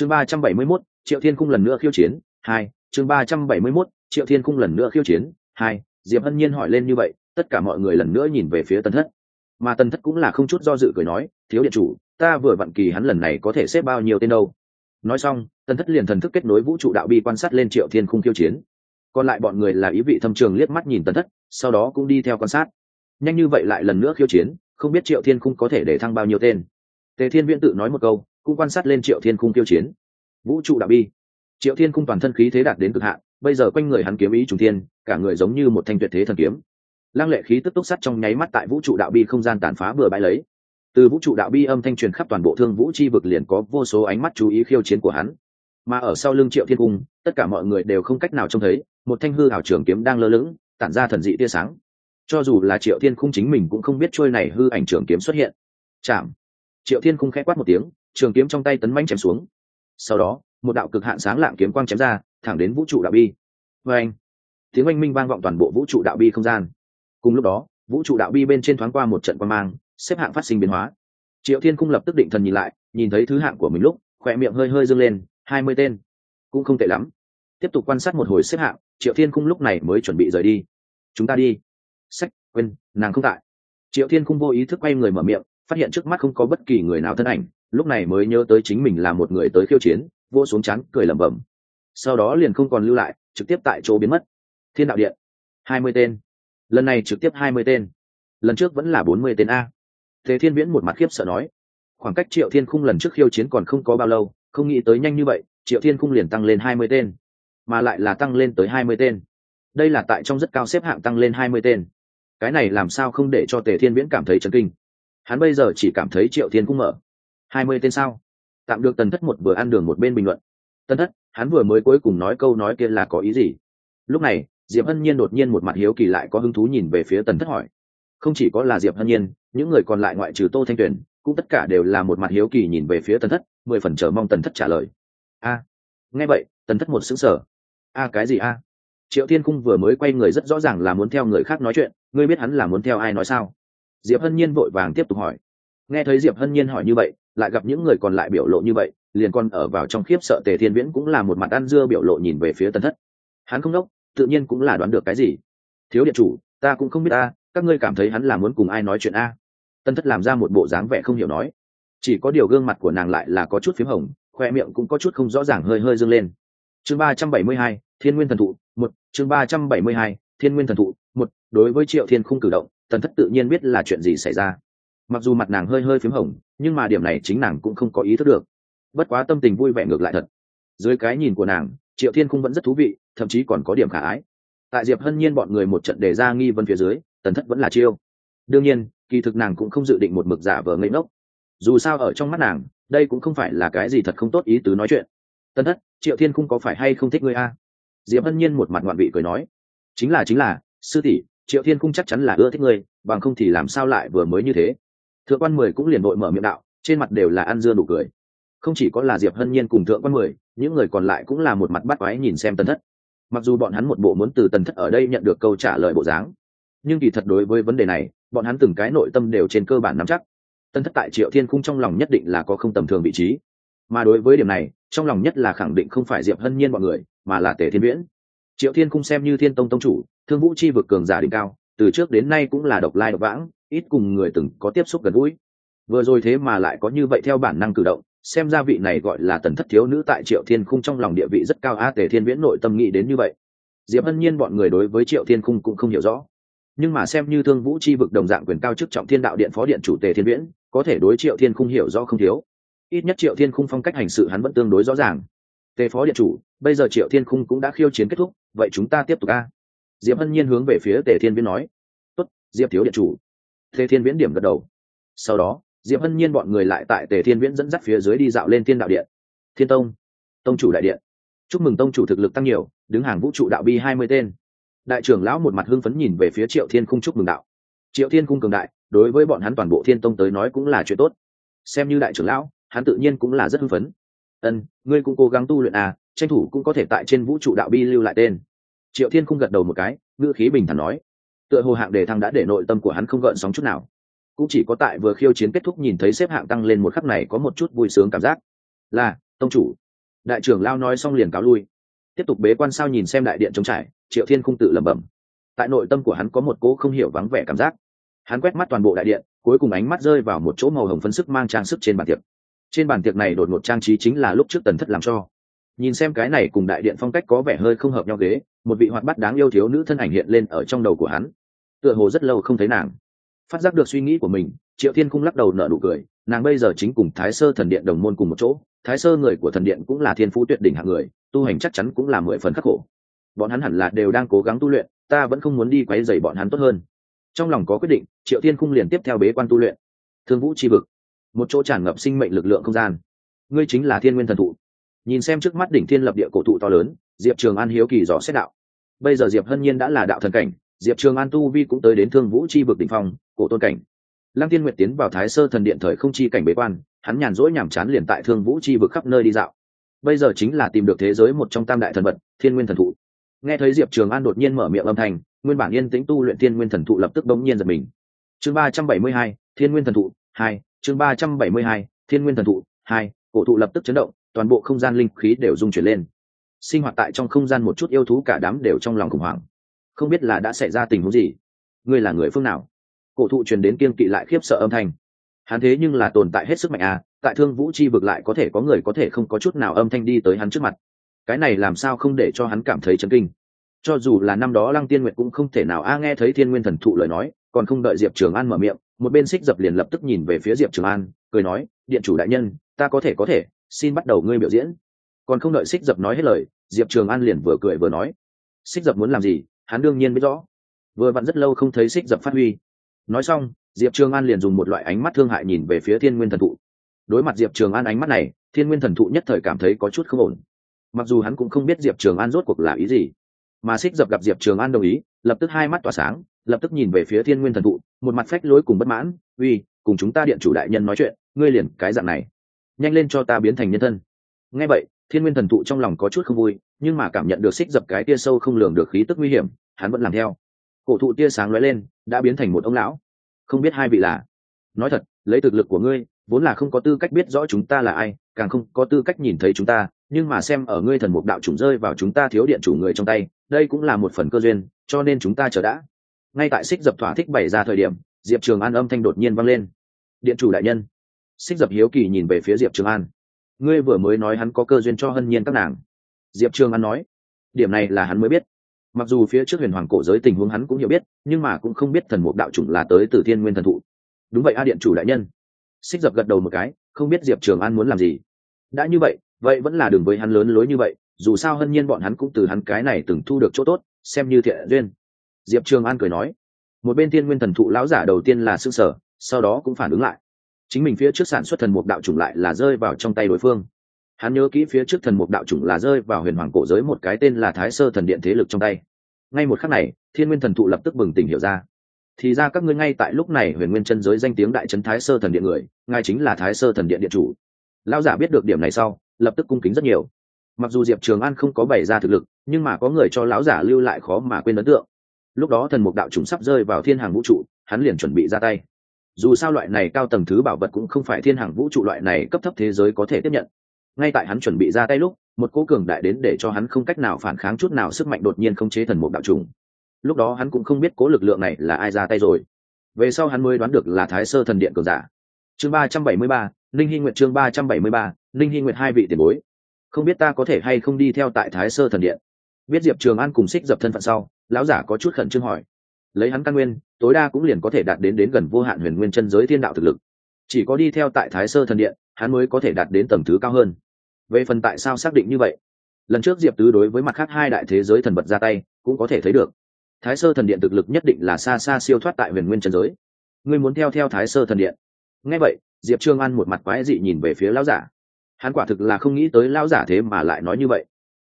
chương ba trăm bảy mươi 371, triệu thiên cung lần nữa khiêu chiến hai chương ba trăm bảy mươi 371, triệu thiên cung lần nữa khiêu chiến hai diệp hân nhiên hỏi lên như vậy tất cả mọi người lần nữa nhìn về phía tân thất. Mà tân thất cũng là không chút do dự cười nói thiếu điện chủ ta vừa vặn kỳ hắn lần này có thể xếp bao nhiêu tên đâu? Nói xong tân thất liền thần thức kết nối vũ trụ đạo bi quan sát lên triệu thiên khung khiêu chiến. Còn lại bọn người là ý vị thâm trường liếc mắt nhìn tân thất sau đó cũng đi theo quan sát. Nhanh như vậy lại lần nữa khiêu chiến không biết triệu thiên khung có thể để thăng bao nhiêu tên. Tề thiên viễn tự nói một câu cũng quan sát lên triệu thiên cung tiêu chiến. Vũ trụ đạo bi. Triệu thiên cung toàn thân khí thế đạt đến cực hạn, bây giờ quanh người hắn kiếm ý trùng thiên, cả người giống như một thanh tuyệt thế thần kiếm. Lăng lệ khí tức túc sắt trong nháy mắt tại vũ trụ đạo bi không gian tàn phá bừa bãi lấy. Từ vũ trụ đạo bi âm thanh truyền khắp toàn bộ thương vũ chi vực liền có vô số ánh mắt chú ý khiêu chiến của hắn. Mà ở sau lưng triệu thiên cung tất cả mọi người đều không cách nào trông thấy, một thanh hư hảo trường kiếm đang lơ lửng, tản ra thần dị tia sáng. Cho dù là triệu thiên cung chính mình cũng không biết trôi này hư ảnh trường kiếm xuất hiện. Chạm. Triệu thiên cung khẽ quát một tiếng trường kiếm trong tay tấn manh chém xuống. Sau đó, một đạo cực hạn sáng lạng kiếm quang chém ra, thẳng đến vũ trụ đạo bi. Vê anh tiếng oanh minh vang vọng toàn bộ vũ trụ đạo bi không gian. Cùng lúc đó, vũ trụ đạo bi bên trên thoáng qua một trận quan mang, xếp hạng phát sinh biến hóa. Triệu thiên cung lập tức định thần nhìn lại, nhìn thấy thứ hạng của mình lúc, khỏe miệng hơi hơi dâng lên, hai mươi tên. Cũng không tệ lắm. Tiếp tục quan sát một hồi xếp hạng, triệu thiên cung lúc này mới chuẩn bị rời đi. Chúng ta đi. Sách, quên, nàng không tại. Triệu thiên cung vô ý thức quay người mở miệng, phát hiện trước mắt không có bất kỳ người nào thân ảnh lúc này mới nhớ tới chính mình là một người tới khiêu chiến vô xuống chán cười lẩm bẩm. Sau đó liền không còn lưu lại, trực tiếp tại chỗ biến mất. Thiên đạo điện, hai mươi tên. Lần này trực tiếp hai mươi tên. Lần trước vẫn là bốn mươi tên a. Thế thiên viễn một mặt khiếp sợ nói. Khoảng cách triệu thiên khung lần trước khiêu chiến còn không có bao lâu, không nghĩ tới nhanh như vậy, triệu thiên khung liền tăng lên hai mươi tên. Mà lại là tăng lên tới hai mươi tên. Đây là tại trong rất cao xếp hạng tăng lên hai mươi tên. Cái này làm sao không để cho tề thiên viễn cảm thấy chấn kinh? Hắn bây giờ chỉ cảm thấy triệu thiên khung mở hai mươi tên sao? Tạm được tần thất một vừa ăn đường một bên bình luận. Tần thất, hắn vừa mới cuối cùng nói câu nói kia là có ý gì? Lúc này, diệp hân nhiên đột nhiên một mặt hiếu kỳ lại có hứng thú nhìn về phía tần thất hỏi. Không chỉ có là diệp hân nhiên, những người còn lại ngoại trừ tô thanh tuyền, cũng tất cả đều là một mặt hiếu kỳ nhìn về phía tần thất, mười phần chờ mong tần thất trả lời. A, nghe vậy, tần thất một xứng sở a, cái gì a? Triệu thiên cung vừa mới quay người rất rõ ràng là muốn theo người khác nói chuyện, ngươi biết hắn là muốn theo ai nói sao? Diệp hân nhiên vội vàng tiếp tục hỏi. Nghe thấy diệp hân nhiên hỏi như vậy lại gặp những người còn lại biểu lộ như vậy liền còn ở vào trong khiếp sợ tề thiên viễn cũng là một mặt ăn dưa biểu lộ nhìn về phía tần thất. Hắn không đốc tự nhiên cũng là đoán được cái gì. Thiếu điện chủ ta cũng không biết ta, các ngươi cảm thấy hắn là muốn cùng ai nói chuyện a? Tân thất làm ra một bộ dáng vẻ không hiểu nói. Chỉ có điều gương mặt của nàng lại là có chút p h í m hồng khoe miệng cũng có chút không rõ ràng hơi hơi dâng lên. Chương ba trăm bảy mươi hai thiên nguyên thần thụ một chương ba trăm bảy mươi hai thiên nguyên thần thụ một đối với triệu thiên khung cử động tần thất tự nhiên biết là chuyện gì xảy ra mặc dù mặt nàng hơi hơi p h í m hồng, nhưng mà điểm này chính nàng cũng không có ý thức được. Bất quá tâm tình vui vẻ ngược lại thật. Dưới cái nhìn của nàng, triệu thiên khung vẫn rất thú vị, thậm chí còn có điểm khả ái. Tại diệp hân nhiên bọn người một trận đề ra nghi vân phía dưới, tần thất vẫn là chiêu. Đương nhiên, kỳ thực nàng cũng không dự định một mực giả vờ ngây ngốc. Dù sao ở trong mắt nàng, đây cũng không phải là cái gì thật không tốt ý tứ nói chuyện. Tần thất, triệu thiên khung có phải hay không thích ngươi a? Diệp hân nhiên một mặt ngoạn vị cười nói. Chính là chính là, sư tỷ, triệu thiên cung chắc chắn là ưa thích ngươi, bằng không thì làm sao lại vừa mới như thế? Thượng quan mười cũng liền đội mở miệng đạo, trên mặt đều là ăn dưa đủ cười. Không chỉ có là diệp hân nhiên cùng thượng quan mười, những người còn lại cũng là một mặt bắt quái nhìn xem tần thất. Mặc dù bọn hắn một bộ muốn từ tần thất ở đây nhận được câu trả lời bộ dáng, nhưng kỳ thật đối với vấn đề này, bọn hắn từng cái nội tâm đều trên cơ bản nắm chắc. Tần thất tại triệu thiên cung trong lòng nhất định là có không tầm thường vị trí. Mà đối với điểm này, trong lòng nhất là khẳng định không phải diệp hân nhiên bọn người, mà là tề thiên viễn. Triệu thiên cung xem như thiên tông tông chủ, thương vũ chi vực cường giả đỉnh cao từ trước đến nay cũng là độc lai độc vãng, ít cùng người từng có tiếp xúc gần gũi. Vừa rồi thế mà lại có như vậy theo bản năng cử động, xem ra vị này gọi là tần thất thiếu nữ tại triệu thiên khung trong lòng địa vị rất cao a tề thiên viễn nội tâm nghĩ đến như vậy. Diệp hân nhiên bọn người đối với triệu thiên khung cũng không hiểu rõ. Nhưng mà xem như thương vũ c h i vực đồng dạng quyền cao chức trọng thiên đạo điện phó điện chủ tề thiên viễn, có thể đối triệu thiên khung hiểu rõ không thiếu. Ít nhất triệu thiên khung phong cách hành sự hắn vẫn tương đối rõ ràng. Tề phó điện chủ, bây giờ triệu thiên khung cũng đã khiêu chiến kết thúc, vậy chúng ta tiếp tục a. Diệp hân nhiên hướng về phía tề thiên viễn nói diệp thiếu điện chủ. Thế thiên viễn điểm gật đầu. Sau đó, diệp hân nhiên bọn người lại tại tề thiên viễn dẫn dắt phía dưới đi dạo lên thiên đạo điện. Thiên tông tông chủ đại điện. Chúc mừng tông chủ thực lực tăng nhiều, đứng hàng vũ trụ đạo bi hai mươi tên. Đại trưởng lão một mặt hưng phấn nhìn về phía triệu thiên cung chúc mừng đạo. Triệu thiên cung cường đại, đối với bọn hắn toàn bộ thiên tông tới nói cũng là chuyện tốt. Xem như đại trưởng lão, hắn tự nhiên cũng là rất hưng phấn. Ân, ngươi cũng cố gắng tu luyện à tranh thủ cũng có thể tại trên vũ trụ đạo bi lưu lại tên. Triệu thiên cung gật đầu một cái, ngữ khí bình thản nói tựa hồ hạng đề thăng đã để nội tâm của hắn không gợn sóng chút nào. Cũng chỉ có tại vừa khiêu chiến kết thúc nhìn thấy xếp hạng tăng lên một khắc này có một chút vui sướng cảm giác. Là, tông chủ. Đại trưởng lao nói xong liền cáo lui. Tiếp tục bế quan sao nhìn xem đại điện trống trải, triệu thiên không tự lẩm bẩm. Tại nội tâm của hắn có một cỗ không hiểu vắng vẻ cảm giác. Hắn quét mắt toàn bộ đại điện, cuối cùng ánh mắt rơi vào một chỗ màu hồng phấn sức mang trang sức trên bàn tiệc. Trên bàn tiệc này đột ngột trang trí chính là lúc trước tần thất làm cho. Nhìn xem cái này cùng đại điện phong cách có vẻ hơi không hợp nhau ghế một vị hoạt bát đáng yêu thiếu nữ thân ảnh hiện lên ở trong đầu của hắn. Tựa hồ rất lâu không thấy nàng. Phát giác được suy nghĩ của mình, triệu thiên cung lắc đầu nở nụ cười, nàng bây giờ chính cùng thái sơ thần điện đồng môn cùng một chỗ, thái sơ người của thần điện cũng là thiên phú tuyệt đỉnh hạng người, tu hành chắc chắn cũng là mười phần khắc khổ. Bọn hắn hẳn là đều đang cố gắng tu luyện, ta vẫn không muốn đi quấy dày bọn hắn tốt hơn. Trong lòng có quyết định, triệu thiên cung liền tiếp theo bế quan tu luyện. Thương vũ tri vực, một chỗ tràn ngập sinh mệnh lực lượng không gian. Ngươi chính là thiên nguyên thần thụ. Nhìn xem trước mắt đỉnh thiên lập địa cổ thụ to lớn, diệp trường an hiếu kỳ dò xét đạo bây giờ diệp hân nhiên đã là đạo thần cảnh, diệp trường an tu vi cũng tới đến thương vũ c h i vực đ ỉ n h phong, cổ tôn cảnh. Lăng tiên nguyệt tiến vào thái sơ thần điện thời không chi cảnh bế quan, hắn nhàn rỗi nhàm chán liền tại thương vũ c h i vực khắp nơi đi dạo. Bây giờ chính là tìm được thế giới một trong tam đại thần vật, thiên nguyên thần thụ. Nghe thấy diệp trường an đột nhiên mở miệng âm thanh, nguyên bản yên tĩnh tu luyện thiên nguyên thần thụ lập tức đống nhiên giật mình. Chương ba trăm bảy mươi hai, thiên nguyên thần thụ hai, chương ba trăm bảy mươi hai, thiên nguyên thần thụ hai, cổ thụ lập tức chấn động, toàn bộ không gian linh khí đều dung chuyển lên sinh hoạt tại trong không gian một chút yêu thú cả đám đều trong lòng khủng hoảng. Không biết là đã xảy ra tình huống gì. Ngươi là người phương nào? Cổ thụ truyền đến kiên kỵ lại khiếp sợ âm thanh. Hắn thế nhưng là tồn tại hết sức mạnh à tại thương vũ chi vực lại có thể có người có thể không có chút nào âm thanh đi tới hắn trước mặt. Cái này làm sao không để cho hắn cảm thấy chấn kinh? Cho dù là năm đó lăng tiên nguyệt cũng không thể nào, a, nghe thấy thiên nguyên thần thụ lời nói, còn không đợi diệp trường an mở miệng, một bên xích dập liền lập tức nhìn về phía diệp trường an, cười nói, điện chủ đại nhân, ta có thể có thể, xin bắt đầu ngươi biểu diễn còn không đợi xích dập nói hết lời, diệp trường an liền vừa cười vừa nói xích dập muốn làm gì, hắn đương nhiên biết rõ. Vừa vặn rất lâu không thấy xích dập phát huy. Nói xong, diệp trường an liền dùng một loại ánh mắt thương hại nhìn về phía thiên nguyên thần thụ. Đối mặt diệp trường an ánh mắt này, thiên nguyên thần thụ nhất thời cảm thấy có chút không ổn. Mặc dù hắn cũng không biết diệp trường an rốt cuộc là ý gì, mà xích dập gặp diệp trường an đồng ý, lập tức hai mắt tỏa sáng, lập tức nhìn về phía thiên nguyên thần thụ, một mặt phách lối cùng bất mãn, uy, cùng chúng ta điện chủ đại nhân nói chuyện, ngươi liền cái dạng này. Nhanh lên cho ta biến thành nhân thân. Nghe vậy thiên nguyên thần thụ trong lòng có chút không vui, nhưng mà cảm nhận được xích dập cái tia sâu không lường được khí tức nguy hiểm, hắn vẫn làm theo. Cổ thụ tia sáng lóe lên, đã biến thành một ông lão. Không biết hai vị là? Nói thật, lấy thực lực của ngươi, vốn là không có tư cách biết rõ chúng ta là ai, càng không có tư cách nhìn thấy chúng ta, nhưng mà xem ở ngươi thần mục đạo chủng rơi vào chúng ta thiếu điện chủ người trong tay, đây cũng là một phần cơ duyên, cho nên chúng ta chờ đã. Ngay tại xích dập thỏa thích bày ra thời điểm, diệp trường an âm thanh đột nhiên vang lên. Điện chủ đại nhân. Xích dập hiếu kỳ nhìn về phía diệp trường an ngươi vừa mới nói hắn có cơ duyên cho hân nhiên các nàng. Diệp trường an nói, điểm này là hắn mới biết. Mặc dù phía trước huyền hoàng cổ giới tình huống hắn cũng hiểu biết, nhưng mà cũng không biết thần mục đạo chủng là tới từ thiên nguyên thần thụ. Đúng vậy a điện chủ đại nhân. Xích dập gật đầu một cái, không biết diệp trường an muốn làm gì. Đã như vậy vậy vẫn là đường với hắn lớn lối như vậy, dù sao hân nhiên bọn hắn cũng từ hắn cái này từng thu được chỗ tốt, xem như thiện duyên. Diệp trường an cười nói, một bên thiên nguyên thần thụ lão giả đầu tiên là s ư sở, sau đó cũng phản ứng lại chính mình phía trước sản xuất thần mục đạo chủng lại là rơi vào trong tay đối phương. Hắn nhớ kỹ phía trước thần mục đạo chủng là rơi vào huyền hoàng cổ giới một cái tên là thái sơ thần điện thế lực trong tay. Ngay một khắc này, thiên nguyên thần thụ lập tức bừng tỉnh hiểu ra. Thì ra các ngươi ngay tại lúc này huyền nguyên chân giới danh tiếng đại trấn thái sơ thần điện người, ngài chính là thái sơ thần điện điện chủ. Lão giả biết được điểm này sau, lập tức cung kính rất nhiều. Mặc dù diệp trường an không có bày ra thực lực, nhưng mà có người cho lão giả lưu lại khó mà quên ấn tượng. Lúc đó thần mục đạo chủng sắp rơi vào thiên hàng vũ trụ, hắn liền chuẩn bị ra tay dù sao loại này cao tầng thứ bảo vật cũng không phải thiên hàng vũ trụ loại này cấp thấp thế giới có thể tiếp nhận. Ngay tại hắn chuẩn bị ra tay lúc, một cố cường đại đến để cho hắn không cách nào phản kháng chút nào sức mạnh đột nhiên không chế thần mục đạo trùng. Lúc đó hắn cũng không biết cố lực lượng này là ai ra tay rồi. Về sau hắn mới đoán được là thái sơ thần điện cường giả. Chương ba trăm bảy mươi ba linh hy nguyệt chương ba trăm bảy mươi ba linh hy nguyệt hai vị tiền bối. Không biết ta có thể hay không đi theo tại thái sơ thần điện? Biết diệp trường an cùng xích dập thân phận sau, lão giả có chút khẩn trương hỏi. Lấy hắn căn nguyên tối đa cũng liền có thể đạt đến đến gần vô hạn huyền nguyên chân giới thiên đạo thực lực. Chỉ có đi theo tại thái sơ thần điện, hắn mới có thể đạt đến tầm thứ cao hơn. Về phần tại sao xác định như vậy, lần trước diệp tứ đối với mặt khác hai đại thế giới thần vật ra tay, cũng có thể thấy được. Thái sơ thần điện thực lực nhất định là xa xa siêu thoát tại huyền nguyên chân giới. Ngươi muốn theo theo thái sơ thần điện? Ngay vậy, diệp trương ăn một mặt quái dị nhìn về phía lão giả. Hắn quả thực là không nghĩ tới lão giả thế mà lại nói như vậy.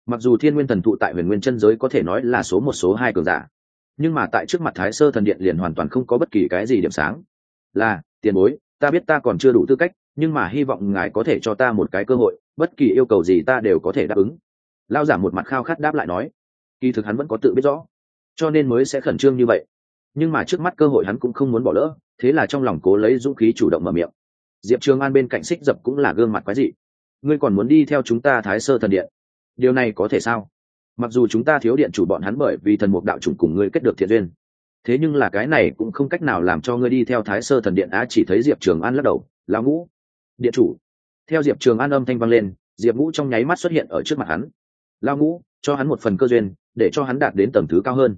Mặc dù thiên nguyên thần thụ tại huyền nguyên chân giới có thể nói là số một, số hai cường giả nhưng mà tại trước mặt thái sơ thần điện liền hoàn toàn không có bất kỳ cái gì điểm sáng. Là, tiền bối, ta biết ta còn chưa đủ tư cách, nhưng mà hy vọng ngài có thể cho ta một cái cơ hội, bất kỳ yêu cầu gì ta đều có thể đáp ứng. Lao giả một mặt khao khát đáp lại nói. Kỳ thực hắn vẫn có tự biết rõ. Cho nên mới sẽ khẩn trương như vậy. Nhưng mà trước mắt cơ hội hắn cũng không muốn bỏ lỡ, thế là trong lòng cố lấy dũng khí chủ động mở miệng. Diệp trường an bên cạnh xích dập cũng là gương mặt quái dị. Ngươi còn muốn đi theo chúng ta thái sơ thần điện? Điều này có thể sao? Mặc dù chúng ta thiếu điện chủ bọn hắn bởi vì thần mục đạo chủng cùng ngươi kết được thiện duyên, thế nhưng là cái này cũng không cách nào làm cho ngươi đi theo thái sơ thần điện á chỉ thấy diệp trường an lắc đầu, lão ngũ, điện chủ. Theo diệp trường an âm thanh vang lên, diệp ngũ trong nháy mắt xuất hiện ở trước mặt hắn. Lao ngũ, cho hắn một phần cơ duyên, để cho hắn đạt đến tầm thứ cao hơn.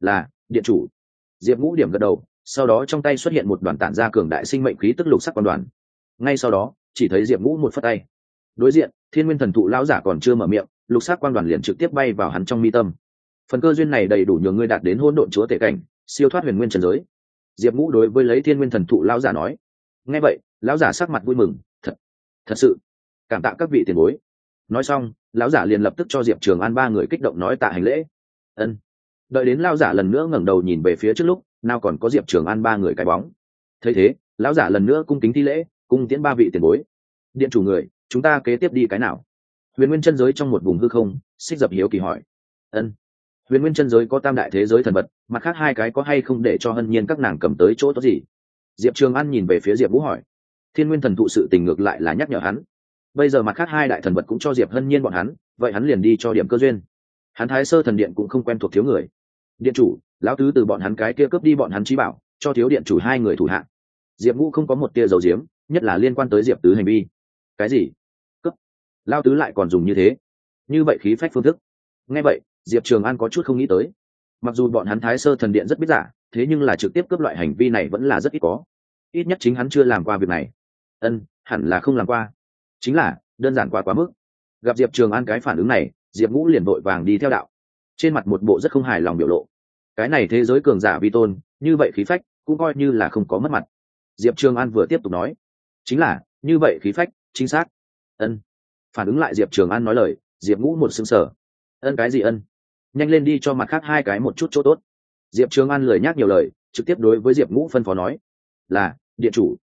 Là, điện chủ. Diệp ngũ điểm gật đầu, sau đó trong tay xuất hiện một đoàn tản gia cường đại sinh mệnh khí tức lục sắc quan đoàn. Ngay sau đó, chỉ thấy diệp ngũ một phất tay. Đối diện, thiên nguyên thần thụ lão giả còn chưa mở miệng lục sắc quan đoàn liền trực tiếp bay vào hắn trong mi tâm. Phần cơ duyên này đầy đủ nhường ngươi đạt đến hỗn độn chúa tể cảnh, siêu thoát huyền nguyên trần giới. Diệp ngũ đối với lấy thiên nguyên thần thụ lão giả nói, nghe vậy, lão giả sắc mặt vui mừng, thật thật sự, cảm tạ các vị tiền bối. Nói xong, lão giả liền lập tức cho diệp trường an ba người kích động nói tạ hành lễ. Ân. Đợi đến lão giả lần nữa ngẩng đầu nhìn về phía trước lúc, nào còn có diệp trường an ba người cái bóng. Thấy thế, lão giả lần nữa cung kính thi lễ, cung tiễn ba vị tiền bối. Điện chủ người, chúng ta kế tiếp đi cái nào? Huyền nguyên chân giới trong một vùng hư không, xích dập hiếu kỳ hỏi. Ân, huyền nguyên chân giới có tam đại thế giới thần vật, mặt khác hai cái có hay không để cho hân nhiên các nàng cầm tới chỗ tốt gì? Diệp trường an nhìn về phía diệp vũ hỏi. Thiên nguyên thần thụ sự tình ngược lại là nhắc nhở hắn. Bây giờ mặt khác hai đại thần vật cũng cho diệp hân nhiên bọn hắn, vậy hắn liền đi cho điểm cơ duyên. Hắn thái sơ thần điện cũng không quen thuộc thiếu người. Điện chủ, lão tứ từ bọn hắn cái kia cướp đi bọn hắn trí bảo, cho thiếu điện chủ hai người thủ hạng diệp ngũ không có một tia dầu diếm, nhất là liên quan tới diệp tứ hành vi. Cái gì? Lao tứ lại còn dùng như thế. Như vậy khí phách phương thức. Nghe vậy, diệp trường an có chút không nghĩ tới. Mặc dù bọn hắn thái sơ thần điện rất biết giả, thế nhưng là trực tiếp cướp loại hành vi này vẫn là rất ít có. Ít nhất chính hắn chưa làm qua việc này. Ân, hẳn là không làm qua. Chính là, đơn giản quá quá mức. Gặp diệp trường an cái phản ứng này, diệp ngũ liền vội vàng đi theo đạo. Trên mặt một bộ rất không hài lòng biểu lộ. Cái này thế giới cường giả vi tôn, như vậy khí phách, cũng coi như là không có mất mặt. Diệp trường an vừa tiếp tục nói. Chính là, như vậy khí phách, chính xác. Ân phản ứng lại diệp trường an nói lời, diệp ngũ một xứng sở ân, cái gì ân? Nhanh lên đi cho mặt khác hai cái một chút chỗ tốt. Diệp trường an lười nhắc nhiều lời, trực tiếp đối với diệp ngũ phân phó nói, là, điện chủ.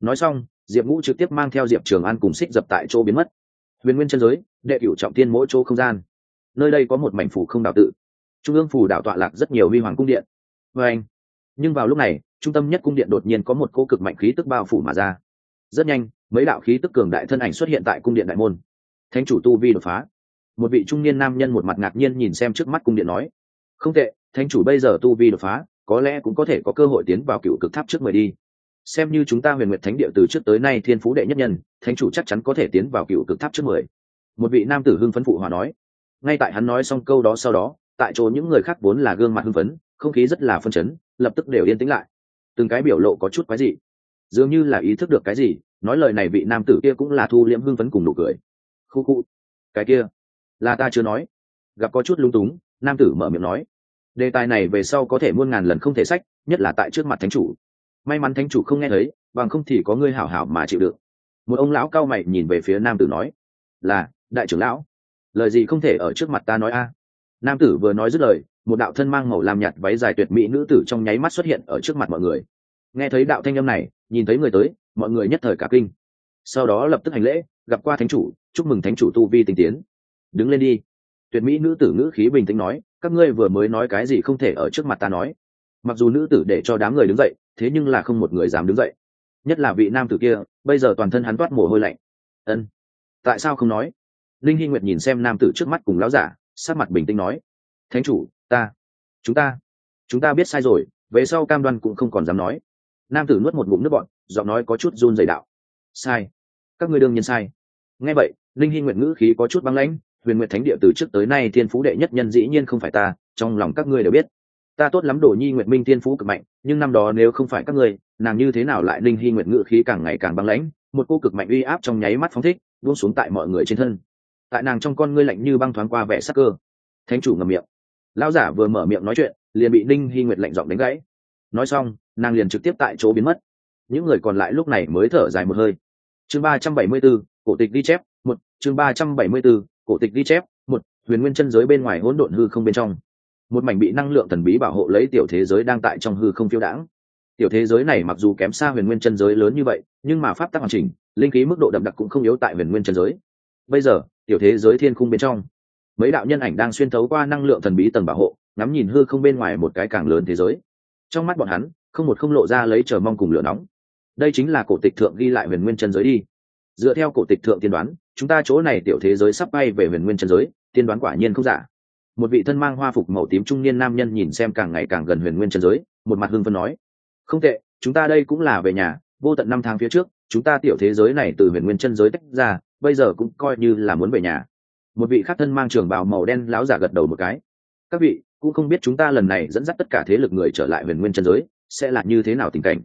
Nói xong, diệp ngũ trực tiếp mang theo diệp trường an cùng xích dập tại chỗ biến mất. Huyền nguyên chân giới, đệ cửu trọng tiên mỗi chỗ không gian. Nơi đây có một mảnh phủ không đạo tự. Trung ương phủ đạo tọa lạc rất nhiều huy hoàng cung điện. Vê anh, nhưng vào lúc này, trung tâm nhất cung điện đột nhiên có một cô cực mạnh khí tức bao phủ mà ra. Rất nhanh, mấy đạo khí tức cường đại thân ảnh xuất hiện tại cung điện đại môn thánh chủ tu vi đột phá. Một vị trung niên nam nhân một mặt ngạc nhiên nhìn xem trước mắt cung điện nói, không tệ, thánh chủ bây giờ tu vi đột phá, có lẽ cũng có thể có cơ hội tiến vào cựu cực tháp trước mười đi. Xem như chúng ta huyền nguyệt thánh địa từ trước tới nay thiên phú đệ nhất nhân, thánh chủ chắc chắn có thể tiến vào cựu cực tháp trước mười. Một vị nam tử hưng phấn phụ hòa nói. Ngay tại hắn nói xong câu đó sau đó, tại chỗ những người khác vốn là gương mặt hưng phấn, không khí rất là phân chấn, lập tức đều yên tĩnh lại. Từng cái biểu lộ có chút quái dị. Dường như là ý thức được cái gì, nói lời này vị nam tử kia cũng là thu liễm hưng phấn cùng nụ cười khu khu. Cái kia. Là ta chưa nói. Gặp có chút lung túng, nam tử mở miệng nói. Đề tài này về sau có thể muôn ngàn lần không thể sách, nhất là tại trước mặt thánh chủ. May mắn thánh chủ không nghe thấy, bằng không thì có ngươi hảo hảo mà chịu được một ông lão cao mày nhìn về phía nam tử nói. Là, đại trưởng lão. Lời gì không thể ở trước mặt ta nói a? À? Nam tử vừa nói dứt lời, một đạo thân mang màu làm nhạt váy dài tuyệt mỹ nữ tử trong nháy mắt xuất hiện ở trước mặt mọi người. Nghe thấy đạo thanh âm này, nhìn thấy người tới, mọi người nhất thời cả kinh. Sau đó lập tức hành lễ, gặp qua thánh chủ chúc mừng thánh chủ tu vi tinh tiến. Đứng lên đi. Tuyệt mỹ nữ tử ngữ khí bình tĩnh nói, các ngươi vừa mới nói cái gì không thể ở trước mặt ta nói. Mặc dù nữ tử để cho đám người đứng dậy, thế nhưng là không một người dám đứng dậy. Nhất là vị nam tử kia, bây giờ toàn thân hắn toát mồ hôi lạnh. Ân. Tại sao không nói? Linh hy nguyệt nhìn xem nam tử trước mắt cùng lão giả sát mặt bình tĩnh nói, thánh chủ, ta, chúng ta chúng ta biết sai rồi, về sau cam đoan cũng không còn dám nói. Nam tử nuốt một ngụm nước bọn giọng nói có chút run dày đạo, sai. Các ngươi đương nhiên sai nghe vậy linh hy nguyện ngữ khí có chút băng lãnh, huyền nguyện thánh địa từ trước tới nay thiên phú đệ nhất nhân dĩ nhiên không phải ta, trong lòng các ngươi đều biết. Ta tốt lắm đồ nhi nguyện minh thiên phú cực mạnh, nhưng năm đó nếu không phải các ngươi, nàng như thế nào lại linh hy nguyện ngữ khí càng ngày càng băng lãnh, một cô cực mạnh uy áp trong nháy mắt phóng thích, buông xuống tại mọi người trên thân. Tại nàng trong con ngươi lạnh như băng thoáng qua vẻ sắc cơ. Thánh chủ ngầm miệng. Lão giả vừa mở miệng nói chuyện, liền bị ninh hy nguyệt lạnh giọng đánh gãy. Nói xong, nàng liền trực tiếp tại chỗ biến mất. Những người còn lại lúc này mới thở dài một hơi. Chương ba trăm bảy mươi b ố cổ tịch ghi chép, một, chương ba trăm bảy mươi b ố cổ tịch ghi chép, một, huyền nguyên chân giới bên ngoài hỗn độn hư không bên trong. Một mảnh bị năng lượng thần bí bảo hộ lấy tiểu thế giới đang tại trong hư không phiêu đãng. Tiểu thế giới này mặc dù kém xa huyền nguyên chân giới lớn như vậy, nhưng mà pháp tắc hoàn chỉnh, linh khí mức độ đậm đặc cũng không yếu tại huyền nguyên chân giới. Bây giờ, tiểu thế giới thiên khung bên trong, mấy đạo nhân ảnh đang xuyên thấu qua năng lượng thần bí tầng bảo hộ, ngắm nhìn hư không bên ngoài một cái càng lớn thế giới. Trong mắt bọn hắn, không một không lộ ra lấy chờ mong cùng lửa nóng. Đây chính là cổ tịch thượng ghi lại huyền nguyên chân giới đi dựa theo cổ tịch thượng tiên đoán, chúng ta chỗ này tiểu thế giới sắp bay về huyền nguyên chân giới, tiên đoán quả nhiên không giả. Một vị thân mang hoa phục màu tím trung niên nam nhân nhìn xem càng ngày càng gần huyền nguyên chân giới, một mặt hưng phân nói, không tệ, chúng ta đây cũng là về nhà, vô tận năm tháng phía trước, chúng ta tiểu thế giới này từ huyền nguyên chân giới tách ra, bây giờ cũng coi như là muốn về nhà. Một vị khác thân mang trường bào màu đen láo giả gật đầu một cái, các vị, cũng không biết chúng ta lần này dẫn dắt tất cả thế lực người trở lại huyền nguyên chân giới, sẽ là như thế nào tình cảnh?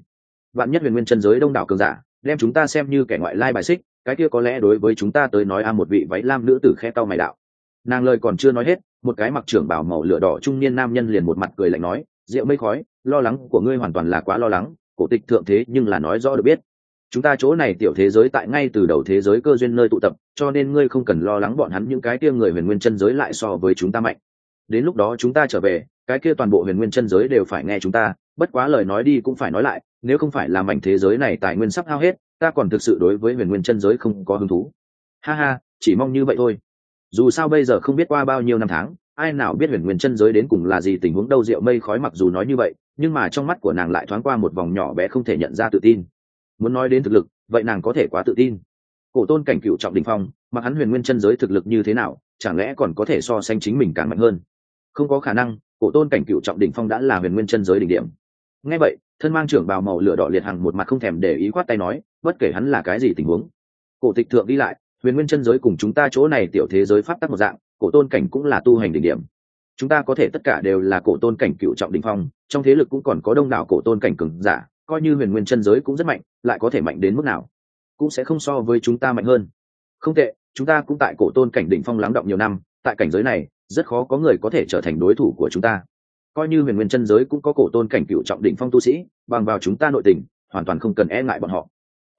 Vạn nhất huyền nguyên chân giới đông đảo cường giả đem chúng ta xem như kẻ ngoại lai bài xích, cái kia có lẽ đối với chúng ta tới nói a một vị váy lam nữ tử khe tao mày đạo. Nàng lời còn chưa nói hết, một cái mặc trưởng bảo màu lửa đỏ trung niên nam nhân liền một mặt cười lạnh nói rượu mây khói, lo lắng của ngươi hoàn toàn là quá lo lắng, cổ tịch thượng thế nhưng là nói rõ được biết. Chúng ta chỗ này tiểu thế giới tại ngay từ đầu thế giới cơ duyên nơi tụ tập, cho nên ngươi không cần lo lắng bọn hắn những cái kia người huyền nguyên chân giới lại so với chúng ta mạnh. Đến lúc đó chúng ta trở về, cái kia toàn bộ huyền nguyên chân giới đều phải nghe chúng ta, bất quá lời nói đi cũng phải nói lại nếu không phải làm mảnh thế giới này tài nguyên sắp hao hết, ta còn thực sự đối với huyền nguyên chân giới không có hứng thú. Ha ha, chỉ mong như vậy thôi. Dù sao bây giờ không biết qua bao nhiêu năm tháng, ai nào biết huyền nguyên chân giới đến cùng là gì, tình huống đâu rượu mây khói mặc dù nói như vậy, nhưng mà trong mắt của nàng lại thoáng qua một vòng nhỏ bé không thể nhận ra tự tin. Muốn nói đến thực lực, vậy nàng có thể quá tự tin. Cổ tôn cảnh cựu trọng đình phong mà hắn huyền nguyên chân giới thực lực như thế nào, chẳng lẽ còn có thể so sánh chính mình càng mạnh hơn? Không có khả năng, cổ tôn cảnh cựu trọng đỉnh phong đã là huyền nguyên chân giới đỉnh điểm ngay vậy, thân mang trưởng bào màu lửa đỏ liệt hằng một mặt không thèm để ý khoát tay nói, bất kể hắn là cái gì tình huống. Cổ tịch thượng đi lại, huyền nguyên chân giới cùng chúng ta chỗ này tiểu thế giới pháp tắc một dạng, cổ tôn cảnh cũng là tu hành đỉnh điểm. Chúng ta có thể tất cả đều là cổ tôn cảnh cựu trọng đỉnh phong, trong thế lực cũng còn có đông đảo cổ tôn cảnh cường giả, coi như huyền nguyên chân giới cũng rất mạnh, lại có thể mạnh đến mức nào? Cũng sẽ không so với chúng ta mạnh hơn. Không tệ, chúng ta cũng tại cổ tôn cảnh đỉnh phong lắng động nhiều năm, tại cảnh giới này, rất khó có người có thể trở thành đối thủ của chúng ta coi như huyền nguyên chân giới cũng có cổ tôn cảnh cựu trọng đỉnh phong tu sĩ, bằng vào chúng ta nội tình, hoàn toàn không cần e ngại bọn họ.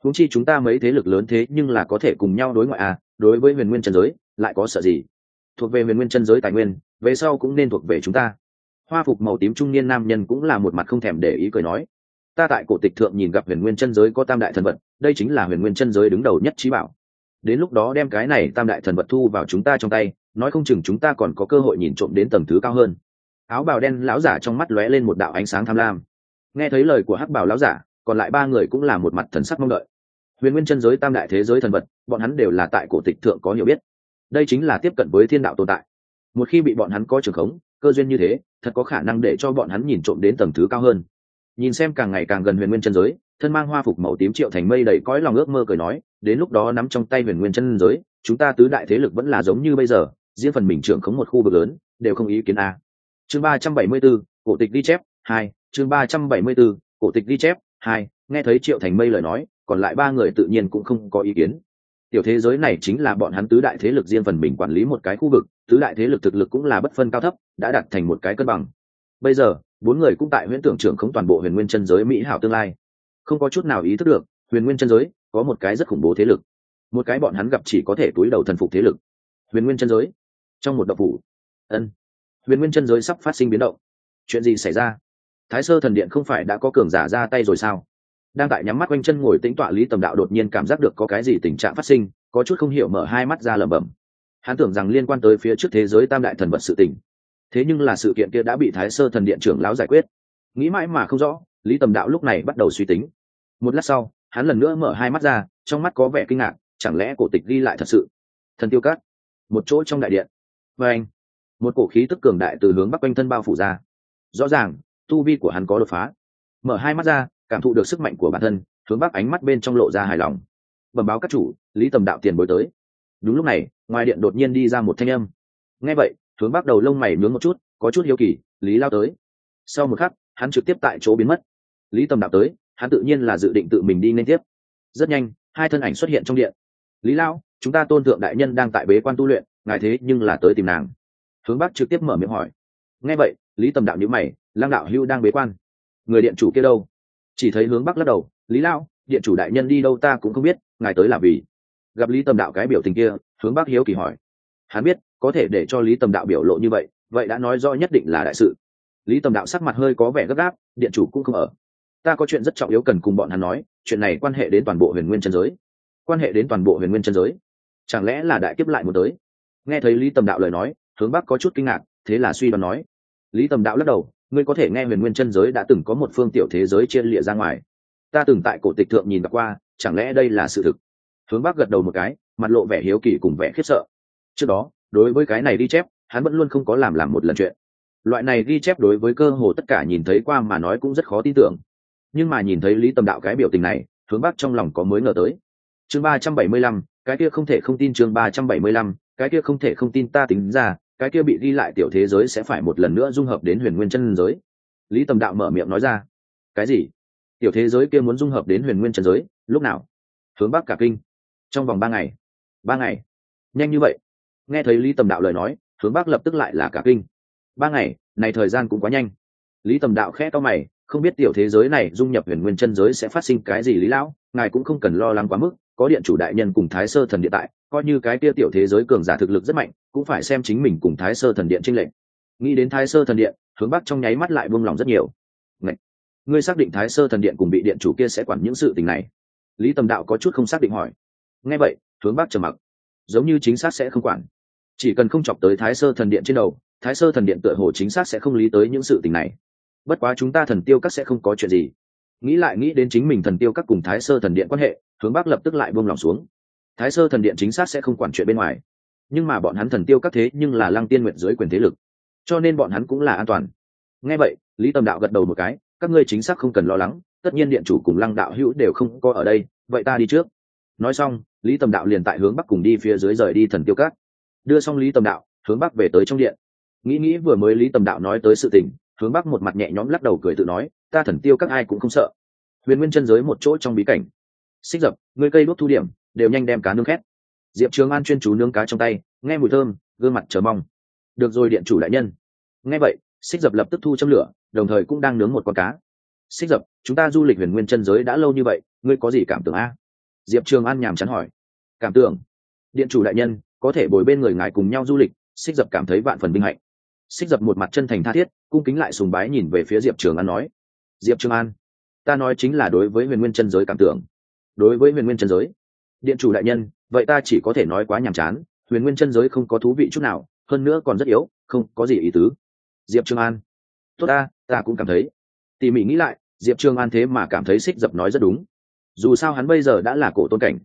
Huống chi chúng ta mấy thế lực lớn thế nhưng là có thể cùng nhau đối ngoại à đối với huyền nguyên chân giới, lại có sợ gì? Thuộc về huyền nguyên chân giới tài nguyên, về sau cũng nên thuộc về chúng ta. Hoa phục màu tím trung niên nam nhân cũng là một mặt không thèm để ý cười nói. Ta tại cổ tịch thượng nhìn gặp huyền nguyên chân giới có tam đại thần vật, đây chính là huyền nguyên chân giới đứng đầu nhất trí bảo. Đến lúc đó đem cái này tam đại thần vật thu vào chúng ta trong tay, nói không chừng chúng ta còn có cơ hội nhìn trộm đến tầng thứ cao hơn áo bào đen lão giả trong mắt lóe lên một đạo ánh sáng tham lam. Nghe thấy lời của hắc bào lão giả, còn lại ba người cũng là một mặt thần sắc mong đợi. Huyền nguyên chân giới, tam đại thế giới thần vật, bọn hắn đều là tại cổ tịch thượng có hiểu biết. Đây chính là tiếp cận với thiên đạo tồn tại. Một khi bị bọn hắn có trường khống, cơ duyên như thế, thật có khả năng để cho bọn hắn nhìn trộm đến tầng thứ cao hơn. Nhìn xem càng ngày càng gần huyền nguyên chân giới, thân mang hoa phục màu tím triệu thành mây đầy cõi lòng ước mơ cười nói, đến lúc đó nắm trong tay huyền nguyên chân giới, chúng ta tứ đại thế lực vẫn là giống như bây giờ, riêng phần mình trưởng khống một khu vực lớn, đều không ý kiến a chương ba trăm bảy mươi 374, cổ tịch ghi chép hai chương ba trăm bảy mươi 374, cổ tịch ghi chép hai nghe thấy triệu thành mây lời nói còn lại ba người tự nhiên cũng không có ý kiến. Tiểu thế giới này chính là bọn hắn tứ đại thế lực riêng phần mình quản lý một cái khu vực tứ đại thế lực thực lực cũng là bất phân cao thấp đã đạt thành một cái cân bằng. Bây giờ bốn người cũng tại huyễn tưởng trưởng không toàn bộ huyền nguyên chân giới mỹ hảo tương lai. Không có chút nào ý thức được huyền nguyên chân giới có một cái rất khủng bố thế lực. Một cái bọn hắn gặp chỉ có thể túi đầu thần phục thế lực. Huyền nguyên chân giới trong một độc phủ. Ân huyền nguyên chân giới sắp phát sinh biến động. Chuyện gì xảy ra? Thái sơ thần điện không phải đã có cường giả ra tay rồi sao? Đang tại nhắm mắt quanh chân ngồi tĩnh tọa lý tầm đạo đột nhiên cảm giác được có cái gì tình trạng phát sinh, có chút không hiểu mở hai mắt ra lẩm bẩm. Hắn tưởng rằng liên quan tới phía trước thế giới tam đại thần vật sự tình. Thế nhưng là sự kiện kia đã bị thái sơ thần điện trưởng lão giải quyết. Nghĩ mãi mà không rõ, lý tầm đạo lúc này bắt đầu suy tính. Một lát sau, hắn lần nữa mở hai mắt ra, trong mắt có vẻ kinh ngạc, chẳng lẽ cổ tịch ghi lại thật sự? Thần tiêu cát, một chỗ trong đại điện. Và anh một cổ khí tức cường đại từ hướng bắc quanh thân bao phủ ra. Rõ ràng, tu vi của hắn có đột phá. Mở hai mắt ra, cảm thụ được sức mạnh của bản thân, hướng bắc ánh mắt bên trong lộ ra hài lòng. Bẩm báo các chủ, lý tầm đạo tiền bối tới. Đúng lúc này, ngoài điện đột nhiên đi ra một thanh âm. Nghe vậy, hướng bắc đầu lông mày nướng một chút, có chút hiếu kỳ, lý lao tới. Sau một khắc, hắn trực tiếp tại chỗ biến mất. Lý tầm đạo tới, hắn tự nhiên là dự định tự mình đi nên tiếp. Rất nhanh, hai thân ảnh xuất hiện trong điện. Lý lao, chúng ta tôn thượng đại nhân đang tại bế quan tu luyện, ngài thế nhưng là tới tìm nàng hướng bắc trực tiếp mở miệng hỏi. Nghe vậy, lý tầm đạo nhữ mày lang đạo hưu đang bế quan. Người điện chủ kia đâu? Chỉ thấy hướng bắc lắc đầu, lý lao điện chủ đại nhân đi đâu ta cũng không biết, ngài tới là vì? Gặp lý tầm đạo cái biểu tình kia, hướng bắc hiếu kỳ hỏi. Hắn biết, có thể để cho lý tầm đạo biểu lộ như vậy vậy đã nói rõ nhất định là đại sự. Lý tầm đạo sắc mặt hơi có vẻ gấp gáp, điện chủ cũng không ở. Ta có chuyện rất trọng yếu cần cùng bọn hắn nói, chuyện này quan hệ đến toàn bộ huyền nguyên chân giới. Quan hệ đến toàn bộ huyền nguyên chân giới. Chẳng lẽ là đại kiếp lại một tới? Nghe thấy lý tầm đạo lời nói hướng bắc có chút kinh ngạc, thế là suy đoán nói, lý tầm đạo lắc đầu, ngươi có thể nghe huyền nguyên chân giới đã từng có một phương tiểu thế giới chia lịa ra ngoài. Ta từng tại cổ tịch thượng nhìn gặp qua, chẳng lẽ đây là sự thực? Hướng bắc gật đầu một cái, mặt lộ vẻ hiếu kỳ cùng vẻ khiếp sợ. Trước đó, đối với cái này ghi chép, hắn vẫn luôn không có làm làm một lần chuyện. Loại này ghi chép đối với cơ hồ tất cả nhìn thấy qua mà nói cũng rất khó tin tưởng. Nhưng mà nhìn thấy lý tầm đạo cái biểu tình này, hướng bắc trong lòng có mới ngờ tới. Chương ba trăm bảy mươi lăm, cái kia không thể không tin chương ba trăm bảy mươi lăm, cái kia không thể không tin ta tính ra cái kia bị ghi lại tiểu thế giới sẽ phải một lần nữa dung hợp đến huyền nguyên chân giới. Lý tầm đạo mở miệng nói ra. Cái gì? Tiểu thế giới kia muốn dung hợp đến huyền nguyên chân giới, lúc nào? Hướng bắc cả kinh. Trong vòng ba ngày. Ba ngày. Nhanh như vậy. Nghe thấy lý tầm đạo lời nói, hướng bắc lập tức lại là cả kinh. Ba ngày, này thời gian cũng quá nhanh. Lý tầm đạo khẽ to mày, không biết tiểu thế giới này dung nhập huyền nguyên chân giới sẽ phát sinh cái gì lý lão, ngài cũng không cần lo lắng quá mức, có điện chủ đại nhân cùng thái sơ thần Địa tại coi như cái kia tiểu thế giới cường giả thực lực rất mạnh, cũng phải xem chính mình cùng thái sơ thần điện tranh lệch. Nghĩ đến thái sơ thần điện, hướng bắc trong nháy mắt lại buông lòng rất nhiều. Ngậy! ngươi xác định thái sơ thần điện cùng bị điện chủ kia sẽ quản những sự tình này? Lý tầm đạo có chút không xác định hỏi. Nghe vậy, hướng bắc trầm mặc. Giống như chính xác sẽ không quản. Chỉ cần không chọc tới thái sơ thần điện trên đầu, thái sơ thần điện tựa hồ chính xác sẽ không lý tới những sự tình này. Bất quá chúng ta thần tiêu các sẽ không có chuyện gì. Nghĩ lại nghĩ đến chính mình thần tiêu các cùng thái sơ thần điện quan hệ, hướng bắc lập tức lại buông lòng xuống thái sơ thần điện chính xác sẽ không quản chuyện bên ngoài. Nhưng mà bọn hắn thần tiêu các thế nhưng là lăng tiên nguyện dưới quyền thế lực. Cho nên bọn hắn cũng là an toàn. Nghe vậy, lý Tầm đạo gật đầu một cái, các ngươi chính xác không cần lo lắng, tất nhiên điện chủ cùng lăng đạo hữu đều không có ở đây, vậy ta đi trước. Nói xong, lý tầm đạo liền tại hướng bắc cùng đi phía dưới rời đi thần tiêu các. Đưa xong lý tầm đạo, hướng bắc về tới trong điện. Nghĩ nghĩ vừa mới lý tầm đạo nói tới sự tình, hướng bắc một mặt nhẹ nhõm lắc đầu cười tự nói, ta thần tiêu các ai cũng không sợ. Huyền nguyên chân giới một chỗ trong bí cảnh. Xích dập, ngươi cây đốt thu điểm đều nhanh đem cá nướng khét. Diệp trường an chuyên chú nướng cá trong tay, nghe mùi thơm, gương mặt chờ mong. Được rồi điện chủ đại nhân. Nghe vậy, xích dập lập tức thu châm lửa, đồng thời cũng đang nướng một con cá. Xích dập, chúng ta du lịch huyền nguyên chân giới đã lâu như vậy, ngươi có gì cảm tưởng a? Diệp trường an nhàm chán hỏi. Cảm tưởng? Điện chủ đại nhân, có thể bồi bên người ngài cùng nhau du lịch, xích dập cảm thấy vạn phần vinh hạnh. Xích dập một mặt chân thành tha thiết, cung kính lại sùng bái nhìn về phía diệp trường an nói. Diệp trường an, ta nói chính là đối với huyền nguyên chân giới cảm tưởng. Đối với huyền nguyên chân giới điện chủ đại nhân, vậy ta chỉ có thể nói quá nhàm chán, huyền nguyên chân giới không có thú vị chút nào, hơn nữa còn rất yếu, không có gì ý tứ. Diệp trường an. Tốt ta ta cũng cảm thấy. Tỉ mỉ nghĩ lại, diệp trường an thế mà cảm thấy xích dập nói rất đúng. Dù sao hắn bây giờ đã là cổ tôn cảnh.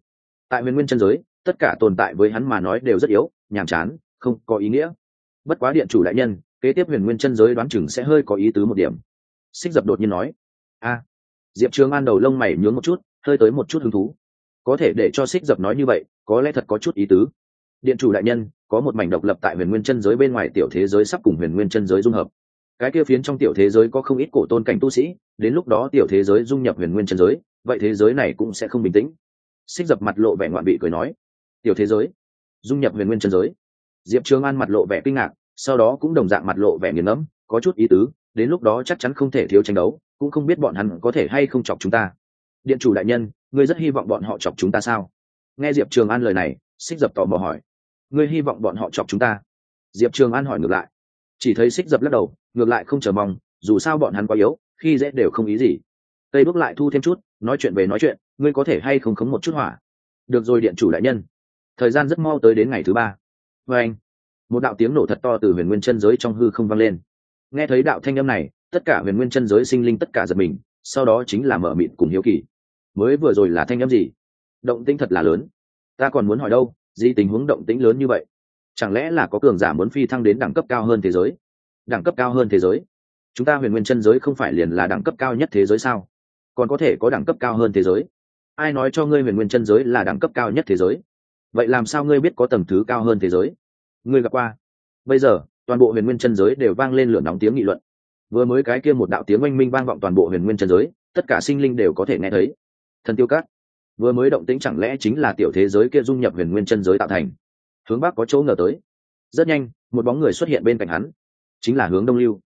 Tại huyền nguyên chân giới, tất cả tồn tại với hắn mà nói đều rất yếu, nhàm chán, không có ý nghĩa. Bất quá điện chủ đại nhân, kế tiếp huyền nguyên chân giới đoán chừng sẽ hơi có ý tứ một điểm. Xích dập đột nhiên nói. A diệp trường an đầu lông mày nhướng một chút, hơi tới một chút hứng thú có thể để cho xích dập nói như vậy, có lẽ thật có chút ý tứ. Điện chủ đại nhân, có một mảnh độc lập tại huyền nguyên chân giới bên ngoài tiểu thế giới sắp cùng huyền nguyên chân giới dung hợp. Cái kia phiến trong tiểu thế giới có không ít cổ tôn cảnh tu sĩ, đến lúc đó tiểu thế giới dung nhập huyền nguyên chân giới, vậy thế giới này cũng sẽ không bình tĩnh. Xích dập mặt lộ vẻ ngoạn bị cười nói, tiểu thế giới, dung nhập huyền nguyên chân giới. Diệp trường an mặt lộ vẻ kinh ngạc, sau đó cũng đồng dạng mặt lộ vẻ nghiền ngẫm, có chút ý tứ, đến lúc đó chắc chắn không thể thiếu tranh đấu, cũng không biết bọn hắn có thể hay không chọc chúng ta điện chủ đại nhân, ngươi rất hy vọng bọn họ chọc chúng ta sao? Nghe diệp trường an lời này xích dập tò mò hỏi. Ngươi hy vọng bọn họ chọc chúng ta? Diệp trường an hỏi ngược lại. Chỉ thấy xích dập lắc đầu, ngược lại không chờ mong, dù sao bọn hắn quá yếu, khi dễ đều không ý gì. Tây bước lại thu thêm chút, nói chuyện về nói chuyện, ngươi có thể hay không khống một chút hỏa? Được rồi điện chủ đại nhân. Thời gian rất mau tới đến ngày thứ ba. Vê anh, một đạo tiếng nổ thật to từ huyền nguyên chân giới trong hư không vang lên. Nghe thấy đạo thanh âm này, tất cả huyền nguyên chân giới sinh linh tất cả giật mình, sau đó chính là mở mịn cùng hiếu kỳ mới vừa rồi là thanh âm gì? Động tĩnh thật là lớn. Ta còn muốn hỏi đâu gì tình huống động tĩnh lớn như vậy? Chẳng lẽ là có cường giả muốn phi thăng đến đẳng cấp cao hơn thế giới? Đẳng cấp cao hơn thế giới? Chúng ta huyền nguyên chân giới không phải liền là đẳng cấp cao nhất thế giới sao? Còn có thể có đẳng cấp cao hơn thế giới? Ai nói cho ngươi huyền nguyên chân giới là đẳng cấp cao nhất thế giới? Vậy làm sao ngươi biết có tầng thứ cao hơn thế giới? Ngươi gặp qua. Bây giờ, toàn bộ huyền nguyên chân giới đều vang lên lửa nóng tiếng nghị luận. Vừa mới cái kia một đạo tiếng oanh minh vang vọng toàn bộ huyền nguyên chân giới, tất cả sinh linh đều có thể nghe thấy thần tiêu cát. Vừa mới động tĩnh chẳng lẽ chính là tiểu thế giới kia dung nhập huyền nguyên chân giới tạo thành? Hướng bắc có chỗ ngờ tới. Rất nhanh, một bóng người xuất hiện bên cạnh hắn. Chính là hướng đông lưu.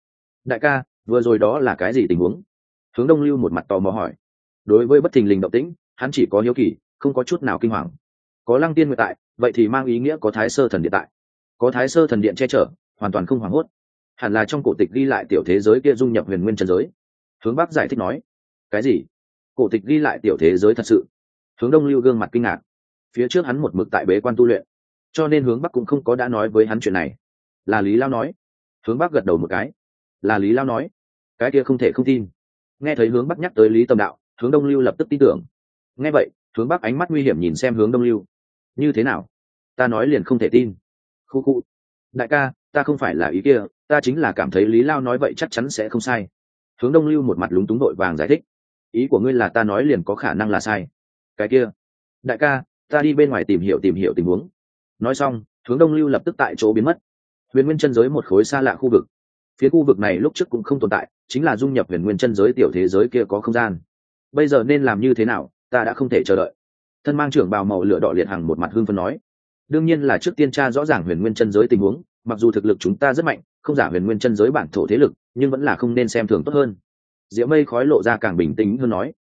Đại ca, vừa rồi đó là cái gì tình huống? Hướng đông lưu một mặt tò mò hỏi. Đối với bất thình lình động tĩnh, hắn chỉ có hiếu kỳ, không có chút nào kinh hoàng. Có lăng tiên nguyện tại, vậy thì mang ý nghĩa có thái sơ thần điện tại. Có thái sơ thần điện che chở, hoàn toàn không hoảng hốt. Hẳn là trong cổ tịch ghi lại tiểu thế giới kia dung nhập huyền nguyên trần giới. Hướng bắc giải thích nói. Cái gì? Cổ tịch ghi lại tiểu thế giới thật sự. Hướng đông lưu gương mặt kinh ngạc. Phía trước hắn một mực tại bế quan tu luyện. Cho nên hướng bắc cũng không có đã nói với hắn chuyện này. Là lý lao nói. Hướng bắc gật đầu một cái. Là lý lao nói. Cái kia không thể không tin. Nghe thấy hướng bắc nhắc tới lý tâm đạo, hướng đông lưu lập tức tin tưởng. Nghe vậy, hướng bắc ánh mắt nguy hiểm nhìn xem hướng đông lưu. Như thế nào? Ta nói liền không thể tin. Khu khu. Đại ca, ta không phải là ý kia, ta chính là cảm thấy lý lao nói vậy chắc chắn sẽ không sai. Hướng đông lưu một mặt lúng túng đội vàng giải thích ý của ngươi là ta nói liền có khả năng là sai. Cái kia, đại ca, ta đi bên ngoài tìm hiểu tìm hiểu tình huống. Nói xong, hướng đông lưu lập tức tại chỗ biến mất. Huyền nguyên chân giới một khối xa lạ khu vực. Phía khu vực này lúc trước cũng không tồn tại, chính là dung nhập huyền nguyên chân giới tiểu thế giới kia có không gian. Bây giờ nên làm như thế nào, ta đã không thể chờ đợi. Thân mang trưởng bào màu lửa đỏ liệt hàng một mặt hương phân nói. Đương nhiên là trước tiên tra rõ ràng huyền nguyên chân giới tình huống, mặc dù thực lực chúng ta rất mạnh, không giả huyền nguyên chân giới bản thổ thế lực, nhưng vẫn là không nên xem thường tốt hơn diễm mây khói lộ ra càng bình tĩnh hơn nói.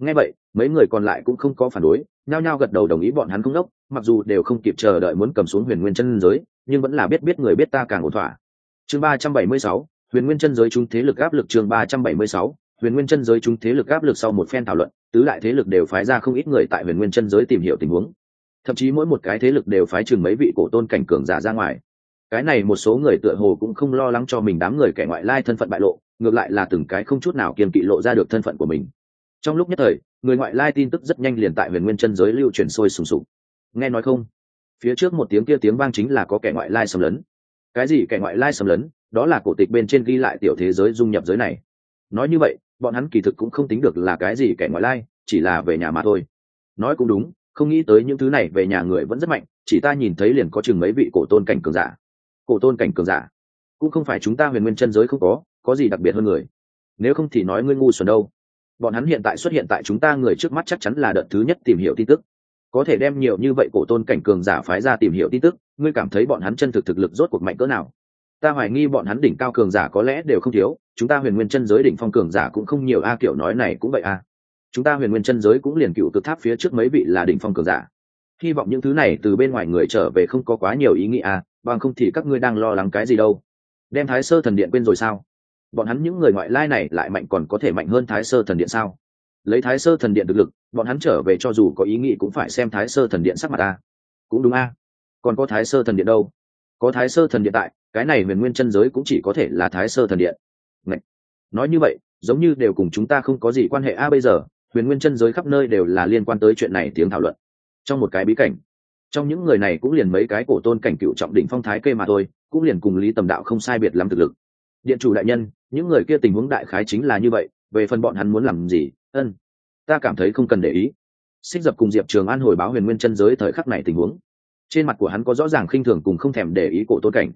Ngay vậy, mấy người còn lại cũng không có phản đối, nhao nhao gật đầu đồng ý bọn hắn không đốc, mặc dù đều không kịp chờ đợi muốn cầm xuống huyền nguyên chân giới, nhưng vẫn là biết biết người biết ta càng ổn thỏa. Chương ba trăm bảy mươi sáu, huyền nguyên chân giới chúng thế lực áp lực chương ba trăm bảy mươi sáu, huyền nguyên chân giới chúng thế lực áp lực sau một phen thảo luận, tứ đại thế lực đều phái ra không ít người tại huyền nguyên chân giới tìm hiểu tình huống. Thậm chí mỗi một cái thế lực đều phái chừng mấy vị cổ tôn cảnh cường giả ra ngoài. Cái này một số người tựa hồ cũng không lo lắng cho mình đám người kẻ ngoại lai thân phận bại lộ ngược lại là từng cái không chút nào kiên kỵ lộ ra được thân phận của mình. Trong lúc nhất thời, người ngoại lai tin tức rất nhanh liền tại huyền nguyên chân giới lưu truyền sôi sùng sục. Nghe nói không? Phía trước một tiếng kia tiếng vang chính là có kẻ ngoại lai xâm lấn. Cái gì kẻ ngoại lai xâm lấn? Đó là cổ tịch bên trên ghi lại tiểu thế giới dung nhập giới này. Nói như vậy, bọn hắn kỳ thực cũng không tính được là cái gì kẻ ngoại lai, chỉ là về nhà mà thôi. Nói cũng đúng, không nghĩ tới những thứ này về nhà người vẫn rất mạnh, chỉ ta nhìn thấy liền có chừng mấy vị cổ tôn cảnh cường giả. Cổ tôn cảnh cường giả? Cũng không phải chúng ta huyền nguyên chân giới không có có gì đặc biệt hơn người? Nếu không thì nói ngươi ngu xuẩn đâu. Bọn hắn hiện tại xuất hiện tại chúng ta người trước mắt chắc chắn là đợt thứ nhất tìm hiểu tin tức. Có thể đem nhiều như vậy cổ tôn cảnh cường giả phái ra tìm hiểu tin tức, ngươi cảm thấy bọn hắn chân thực thực lực rốt cuộc mạnh cỡ nào? Ta hoài nghi bọn hắn đỉnh cao cường giả có lẽ đều không thiếu, chúng ta huyền nguyên chân giới đỉnh phong cường giả cũng không nhiều a, kiểu nói này cũng vậy a. Chúng ta huyền nguyên chân giới cũng liền cựu cực tháp phía trước mấy vị là đỉnh phong cường giả. Hy vọng những thứ này từ bên ngoài người trở về không có quá nhiều ý nghĩa a, bằng không thì các ngươi đang lo lắng cái gì đâu? Đem thái sơ thần điện quên rồi sao? Bọn hắn những người ngoại lai này lại mạnh còn có thể mạnh hơn thái sơ thần điện sao? Lấy thái sơ thần điện thực lực, bọn hắn trở về cho dù có ý nghĩ cũng phải xem thái sơ thần điện sắc mặt ta. Cũng đúng a. Còn có thái sơ thần điện đâu? Có thái sơ thần điện tại, cái này huyền nguyên chân giới cũng chỉ có thể là thái sơ thần điện. Ngậy! nói như vậy, giống như đều cùng chúng ta không có gì quan hệ a, bây giờ, huyền nguyên chân giới khắp nơi đều là liên quan tới chuyện này tiếng thảo luận. Trong một cái bí cảnh, trong những người này cũng liền mấy cái cổ tôn cảnh cựu trọng đỉnh phong thái kê mà thôi, cũng liền cùng lý tầm đạo không sai biệt lắm thực lực điện chủ đại nhân, những người kia tình huống đại khái chính là như vậy, về phần bọn hắn muốn làm gì? Ân, ta cảm thấy không cần để ý. Xích dập cùng diệp trường an hồi báo huyền nguyên chân giới thời khắc này tình huống. Trên mặt của hắn có rõ ràng khinh thường cùng không thèm để ý cổ tôn cảnh.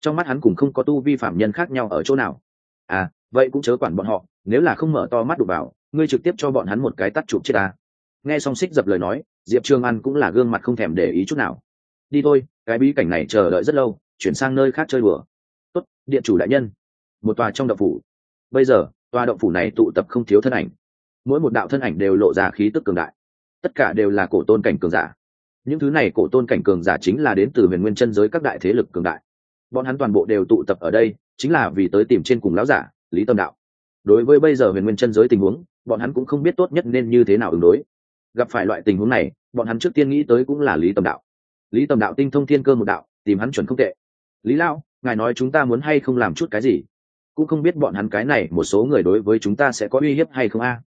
Trong mắt hắn cùng không có tu vi phạm nhân khác nhau ở chỗ nào? À vậy cũng chớ quản bọn họ, nếu là không mở to mắt đục vào, ngươi trực tiếp cho bọn hắn một cái tắt chụp chết ta. Nghe xong xích dập lời nói, diệp trường an cũng là gương mặt không thèm để ý chút nào. Đi thôi, cái bí cảnh này chờ đợi rất lâu, chuyển sang nơi khác chơi bừa tốt, điện chủ đại nhân một tòa trong động phủ. Bây giờ, tòa động phủ này tụ tập không thiếu thân ảnh. Mỗi một đạo thân ảnh đều lộ ra khí tức cường đại. Tất cả đều là cổ tôn cảnh cường giả. Những thứ này cổ tôn cảnh cường giả chính là đến từ huyền nguyên chân giới các đại thế lực cường đại. Bọn hắn toàn bộ đều tụ tập ở đây, chính là vì tới tìm trên cùng lão giả, lý tâm đạo. Đối với bây giờ huyền nguyên chân giới tình huống, bọn hắn cũng không biết tốt nhất nên như thế nào ứng đối. Gặp phải loại tình huống này, bọn hắn trước tiên nghĩ tới cũng là lý tâm đạo. Lý tâm đạo tinh thông thiên cơ một đạo, tìm hắn chuẩn không tệ. Lý lao ngài nói chúng ta muốn hay không làm chút cái gì? Cũng không biết bọn hắn cái này, một số người đối với chúng ta sẽ có uy hiếp hay không a?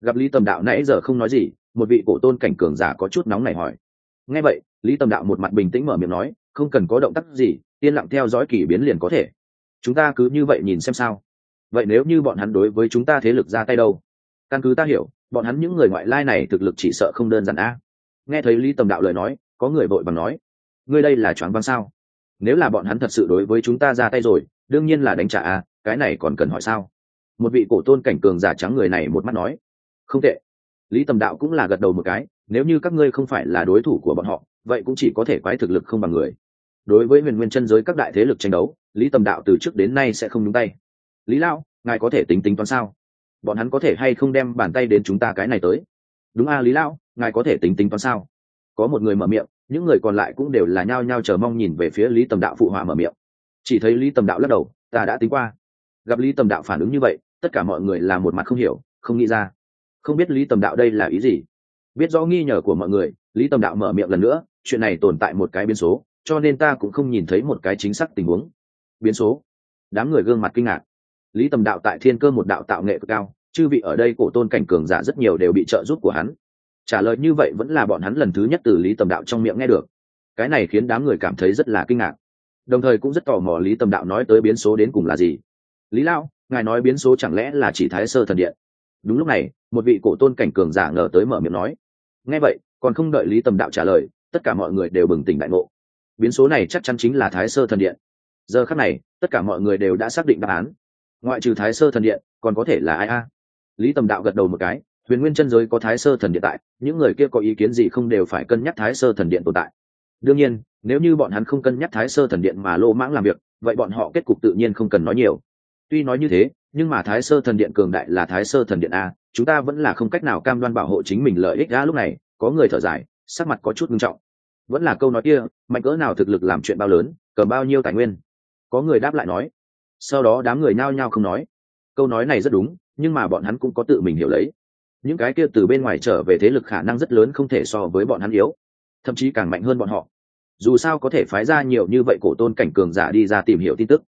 Gặp lý tầm đạo nãy giờ không nói gì, một vị cổ tôn cảnh cường giả có chút nóng này hỏi. Nghe vậy, lý tầm đạo một mặt bình tĩnh mở miệng nói, không cần có động tác gì, yên lặng theo dõi kỷ biến liền có thể. Chúng ta cứ như vậy nhìn xem sao. Vậy nếu như bọn hắn đối với chúng ta thế lực ra tay đâu? Căn cứ ta hiểu, bọn hắn những người ngoại lai này thực lực chỉ sợ không đơn giản a. Nghe thấy lý tầm đạo lời nói, có người vội bằng nói, ngươi đây là choáng văng sao? Nếu là bọn hắn thật sự đối với chúng ta ra tay rồi, đương nhiên là đánh trả a cái này còn cần hỏi sao? Một vị cổ tôn cảnh cường giả trắng người này một mắt nói, không tệ. Lý tầm đạo cũng là gật đầu một cái, nếu như các ngươi không phải là đối thủ của bọn họ, vậy cũng chỉ có thể quái thực lực không bằng người. Đối với huyền nguyên chân giới các đại thế lực tranh đấu, lý tầm đạo từ trước đến nay sẽ không nhúng tay. Lý lao ngài có thể tính tính toán sao? Bọn hắn có thể hay không đem bàn tay đến chúng ta cái này tới? Đúng a, lý lao ngài có thể tính tính toán sao? Có một người mở miệng, những người còn lại cũng đều là nhao nhao chờ mong nhìn về phía lý tầm đạo phụ họa mở miệng. Chỉ thấy lý tầm đạo lắc đầu, ta đã tính qua gặp lý tầm đạo phản ứng như vậy, tất cả mọi người là một mặt không hiểu, không nghĩ ra. Không biết lý tầm đạo đây là ý gì. Biết rõ nghi ngờ của mọi người, lý tầm đạo mở miệng lần nữa, chuyện này tồn tại một cái biến số, cho nên ta cũng không nhìn thấy một cái chính xác tình huống. Biến số. Đám người gương mặt kinh ngạc. Lý tầm đạo tại thiên cơ một đạo tạo nghệ cực cao, chư vị ở đây cổ tôn cảnh cường giả rất nhiều đều bị trợ giúp của hắn. Trả lời như vậy vẫn là bọn hắn lần thứ nhất từ lý tầm đạo trong miệng nghe được. Cái này khiến đám người cảm thấy rất là kinh ngạc. Đồng thời cũng rất tò mò lý tầm đạo nói tới biến số đến cùng là gì lý lão, ngài nói biến số chẳng lẽ là chỉ thái sơ thần điện? Đúng lúc này, một vị cổ tôn cảnh cường giả ngờ tới mở miệng nói. Nghe vậy, còn không đợi lý tầm đạo trả lời, tất cả mọi người đều bừng tỉnh đại ngộ. Biến số này chắc chắn chính là thái sơ thần điện. Giờ khắc này, tất cả mọi người đều đã xác định đáp án. Ngoại trừ thái sơ thần điện, còn có thể là ai a? Lý tầm đạo gật đầu một cái, huyền nguyên chân giới có thái sơ thần điện tại, những người kia có ý kiến gì không đều phải cân nhắc thái sơ thần điện tồn tại. Đương nhiên, nếu như bọn hắn không cân nhắc thái sơ thần điện mà lô mãng làm việc, vậy bọn họ kết cục tự nhiên không cần nói nhiều tuy nói như thế, nhưng mà thái sơ thần điện cường đại là thái sơ thần điện a, chúng ta vẫn là không cách nào cam đoan bảo hộ chính mình lợi ích đã lúc này, có người thở dài, sắc mặt có chút nghiêm trọng. Vẫn là câu nói kia, mạnh cỡ nào thực lực làm chuyện bao lớn, cầm bao nhiêu tài nguyên? Có người đáp lại nói. Sau đó đám người nhao nhao không nói. Câu nói này rất đúng, nhưng mà bọn hắn cũng có tự mình hiểu lấy. Những cái kia từ bên ngoài trở về thế lực khả năng rất lớn không thể so với bọn hắn yếu. Thậm chí càng mạnh hơn bọn họ. Dù sao có thể phái ra nhiều như vậy cổ tôn cảnh cường giả đi ra tìm hiểu tin tức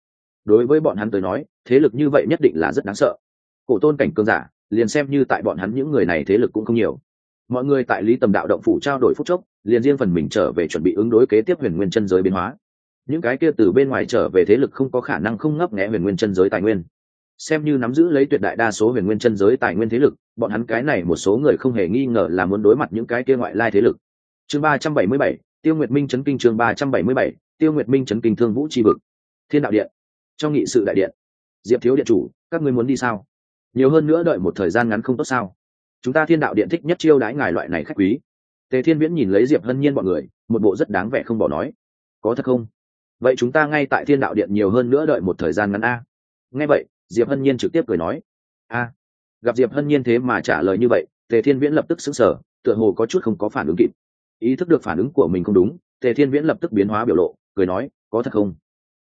đối với bọn hắn tới nói, thế lực như vậy nhất định là rất đáng sợ. Cổ tôn cảnh cường giả, liền xem như tại bọn hắn những người này thế lực cũng không nhiều. Mọi người tại lý tầm đạo động phủ trao đổi phút chốc, liền riêng phần mình trở về chuẩn bị ứng đối kế tiếp huyền nguyên chân giới biến hóa. Những cái kia từ bên ngoài trở về thế lực không có khả năng không ngấp nghẽ huyền nguyên chân giới tài nguyên. Xem như nắm giữ lấy tuyệt đại đa số huyền nguyên chân giới tài nguyên thế lực, bọn hắn cái này một số người không hề nghi ngờ là muốn đối mặt những cái kia ngoại lai thế lực. Chương ba trăm bảy mươi bảy, tiêu nguyệt minh chấn kinh chương ba trăm bảy mươi bảy, tiêu nguyệt minh chấn kinh thương vũ tri vực. Thiên đạo điện trong nghị sự đại điện. Diệp thiếu điện chủ, các ngươi muốn đi sao? Nhiều hơn nữa đợi một thời gian ngắn không tốt sao? Chúng ta thiên đạo điện thích nhất chiêu đãi ngài loại này khách quý. Tề thiên viễn nhìn lấy diệp hân nhiên bọn người, một bộ rất đáng vẻ không bỏ nói. Có thật không? Vậy chúng ta ngay tại thiên đạo điện nhiều hơn nữa đợi một thời gian ngắn a. Nghe vậy, diệp hân nhiên trực tiếp cười nói. A. Gặp diệp hân nhiên thế mà trả lời như vậy, tề thiên viễn lập tức xứng sở tựa hồ có chút không có phản ứng kịp. Ý thức được phản ứng của mình không đúng, tề thiên viễn lập tức biến hóa biểu lộ, cười nói, có thật không?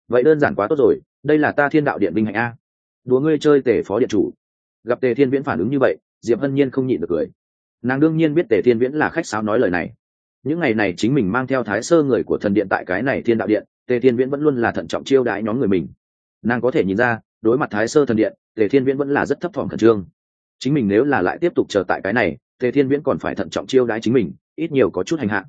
Vậy đơn giản quá tốt rồi đây là ta thiên đạo điện binh hạnh a. Đùa ngươi chơi tề phó điện chủ. Gặp tề thiên viễn phản ứng như vậy, diệp hân nhiên không nhịn được cười. Nàng đương nhiên biết tề thiên viễn là khách sáo nói lời này. Những ngày này chính mình mang theo thái sơ người của thần điện tại cái này thiên đạo điện, tề thiên viễn vẫn luôn là thận trọng chiêu đãi nhóm người mình. Nàng có thể nhìn ra, đối mặt thái sơ thần điện, tề thiên viễn vẫn là rất thấp thỏm khẩn trương. Chính mình nếu là lại tiếp tục chờ tại cái này, tề thiên viễn còn phải thận trọng chiêu đãi chính mình, ít nhiều có chút hành hạ.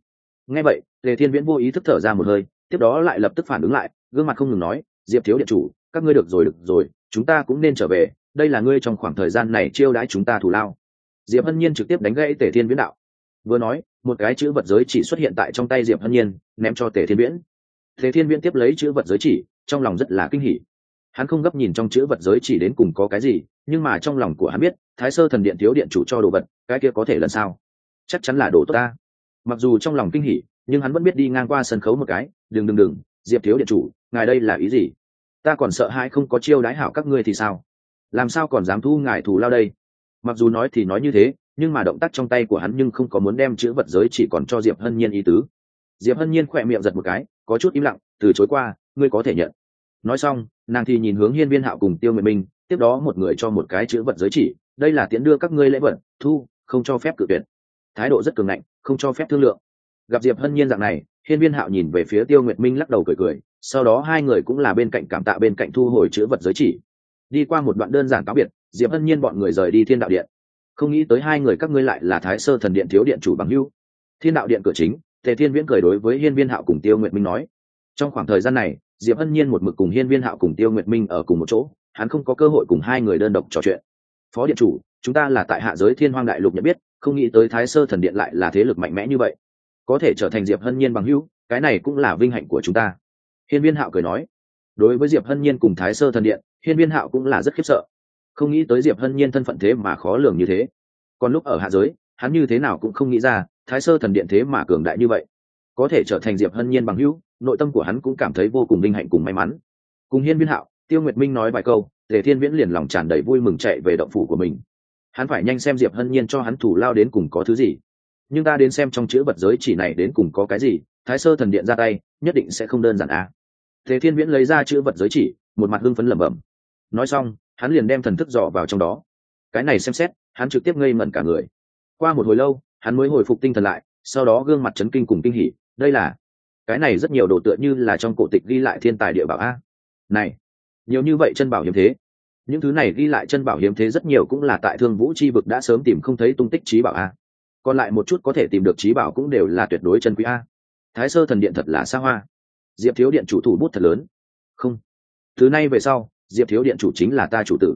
Ngay vậy, tề thiên viễn vô ý thức thở ra một hơi, tiếp đó lại lập tức phản ứng lại, gương mặt không ngừng nói diệp thiếu điện chủ, các ngươi được rồi được rồi, chúng ta cũng nên trở về, đây là ngươi trong khoảng thời gian này chiêu đãi chúng ta thủ lao. Diệp hân nhiên trực tiếp đánh gãy tề thiên viễn đạo. Vừa nói, một cái chữ vật giới chỉ xuất hiện tại trong tay diệp hân nhiên, ném cho tề thiên viễn. Tề thiên viễn tiếp lấy chữ vật giới chỉ, trong lòng rất là kinh hỉ. Hắn không gấp nhìn trong chữ vật giới chỉ đến cùng có cái gì, nhưng mà trong lòng của hắn biết, thái sơ thần điện thiếu điện chủ cho đồ vật, cái kia có thể lần sao? Chắc chắn là đồ tốt ta. Mặc dù trong lòng kinh hỉ, nhưng hắn vẫn biết đi ngang qua sân khấu một cái, đừng đừng đừng, diệp thiếu điện chủ, ngài đây là ý gì? Ta còn sợ hai không có chiêu đái hảo các ngươi thì sao? Làm sao còn dám thu ngài thù lao đây? Mặc dù nói thì nói như thế, nhưng mà động tác trong tay của hắn nhưng không có muốn đem chữ vật giới chỉ còn cho diệp hân nhiên ý tứ. Diệp hân nhiên khỏe miệng giật một cái, có chút im lặng, từ chối qua, ngươi có thể nhận. Nói xong, nàng thì nhìn hướng hiên viên hạo cùng tiêu nguyện minh, tiếp đó một người cho một cái chữ vật giới chỉ, đây là tiễn đưa các ngươi lễ vật, thu, không cho phép cự tuyệt. Thái độ rất cường ngạnh, không cho phép thương lượng. Gặp diệp hân nhiên dạng này hiên viên hạo nhìn về phía tiêu nguyệt minh lắc đầu cười cười, sau đó hai người cũng là bên cạnh cảm tạ bên cạnh thu hồi chữ vật giới chỉ. Đi qua một đoạn đơn giản cáo biệt, diệp hân nhiên bọn người rời đi thiên đạo điện. Không nghĩ tới hai người các ngươi lại là thái sơ thần điện thiếu điện chủ bằng hưu thiên đạo điện cửa chính, tề thiên viễn cười đối với hiên viên hạo cùng tiêu nguyệt minh nói. Trong khoảng thời gian này, diệp hân nhiên một mực cùng hiên viên hạo cùng tiêu nguyệt minh ở cùng một chỗ, hắn không có cơ hội cùng hai người đơn độc trò chuyện. Phó điện chủ, chúng ta là tại hạ giới thiên hoang đại lục nhận biết, không nghĩ tới thái sơ thần điện lại là thế lực mạnh mẽ như vậy có thể trở thành diệp hân nhiên bằng hữu, cái này cũng là vinh hạnh của chúng ta. Hiên viên hạo cười nói. Đối với diệp hân nhiên cùng thái sơ thần điện, hiên viên hạo cũng là rất khiếp sợ. Không nghĩ tới diệp hân nhiên thân phận thế mà khó lường như thế. Còn lúc ở hạ giới, hắn như thế nào cũng không nghĩ ra, thái sơ thần điện thế mà cường đại như vậy. Có thể trở thành diệp hân nhiên bằng hữu, nội tâm của hắn cũng cảm thấy vô cùng vinh hạnh cùng may mắn. Cùng hiên viên hạo, tiêu nguyệt minh nói vài câu, tề thiên viễn liền lòng tràn đầy vui mừng chạy về động phủ của mình. Hắn phải nhanh xem diệp hân nhiên cho hắn thủ lao đến cùng có thứ gì nhưng ta đến xem trong chữ vật giới chỉ này đến cùng có cái gì, thái sơ thần điện ra tay, nhất định sẽ không đơn giản á Thế thiên viễn lấy ra chữ vật giới chỉ, một mặt hưng phấn lẩm bẩm. Nói xong, hắn liền đem thần thức dò vào trong đó. Cái này xem xét, hắn trực tiếp ngây mẩn cả người. Qua một hồi lâu, hắn mới hồi phục tinh thần lại, sau đó gương mặt chấn kinh cùng kinh hỉ, đây là, cái này rất nhiều đồ tựa như là trong cổ tịch ghi lại thiên tài địa bảo a. Này, nhiều như vậy chân bảo hiếm thế. Những thứ này ghi lại chân bảo hiếm thế rất nhiều cũng là tại thương vũ c h i vực đã sớm tìm không thấy tung tích trí bảo a còn lại một chút có thể tìm được trí bảo cũng đều là tuyệt đối chân quý a. Thái sơ thần điện thật là xa hoa. Diệp thiếu điện chủ thủ bút thật lớn. Không. Thứ này về sau, diệp thiếu điện chủ chính là ta chủ tử.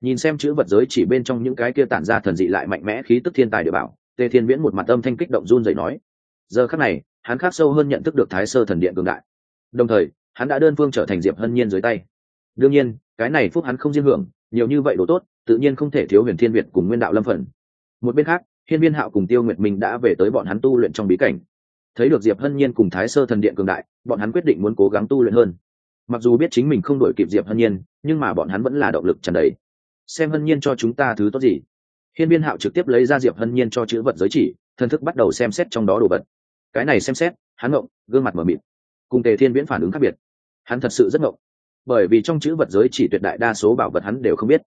Nhìn xem chữ vật giới chỉ bên trong những cái kia tản ra thần dị lại mạnh mẽ khí tức thiên tài địa bảo, tề thiên viễn một mặt âm thanh kích động run dậy nói. Giờ khắc này, hắn khắc sâu hơn nhận thức được thái sơ thần điện cường đại. Đồng thời, hắn đã đơn phương trở thành diệp hân nhiên dưới tay. Đương nhiên, cái này phúc hắn không riêng hưởng, nhiều như vậy đồ tốt, tự nhiên không thể thiếu huyền thiên việt cùng nguyên đạo lâm phần. Một bên khác hiên viên hạo cùng tiêu nguyệt minh đã về tới bọn hắn tu luyện trong bí cảnh. Thấy được diệp hân nhiên cùng thái sơ thần điện cường đại, bọn hắn quyết định muốn cố gắng tu luyện hơn. Mặc dù biết chính mình không đổi kịp diệp hân nhiên, nhưng mà bọn hắn vẫn là động lực trần đầy. xem hân nhiên cho chúng ta thứ tốt gì. Hiên viên hạo trực tiếp lấy ra diệp hân nhiên cho chữ vật giới chỉ thân thức bắt đầu xem xét trong đó đồ vật. Cái này xem xét, hắn ngộng, gương mặt m ở mịt. Cùng tề thiên viễn phản ứng khác biệt. Hắn thật sự rất ngộng. Bởi vì trong chữ vật giới chỉ tuyệt đại đa số bảo vật hắn đều không biết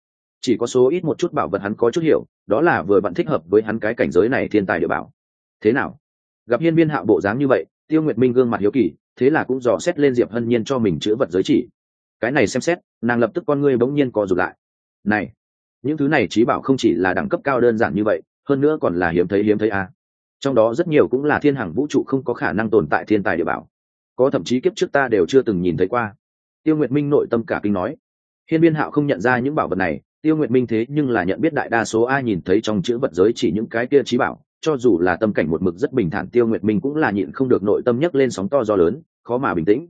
chỉ có số ít một chút bảo vật hắn có chút hiểu, đó là vừa bạn thích hợp với hắn cái cảnh giới này thiên tài địa bảo. Thế nào? Gặp hiên viên hạo bộ dáng như vậy, tiêu nguyệt minh gương mặt hiếu kỳ, thế là cũng dò xét lên diệp hân nhiên cho mình chữ vật giới chỉ. Cái này xem xét, nàng lập tức con ngươi bỗng nhiên co rụt lại. Này, những thứ này trí bảo không chỉ là đẳng cấp cao đơn giản như vậy, hơn nữa còn là hiếm thấy hiếm thấy a à. trong đó rất nhiều cũng là thiên hàng vũ trụ không có khả năng tồn tại thiên tài địa bảo. Có thậm chí kiếp trước ta đều chưa từng nhìn thấy qua. Tiêu nguyệt minh nội tâm cả kinh nói. Hiên viên hạo không nhận ra những bảo vật này tiêu nguyệt minh thế nhưng là nhận biết đại đa số ai nhìn thấy trong chữ vật giới chỉ những cái kia trí bảo, cho dù là tâm cảnh một mực rất bình thản, tiêu nguyệt minh cũng là nhịn không được nội tâm nhấc lên sóng to do lớn, khó mà bình tĩnh.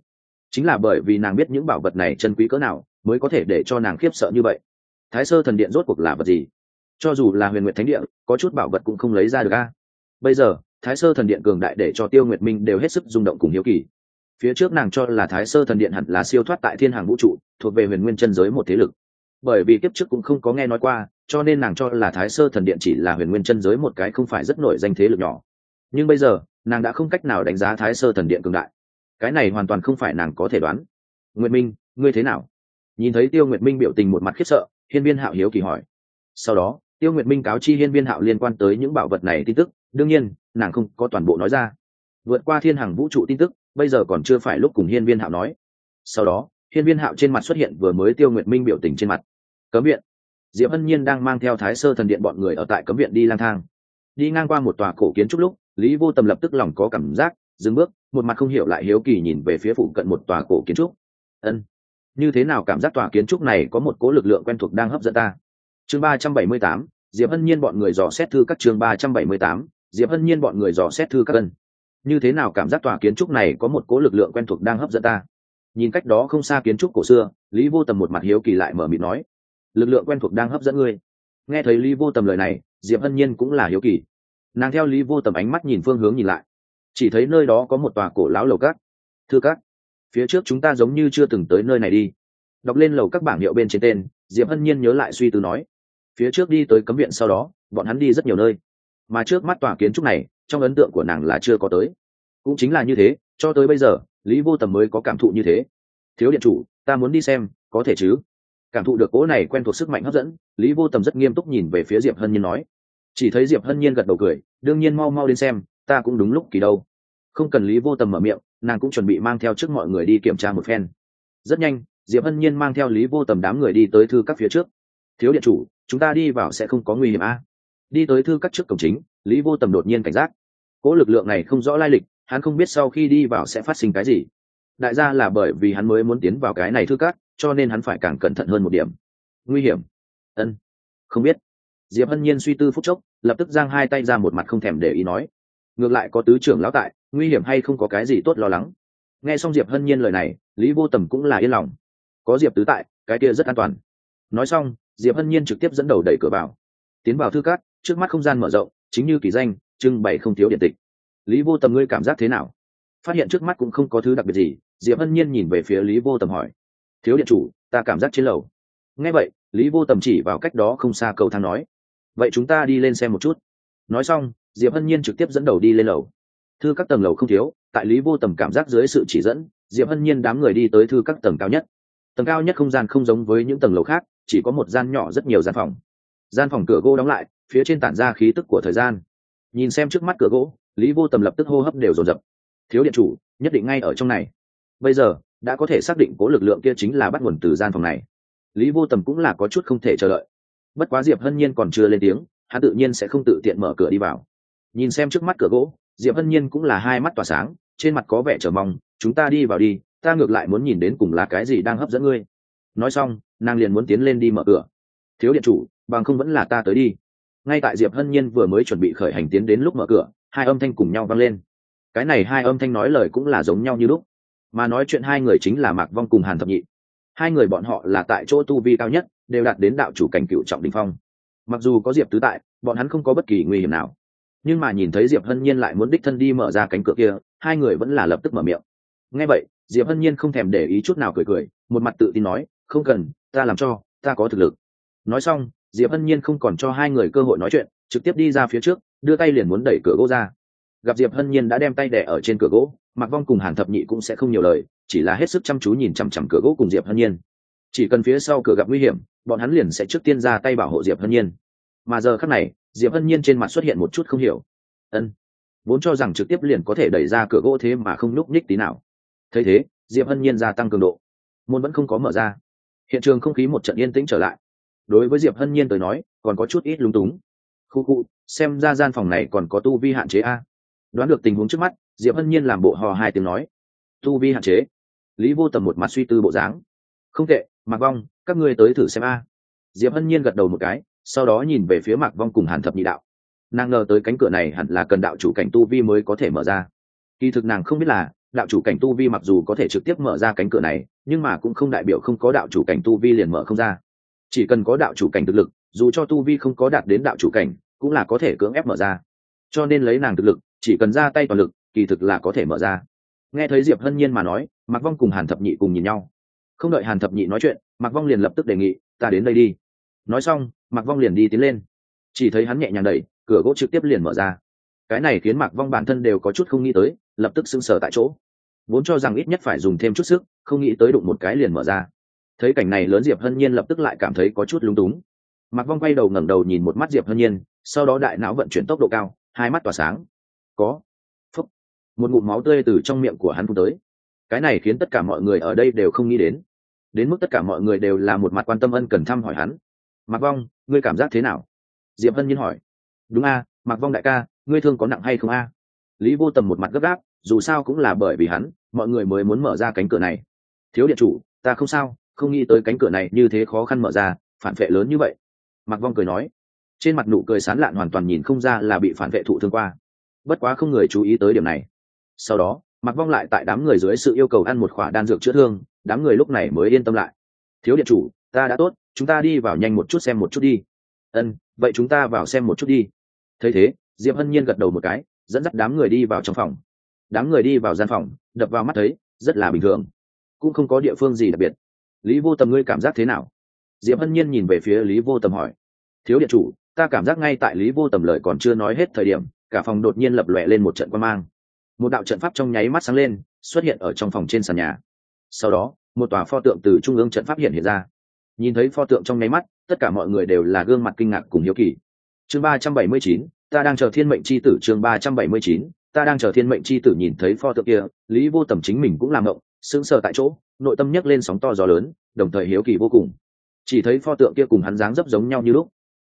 Chính là bởi vì nàng biết những bảo vật này chân quý cỡ nào, mới có thể để cho nàng khiếp sợ như vậy. Thái sơ thần điện rốt cuộc là vật gì? Cho dù là huyền nguyệt thánh địa, có chút bảo vật cũng không lấy ra được a. Bây giờ, thái sơ thần điện cường đại để cho tiêu nguyệt minh đều hết sức rung động cùng hiếu kỳ. Phía trước nàng cho là thái sơ thần điện hẳn là siêu thoát tại thiên hàng vũ trụ, thuộc về huyền nguyên chân giới một thế lực bởi vì kiếp trước cũng không có nghe nói qua, cho nên nàng cho là thái sơ thần điện chỉ là huyền nguyên chân giới một cái không phải rất nổi danh thế lực nhỏ. Nhưng bây giờ, nàng đã không cách nào đánh giá thái sơ thần điện cường đại. Cái này hoàn toàn không phải nàng có thể đoán. Nguyệt minh, ngươi thế nào? Nhìn thấy tiêu nguyệt minh biểu tình một mặt khiếp sợ, hiên viên hạo hiếu kỳ hỏi. Sau đó, tiêu nguyệt minh cáo chi hiên viên hạo liên quan tới những bảo vật này tin tức. Đương nhiên, nàng không có toàn bộ nói ra. Vượt qua thiên hàng vũ trụ tin tức, bây giờ còn chưa phải lúc cùng hiên viên hạo nói. Sau đó hiên viên hạo trên mặt xuất hiện vừa mới tiêu nguyệt minh biểu tình trên mặt. Cấm viện. Diệp hân nhiên đang mang theo thái sơ thần điện bọn người ở tại cấm viện đi lang thang. Đi ngang qua một tòa cổ kiến trúc lúc, lý vô tầm lập tức lòng có cảm giác, dừng bước, một mặt không hiểu lại hiếu kỳ nhìn về phía phụ cận một tòa cổ kiến trúc. Ân, như thế nào cảm giác tòa kiến trúc này có một cố lực lượng quen thuộc đang hấp dẫn ta? Chương ba trăm bảy mươi tám, diệp hân nhiên bọn người dò xét thư các chương ba trăm bảy mươi tám, diệp hân nhiên bọn người dò xét thư các ân. Như thế nào cảm giác tòa kiến trúc này có một cố lực lượng quen thuộc đang hấp dẫn ta? Nhìn cách đó không xa kiến trúc cổ xưa, lý vô tầm một mặt hiếu kỳ lại mở mịt nói, lực lượng quen thuộc đang hấp dẫn ngươi. Nghe thấy lý vô tầm lời này, diệp hân nhiên cũng là hiếu kỳ. Nàng theo lý vô tầm ánh mắt nhìn phương hướng nhìn lại, chỉ thấy nơi đó có một tòa cổ lão lầu cát. Thưa cát phía trước chúng ta giống như chưa từng tới nơi này đi. Đọc lên lầu các bảng hiệu bên trên tên, diệp hân nhiên nhớ lại suy tư nói, phía trước đi tới cấm viện sau đó, bọn hắn đi rất nhiều nơi, mà trước mắt tòa kiến trúc này, trong ấn tượng của nàng là chưa có tới. Cũng chính là như thế, cho tới bây giờ lý vô tầm mới có cảm thụ như thế. Thiếu điện chủ, ta muốn đi xem, có thể chứ? Cảm thụ được cỗ này quen thuộc sức mạnh hấp dẫn, lý vô tầm rất nghiêm túc nhìn về phía diệp hân nhiên nói. Chỉ thấy diệp hân nhiên gật đầu cười, đương nhiên mau mau đến xem, ta cũng đúng lúc kỳ đâu. Không cần lý vô tầm mở miệng, nàng cũng chuẩn bị mang theo trước mọi người đi kiểm tra một phen. Rất nhanh, diệp hân nhiên mang theo lý vô tầm đám người đi tới thư các phía trước. Thiếu điện chủ, chúng ta đi vào sẽ không có nguy hiểm a. À? đi tới thư các trước cổng chính, lý vô tầm đột nhiên cảnh giác. Cỗ lực lượng này không rõ lai lịch hắn không biết sau khi đi vào sẽ phát sinh cái gì. Đại gia là bởi vì hắn mới muốn tiến vào cái này thư cát, cho nên hắn phải càng cẩn thận hơn một điểm. Nguy hiểm. Ân. Không biết. Diệp hân nhiên suy tư phút chốc lập tức giang hai tay ra một mặt không thèm để ý nói. Ngược lại có tứ trưởng lão tại nguy hiểm hay không có cái gì tốt lo lắng. Nghe xong diệp hân nhiên lời này lý vô tầm cũng là yên lòng. Có diệp tứ tại cái kia rất an toàn. Nói xong diệp hân nhiên trực tiếp dẫn đầu đẩy cửa vào. Tiến vào thư cát trước mắt không gian mở rộng chính như kỳ danh trưng bày không thiếu điện tịch lý vô tầm ngươi cảm giác thế nào? Phát hiện trước mắt cũng không có thứ đặc biệt gì, diệp hân nhiên nhìn về phía lý vô tầm hỏi. Thiếu điện chủ, ta cảm giác trên lầu. Nghe vậy, lý vô tầm chỉ vào cách đó không xa cầu thang nói. Vậy chúng ta đi lên xem một chút. Nói xong, diệp hân nhiên trực tiếp dẫn đầu đi lên lầu. Thư các tầng lầu không thiếu, tại lý vô tầm cảm giác dưới sự chỉ dẫn, diệp hân nhiên đám người đi tới thư các tầng cao nhất. Tầng cao nhất không gian không giống với những tầng lầu khác, chỉ có một gian nhỏ rất nhiều gian phòng. Gian phòng cửa gỗ đóng lại, phía trên tản ra khí tức của thời gian. Nhìn xem trước mắt cửa gỗ lý vô tầm lập tức hô hấp đều dồn dập. Thiếu điện chủ, nhất định ngay ở trong này. Bây giờ, đã có thể xác định cố lực lượng kia chính là bắt nguồn từ gian phòng này. Lý vô tầm cũng là có chút không thể chờ đợi. Bất quá diệp hân nhiên còn chưa lên tiếng, hắn tự nhiên sẽ không tự tiện mở cửa đi vào. Nhìn xem trước mắt cửa gỗ, diệp hân nhiên cũng là hai mắt tỏa sáng, trên mặt có vẻ chờ mong, chúng ta đi vào đi, ta ngược lại muốn nhìn đến cùng là cái gì đang hấp dẫn ngươi. Nói xong, nàng liền muốn tiến lên đi mở cửa. Thiếu điện chủ, bằng không vẫn là ta tới đi. Ngay tại diệp hân nhiên vừa mới chuẩn bị khởi hành tiến đến lúc mở cửa hai âm thanh cùng nhau vang lên. Cái này hai âm thanh nói lời cũng là giống nhau như lúc. Mà nói chuyện hai người chính là mạc vong cùng hàn thập nhị. Hai người bọn họ là tại chỗ tu vi cao nhất, đều đạt đến đạo chủ cảnh cựu trọng đình phong. Mặc dù có diệp tứ tại, bọn hắn không có bất kỳ nguy hiểm nào. Nhưng mà nhìn thấy diệp hân nhiên lại muốn đích thân đi mở ra cánh cửa kia, hai người vẫn là lập tức mở miệng. Nghe vậy, diệp hân nhiên không thèm để ý chút nào cười cười, một mặt tự tin nói, không cần, ta làm cho, ta có thực lực. Nói xong, diệp hân nhiên không còn cho hai người cơ hội nói chuyện trực tiếp đi ra phía trước, đưa tay liền muốn đẩy cửa gỗ ra. Gặp diệp hân nhiên đã đem tay đẻ ở trên cửa gỗ mặc vong cùng hàn thập nhị cũng sẽ không nhiều lời, chỉ là hết sức chăm chú nhìn chằm chằm cửa gỗ cùng diệp hân nhiên. Chỉ cần phía sau cửa gặp nguy hiểm, bọn hắn liền sẽ trước tiên ra tay bảo hộ diệp hân nhiên. Mà giờ khắc này, diệp hân nhiên trên mặt xuất hiện một chút không hiểu. Ân, vốn cho rằng trực tiếp liền có thể đẩy ra cửa gỗ thế mà không núp ních tí nào. Thấy thế, diệp hân nhiên gia tăng cường độ. Môn vẫn không có mở ra. Hiện trường không khí một trận yên tĩnh trở lại. Đối với diệp hân nhiên tới nói, còn có chút ít lúng túng khu khu xem ra gian phòng này còn có tu vi hạn chế a. Đoán được tình huống trước mắt, diệp hân nhiên làm bộ hò hai tiếng nói. Tu vi hạn chế? Lý vô tầm một mặt suy tư bộ dáng. Không tệ, mạc vong, các ngươi tới thử xem a. Diệp hân nhiên gật đầu một cái, sau đó nhìn về phía mạc vong cùng hàn thập nhị đạo. Nàng ngờ tới cánh cửa này hẳn là cần đạo chủ cảnh tu vi mới có thể mở ra. Kỳ thực nàng không biết là, đạo chủ cảnh tu vi mặc dù có thể trực tiếp mở ra cánh cửa này, nhưng mà cũng không đại biểu không có đạo chủ cảnh tu vi liền mở không ra chỉ cần có đạo chủ cảnh thực lực, dù cho tu vi không có đạt đến đạo chủ cảnh, cũng là có thể cưỡng ép mở ra. Cho nên lấy nàng thực lực, chỉ cần ra tay toàn lực, kỳ thực là có thể mở ra. Nghe thấy diệp hân nhiên mà nói, mạc vong cùng hàn thập nhị cùng nhìn nhau. Không đợi hàn thập nhị nói chuyện, mạc vong liền lập tức đề nghị, ta đến đây đi. Nói xong, mạc vong liền đi tiến lên. Chỉ thấy hắn nhẹ nhàng đẩy, cửa gỗ trực tiếp liền mở ra. Cái này khiến mạc vong bản thân đều có chút không nghĩ tới, lập tức sưng sờ tại chỗ. Vốn cho rằng ít nhất phải dùng thêm chút sức, không nghĩ tới đụng một cái liền mở ra thấy cảnh này lớn diệp hân nhiên lập tức lại cảm thấy có chút lúng túng. Mặc vong quay đầu ngẩng đầu nhìn một mắt diệp hân nhiên, sau đó đại não vận chuyển tốc độ cao, hai mắt tỏa sáng. Có. Phúc. Một ngụm máu tươi từ trong miệng của hắn phun tới. Cái này khiến tất cả mọi người ở đây đều không nghĩ đến. Đến mức tất cả mọi người đều là một mặt quan tâm ân cần thăm hỏi hắn. Mặc vong, ngươi cảm giác thế nào? Diệp hân nhiên hỏi. Đúng a mặc vong đại ca, ngươi thương có nặng hay không a? Lý vô tầm một mặt gấp gáp, dù sao cũng là bởi vì hắn, mọi người mới muốn mở ra cánh cửa này. Thiếu điện chủ, ta không sao không nghĩ tới cánh cửa này như thế khó khăn mở ra, phản vệ lớn như vậy. Mặc vong cười nói, trên mặt nụ cười sán lạn hoàn toàn nhìn không ra là bị phản vệ thụ thương qua. Bất quá không người chú ý tới điểm này. Sau đó mặc vong lại tại đám người dưới sự yêu cầu ăn một khỏa đan dược chữa thương, đám người lúc này mới yên tâm lại. Thiếu điện chủ, ta đã tốt, chúng ta đi vào nhanh một chút xem một chút đi. Ân, vậy chúng ta vào xem một chút đi. Thấy thế, diệp hân nhiên gật đầu một cái, dẫn dắt đám người đi vào trong phòng. Đám người đi vào gian phòng, đập vào mắt thấy, rất là bình thường. Cũng không có địa phương gì đặc biệt lý vô tầm ngươi cảm giác thế nào? Diệp hân nhiên nhìn về phía lý vô tầm hỏi. Thiếu điện chủ, ta cảm giác ngay tại lý vô tầm lời còn chưa nói hết thời điểm, cả phòng đột nhiên lập lòe lên một trận quan mang. Một đạo trận pháp trong nháy mắt sáng lên, xuất hiện ở trong phòng trên sàn nhà. Sau đó, một tòa pho tượng từ trung ương trận pháp hiện hiện ra. Nhìn thấy pho tượng trong nháy mắt, tất cả mọi người đều là gương mặt kinh ngạc cùng hiếu kỳ. Chương ba trăm bảy mươi chín, ta đang chờ thiên mệnh c h i tử, chương ba trăm bảy mươi chín, ta đang chờ thiên mệnh c h i tử nhìn thấy pho tượng kia, lý vô tầm chính mình cũng làm ngộng, sững sờ tại chỗ nội tâm nhấc lên sóng to gió lớn, đồng thời hiếu kỳ vô cùng. Chỉ thấy pho tượng kia cùng hắn dáng dấp giống nhau như lúc.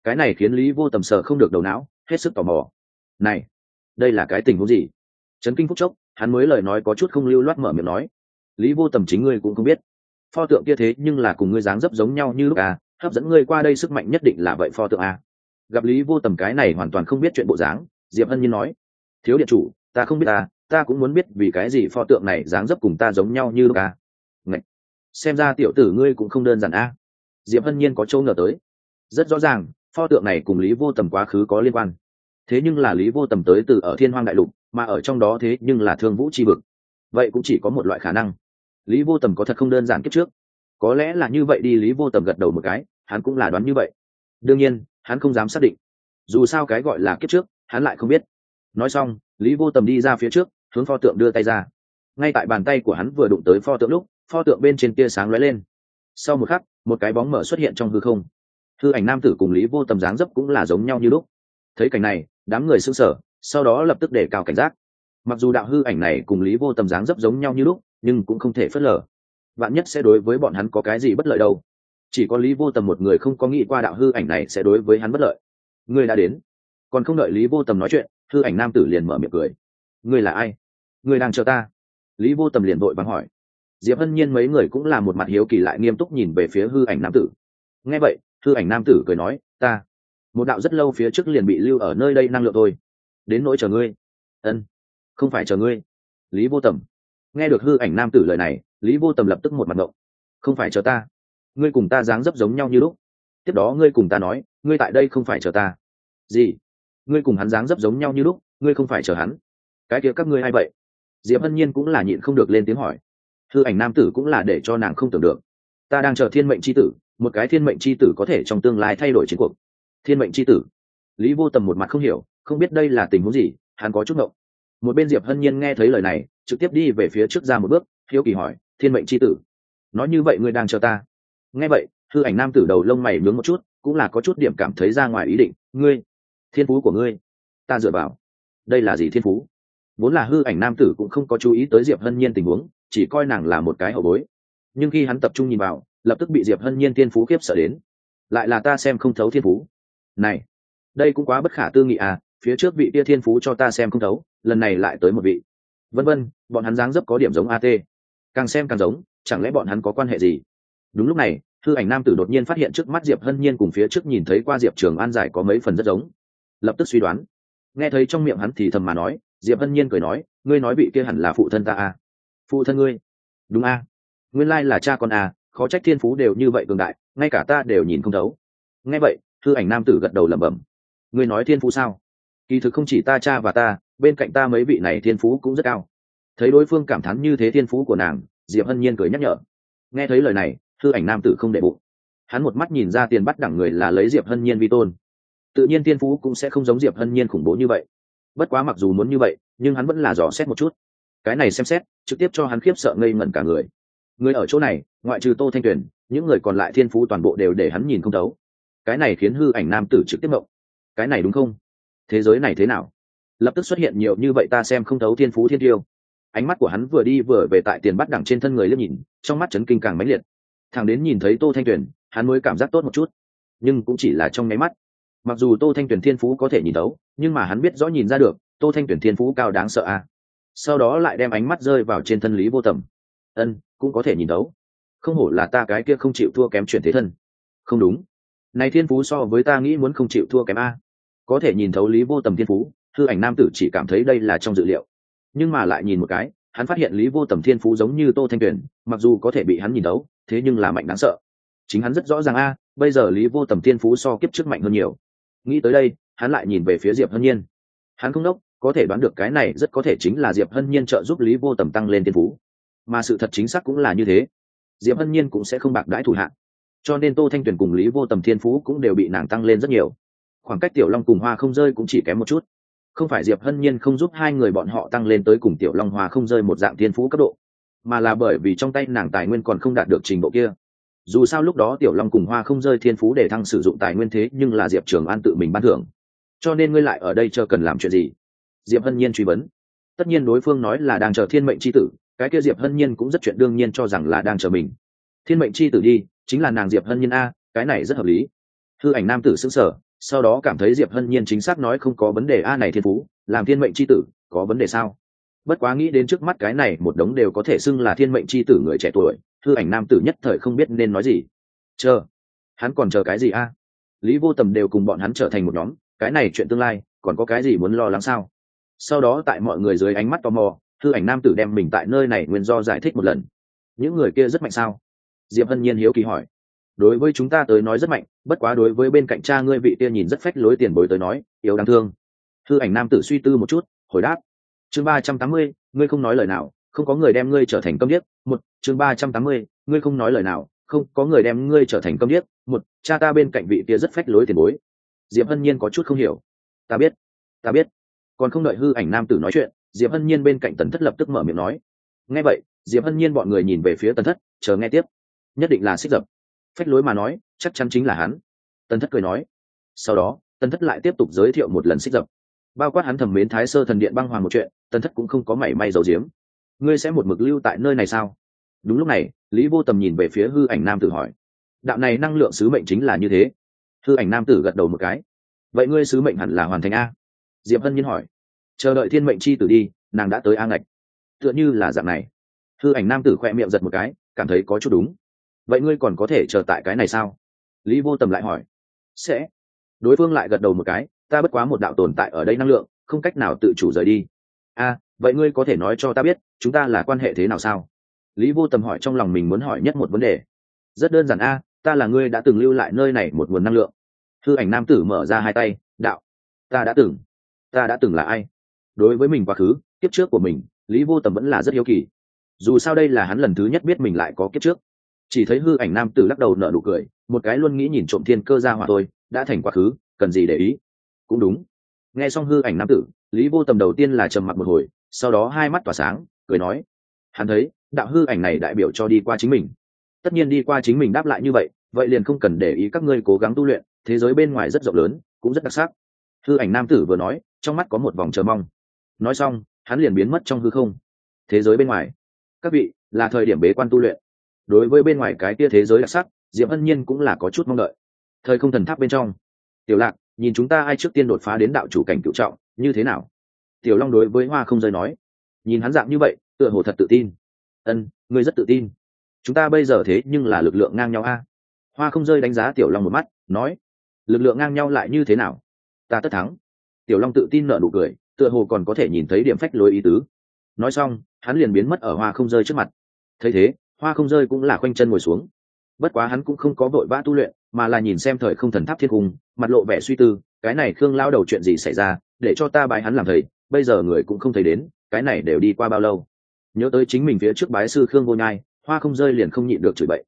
Cái này khiến lý vô tầm sợ không được đầu não, hết sức tò mò. Này, đây là cái tình huống gì? Trấn kinh phúc chốc, hắn mới lời nói có chút không lưu loát mở miệng nói. Lý vô tầm chính ngươi cũng không biết. Pho tượng kia thế nhưng là cùng ngươi dáng dấp giống nhau như lúc à hấp dẫn ngươi qua đây sức mạnh nhất định là vậy pho tượng à. gặp lý vô tầm cái này hoàn toàn không biết chuyện bộ dáng, diệp hân nhiên nói. Thiếu điện chủ, ta không biết ta ta cũng muốn biết vì cái gì pho tượng này dáng dấp cùng ta giống nhau như lúc à. Xem ra tiểu tử ngươi cũng không đơn giản à. diệp hân nhiên có châu ngờ tới. Rất rõ ràng, pho tượng này cùng lý vô tầm quá khứ có liên quan. Thế nhưng là lý vô tầm tới từ ở thiên hoang đại lục, mà ở trong đó thế nhưng là thương vũ c h i vực. Vậy cũng chỉ có một loại khả năng. Lý vô tầm có thật không đơn giản kiếp trước. Có lẽ là như vậy đi, lý vô tầm gật đầu một cái, hắn cũng là đoán như vậy. Đương nhiên, hắn không dám xác định. Dù sao cái gọi là kiếp trước, hắn lại không biết. Nói xong, lý vô tầm đi ra phía trước, hướng pho tượng đưa tay ra. Ngay tại bàn tay của hắn vừa đụng tới pho tượng lúc pho tượng bên trên tia sáng lóe lên. Sau một khắc, một cái bóng mở xuất hiện trong hư không. Hư ảnh nam tử cùng lý vô tầm dáng dấp cũng là giống nhau như lúc. Thấy cảnh này, đám người sững sờ, sau đó lập tức để cao cảnh giác. Mặc dù đạo hư ảnh này cùng lý vô tầm dáng dấp giống nhau như lúc, nhưng cũng không thể phớt lờ. Bạn nhất sẽ đối với bọn hắn có cái gì bất lợi đâu. Chỉ có lý vô tầm một người không có nghĩ qua đạo hư ảnh này sẽ đối với hắn bất lợi. Ngươi đã đến. Còn không đợi lý vô tầm nói chuyện, hư ảnh nam tử liền mở miệng cười. Ngươi là ai? Ngươi đang chờ ta. Lý vô tầm liền vội vắng hỏi diệp hân nhiên mấy người cũng là một mặt hiếu kỳ lại nghiêm túc nhìn về phía hư ảnh nam tử. Nghe vậy, hư ảnh nam tử cười nói, ta, một đạo rất lâu phía trước liền bị lưu ở nơi đây năng lượng thôi. Đến nỗi chờ ngươi. Ân, không phải chờ ngươi. Lý vô tầm. Nghe được hư ảnh nam tử lời này, lý vô tầm lập tức một mặt ngộng. Không phải chờ ta. Ngươi cùng ta dáng dấp giống nhau như lúc. Tiếp đó ngươi cùng ta nói, ngươi tại đây không phải chờ ta. Gì? Ngươi cùng hắn dáng dấp giống nhau như lúc, ngươi không phải chờ hắn. Cái kia các ngươi ai vậy? Diệp hân nhiên cũng là nhịn không được lên tiếng hỏi hư ảnh nam tử cũng là để cho nàng không tưởng được. Ta đang chờ thiên mệnh c h i tử, một cái thiên mệnh c h i tử có thể trong tương lai thay đổi chiến cuộc. Thiên mệnh c h i tử. Lý vô tầm một mặt không hiểu, không biết đây là tình huống gì, hắn có chút ngộng. Một bên diệp hân nhiên nghe thấy lời này, trực tiếp đi về phía trước ra một bước, hiếu kỳ hỏi, thiên mệnh c h i tử, nói như vậy ngươi đang chờ ta? Nghe vậy, hư ảnh nam tử đầu lông mày nướng một chút, cũng là có chút điểm cảm thấy ra ngoài ý định, ngươi, thiên phú của ngươi. Ta dựa vào, đây là gì thiên phú? Vốn là hư ảnh nam tử cũng không có chú ý tới diệp hân nhiên tình huống, chỉ coi nàng là một cái hậu bối. Nhưng khi hắn tập trung nhìn vào, lập tức bị diệp hân nhiên thiên phú khiếp sợ đến. Lại là ta xem không thấu thiên phú. Này, đây cũng quá bất khả tư nghị à phía trước vị kia thiên phú cho ta xem không thấu, lần này lại tới một vị. Vân vân, bọn hắn dáng dấp có điểm giống at càng xem càng giống, chẳng lẽ bọn hắn có quan hệ gì? Đúng lúc này thư ảnh nam tử đột nhiên phát hiện trước mắt diệp hân nhiên cùng phía trước nhìn thấy qua diệp trường an giải có mấy phần rất giống. Lập tức suy đoán. Nghe thấy trong miệng hắn thì thầm mà nói diệp hân nhiên cười nói, ngươi nói vị kia hẳn là phụ thân ta à? Phụ thân ngươi? Đúng à? nguyên lai là cha con à? khó trách thiên phú đều như vậy cường đại, ngay cả ta đều nhìn không thấu. Nghe vậy, thư ảnh nam tử gật đầu lẩm bẩm, ngươi nói thiên phú sao? Kỳ thực không chỉ ta cha và ta, bên cạnh ta mấy vị này thiên phú cũng rất cao. Thấy đối phương cảm thán như thế thiên phú của nàng, diệp hân nhiên cười nhắc nhở. Nghe thấy lời này, thư ảnh nam tử không đệ bụng. Hắn một mắt nhìn ra tiền bắt đẳng người là lấy diệp hân nhiên vi tôn. Tự nhiên thiên phú cũng sẽ không giống diệp hân nhiên khủng bố như vậy bất quá mặc dù muốn như vậy, nhưng hắn vẫn là dò xét một chút. Cái này xem xét, trực tiếp cho hắn khiếp sợ ngây ngẩn cả người. Người ở chỗ này, ngoại trừ tô thanh tuyền, những người còn lại thiên phú toàn bộ đều để hắn nhìn không thấu. Cái này khiến hư ảnh nam tử trực tiếp mộng cái này đúng không? Thế giới này thế nào? Lập tức xuất hiện nhiều như vậy ta xem không thấu thiên phú thiên tiêu. Ánh mắt của hắn vừa đi vừa về tại tiền bắt đẳng trên thân người liếc nhìn, trong mắt chấn kinh càng mãnh liệt. Thằng đến nhìn thấy tô thanh tuyền, hắn mới cảm giác tốt một chút. Nhưng cũng chỉ là trong nháy mắt mặc dù tô thanh tuyển thiên phú có thể nhìn thấu nhưng mà hắn biết rõ nhìn ra được tô thanh tuyển thiên phú cao đáng sợ à sau đó lại đem ánh mắt rơi vào trên thân lý vô tầm. Ân cũng có thể nhìn thấu. Không hổ là ta cái kia không chịu thua kém chuyển thế thân. Không đúng. Này thiên phú so với ta nghĩ muốn không chịu thua kém a. Có thể nhìn thấu lý vô tầm thiên phú thư ảnh nam tử chỉ cảm thấy đây là trong dự liệu. Nhưng mà lại nhìn một cái hắn phát hiện lý vô tầm thiên phú giống như tô thanh tuyển, mặc dù có thể bị hắn nhìn đấu, thế nhưng là mạnh đáng sợ. Chính hắn rất rõ ràng a bây giờ lý vô tầm thiên phú so kiếp trước mạnh hơn nhiều nghĩ tới đây, hắn lại nhìn về phía diệp hân nhiên. Hắn không đốc, có thể đoán được cái này rất có thể chính là diệp hân nhiên trợ giúp lý vô tầm tăng lên thiên phú. Mà sự thật chính xác cũng là như thế. Diệp hân nhiên cũng sẽ không bạc đãi thủ hạn cho nên tô thanh tuyền cùng lý vô tầm thiên phú cũng đều bị nàng tăng lên rất nhiều. Khoảng cách tiểu long cùng hoa không rơi cũng chỉ kém một chút. Không phải diệp hân nhiên không giúp hai người bọn họ tăng lên tới cùng tiểu long hoa không rơi một dạng thiên phú cấp độ, mà là bởi vì trong tay nàng tài nguyên còn không đạt được trình độ kia dù sao lúc đó tiểu long cùng hoa không rơi thiên phú để thăng sử dụng tài nguyên thế nhưng là diệp trường an tự mình ban thưởng. Cho nên ngươi lại ở đây chờ cần làm chuyện gì? Diệp hân nhiên truy vấn. Tất nhiên đối phương nói là đang chờ thiên mệnh c h i tử, cái kia diệp hân nhiên cũng rất chuyện đương nhiên cho rằng là đang chờ mình. Thiên mệnh c h i tử đi, chính là nàng diệp hân nhiên a, cái này rất hợp lý. Thư ảnh nam tử xứng sở sau đó cảm thấy diệp hân nhiên chính xác nói không có vấn đề a này thiên phú, làm thiên mệnh c h i tử, có vấn đề sao? Bất quá nghĩ đến trước mắt cái này, một đống đều có thể xưng là thiên mệnh c h i tử người trẻ tuổi, thư ảnh nam tử nhất thời không biết nên nói gì. Chờ, hắn còn chờ cái gì a? Lý vô tầm đều cùng bọn hắn trở thành một nhóm, cái này chuyện tương lai, còn có cái gì muốn lo lắng sao? Sau đó tại mọi người dưới ánh mắt tò mò, thư ảnh nam tử đem mình tại nơi này nguyên do giải thích một lần. Những người kia rất mạnh sao? Diệp hân nhiên hiếu kỳ hỏi. Đối với chúng ta tới nói rất mạnh, bất quá đối với bên cạnh cha ngươi vị kia nhìn rất phách lối tiền bối tới nói, yếu đáng thương. Thư ảnh nam tử suy tư một chút, hồi đáp chương ba trăm tám mươi, ngươi không nói lời nào, không có người đem ngươi trở thành công điếc. Một, chương ba trăm tám mươi, ngươi không nói lời nào, không có người đem ngươi trở thành công điếc. Một, cha ta bên cạnh vị kia rất phách lối tiền bối. Diệp hân nhiên có chút không hiểu. Ta biết ta biết. Còn không đợi hư ảnh nam tử nói chuyện, diệp hân nhiên bên cạnh tần thất lập tức mở miệng nói. Nghe vậy, diệp hân nhiên bọn người nhìn về phía tần thất, chờ nghe tiếp. Nhất định là xích dập. Phách lối mà nói, chắc chắn chính là hắn. Tần thất cười nói. Sau đó, tần thất lại tiếp tục giới thiệu một lần xích dập. Bao quát hắn thẩm mến thái sơ thần điện băng hoàng một chuyện tần thất cũng không có mảy may giấu giếm. Ngươi sẽ một mực lưu tại nơi này sao? Đúng lúc này, lý vô tầm nhìn về phía hư ảnh nam tử hỏi. Đạo này năng lượng sứ mệnh chính là như thế. Hư ảnh nam tử gật đầu một cái. Vậy ngươi sứ mệnh hẳn là hoàn thành a? Diệp hân nhiên hỏi. Chờ đợi thiên mệnh chi tử đi, nàng đã tới a ngạch. Tựa như là dạng này. Hư ảnh nam tử khoe miệng giật một cái, cảm thấy có chút đúng. Vậy ngươi còn có thể chờ tại cái này sao? Lý vô tầm lại hỏi. Sẽ. Đối phương lại gật đầu một cái, ta bất quá một đạo tồn tại ở đây năng lượng, không cách nào tự chủ rời đi a vậy ngươi có thể nói cho ta biết, chúng ta là quan hệ thế nào sao? Lý vô tầm hỏi trong lòng mình muốn hỏi nhất một vấn đề. Rất đơn giản a, ta là ngươi đã từng lưu lại nơi này một nguồn năng lượng. Hư ảnh nam tử mở ra hai tay, đạo. Ta đã từng, ta đã từng là ai? Đối với mình quá khứ, kiếp trước của mình, lý vô tầm vẫn là rất hiếu kỳ. Dù sao đây là hắn lần thứ nhất biết mình lại có kiếp trước. Chỉ thấy hư ảnh nam tử lắc đầu nở nụ cười, một cái luôn nghĩ nhìn trộm thiên cơ ra hỏa tôi đã thành quá khứ, cần gì để ý? Cũng đúng. Nghe xong hư ảnh nam tử lý vô tầm đầu tiên là trầm mặc một hồi, sau đó hai mắt tỏa sáng, cười nói, hắn thấy, đạo hư ảnh này đại biểu cho đi qua chính mình. Tất nhiên đi qua chính mình đáp lại như vậy vậy liền không cần để ý các ngươi cố gắng tu luyện, thế giới bên ngoài rất rộng lớn, cũng rất đặc sắc. Hư ảnh nam tử vừa nói, trong mắt có một vòng chờ mong. Nói xong, hắn liền biến mất trong hư không. Thế giới bên ngoài. Các vị, là thời điểm bế quan tu luyện. Đối với bên ngoài cái kia thế giới đặc sắc, diệp ân nhiên cũng là có chút mong đợi. Thời không thần tháp bên trong. Tiểu lạc, nhìn chúng ta ai trước tiên đột phá đến đạo chủ cảnh cựu trọng như thế nào? Tiểu long đối với hoa không rơi nói, nhìn hắn dạng như vậy, tựa hồ thật tự tin. Ân, ngươi rất tự tin. Chúng ta bây giờ thế nhưng là lực lượng ngang nhau a. Hoa không rơi đánh giá tiểu long một mắt, nói, lực lượng ngang nhau lại như thế nào? Ta tất thắng. Tiểu long tự tin nợ nụ cười, tựa hồ còn có thể nhìn thấy điểm phách lối ý tứ. Nói xong, hắn liền biến mất ở hoa không rơi trước mặt. Thấy thế, hoa không rơi cũng là khoanh chân ngồi xuống. Bất quá hắn cũng không có vội vã tu luyện, mà là nhìn xem thời không thần tháp thiên cung, mặt lộ vẻ suy tư cái này khương lao đầu chuyện gì xảy ra, để cho ta bái hắn làm thầy, bây giờ người cũng không thấy đến, cái này đều đi qua bao lâu? Nhớ tới chính mình phía trước bái sư khương vô nhai, hoa không rơi liền không nhịn được chửi bậy.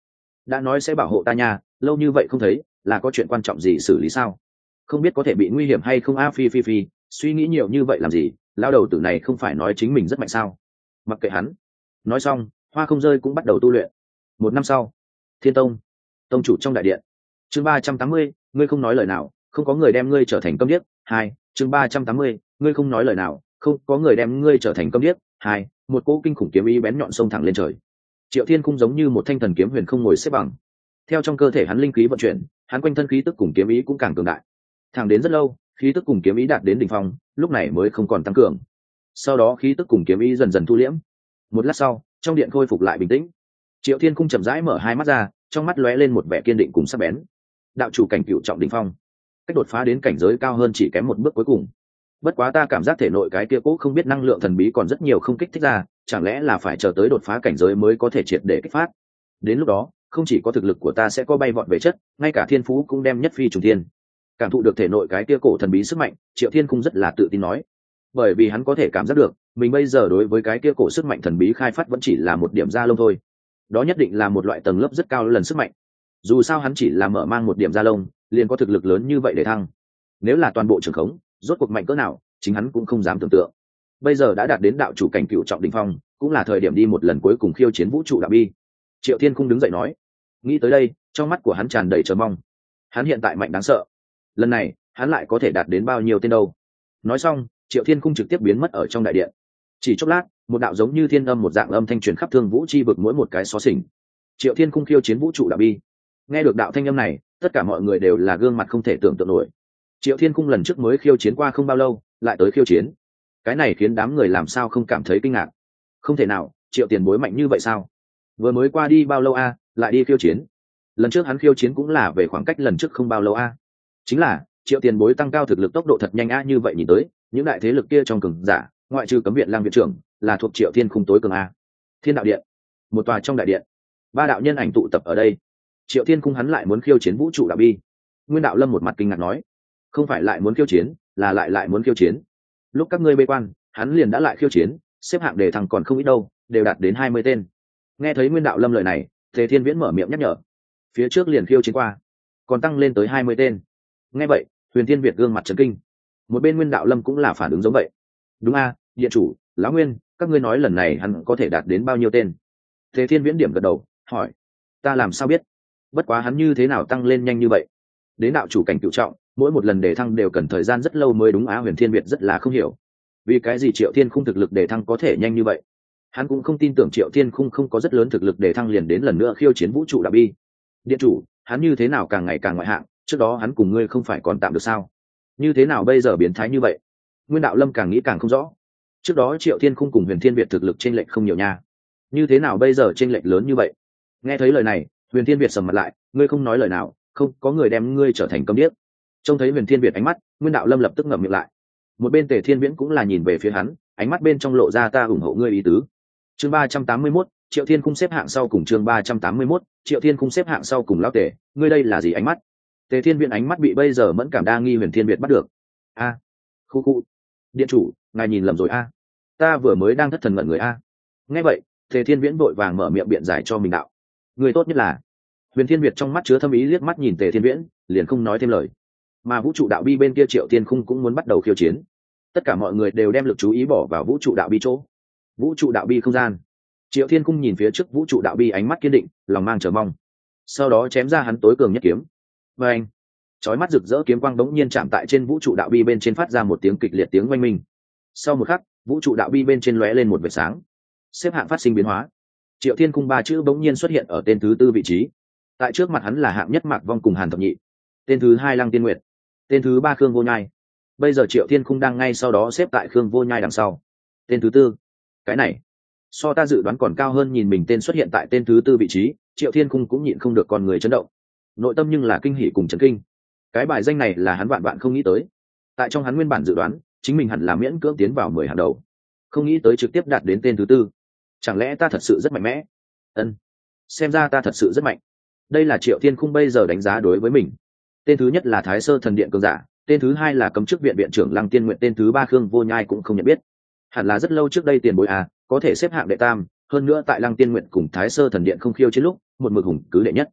Đã nói sẽ bảo hộ ta nha, lâu như vậy không thấy, là có chuyện quan trọng gì xử lý sao? Không biết có thể bị nguy hiểm hay không a, phi phi phi, suy nghĩ nhiều như vậy làm gì? Lao đầu tử này không phải nói chính mình rất mạnh sao? Mặc kệ hắn. Nói xong, hoa không rơi cũng bắt đầu tu luyện. Một năm sau, thiên tông tông chủ trong đại điện. Chương ba trăm tám mươi, ngươi không nói lời nào không có người đem ngươi trở thành công điếc. Hai, chương ba trăm tám mươi, ngươi không nói lời nào, không có người đem ngươi trở thành công điếc. Hai, một cỗ kinh khủng kiếm ý bén nhọn sông thẳng lên trời. Triệu thiên khung giống như một thanh thần kiếm huyền không ngồi xếp bằng. Theo trong cơ thể hắn linh khí vận chuyển, hắn quanh thân khí tức cùng kiếm ý cũng càng cường đại. Thẳng đến rất lâu, khí tức cùng kiếm ý đạt đến đ ỉ n h phong, lúc này mới không còn tăng cường. Sau đó khí tức cùng kiếm ý dần dần thu liễm. Một lát sau, trong điện khôi phục lại bình tĩnh. Triệu thiên cung chậm rãi mở hai mắt ra, trong mắt lóe lên một vẻ kiên định cùng sắc bén. Đạo chủ cảnh cựu trọng đ ỉ n h phong cách đột phá đến cảnh giới cao hơn chỉ kém một bước cuối cùng. Bất quá ta cảm giác thể nội cái kia cũ không biết năng lượng thần bí còn rất nhiều không kích thích ra, chẳng lẽ là phải chờ tới đột phá cảnh giới mới có thể triệt để kích phát? Đến lúc đó, không chỉ có thực lực của ta sẽ có bay vọt về chất, ngay cả thiên phú cũng đem nhất phi trùng thiên. Cảm thụ được thể nội cái kia cổ thần bí sức mạnh, triệu thiên cung rất là tự tin nói. Bởi vì hắn có thể cảm giác được, mình bây giờ đối với cái kia cổ sức mạnh thần bí khai phát vẫn chỉ là một điểm da lông thôi. Đó nhất định là một loại tầng lớp rất cao lần sức mạnh. Dù sao hắn chỉ là mở mang một điểm da lông liền có thực lực lớn như vậy để thăng. Nếu là toàn bộ trường khống, rốt cuộc mạnh cỡ nào, chính hắn cũng không dám tưởng tượng. Bây giờ đã đạt đến đạo chủ cảnh cựu trọng đình phong, cũng là thời điểm đi một lần cuối cùng khiêu chiến vũ trụ đạo bi. Triệu thiên cung đứng dậy nói, nghĩ tới đây, trong mắt của hắn tràn đầy chờ mong. Hắn hiện tại mạnh đáng sợ. Lần này, hắn lại có thể đạt đến bao nhiêu tên đâu? Nói xong, triệu thiên cung trực tiếp biến mất ở trong đại điện. Chỉ chốc lát, một đạo giống như thiên âm một dạng âm thanh truyền khắp thương vũ chi vực mỗi một cái xó xỉnh. Triệu thiên cung khiêu chiến vũ trụ đạo bi. Nghe được đạo thanh âm này tất cả mọi người đều là gương mặt không thể tưởng tượng nổi. Triệu thiên cung lần trước mới khiêu chiến qua không bao lâu, lại tới khiêu chiến. Cái này khiến đám người làm sao không cảm thấy kinh ngạc? Không thể nào, triệu tiền bối mạnh như vậy sao? Vừa mới qua đi bao lâu a, lại đi khiêu chiến? Lần trước hắn khiêu chiến cũng là về khoảng cách lần trước không bao lâu a. Chính là, triệu tiền bối tăng cao thực lực tốc độ thật nhanh a như vậy nhìn tới, những đại thế lực kia trong cường giả, ngoại trừ cấm viện lang viện trưởng, là thuộc triệu thiên khung tối cường a. Thiên đạo điện, một tòa trong đại điện. Ba đạo nhân ảnh tụ tập ở đây triệu thiên cung hắn lại muốn khiêu chiến vũ trụ đạo bi. Nguyên đạo lâm một mặt kinh ngạc nói, không phải lại muốn khiêu chiến, là lại lại muốn khiêu chiến. Lúc các ngươi bê quan, hắn liền đã lại khiêu chiến, xếp hạng đề thằng còn không ít đâu, đều đạt đến hai mươi tên. Nghe thấy nguyên đạo lâm lời này Thế thiên viễn mở miệng nhắc nhở, phía trước liền khiêu chiến qua, còn tăng lên tới hai mươi tên. Nghe vậy, huyền thiên việt gương mặt trấn kinh. Một bên nguyên đạo lâm cũng là phản ứng giống vậy. Đúng a, điện chủ, lão nguyên, các ngươi nói lần này hắn có thể đạt đến bao nhiêu tên? Thế thiên viễn điểm gật đầu, hỏi, ta làm sao biết? Bất quá hắn như thế nào tăng lên nhanh như vậy? Đến đạo chủ cảnh cựu trọng, mỗi một lần đề thăng đều cần thời gian rất lâu mới đúng á, huyền thiên việt rất là không hiểu. Vì cái gì triệu thiên khung thực lực đề thăng có thể nhanh như vậy? Hắn cũng không tin tưởng triệu thiên khung không có rất lớn thực lực để thăng liền đến lần nữa khiêu chiến vũ trụ đạo bi. Điện chủ, hắn như thế nào càng ngày càng ngoại hạng? Trước đó hắn cùng ngươi không phải còn tạm được sao? Như thế nào bây giờ biến thái như vậy? Nguyên đạo lâm càng nghĩ càng không rõ. Trước đó triệu thiên khung cùng huyền thiên việt thực lực t r ê n lệch không nhiều nha. Như thế nào bây giờ t r ê n lệch lớn như vậy? Nghe thấy lời này huyền thiên việt sầm mặt lại, ngươi không nói lời nào, không, có người đem ngươi trở thành câm điếc. Trông thấy huyền thiên việt ánh mắt, nguyên đạo lâm lập tức ngậm miệng lại. Một bên tề thiên viễn cũng là nhìn về phía hắn, ánh mắt bên trong lộ ra, ta ủng hộ ngươi ý tứ. Chương ba trăm tám mươi mốt, triệu thiên Cung xếp hạng sau cùng chương ba trăm tám mươi mốt, triệu thiên Cung xếp hạng sau cùng lao tề, ngươi đây là gì ánh mắt? Tề thiên viễn ánh mắt bị bây giờ mẫn cảm đa nghi huyền thiên việt bắt được. A, khu khu, điện chủ, ngài nhìn lầm rồi a. Ta vừa mới đang thất thần ngẩn người a. Nghe vậy, tề thiên viễn vội vàng mở miệng biện giải cho mình đạo. Người tốt nhất là huyền thiên việt trong mắt chứa thâm ý liếc mắt nhìn tề thiên viễn, liền không nói thêm lời. Mà vũ trụ đạo bi bên kia triệu tiên khung cũng muốn bắt đầu khiêu chiến. Tất cả mọi người đều đem lực chú ý bỏ vào vũ trụ đạo bi chỗ. Vũ trụ đạo bi không gian. Triệu thiên khung nhìn phía trước vũ trụ đạo bi ánh mắt kiên định, lòng mang chờ mong. Sau đó chém ra hắn tối cường nhất kiếm. Và anh, chói mắt rực rỡ kiếm quang bỗng nhiên chạm tại trên vũ trụ đạo bi bên trên phát ra một tiếng kịch liệt tiếng oanh minh. Sau một khắc, vũ trụ đạo bi bên trên lóe lên một vệt sáng. Xếp hạng phát sinh biến hóa. Triệu thiên cung ba chữ bỗng nhiên xuất hiện ở tên thứ tư vị trí tại trước mặt hắn là hạng nhất mạc vong cùng hàn thập nhị. Tên thứ hai lăng tiên nguyệt. Tên thứ ba khương vô nhai. Bây giờ triệu thiên cung đang ngay sau đó xếp tại khương vô nhai đằng sau. Tên thứ tư. Cái này. So ta dự đoán còn cao hơn nhìn mình tên xuất hiện tại tên thứ tư vị trí, triệu thiên cung cũng nhịn không được con người chấn động. Nội tâm nhưng là kinh hỷ cùng chấn kinh. Cái bài danh này là hắn vạn vạn không nghĩ tới. Tại trong hắn nguyên bản dự đoán, chính mình hẳn là miễn cưỡng tiến vào mười hàng đầu. Không nghĩ tới trực tiếp đạt đến tên thứ tư. Chẳng lẽ ta thật sự rất mạnh mẽ? Ân. Xem ra ta thật sự rất mạnh đây là triệu thiên khung bây giờ đánh giá đối với mình. Tên thứ nhất là thái sơ thần điện cường giả, tên thứ hai là cấm chức viện viện trưởng lăng tiên nguyện, tên thứ ba khương vô nhai cũng không nhận biết. Hẳn là rất lâu trước đây tiền bối à có thể xếp hạng đệ tam, hơn nữa tại lăng tiên nguyện cùng thái sơ thần điện không khiêu chiến lúc, một mực hùng cứ đệ nhất.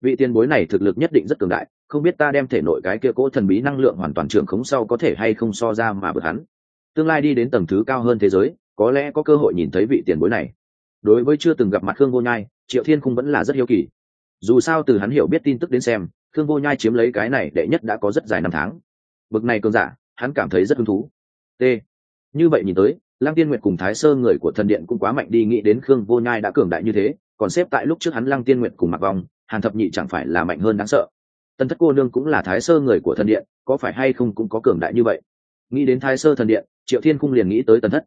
Vị tiền bối này thực lực nhất định rất cường đại, không biết ta đem thể nội cái kia cỗ thần bí năng lượng hoàn toàn trưởng khống sau có thể hay không so ra mà bực hắn. Tương lai đi đến tầng thứ cao hơn thế giới, có lẽ có cơ hội nhìn thấy vị tiền bối này. Đối với chưa từng gặp mặt khương vô nhai, triệu thiên khung vẫn là rất hiếu kỳ dù sao từ hắn hiểu biết tin tức đến xem Thương vô nhai chiếm lấy cái này đệ nhất đã có rất dài năm tháng. Bực này cường giả, hắn cảm thấy rất hứng thú. T. Như vậy nhìn tới, lăng tiên nguyệt cùng thái sơ người của thần điện cũng quá mạnh đi, nghĩ đến khương vô nhai đã cường đại như thế, còn xếp tại lúc trước hắn lăng tiên nguyệt cùng mặc vòng hàn thập nhị chẳng phải là mạnh hơn đáng sợ. Tân thất cô nương cũng là thái sơ người của thần điện, có phải hay không cũng có cường đại như vậy? Nghĩ đến thái sơ thần điện, triệu thiên cung liền nghĩ tới tần thất.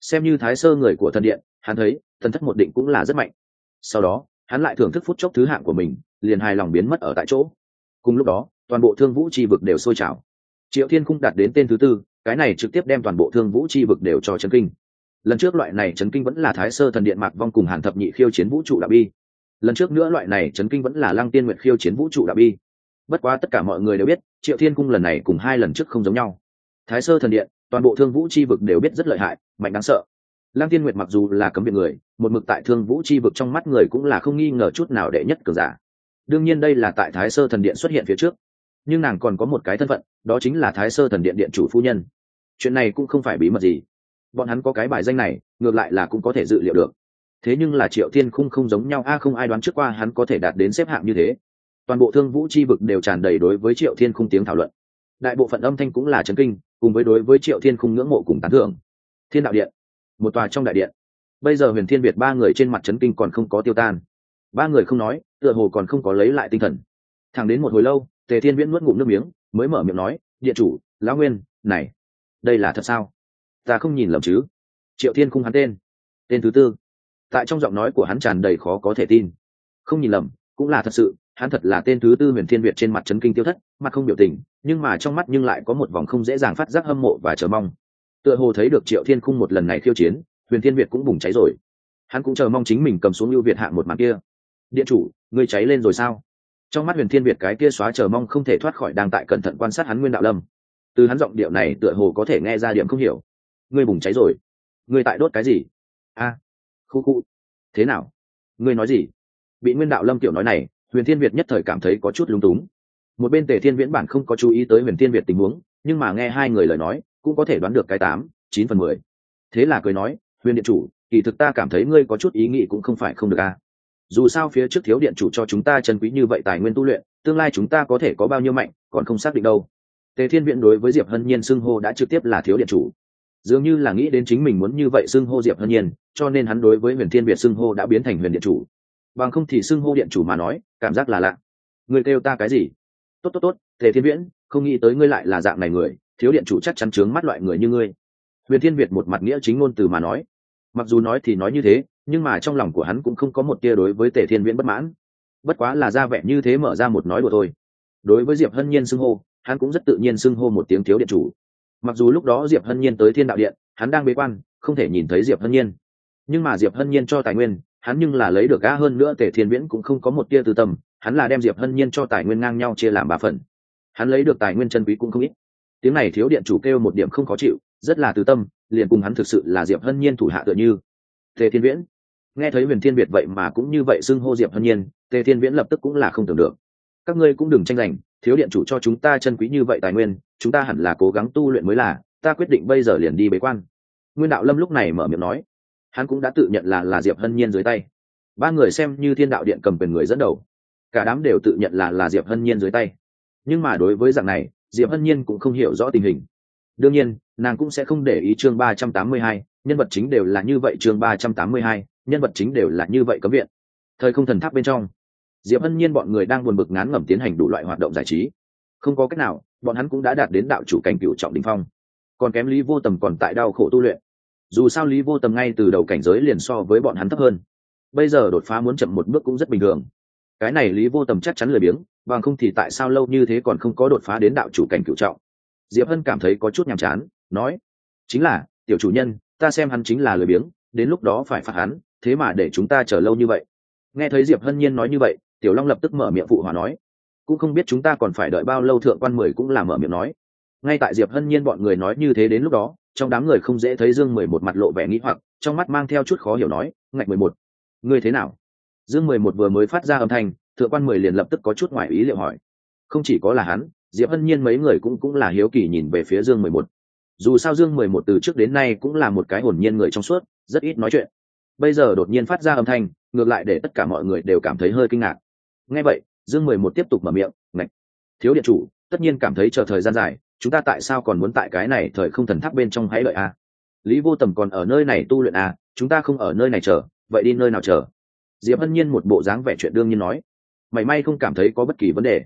Xem như thái sơ người của thần điện, hắn thấy tần thất một định cũng là rất mạnh. Sau đó hắn lại thưởng thức phút chốc thứ hạng của mình, liền hài lòng biến mất ở tại chỗ. Cùng lúc đó, toàn bộ thương vũ c h i vực đều sôi trào. Triệu thiên cung đặt đến tên thứ tư, cái này trực tiếp đem toàn bộ thương vũ c h i vực đều cho trấn kinh. Lần trước loại này trấn kinh vẫn là thái sơ thần điện mạc vong cùng hàn thập nhị khiêu chiến vũ trụ đạo bi. Lần trước nữa loại này trấn kinh vẫn là lăng tiên nguyện khiêu chiến vũ trụ đạo bi. Bất quá tất cả mọi người đều biết, triệu thiên cung lần này cùng hai lần trước không giống nhau. Thái sơ thần điện, toàn bộ thương vũ c h i vực đều biết rất lợi hại, mạnh đáng sợ lăng tiên nguyệt mặc dù là cấm viện người, một mực tại thương vũ chi vực trong mắt người cũng là không nghi ngờ chút nào đệ nhất cường giả. Đương nhiên đây là tại thái sơ thần điện xuất hiện phía trước. Nhưng nàng còn có một cái thân phận, đó chính là thái sơ thần điện điện chủ phu nhân. Chuyện này cũng không phải bí mật gì. Bọn hắn có cái bài danh này, ngược lại là cũng có thể dự liệu được. Thế nhưng là triệu thiên khung không giống nhau, a, không ai đoán trước qua hắn có thể đạt đến xếp hạng như thế. Toàn bộ thương vũ chi vực đều tràn đầy đối với triệu thiên khung tiếng thảo luận. Đại bộ phận âm thanh cũng là chấn kinh, cùng với đối với triệu thiên khung ngưỡng mộ cùng tán thưởng. Thiên đạo điện một tòa trong đại điện. Bây giờ huyền thiên việt ba người trên mặt trấn kinh còn không có tiêu tan. Ba người không nói, tựa hồ còn không có lấy lại tinh thần. Thẳng đến một hồi lâu, tề thiên viễn nuốt ngụm nước miếng, mới mở miệng nói, điện chủ, lão nguyên, này, đây là thật sao? Ta không nhìn lầm chứ? Triệu thiên khung hắn tên. Tên thứ tư. Tại trong giọng nói của hắn tràn đầy khó có thể tin. Không nhìn lầm, cũng là thật sự, hắn thật là tên thứ tư huyền thiên việt trên mặt trấn kinh tiêu thất, mặt không biểu tình, nhưng mà trong mắt nhưng lại có một vòng không dễ dàng phát giác hâm mộ và chờ mong tựa hồ thấy được triệu thiên khung một lần này khiêu chiến huyền thiên việt cũng bùng cháy rồi. Hắn cũng chờ mong chính mình cầm xuống ưu việt hạ một màn kia. Điện chủ ngươi cháy lên rồi sao? Trong mắt huyền thiên việt cái kia xóa chờ mong không thể thoát khỏi đang tại cẩn thận quan sát hắn nguyên đạo lâm. Từ hắn giọng điệu này tựa hồ có thể nghe ra điểm không hiểu. Ngươi bùng cháy rồi. Ngươi tại đốt cái gì? A à, khu khu. Thế nào? Ngươi nói gì? Bị nguyên đạo lâm tiểu nói này huyền thiên việt nhất thời cảm thấy có chút lúng túng. Một bên tề thiên viễn bản không có chú ý tới huyền thiên việt tình huống nhưng mà nghe hai người lời nói cũng có thể đoán được cái tám, chín phần mười. Thế là cười nói, huyền điện chủ, kỳ thực ta cảm thấy ngươi có chút ý nghĩ cũng không phải không được a dù sao phía trước thiếu điện chủ cho chúng ta chân quý như vậy tài nguyên tu luyện, tương lai chúng ta có thể có bao nhiêu mạnh, còn không xác định đâu. Tề thiên viện đối với diệp hân nhiên xưng hô đã trực tiếp là thiếu điện chủ. Dường như là nghĩ đến chính mình muốn như vậy xưng hô diệp hân nhiên, cho nên hắn đối với huyền thiên việt xưng hô đã biến thành huyền điện chủ. Bằng không thì xưng hô điện chủ mà nói, cảm giác là lạ. Người kêu ta cái gì? Tốt tốt tốt, tề thiên viễn, không nghĩ tới ngươi lại là dạng này người thiếu điện chủ chắc chắn chướng mắt loại người như ngươi. Huyền thiên việt một mặt nghĩa chính ngôn từ mà nói. Mặc dù nói thì nói như thế, nhưng mà trong lòng của hắn cũng không có một tia đối với tề thiên viễn bất mãn. Bất quá là ra vẻ như thế mở ra một nói đùa thôi. Đối với diệp hân nhiên xưng hô, hắn cũng rất tự nhiên xưng hô một tiếng thiếu điện chủ. Mặc dù lúc đó diệp hân nhiên tới thiên đạo điện, hắn đang bế quan, không thể nhìn thấy diệp hân nhiên. Nhưng mà diệp hân nhiên cho tài nguyên, hắn nhưng là lấy được gã hơn nữa, tề thiên viễn cũng không có một tia từ tâm, hắn là đem diệp hân nhiên cho tài nguyên ngang nhau chia làm ba phần. Hắn lấy được tài nguyên chân quý cũng không ít tiếng này thiếu điện chủ kêu một điểm không khó chịu, rất là từ tâm, liền cùng hắn thực sự là diệp hân nhiên thủ hạ tựa như. Tề thiên viễn. Nghe thấy huyền thiên việt vậy mà cũng như vậy xưng hô diệp hân nhiên, tề thiên viễn lập tức cũng là không tưởng được. Các ngươi cũng đừng tranh giành, thiếu điện chủ cho chúng ta chân quý như vậy tài nguyên, chúng ta hẳn là cố gắng tu luyện mới là, ta quyết định bây giờ liền đi bế quan. Nguyên đạo lâm lúc này mở miệng nói. Hắn cũng đã tự nhận là là diệp hân nhiên dưới tay. Ba người xem như thiên đạo điện cầm quyền người dẫn đầu. Cả đám đều tự nhận là là diệp hân nhiên dưới tay. Nhưng mà đối với dạng này diệp hân nhiên cũng không hiểu rõ tình hình. Đương nhiên, nàng cũng sẽ không để ý chương ba trăm tám mươi hai, nhân vật chính đều là như vậy chương ba trăm tám mươi hai, nhân vật chính đều là như vậy cấm viện. Thời không thần tháp bên trong, diệp hân nhiên bọn người đang buồn bực ngán ngẩm tiến hành đủ loại hoạt động giải trí. Không có cách nào, bọn hắn cũng đã đạt đến đạo chủ cảnh cựu trọng đình phong. Còn kém lý vô tầm còn tại đau khổ tu luyện. Dù sao lý vô tầm ngay từ đầu cảnh giới liền so với bọn hắn thấp hơn. Bây giờ đột phá muốn chậm một bước cũng rất bình thường. Cái này lý vô tầm chắc chắn lười biếng bằng không thì tại sao lâu như thế còn không có đột phá đến đạo chủ cảnh cựu trọng? Diệp hân cảm thấy có chút nhàm chán, nói, chính là, tiểu chủ nhân, ta xem hắn chính là lười biếng, đến lúc đó phải phạt hắn, thế mà để chúng ta chờ lâu như vậy. Nghe thấy diệp hân nhiên nói như vậy, tiểu long lập tức mở miệng phụ hòa nói, cũng không biết chúng ta còn phải đợi bao lâu thượng quan mười cũng là mở miệng nói. Ngay tại diệp hân nhiên bọn người nói như thế đến lúc đó, trong đám người không dễ thấy dương mười một mặt lộ vẻ nghĩ hoặc, trong mắt mang theo chút khó hiểu nói, ngạch mười một, ngươi thế nào? Dương mười một vừa mới phát ra âm thanh thượng quan mười liền lập tức có chút ngoài ý liệu hỏi. Không chỉ có là hắn, diệp hân nhiên mấy người cũng cũng là hiếu kỳ nhìn về phía dương mười một. Dù sao dương mười một từ trước đến nay cũng là một cái hồn nhiên người trong suốt, rất ít nói chuyện. Bây giờ đột nhiên phát ra âm thanh, ngược lại để tất cả mọi người đều cảm thấy hơi kinh ngạc. Nghe vậy, dương mười một tiếp tục mở miệng, ngạch, thiếu điện chủ, tất nhiên cảm thấy chờ thời gian dài, chúng ta tại sao còn muốn tại cái này thời không thần tháp bên trong hãy đợi a lý vô tầm còn ở nơi này tu luyện a chúng ta không ở nơi này chờ, vậy đi nơi nào chờ? Diệp hân nhiên một bộ dáng vẻ chuyện đương nhiên nói mảy may không cảm thấy có bất kỳ vấn đề.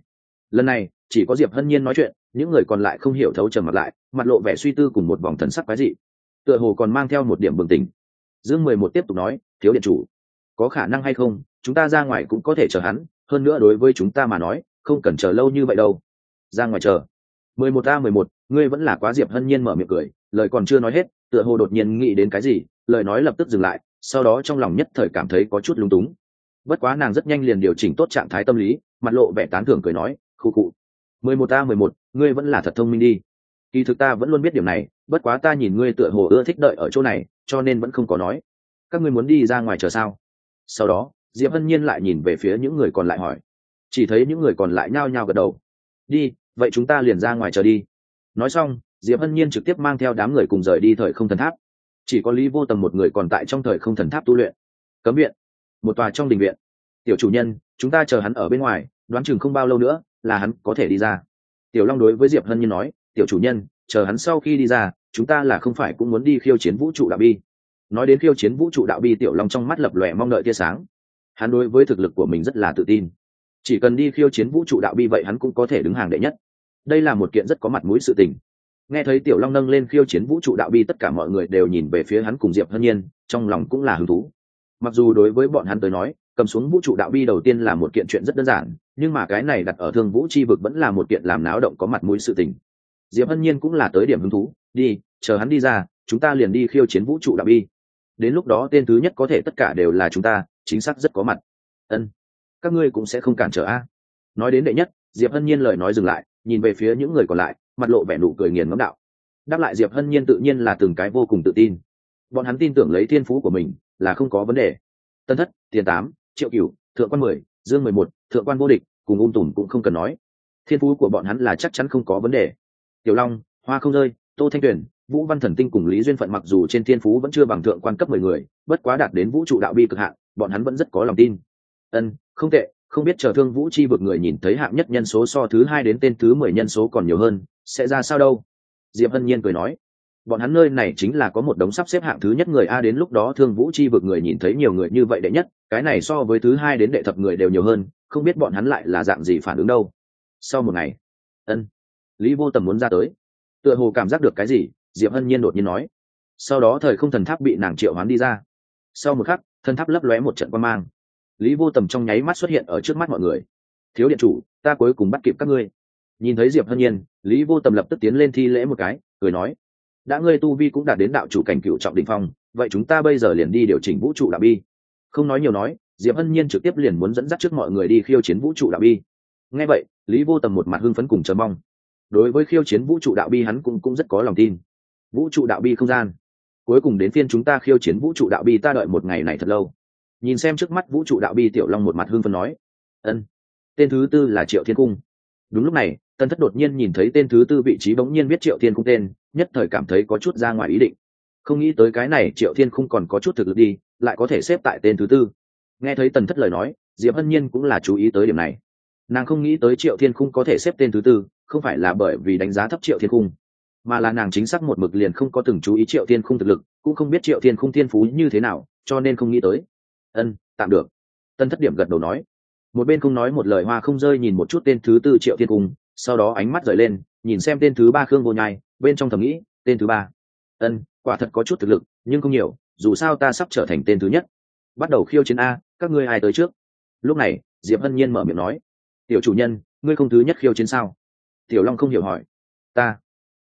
Lần này, chỉ có diệp hân nhiên nói chuyện, những người còn lại không hiểu thấu trầm mặt lại, mặt lộ vẻ suy tư cùng một vòng thần sắc quái dị. Tựa hồ còn mang theo một điểm bừng tỉnh. Dương mười một tiếp tục nói, thiếu điện chủ, có khả năng hay không, chúng ta ra ngoài cũng có thể chờ hắn, hơn nữa đối với chúng ta mà nói, không cần chờ lâu như vậy đâu. Ra ngoài chờ. Mười một a mười một, ngươi vẫn là quá diệp hân nhiên mở miệng cười, lời còn chưa nói hết, tựa hồ đột nhiên nghĩ đến cái gì, lời nói lập tức dừng lại, sau đó trong lòng nhất thời cảm thấy có chút lung túng bất quá nàng rất nhanh liền điều chỉnh tốt trạng thái tâm lý, mặt lộ vẻ tán thưởng cười nói khu cụ mười một ta mười một, ngươi vẫn là thật thông minh đi. Kỳ thực ta vẫn luôn biết điều này, bất quá ta nhìn ngươi tựa hồ ưa thích đợi ở chỗ này, cho nên vẫn không có nói. Các ngươi muốn đi ra ngoài chờ sao? Sau đó, diệp hân nhiên lại nhìn về phía những người còn lại hỏi. Chỉ thấy những người còn lại nhao nhao gật đầu. Đi, vậy chúng ta liền ra ngoài chờ đi. Nói xong, diệp hân nhiên trực tiếp mang theo đám người cùng rời đi thời không thần tháp. Chỉ có lý vô tầm một người còn tại trong thời không thần tháp tu luyện. Cấm viện một tòa trong đình viện. Tiểu chủ nhân, chúng ta chờ hắn ở bên ngoài, đoán chừng không bao lâu nữa là hắn có thể đi ra. Tiểu long đối với diệp hân nhiên nói, tiểu chủ nhân, chờ hắn sau khi đi ra, chúng ta là không phải cũng muốn đi khiêu chiến vũ trụ đạo bi. Nói đến khiêu chiến vũ trụ đạo bi, tiểu long trong mắt lập lòe mong đợi tia sáng. Hắn đối với thực lực của mình rất là tự tin. Chỉ cần đi khiêu chiến vũ trụ đạo bi vậy hắn cũng có thể đứng hàng đệ nhất. Đây là một kiện rất có mặt mũi sự tình. Nghe thấy tiểu long nâng lên khiêu chiến vũ trụ đạo bi, tất cả mọi người đều nhìn về phía hắn cùng diệp hân nhiên, trong lòng cũng là hứng thú mặc dù đối với bọn hắn tới nói, cầm xuống vũ trụ đạo bi đầu tiên là một kiện chuyện rất đơn giản, nhưng mà cái này đặt ở thương vũ c h i vực vẫn là một kiện làm náo động có mặt mũi sự tình. Diệp hân nhiên cũng là tới điểm hứng thú, đi, chờ hắn đi ra, chúng ta liền đi khiêu chiến vũ trụ đạo bi đến lúc đó tên thứ nhất có thể tất cả đều là chúng ta, chính xác rất có mặt. Ân, các ngươi cũng sẽ không cản trở a. Nói đến đệ nhất, diệp hân nhiên lời nói dừng lại, nhìn về phía những người còn lại, mặt lộ vẻ nụ cười nghiền ngẫm đạo. Đáp lại diệp hân nhiên tự nhiên là từng cái vô cùng tự tin. Bọn hắn tin tưởng lấy thiên phú của mình là không có vấn đề. Tân thất, tiền tám, triệu cửu, thượng quan mười, dương mười một, thượng quan vô địch, cùng ung tùm cũng không cần nói. Thiên phú của bọn hắn là chắc chắn không có vấn đề. Tiểu long, hoa không rơi, tô thanh tuyền vũ văn thần tinh cùng lý duyên phận mặc dù trên thiên phú vẫn chưa bằng thượng quan cấp mười người, bất quá đạt đến vũ trụ đạo bi cực hạn, bọn hắn vẫn rất có lòng tin. Ân, không tệ, không biết chờ thương vũ chi vực người nhìn thấy hạng nhất nhân số so thứ hai đến tên thứ mười nhân số còn nhiều hơn, sẽ ra sao đâu? Diệp hân nhiên cười nói bọn hắn nơi này chính là có một đống sắp xếp hạng thứ nhất người a đến lúc đó thương vũ chi vực người nhìn thấy nhiều người như vậy đệ nhất, cái này so với thứ hai đến đệ thập người đều nhiều hơn, không biết bọn hắn lại là dạng gì phản ứng đâu. Sau một ngày, ân, lý vô tầm muốn ra tới. Tựa hồ cảm giác được cái gì, diệp hân nhiên đột nhiên nói. Sau đó thời không thần tháp bị nàng triệu hoán đi ra. Sau một khắc, thần tháp lấp lóe một trận quan mang. Lý vô tầm trong nháy mắt xuất hiện ở trước mắt mọi người. Thiếu điện chủ, ta cuối cùng bắt kịp các ngươi. Nhìn thấy diệp hân nhiên, lý vô tầm lập tức tiến lên thi lễ một cái, cười nói đã ngươi tu vi cũng đạt đến đạo chủ cảnh cựu trọng đình phong, vậy chúng ta bây giờ liền đi điều chỉnh vũ trụ đạo bi. Không nói nhiều nói, diệp hân nhiên trực tiếp liền muốn dẫn dắt trước mọi người đi khiêu chiến vũ trụ đạo bi. Nghe vậy, lý vô tầm một mặt hưng phấn cùng chờ mong. Đối với khiêu chiến vũ trụ đạo bi hắn cũng cũng rất có lòng tin. Vũ trụ đạo bi không gian. Cuối cùng đến phiên chúng ta khiêu chiến vũ trụ đạo bi ta đợi một ngày này thật lâu. Nhìn xem trước mắt vũ trụ đạo bi tiểu long một mặt hưng phấn nói. Ân. Tên thứ tư là triệu thiên cung. Đúng lúc này tân thất đột nhiên nhìn thấy tên thứ tư vị trí bỗng nhiên biết triệu thiên cung tên nhất thời cảm thấy có chút ra ngoài ý định. Không nghĩ tới cái này triệu thiên không còn có chút thực lực đi, lại có thể xếp tại tên thứ tư. Nghe thấy tần thất lời nói, diệp hân nhiên cũng là chú ý tới điểm này. Nàng không nghĩ tới triệu thiên khung có thể xếp tên thứ tư, không phải là bởi vì đánh giá thấp triệu thiên khung, mà là nàng chính xác một mực liền không có từng chú ý triệu thiên khung thực lực, cũng không biết triệu thiên khung thiên phú như thế nào, cho nên không nghĩ tới. Ân, tạm được. Tân thất điểm gật đầu nói. Một bên không nói một lời hoa không rơi nhìn một chút tên thứ tư triệu thiên cung sau đó ánh mắt rời lên nhìn xem tên thứ ba khương vô nhai, bên trong thầm nghĩ, tên thứ ba. Ân, quả thật có chút thực lực, nhưng không nhiều, dù sao ta sắp trở thành tên thứ nhất. Bắt đầu khiêu chiến a, các ngươi ai tới trước? Lúc này, diệp hân nhiên mở miệng nói. Tiểu chủ nhân, ngươi không thứ nhất khiêu chiến sao? Tiểu long không hiểu hỏi. Ta.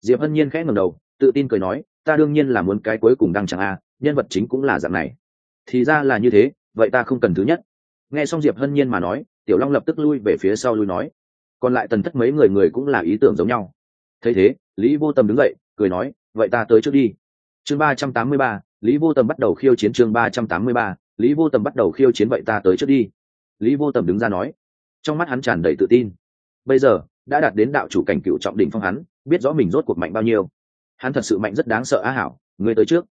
Diệp hân nhiên khẽ ngầm đầu, tự tin cười nói, ta đương nhiên là muốn cái cuối cùng đăng chẳng a, nhân vật chính cũng là dạng này. Thì ra là như thế, vậy ta không cần thứ nhất. Nghe xong diệp hân nhiên mà nói, tiểu long lập tức lui về phía sau lui nói còn lại tần thất mấy người người cũng là ý tưởng giống nhau. Thấy thế, lý vô tâm đứng dậy, cười nói, vậy ta tới trước đi. Chương ba trăm tám mươi ba, lý vô tâm bắt đầu khiêu chiến chương ba trăm tám mươi ba, lý vô tâm bắt đầu khiêu chiến vậy ta tới trước đi. Lý vô tâm đứng ra nói. Trong mắt hắn tràn đầy tự tin. Bây giờ, đã đạt đến đạo chủ cảnh cựu trọng đỉnh phong hắn, biết rõ mình rốt cuộc mạnh bao nhiêu. Hắn thật sự mạnh rất đáng sợ á hảo người tới trước.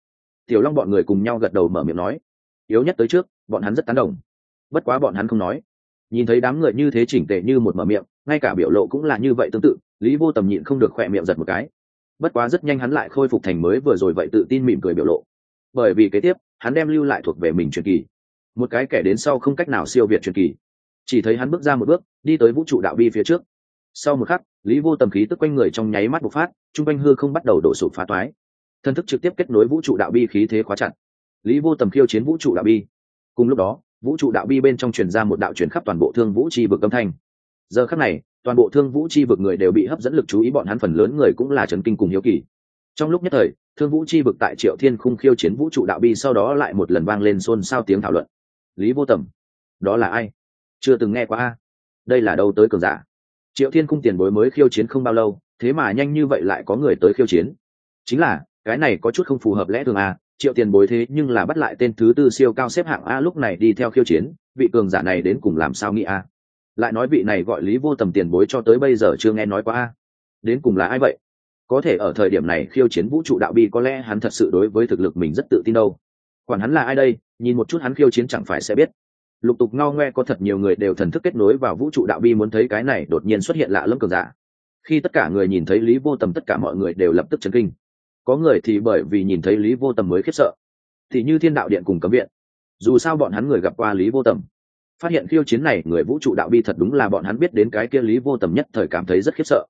Tiểu long bọn người cùng nhau gật đầu mở miệng nói. Yếu nhất tới trước, bọn hắn rất tán đồng. Bất quá bọn hắn không nói nhìn thấy đám người như thế chỉnh tề như một mở miệng, ngay cả biểu lộ cũng là như vậy tương tự, lý vô tầm nhịn không được khỏe miệng giật một cái. Bất quá rất nhanh hắn lại khôi phục thành mới vừa rồi vậy tự tin mỉm cười biểu lộ. Bởi vì kế tiếp, hắn đem lưu lại thuộc về mình truyền kỳ. Một cái kẻ đến sau không cách nào siêu việt truyền kỳ. Chỉ thấy hắn bước ra một bước, đi tới vũ trụ đạo bi phía trước. Sau một khắc, lý vô tầm khí tức quanh người trong nháy mắt bộc phát chung quanh hư không bắt đầu đổ sụp phá toái. Thân thức trực tiếp kết nối vũ trụ đạo bi khí thế khóa chặt. Lý vô tầm khiêu chiến vũ trụ đạo bi. Cùng lúc đó vũ trụ đạo bi bên trong truyền ra một đạo truyền khắp toàn bộ thương vũ chi vực âm thanh. Giờ khắc này, toàn bộ thương vũ chi vực người đều bị hấp dẫn lực chú ý, bọn hắn phần lớn người cũng là trần kinh cùng hiếu kỳ. Trong lúc nhất thời, thương vũ chi vực tại triệu thiên khung khiêu chiến vũ trụ đạo bi sau đó lại một lần vang lên xôn xao tiếng thảo luận. Lý vô tầm, đó là ai? Chưa từng nghe qua a. Đây là đâu tới cường giả? Triệu thiên khung tiền bối mới khiêu chiến không bao lâu, thế mà nhanh như vậy lại có người tới khiêu chiến. Chính là, cái này có chút không phù hợp lẽ thường à? Triệu tiền bối thế nhưng là bắt lại tên thứ tư siêu cao xếp hạng a lúc này đi theo khiêu chiến, vị cường giả này đến cùng làm sao nghĩ a? Lại nói vị này gọi lý vô tầm tiền bối cho tới bây giờ chưa nghe nói qua a. Đến cùng là ai vậy? Có thể ở thời điểm này khiêu chiến vũ trụ đạo bi có lẽ hắn thật sự đối với thực lực mình rất tự tin đâu. Quản hắn là ai đây, nhìn một chút hắn khiêu chiến chẳng phải sẽ biết. Lục tục ngao ngoe có thật nhiều người đều thần thức kết nối vào vũ trụ đạo bi muốn thấy cái này đột nhiên xuất hiện lạ lẫm cường giả. Khi tất cả người nhìn thấy lý vô tầm tất cả mọi người đều lập tức chấn kinh có người thì bởi vì nhìn thấy lý vô tầm mới khiếp sợ. Thì như thiên đạo điện cùng cấm viện. Dù sao bọn hắn người gặp qua lý vô tầm phát hiện khiêu chiến này người vũ trụ đạo bi thật đúng là bọn hắn biết đến cái kia lý vô tầm nhất thời cảm thấy rất khiếp sợ.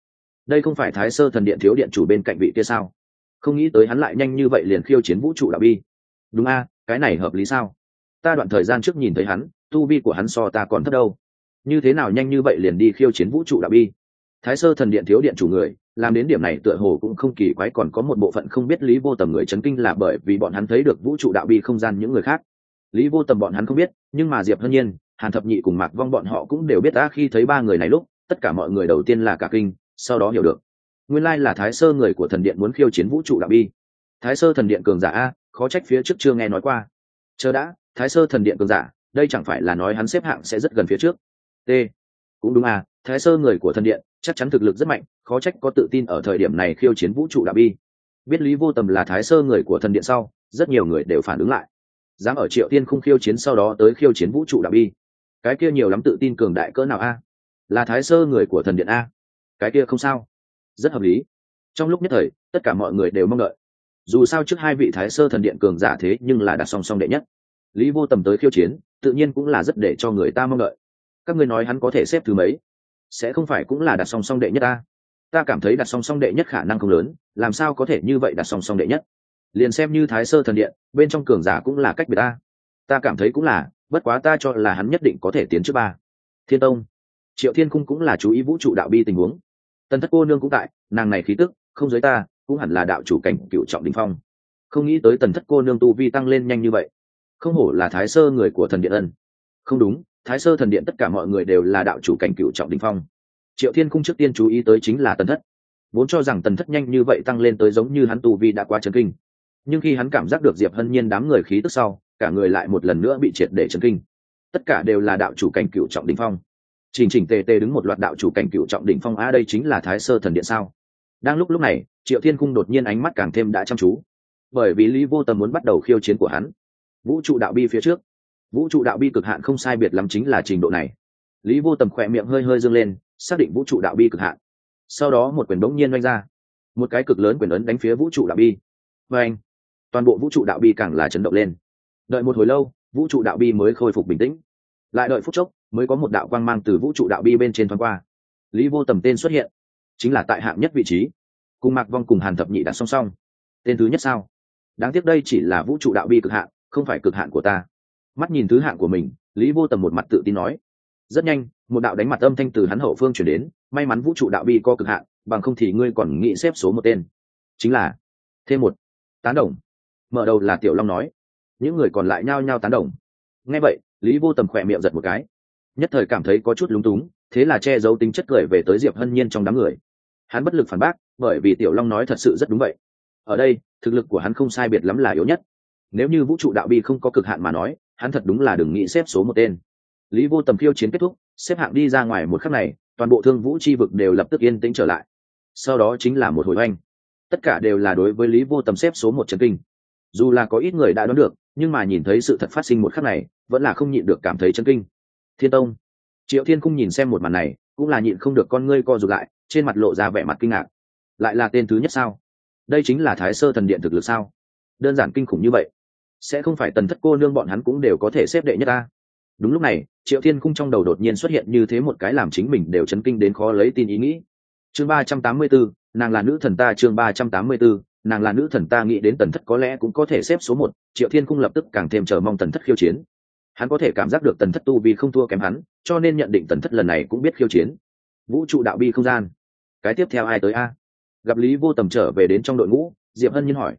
Đây không phải thái sơ thần điện thiếu điện chủ bên cạnh vị kia sao? Không nghĩ tới hắn lại nhanh như vậy liền khiêu chiến vũ trụ đạo bi. Đúng a, cái này hợp lý sao? Ta đoạn thời gian trước nhìn thấy hắn, tu vi của hắn so ta còn thấp đâu. Như thế nào nhanh như vậy liền đi khiêu chiến vũ trụ đạo bi? Thái sơ thần điện thiếu điện chủ người làm đến điểm này tựa hồ cũng không kỳ quái, còn có một bộ phận không biết lý vô tầm người chấn kinh là bởi vì bọn hắn thấy được vũ trụ đạo bi không gian những người khác. Lý vô tầm bọn hắn không biết, nhưng mà diệp hân nhiên, hàn thập nhị cùng mạc vong bọn họ cũng đều biết đã khi thấy ba người này lúc, tất cả mọi người đầu tiên là cả kinh, sau đó hiểu được. Nguyên lai là thái sơ người của thần điện muốn khiêu chiến vũ trụ đạo bi. Thái sơ thần điện cường giả a, khó trách phía trước chưa nghe nói qua. Chờ đã, thái sơ thần điện cường giả, đây chẳng phải là nói hắn xếp hạng sẽ rất gần phía trước. T. Cũng đúng à thái sơ người của thần điện chắc chắn thực lực rất mạnh, khó trách có tự tin ở thời điểm này khiêu chiến vũ trụ đạo bi. Biết lý vô tầm là thái sơ người của thần điện sau, rất nhiều người đều phản ứng lại. Dám ở triệu tiên không khiêu chiến sau đó tới khiêu chiến vũ trụ đạo bi. Cái kia nhiều lắm tự tin cường đại cỡ nào a? Là thái sơ người của thần điện a? Cái kia không sao. Rất hợp lý. Trong lúc nhất thời, tất cả mọi người đều mong đợi. Dù sao trước hai vị thái sơ thần điện cường giả thế nhưng là đặt song song đệ nhất. Lý vô tầm tới khiêu chiến, tự nhiên cũng là rất để cho người ta mong đợi. Các ngươi nói hắn có thể xếp thứ mấy? Sẽ không phải cũng là đặt song song đệ nhất ta? Ta cảm thấy đặt song song đệ nhất khả năng không lớn, làm sao có thể như vậy đặt song song đệ nhất? Liền xem như thái sơ thần điện, bên trong cường giả cũng là cách biệt ta. Ta cảm thấy cũng là, bất quá ta cho là hắn nhất định có thể tiến trước ba. Thiên tông, triệu thiên cung cũng là chú ý vũ trụ đạo bi tình huống. Tần thất cô nương cũng tại, nàng này khí tức, không giới ta, cũng hẳn là đạo chủ cảnh cựu trọng đình phong. Không nghĩ tới tần thất cô nương tu vi tăng lên nhanh như vậy. Không hổ là thái sơ người của thần điện ân. Không đúng thái sơ thần điện tất cả mọi người đều là đạo chủ cảnh cựu trọng đình phong. Triệu thiên cung trước tiên chú ý tới chính là tần thất. Vốn cho rằng tần thất nhanh như vậy tăng lên tới giống như hắn tu vi đã quá chấn kinh. Nhưng khi hắn cảm giác được diệp hân nhiên đám người khí tức sau, cả người lại một lần nữa bị triệt để chấn kinh. Tất cả đều là đạo chủ cảnh cựu trọng đình phong. Chỉnh chỉnh tề tề đứng một loạt đạo chủ cảnh cựu trọng đỉnh phong, a, đây chính là thái sơ thần điện sao? Đang lúc lúc này, triệu thiên cung đột nhiên ánh mắt càng thêm đã chăm chú. Bởi vì lý vô tầm muốn bắt đầu khiêu chiến của hắn. Vũ trụ đạo bi phía trước vũ trụ đạo bi cực hạn không sai biệt lắm chính là trình độ này. Lý vô tầm khỏe miệng hơi hơi dâng lên, xác định vũ trụ đạo bi cực hạn. Sau đó một quyền bỗng nhiên oanh ra. Một cái cực lớn quyền ấn đánh phía vũ trụ đạo bi. Và anh, toàn bộ vũ trụ đạo bi càng là chấn động lên. Đợi một hồi lâu, vũ trụ đạo bi mới khôi phục bình tĩnh. Lại đợi phút chốc, mới có một đạo quang mang từ vũ trụ đạo bi bên trên thoáng qua. Lý vô tầm tên xuất hiện, chính là tại hạng nhất vị trí. Cùng mạc vong cùng hàn thập nhị đặt song song. Tên thứ nhất sao? Đáng tiếc đây chỉ là vũ trụ đạo bi cực hạn, không phải cực hạn của ta mắt nhìn thứ hạng của mình, lý vô tầm một mặt tự tin nói. Rất nhanh, một đạo đánh mặt âm thanh từ hắn hậu phương chuyển đến, may mắn vũ trụ đạo bi có cực hạn, bằng không thì ngươi còn nghĩ xếp số một tên. Chính là, thêm một, tán đồng. Mở đầu là tiểu long nói. Những người còn lại nhao nhao tán đồng. Nghe vậy, lý vô tầm khỏe miệng giật một cái. Nhất thời cảm thấy có chút lúng túng, thế là che giấu tính chất cười về tới diệp hân nhiên trong đám người. Hắn bất lực phản bác, bởi vì tiểu long nói thật sự rất đúng vậy. Ở đây, thực lực của hắn không sai biệt lắm là yếu nhất. Nếu như vũ trụ đạo bi không có cực hạn mà nói hắn thật đúng là đừng nghĩ xếp số một tên. Lý vô tầm khiêu chiến kết thúc, xếp hạng đi ra ngoài một khắc này, toàn bộ thương vũ c h i vực đều lập tức yên tĩnh trở lại. Sau đó chính là một hồi oanh. Tất cả đều là đối với lý vô tầm xếp số một trần kinh. Dù là có ít người đã đoán được, nhưng mà nhìn thấy sự thật phát sinh một khắc này, vẫn là không nhịn được cảm thấy chân kinh. Thiên tông. Triệu thiên cung nhìn xem một màn này, cũng là nhịn không được con ngươi co rụt lại, trên mặt lộ ra vẻ mặt kinh ngạc. Lại là tên thứ nhất sao? Đây chính là thái sơ thần điện thực lực sao? Đơn giản kinh khủng như vậy sẽ không phải tần thất cô nương bọn hắn cũng đều có thể xếp đệ nhất ta. Đúng lúc này, triệu thiên cung trong đầu đột nhiên xuất hiện như thế một cái làm chính mình đều chấn kinh đến khó lấy tin ý nghĩ. Chương ba trăm tám mươi bốn nàng là nữ thần ta, chương ba trăm tám mươi bốn nàng là nữ thần ta, nghĩ đến tần thất có lẽ cũng có thể xếp số một. Triệu thiên cung lập tức càng thêm chờ mong tần thất khiêu chiến. Hắn có thể cảm giác được tần thất tu vì không thua kém hắn, cho nên nhận định tần thất lần này cũng biết khiêu chiến. Vũ trụ đạo bi không gian. Cái tiếp theo ai tới a? Gặp lý vô tầm trở về đến trong đội ngũ, diệp hân nhiên hỏi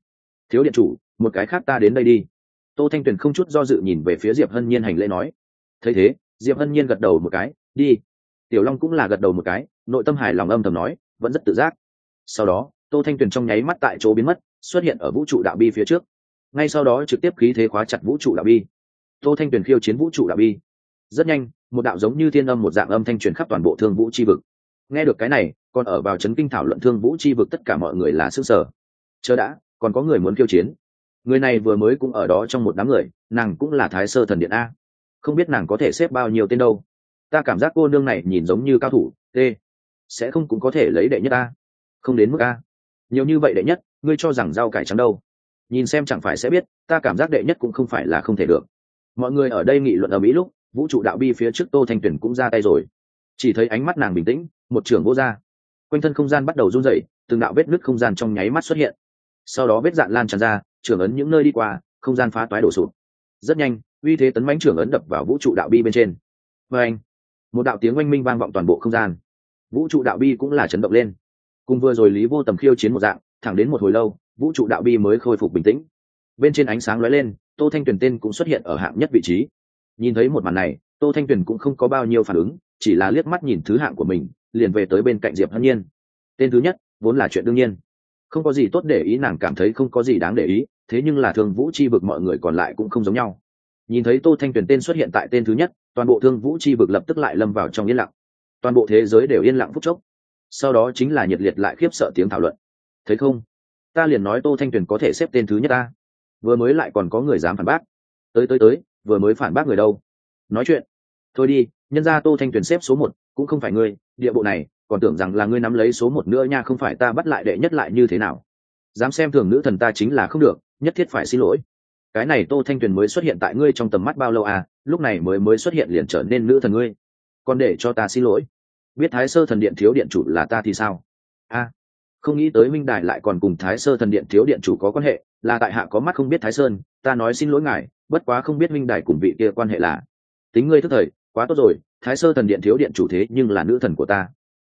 thiếu điện chủ, một cái khác ta đến đây đi. Tô thanh tuyền không chút do dự nhìn về phía diệp hân nhiên hành lễ nói. Thấy thế, diệp hân nhiên gật đầu một cái, đi. Tiểu long cũng là gật đầu một cái, nội tâm hài lòng âm thầm nói, vẫn rất tự giác. Sau đó, tô thanh tuyền trong nháy mắt tại chỗ biến mất, xuất hiện ở vũ trụ đạo bi phía trước. Ngay sau đó trực tiếp khí thế khóa chặt vũ trụ đạo bi. Tô thanh tuyền khiêu chiến vũ trụ đạo bi. Rất nhanh, một đạo giống như thiên âm một dạng âm thanh truyền khắp toàn bộ thương vũ c h i vực. Nghe được cái này, còn ở vào c h ấ n kinh thảo luận thương vũ c h i vực tất cả mọi người là s ư ơ n g sở. Chớ đã còn có người muốn khiêu chiến. Người này vừa mới cũng ở đó trong một đám người, nàng cũng là thái sơ thần điện a. Không biết nàng có thể xếp bao nhiêu tên đâu. Ta cảm giác cô nương này nhìn giống như cao thủ, t. Sẽ không cũng có thể lấy đệ nhất a. Không đến mức a. Nhiều như vậy đệ nhất, ngươi cho rằng rau cải trắng đâu? Nhìn xem chẳng phải sẽ biết, ta cảm giác đệ nhất cũng không phải là không thể được. Mọi người ở đây nghị luận ở mỹ lúc, vũ trụ đạo bi phía trước tô thanh tuyển cũng ra tay rồi. Chỉ thấy ánh mắt nàng bình tĩnh, một trường vô ra. Quanh thân không gian bắt đầu run rẩy, từng đạo vết nứt không gian trong nháy mắt xuất hiện sau đó vết dạn lan tràn ra, trưởng ấn những nơi đi qua, không gian phá toái đổ sụt rất nhanh, uy thế tấn mánh trưởng ấn đập vào vũ trụ đạo bi bên trên. Và anh, một đạo tiếng oanh minh vang vọng toàn bộ không gian. Vũ trụ đạo bi cũng là chấn động lên. Cùng vừa rồi lý vô tầm khiêu chiến một dạng, thẳng đến một hồi lâu, vũ trụ đạo bi mới khôi phục bình tĩnh. Bên trên ánh sáng lóe lên, tô thanh tuyền tên cũng xuất hiện ở hạng nhất vị trí. Nhìn thấy một màn này, tô thanh tuyền cũng không có bao nhiêu phản ứng, chỉ là liếc mắt nhìn thứ hạng của mình, liền về tới bên cạnh diệp hân nhiên. Tên thứ nhất, vốn là chuyện đương nhiên không có gì tốt để ý, nàng cảm thấy không có gì đáng để ý, thế nhưng là thương vũ chi vực mọi người còn lại cũng không giống nhau. Nhìn thấy tô thanh tuyền tên xuất hiện tại tên thứ nhất, toàn bộ thương vũ chi vực lập tức lại lâm vào trong yên lặng. Toàn bộ thế giới đều yên lặng phút chốc. Sau đó chính là nhiệt liệt lại khiếp sợ tiếng thảo luận. Thấy không? Ta liền nói tô thanh tuyền có thể xếp tên thứ nhất ta. Vừa mới lại còn có người dám phản bác. Tới tới tới, vừa mới phản bác người đâu? Nói chuyện. Thôi đi, nhân ra tô thanh tuyền xếp số một, cũng không phải ngươi địa bộ này còn tưởng rằng là ngươi nắm lấy số một nữa nha, không phải ta bắt lại đệ nhất lại như thế nào? Dám xem thường nữ thần ta chính là không được, nhất thiết phải xin lỗi. Cái này tô thanh tuyền mới xuất hiện tại ngươi trong tầm mắt bao lâu à? Lúc này mới mới xuất hiện liền trở nên nữ thần ngươi. Còn để cho ta xin lỗi. Biết thái sơ thần điện thiếu điện chủ là ta thì sao? A, không nghĩ tới minh đài lại còn cùng thái sơ thần điện thiếu điện chủ có quan hệ, là tại hạ có mắt không biết thái sơn, ta nói xin lỗi ngài, bất quá không biết minh đài cùng vị kia quan hệ là. Tính ngươi thức thời, quá tốt rồi, thái sơ thần điện thiếu điện chủ thế nhưng là nữ thần của ta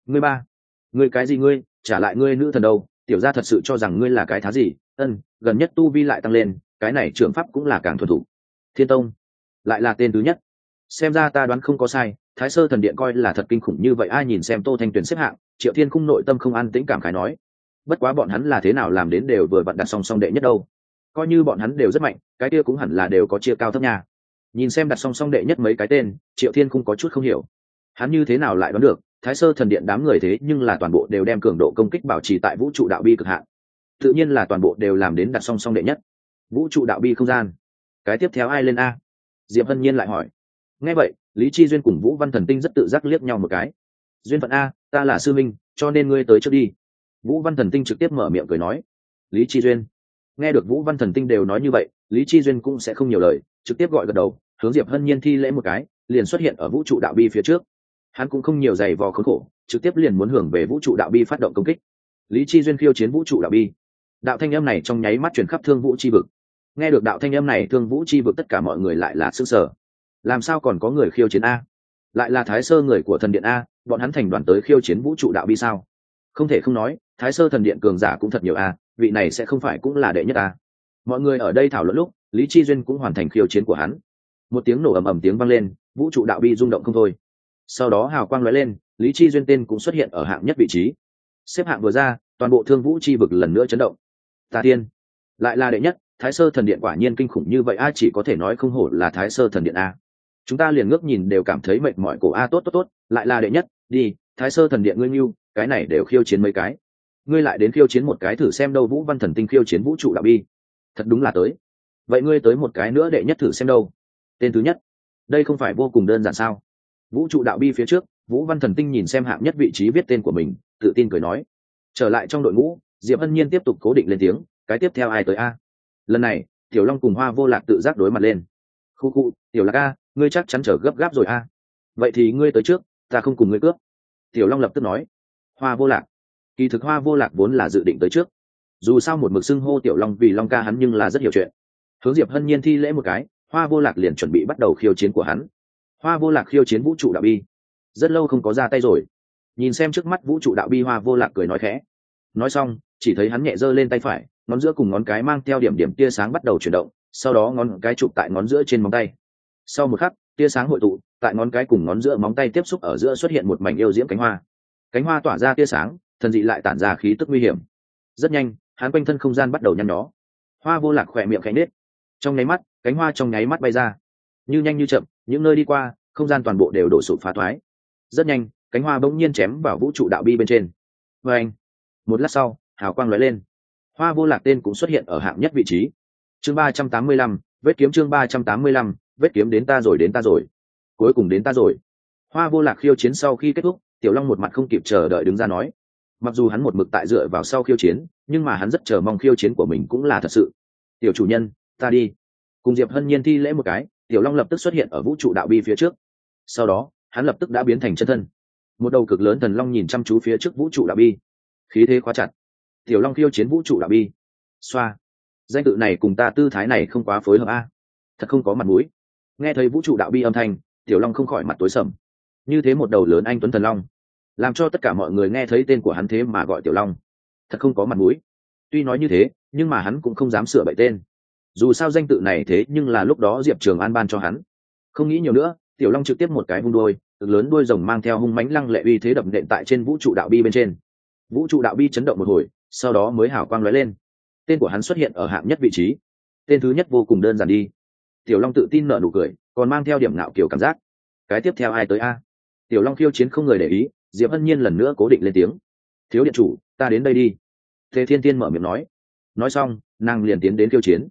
ngươi ba. Ngươi cái gì ngươi? Trả lại ngươi nữ thần đâu? Tiểu gia thật sự cho rằng ngươi là cái thá gì? Ân, gần nhất tu vi lại tăng lên, cái này trưởng pháp cũng là càng thuần thủ thiên tông, lại là tên thứ nhất. Xem ra ta đoán không có sai, thái sơ thần điện coi là thật kinh khủng như vậy, ai nhìn xem tô thanh tuyền xếp hạng, triệu thiên khung nội tâm không an tĩnh cảm khái nói. Bất quá bọn hắn là thế nào làm đến đều vừa vặn đặt song song đệ nhất đâu. Coi như bọn hắn đều rất mạnh, cái kia cũng hẳn là đều có chia cao thấp nhà nhìn xem đặt song song đệ nhất mấy cái tên, triệu thiên không có chút không hiểu. Hắn như thế nào lại đoán được? Thái sơ thần điện đám người thế nhưng là toàn bộ đều đem cường độ công kích bảo trì tại vũ trụ đạo bi cực hạn. Tự nhiên là toàn bộ đều làm đến đặt song song đệ nhất. Vũ trụ đạo bi không gian. Cái tiếp theo ai lên a? Diệp hân nhiên lại hỏi. Nghe vậy, lý chi duyên cùng vũ văn thần tinh rất tự giác liếc nhau một cái. Duyên phận a, ta là sư minh, cho nên ngươi tới trước đi. Vũ văn thần tinh trực tiếp mở miệng cười nói. Lý chi duyên. Nghe được vũ văn thần tinh đều nói như vậy, lý chi duyên cũng sẽ không nhiều lời, trực tiếp gọi gật đầu, hướng diệp hân nhiên thi lễ một cái, liền xuất hiện ở vũ trụ đạo bi phía trước hắn cũng không nhiều giày vò khốn khổ, trực tiếp liền muốn hưởng về vũ trụ đạo bi phát động công kích. Lý chi duyên khiêu chiến vũ trụ đạo bi. Đạo thanh âm này trong nháy mắt chuyển khắp thương vũ chi vực. Nghe được đạo thanh âm này, thương vũ chi vực tất cả mọi người lại là sức sở làm sao còn có người khiêu chiến a? Lại là thái sơ người của thần điện a, bọn hắn thành đoàn tới khiêu chiến vũ trụ đạo bi sao? Không thể không nói, thái sơ thần điện cường giả cũng thật nhiều a, vị này sẽ không phải cũng là đệ nhất a. Mọi người ở đây thảo luận lúc, lý chi duyên cũng hoàn thành khiêu chiến của hắn. Một tiếng nổ ầm ầm tiếng vang lên, vũ trụ đạo bi rung động không thôi sau đó hào quang lóe lên, lý chi duyên tên cũng xuất hiện ở hạng nhất vị trí. Xếp hạng vừa ra, toàn bộ thương vũ chi vực lần nữa chấn động. Tà tiên, lại là đệ nhất, thái sơ thần điện quả nhiên kinh khủng như vậy a chỉ có thể nói không hổ là thái sơ thần điện a. Chúng ta liền ngước nhìn đều cảm thấy mệt mỏi cổ a, tốt tốt tốt, lại là đệ nhất, đi, thái sơ thần điện ngươi mưu cái này đều khiêu chiến mấy cái. Ngươi lại đến khiêu chiến một cái thử xem đâu, vũ văn thần tinh khiêu chiến vũ trụ đạo bi. Thật đúng là tới. Vậy ngươi tới một cái nữa đệ nhất thử xem đâu. Tên thứ nhất. Đây không phải vô cùng đơn giản sao? Vũ trụ đạo bi phía trước, vũ văn thần tinh nhìn xem hạng nhất vị trí viết tên của mình, tự tin cười nói. Trở lại trong đội ngũ, diệp hân nhiên tiếp tục cố định lên tiếng, cái tiếp theo ai tới a? Lần này, tiểu long cùng hoa vô lạc tự giác đối mặt lên. Khu khu, tiểu lạc a, ngươi chắc chắn trở gấp gáp rồi a. Vậy thì ngươi tới trước, ta không cùng ngươi cướp. Tiểu long lập tức nói. Hoa vô lạc. Kỳ thực hoa vô lạc vốn là dự định tới trước. Dù sao một mực xưng hô tiểu long vì long ca hắn nhưng là rất hiểu chuyện. Hướng diệp hân nhiên thi lễ một cái, hoa vô lạc liền chuẩn bị bắt đầu khiêu chiến của hắn hoa vô lạc khiêu chiến vũ trụ đạo bi. Rất lâu không có ra tay rồi. Nhìn xem trước mắt vũ trụ đạo bi, hoa vô lạc cười nói khẽ. Nói xong, chỉ thấy hắn nhẹ giơ lên tay phải, ngón giữa cùng ngón cái mang theo điểm điểm tia sáng bắt đầu chuyển động, sau đó ngón cái chụp tại ngón giữa trên móng tay. Sau một khắc, tia sáng hội tụ, tại ngón cái cùng ngón giữa móng tay tiếp xúc ở giữa xuất hiện một mảnh yêu diễm cánh hoa. Cánh hoa tỏa ra tia sáng, thần dị lại tản ra khí tức nguy hiểm. Rất nhanh, hắn quanh thân không gian bắt đầu nhăn nhó. Hoa vô lạc khỏe miệng khẽ nết trong nháy mắt, cánh hoa trong nháy mắt bay ra như nhanh như chậm, những nơi đi qua, không gian toàn bộ đều đổ sụp phá thoái. Rất nhanh, cánh hoa bỗng nhiên chém vào vũ trụ đạo bi bên trên. Vê anh, một lát sau, hào quang lóe lên. Hoa vô lạc tên cũng xuất hiện ở hạng nhất vị trí. Chương ba trăm tám mươi lăm, vết kiếm chương ba trăm tám mươi lăm, vết kiếm đến ta rồi đến ta rồi. Cuối cùng đến ta rồi. Hoa vô lạc khiêu chiến sau khi kết thúc, tiểu long một mặt không kịp chờ đợi đứng ra nói. Mặc dù hắn một mực tại dựa vào sau khiêu chiến, nhưng mà hắn rất chờ mong khiêu chiến của mình cũng là thật sự. Tiểu chủ nhân, ta đi. Cùng diệp hân nhiên thi lễ một cái tiểu long lập tức xuất hiện ở vũ trụ đạo bi phía trước. Sau đó, hắn lập tức đã biến thành chân thân. Một đầu cực lớn thần long nhìn chăm chú phía trước vũ trụ đạo bi. Khí thế quá chặt. Tiểu long khiêu chiến vũ trụ đạo bi. Xoa. Danh tự này cùng ta tư thái này không quá phối hợp a. Thật không có mặt mũi. Nghe thấy vũ trụ đạo bi âm thanh, tiểu long không khỏi mặt tối sầm. Như thế một đầu lớn anh tuấn thần long. Làm cho tất cả mọi người nghe thấy tên của hắn thế mà gọi tiểu long. Thật không có mặt mũi. Tuy nói như thế, nhưng mà hắn cũng không dám sửa bậy tên dù sao danh tự này thế nhưng là lúc đó diệp trường an ban cho hắn. Không nghĩ nhiều nữa, tiểu long trực tiếp một cái hung đôi cực lớn đôi rồng mang theo hung mánh lăng lệ uy thế đập nện tại trên vũ trụ đạo bi bên trên. Vũ trụ đạo bi chấn động một hồi, sau đó mới hảo quang lóe lên. Tên của hắn xuất hiện ở hạng nhất vị trí. Tên thứ nhất vô cùng đơn giản đi. Tiểu long tự tin nợ nụ cười, còn mang theo điểm ngạo kiểu cảm giác. Cái tiếp theo ai tới a? Tiểu long khiêu chiến không người để ý, diệp hân nhiên lần nữa cố định lên tiếng. Thiếu điện chủ, ta đến đây đi. Thế thiên tiên mở miệng nói. Nói xong, nàng liền tiến đến khiêu chiến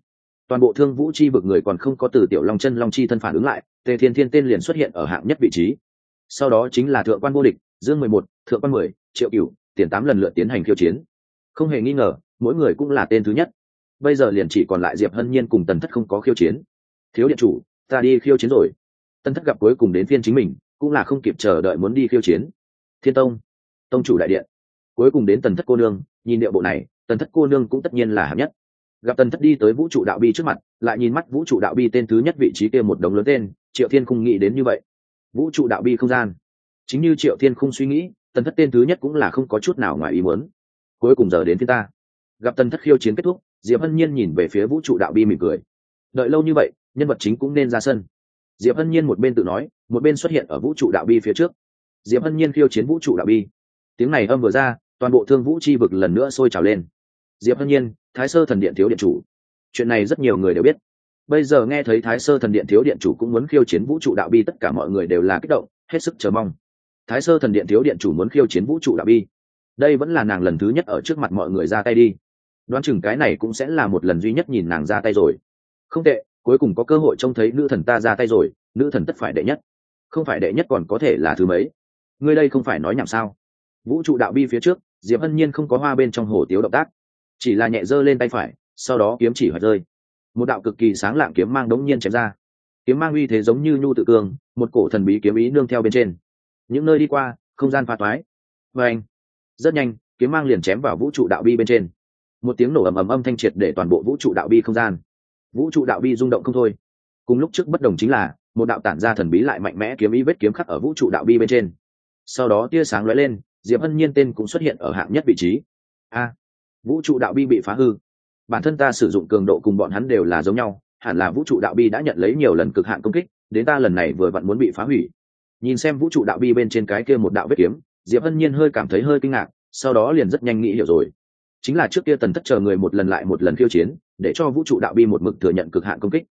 toàn bộ thương vũ chi vực người còn không có từ tiểu long chân long chi thân phản ứng lại, tề thiên thiên tên liền xuất hiện ở hạng nhất vị trí. Sau đó chính là thượng quan vô địch, dương mười một, thượng quan mười, triệu cửu, tiền tám lần lượt tiến hành khiêu chiến. Không hề nghi ngờ, mỗi người cũng là tên thứ nhất. Bây giờ liền chỉ còn lại diệp hân nhiên cùng tần thất không có khiêu chiến. Thiếu điện chủ, ta đi khiêu chiến rồi. Tần thất gặp cuối cùng đến phiên chính mình, cũng là không kịp chờ đợi muốn đi khiêu chiến. Thiên tông tông chủ đại điện. Cuối cùng đến tần thất cô nương, nhìn điệu bộ này, tần thất cô nương cũng tất nhiên là hạng nhất gặp tần thất đi tới vũ trụ đạo bi trước mặt, lại nhìn mắt vũ trụ đạo bi tên thứ nhất vị trí kia một đống lớn tên, triệu thiên khung nghĩ đến như vậy. Vũ trụ đạo bi không gian. Chính như triệu thiên khung suy nghĩ, tần thất tên thứ nhất cũng là không có chút nào ngoài ý muốn. Cuối cùng giờ đến thiên ta. Gặp tần thất khiêu chiến kết thúc, diệp hân nhiên nhìn về phía vũ trụ đạo bi mỉm cười. Đợi lâu như vậy, nhân vật chính cũng nên ra sân. Diệp hân nhiên một bên tự nói, một bên xuất hiện ở vũ trụ đạo bi phía trước. Diệp hân nhiên khiêu chiến vũ trụ đạo bi. Tiếng này âm vừa ra, toàn bộ thương vũ chi vực lần nữa sôi trào lên. Diệp hân nhiên thái sơ thần điện thiếu điện chủ. Chuyện này rất nhiều người đều biết. Bây giờ nghe thấy thái sơ thần điện thiếu điện chủ cũng muốn khiêu chiến vũ trụ đạo bi, tất cả mọi người đều là kích động, hết sức chờ mong. Thái sơ thần điện thiếu điện chủ muốn khiêu chiến vũ trụ đạo bi. Đây vẫn là nàng lần thứ nhất ở trước mặt mọi người ra tay đi. Đoán chừng cái này cũng sẽ là một lần duy nhất nhìn nàng ra tay rồi. Không tệ, cuối cùng có cơ hội trông thấy nữ thần ta ra tay rồi, nữ thần tất phải đệ nhất. Không phải đệ nhất còn có thể là thứ mấy? Ngươi đây không phải nói nhảm sao? Vũ trụ đạo bi phía trước, diệp hân nhiên không có hoa bên trong hồ tiếu động tác chỉ là nhẹ giơ lên tay phải sau đó kiếm chỉ hoạt rơi. Một đạo cực kỳ sáng lạng kiếm mang đống nhiên chém ra. Kiếm mang uy thế giống như nhu tự cường, một cổ thần bí kiếm ý nương theo bên trên. Những nơi đi qua không gian pha toái và anh rất nhanh kiếm mang liền chém vào vũ trụ đạo bi bên trên. Một tiếng nổ ầm ầm âm thanh triệt để toàn bộ vũ trụ đạo bi không gian. Vũ trụ đạo bi rung động không thôi. Cùng lúc trước bất đồng chính là một đạo tản ra thần bí lại mạnh mẽ kiếm ý vết kiếm khắc ở vũ trụ đạo bi bên trên. Sau đó tia sáng lóe lên diệp hân nhiên tên cũng xuất hiện ở hạng nhất vị trí. A vũ trụ đạo bi bị phá hư. Bản thân ta sử dụng cường độ cùng bọn hắn đều là giống nhau, hẳn là vũ trụ đạo bi đã nhận lấy nhiều lần cực hạn công kích, đến ta lần này vừa vặn muốn bị phá hủy. Nhìn xem vũ trụ đạo bi bên trên cái kia một đạo vết kiếm, diệp hân nhiên hơi cảm thấy hơi kinh ngạc, sau đó liền rất nhanh nghĩ hiểu rồi. Chính là trước kia tần thất chờ người một lần lại một lần khiêu chiến, để cho vũ trụ đạo bi một mực thừa nhận cực hạn công kích.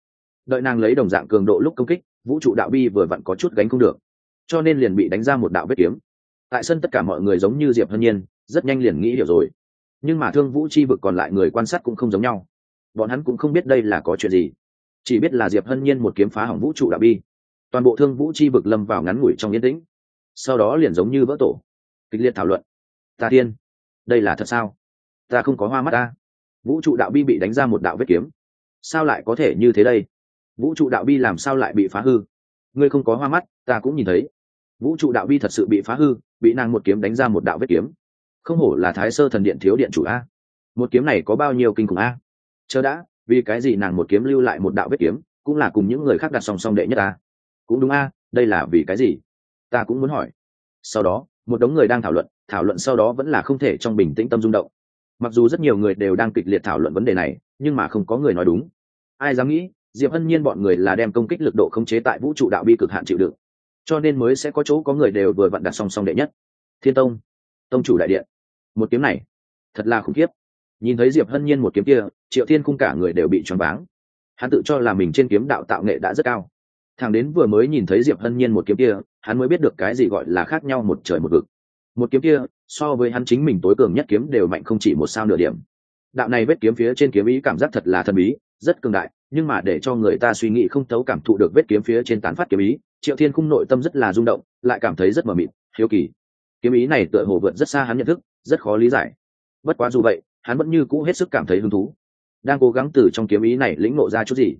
Đợi nàng lấy đồng dạng cường độ lúc công kích, vũ trụ đạo bi vừa vặn có chút gánh không được, cho nên liền bị đánh ra một đạo vết kiếm. Tại sân tất cả mọi người giống như diệp hân nhiên, rất nhanh liền nghĩ hiểu rồi nhưng mà thương vũ chi vực còn lại người quan sát cũng không giống nhau. bọn hắn cũng không biết đây là có chuyện gì. chỉ biết là diệp hân nhiên một kiếm phá hỏng vũ trụ đạo bi. toàn bộ thương vũ chi vực lâm vào ngắn ngủi trong yên tĩnh. sau đó liền giống như vỡ tổ. kịch liệt thảo luận. ta thiên, đây là thật sao? ta không có hoa mắt ta. vũ trụ đạo bi bị đánh ra một đạo vết kiếm. sao lại có thể như thế đây? vũ trụ đạo bi làm sao lại bị phá hư? ngươi không có hoa mắt, ta cũng nhìn thấy. vũ trụ đạo bi thật sự bị phá hư, bị nàng một kiếm đánh ra một đạo vết kiếm không hổ là thái sơ thần điện thiếu điện chủ a. Một kiếm này có bao nhiêu kinh khủng a? Chờ đã, vì cái gì nàng một kiếm lưu lại một đạo vết kiếm, cũng là cùng những người khác đặt song song đệ nhất a. cũng đúng a, đây là vì cái gì? Ta cũng muốn hỏi. Sau đó, một đống người đang thảo luận thảo luận sau đó vẫn là không thể trong bình tĩnh tâm rung động. Mặc dù rất nhiều người đều đang kịch liệt thảo luận vấn đề này, nhưng mà không có người nói đúng. Ai dám nghĩ, diệp hân nhiên bọn người là đem công kích lực độ khống chế tại vũ trụ đạo bi cực hạn chịu đựng. Cho nên mới sẽ có chỗ có người đều vừa vặn đặt song song đệ nhất. Thiên tông tông chủ đại điện một kiếm này, thật là khủng khiếp. Nhìn thấy diệp hân nhiên một kiếm kia, triệu thiên khung cả người đều bị choáng váng. Hắn tự cho là mình trên kiếm đạo tạo nghệ đã rất cao. Thằng đến vừa mới nhìn thấy diệp hân nhiên một kiếm kia, hắn mới biết được cái gì gọi là khác nhau một trời một vực. Một kiếm kia, so với hắn chính mình tối cường nhất kiếm đều mạnh không chỉ một sao nửa điểm. Đạo này vết kiếm phía trên kiếm ý cảm giác thật là thần bí, rất cường đại, nhưng mà để cho người ta suy nghĩ không thấu cảm thụ được vết kiếm phía trên tán phát kiếm ý, triệu thiên khung nội tâm rất là rung động, lại cảm thấy rất mờ mịt, hiếu kỳ. Kiếm ý này tựa hồ vượt rất xa hắn nhận thức rất khó lý giải. Bất quá dù vậy, hắn vẫn như cũ hết sức cảm thấy hứng thú. Đang cố gắng từ trong kiếm ý này lĩnh nộ ra chút gì?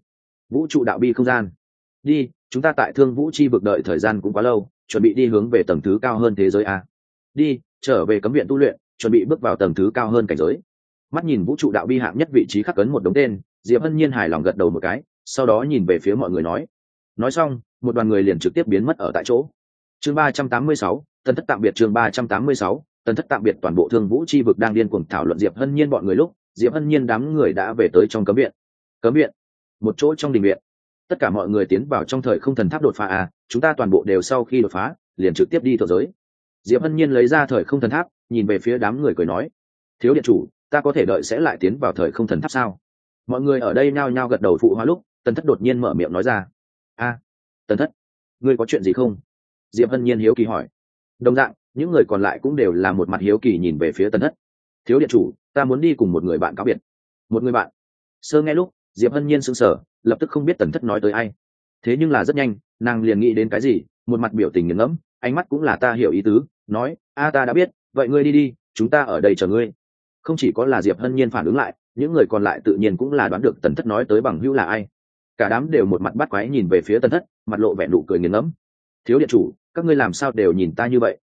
Vũ trụ đạo bi không gian. Đi, chúng ta tại thương vũ chi vực đợi thời gian cũng quá lâu, chuẩn bị đi hướng về tầng thứ cao hơn thế giới a. Đi, trở về cấm viện tu luyện, chuẩn bị bước vào tầng thứ cao hơn cảnh giới. Mắt nhìn vũ trụ đạo bi hạng nhất vị trí khắc cấn một đống tên, diệp hân nhiên hài lòng gật đầu một cái, sau đó nhìn về phía mọi người nói. Nói xong, một đoàn người liền trực tiếp biến mất ở tại chỗ. Chương ba trăm tám mươi sáu tân thất tạm biệt chương ba trăm tám mươi sáu tần thất tạm biệt toàn bộ thương vũ chi vực đang điên cuồng thảo luận diệp hân nhiên bọn người lúc, diệp hân nhiên đám người đã về tới trong cấm viện. Cấm viện? Một chỗ trong đình viện. Tất cả mọi người tiến vào trong thời không thần tháp đột phá à chúng ta toàn bộ đều sau khi đột phá, liền trực tiếp đi thượng giới. Diệp hân nhiên lấy ra thời không thần tháp, nhìn về phía đám người cười nói, thiếu điện chủ, ta có thể đợi sẽ lại tiến vào thời không thần tháp sao? Mọi người ở đây nhao nhao gật đầu phụ hóa lúc, tần thất đột nhiên mở miệng nói ra, a, tần thất, ngươi có chuyện gì không? Diệp hân nhiên hiếu kỳ hỏi. Đồng dạng những người còn lại cũng đều là một mặt hiếu kỳ nhìn về phía tần thất. Thiếu điện chủ, ta muốn đi cùng một người bạn cáo biệt. Một người bạn. Sơ nghe lúc, diệp hân nhiên sững sờ, lập tức không biết tần thất nói tới ai. Thế nhưng là rất nhanh, nàng liền nghĩ đến cái gì, một mặt biểu tình nghiền ngẫm, ánh mắt cũng là ta hiểu ý tứ, nói, a, ta đã biết, vậy ngươi đi đi, chúng ta ở đây chờ ngươi. Không chỉ có là diệp hân nhiên phản ứng lại, những người còn lại tự nhiên cũng là đoán được tần thất nói tới bằng hữu là ai. Cả đám đều một mặt bắt quái nhìn về phía tần thất, mặt lộ vẻ nụ cười nghiền ngẫm. Thiếu điện chủ, các ngươi làm sao đều nhìn ta như vậy?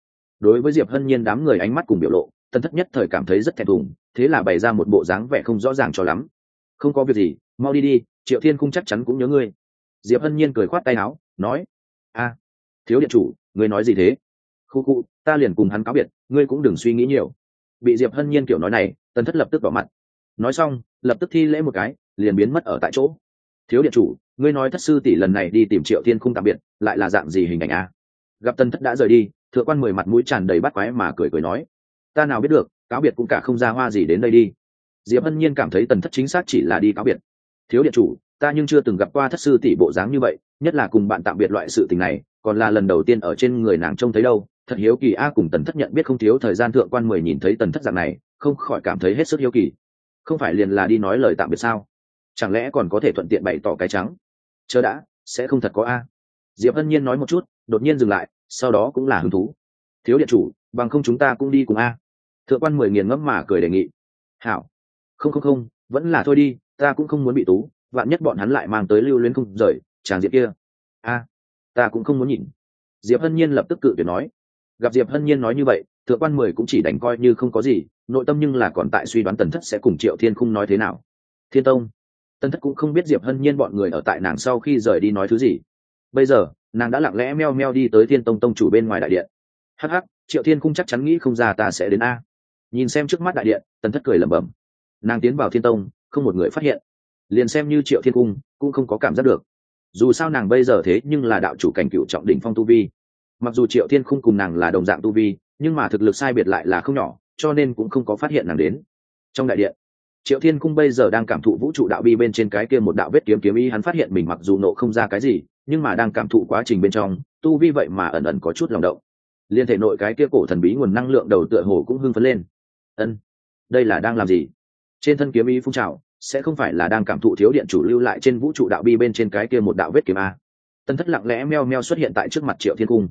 Đối với diệp hân nhiên đám người ánh mắt cùng biểu lộ tần thất nhất thời cảm thấy rất thẹn thùng, thế là bày ra một bộ dáng vẻ không rõ ràng cho lắm. Không có việc gì, mau đi đi, triệu thiên cung chắc chắn cũng nhớ ngươi. Diệp hân nhiên cười khoát tay áo, nói, a, thiếu điện chủ, ngươi nói gì thế? Khu khu, ta liền cùng hắn cáo biệt, ngươi cũng đừng suy nghĩ nhiều. Bị diệp hân nhiên kiểu nói này tần thất lập tức bỏ mặt. Nói xong, lập tức thi lễ một cái, liền biến mất ở tại chỗ. Thiếu điện chủ, ngươi nói thất sư tỷ lần này đi tìm triệu thiên khung tạm biệt, lại là dạng gì hình ảnh a? Gặp tần thất đã rời đi thượng quan mười mặt mũi tràn đầy bắt quái mà cười cười nói, ta nào biết được, cáo biệt cũng cả không ra hoa gì đến đây đi. Diệp hân nhiên cảm thấy tần thất chính xác chỉ là đi cáo biệt. Thiếu điện chủ, ta nhưng chưa từng gặp qua thất sư tỷ bộ dáng như vậy, nhất là cùng bạn tạm biệt loại sự tình này, còn là lần đầu tiên ở trên người nàng trông thấy đâu. Thật hiếu kỳ a, cùng tần thất nhận biết không thiếu thời gian thượng quan mười nhìn thấy tần thất dạng này, không khỏi cảm thấy hết sức hiếu kỳ. Không phải liền là đi nói lời tạm biệt sao? Chẳng lẽ còn có thể thuận tiện bày tỏ cái trắng? Chờ đã, sẽ không thật có a. Diệp hân nhiên nói một chút, đột nhiên dừng lại sau đó cũng là hứng thú. Thiếu điện chủ, bằng không chúng ta cũng đi cùng a. Thượng quan mười nghiền ngẫm mà cười đề nghị. Hảo. Không không không, vẫn là thôi đi, ta cũng không muốn bị tú, vạn nhất bọn hắn lại mang tới lưu luyến không rời, chàng diệp kia. A, ta cũng không muốn nhìn. Diệp hân nhiên lập tức cự tuyệt nói. Gặp diệp hân nhiên nói như vậy, thượng quan mười cũng chỉ đánh coi như không có gì, nội tâm nhưng là còn tại suy đoán tần thất sẽ cùng triệu thiên khung nói thế nào. Thiên tông. Tần thất cũng không biết diệp hân nhiên bọn người ở tại nàng sau khi rời đi nói thứ gì. Bây giờ nàng đã lặng lẽ meo meo đi tới thiên tông tông chủ bên ngoài đại điện. Hh triệu thiên khung chắc chắn nghĩ không ra ta sẽ đến a. Nhìn xem trước mắt đại điện, tần thất cười lẩm bẩm. Nàng tiến vào thiên tông, không một người phát hiện. Liền xem như triệu thiên cung, cũng không có cảm giác được. Dù sao nàng bây giờ thế nhưng là đạo chủ cảnh cựu trọng đỉnh phong tu vi. Mặc dù triệu thiên khung cùng nàng là đồng dạng tu vi, nhưng mà thực lực sai biệt lại là không nhỏ, cho nên cũng không có phát hiện nàng đến. Trong đại điện, triệu thiên cung bây giờ đang cảm thụ vũ trụ đạo bi bên trên cái kia một đạo vết kiếm kiếm ý, hắn phát hiện mình mặc dù nộ không ra cái gì nhưng mà đang cảm thụ quá trình bên trong, tu vi vậy mà ẩn ẩn có chút lòng động. Liên thể nội cái kia cổ thần bí nguồn năng lượng đầu tựa hồ cũng hưng phấn lên. Ân, đây là đang làm gì? Trên thân kiếm ý phun trào, sẽ không phải là đang cảm thụ thiếu điện chủ lưu lại trên vũ trụ đạo bi bên trên cái kia một đạo vết kiếm a? Tân thất lặng lẽ meo meo xuất hiện tại trước mặt triệu thiên cung.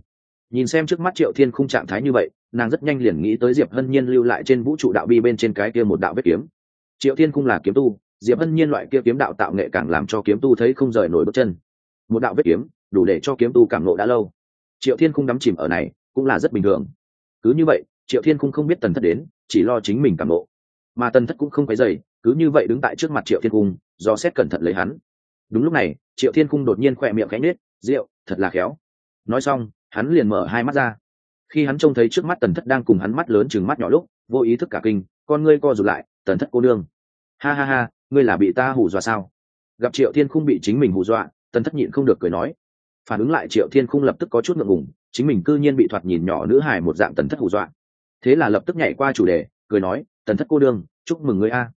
Nhìn xem trước mắt triệu thiên khung trạng thái như vậy, nàng rất nhanh liền nghĩ tới diệp hân nhiên lưu lại trên vũ trụ đạo bi bên trên cái kia một đạo vết kiếm. Triệu thiên khung là kiếm tu, diệp hân nhiên loại kia kiếm đạo tạo nghệ càng làm cho kiếm tu thấy không rời nổi bước chân một đạo vết kiếm, đủ để cho kiếm tu cảm nộ đã lâu. Triệu thiên khung đắm chìm ở này cũng là rất bình thường. Cứ như vậy, triệu thiên khung không biết tần thất đến, chỉ lo chính mình cảm nộ mà tần thất cũng không phải dày cứ như vậy đứng tại trước mặt triệu thiên cung do xét cẩn thận lấy hắn. Đúng lúc này, triệu thiên cung đột nhiên khỏe miệng cánh nết rượu thật là khéo. Nói xong, hắn liền mở hai mắt ra. Khi hắn trông thấy trước mắt tần thất đang cùng hắn mắt lớn chừng mắt nhỏ lúc, vô ý thức cả kinh, con ngươi co rụt lại, tần thất cô đương ha ha ha, ngươi là bị ta hù dọa sao? Gặp triệu thiên khung bị chính mình hù dọa tần thất nhịn không được cười nói. Phản ứng lại triệu thiên khung lập tức có chút ngượng ngùng, chính mình cư nhiên bị thoạt nhìn nhỏ nữ hài một dạng tần thất hù dọa. Thế là lập tức nhảy qua chủ đề, cười nói, tần thất cô đương, chúc mừng ngươi a.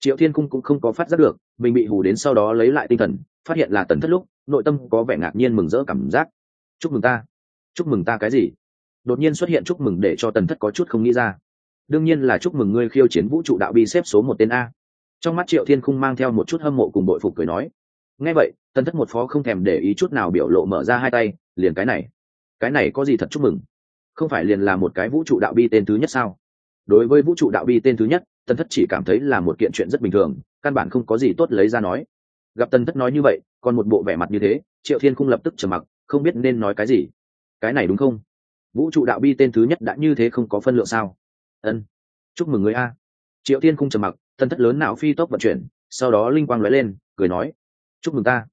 Triệu thiên cung cũng không có phát giác được, mình bị hù đến sau đó lấy lại tinh thần, phát hiện là tần thất lúc, nội tâm có vẻ ngạc nhiên mừng rỡ cảm giác. Chúc mừng ta, chúc mừng ta cái gì? Đột nhiên xuất hiện chúc mừng để cho tần thất có chút không nghĩ ra. Đương nhiên là chúc mừng ngươi khiêu chiến vũ trụ đạo bi xếp số một tên a. Trong mắt triệu thiên khung mang theo một chút hâm mộ cùng bội phục cười nói nghe vậy tân thất một phó không thèm để ý chút nào biểu lộ mở ra hai tay, liền cái này. Cái này có gì thật chúc mừng? Không phải liền là một cái vũ trụ đạo bi tên thứ nhất sao? Đối với vũ trụ đạo bi tên thứ nhất tân thất chỉ cảm thấy là một kiện chuyện rất bình thường, căn bản không có gì tốt lấy ra nói. Gặp tân thất nói như vậy, còn một bộ vẻ mặt như thế, triệu thiên không lập tức trầm mặc, không biết nên nói cái gì. Cái này đúng không? Vũ trụ đạo bi tên thứ nhất đã như thế không có phân lượng sao? Ân, chúc mừng người a. Triệu thiên không trầm mặc tân thất lớn não phi tốc vận chuyển, sau đó linh quang lóe lên, cười nói chúc mừng ta.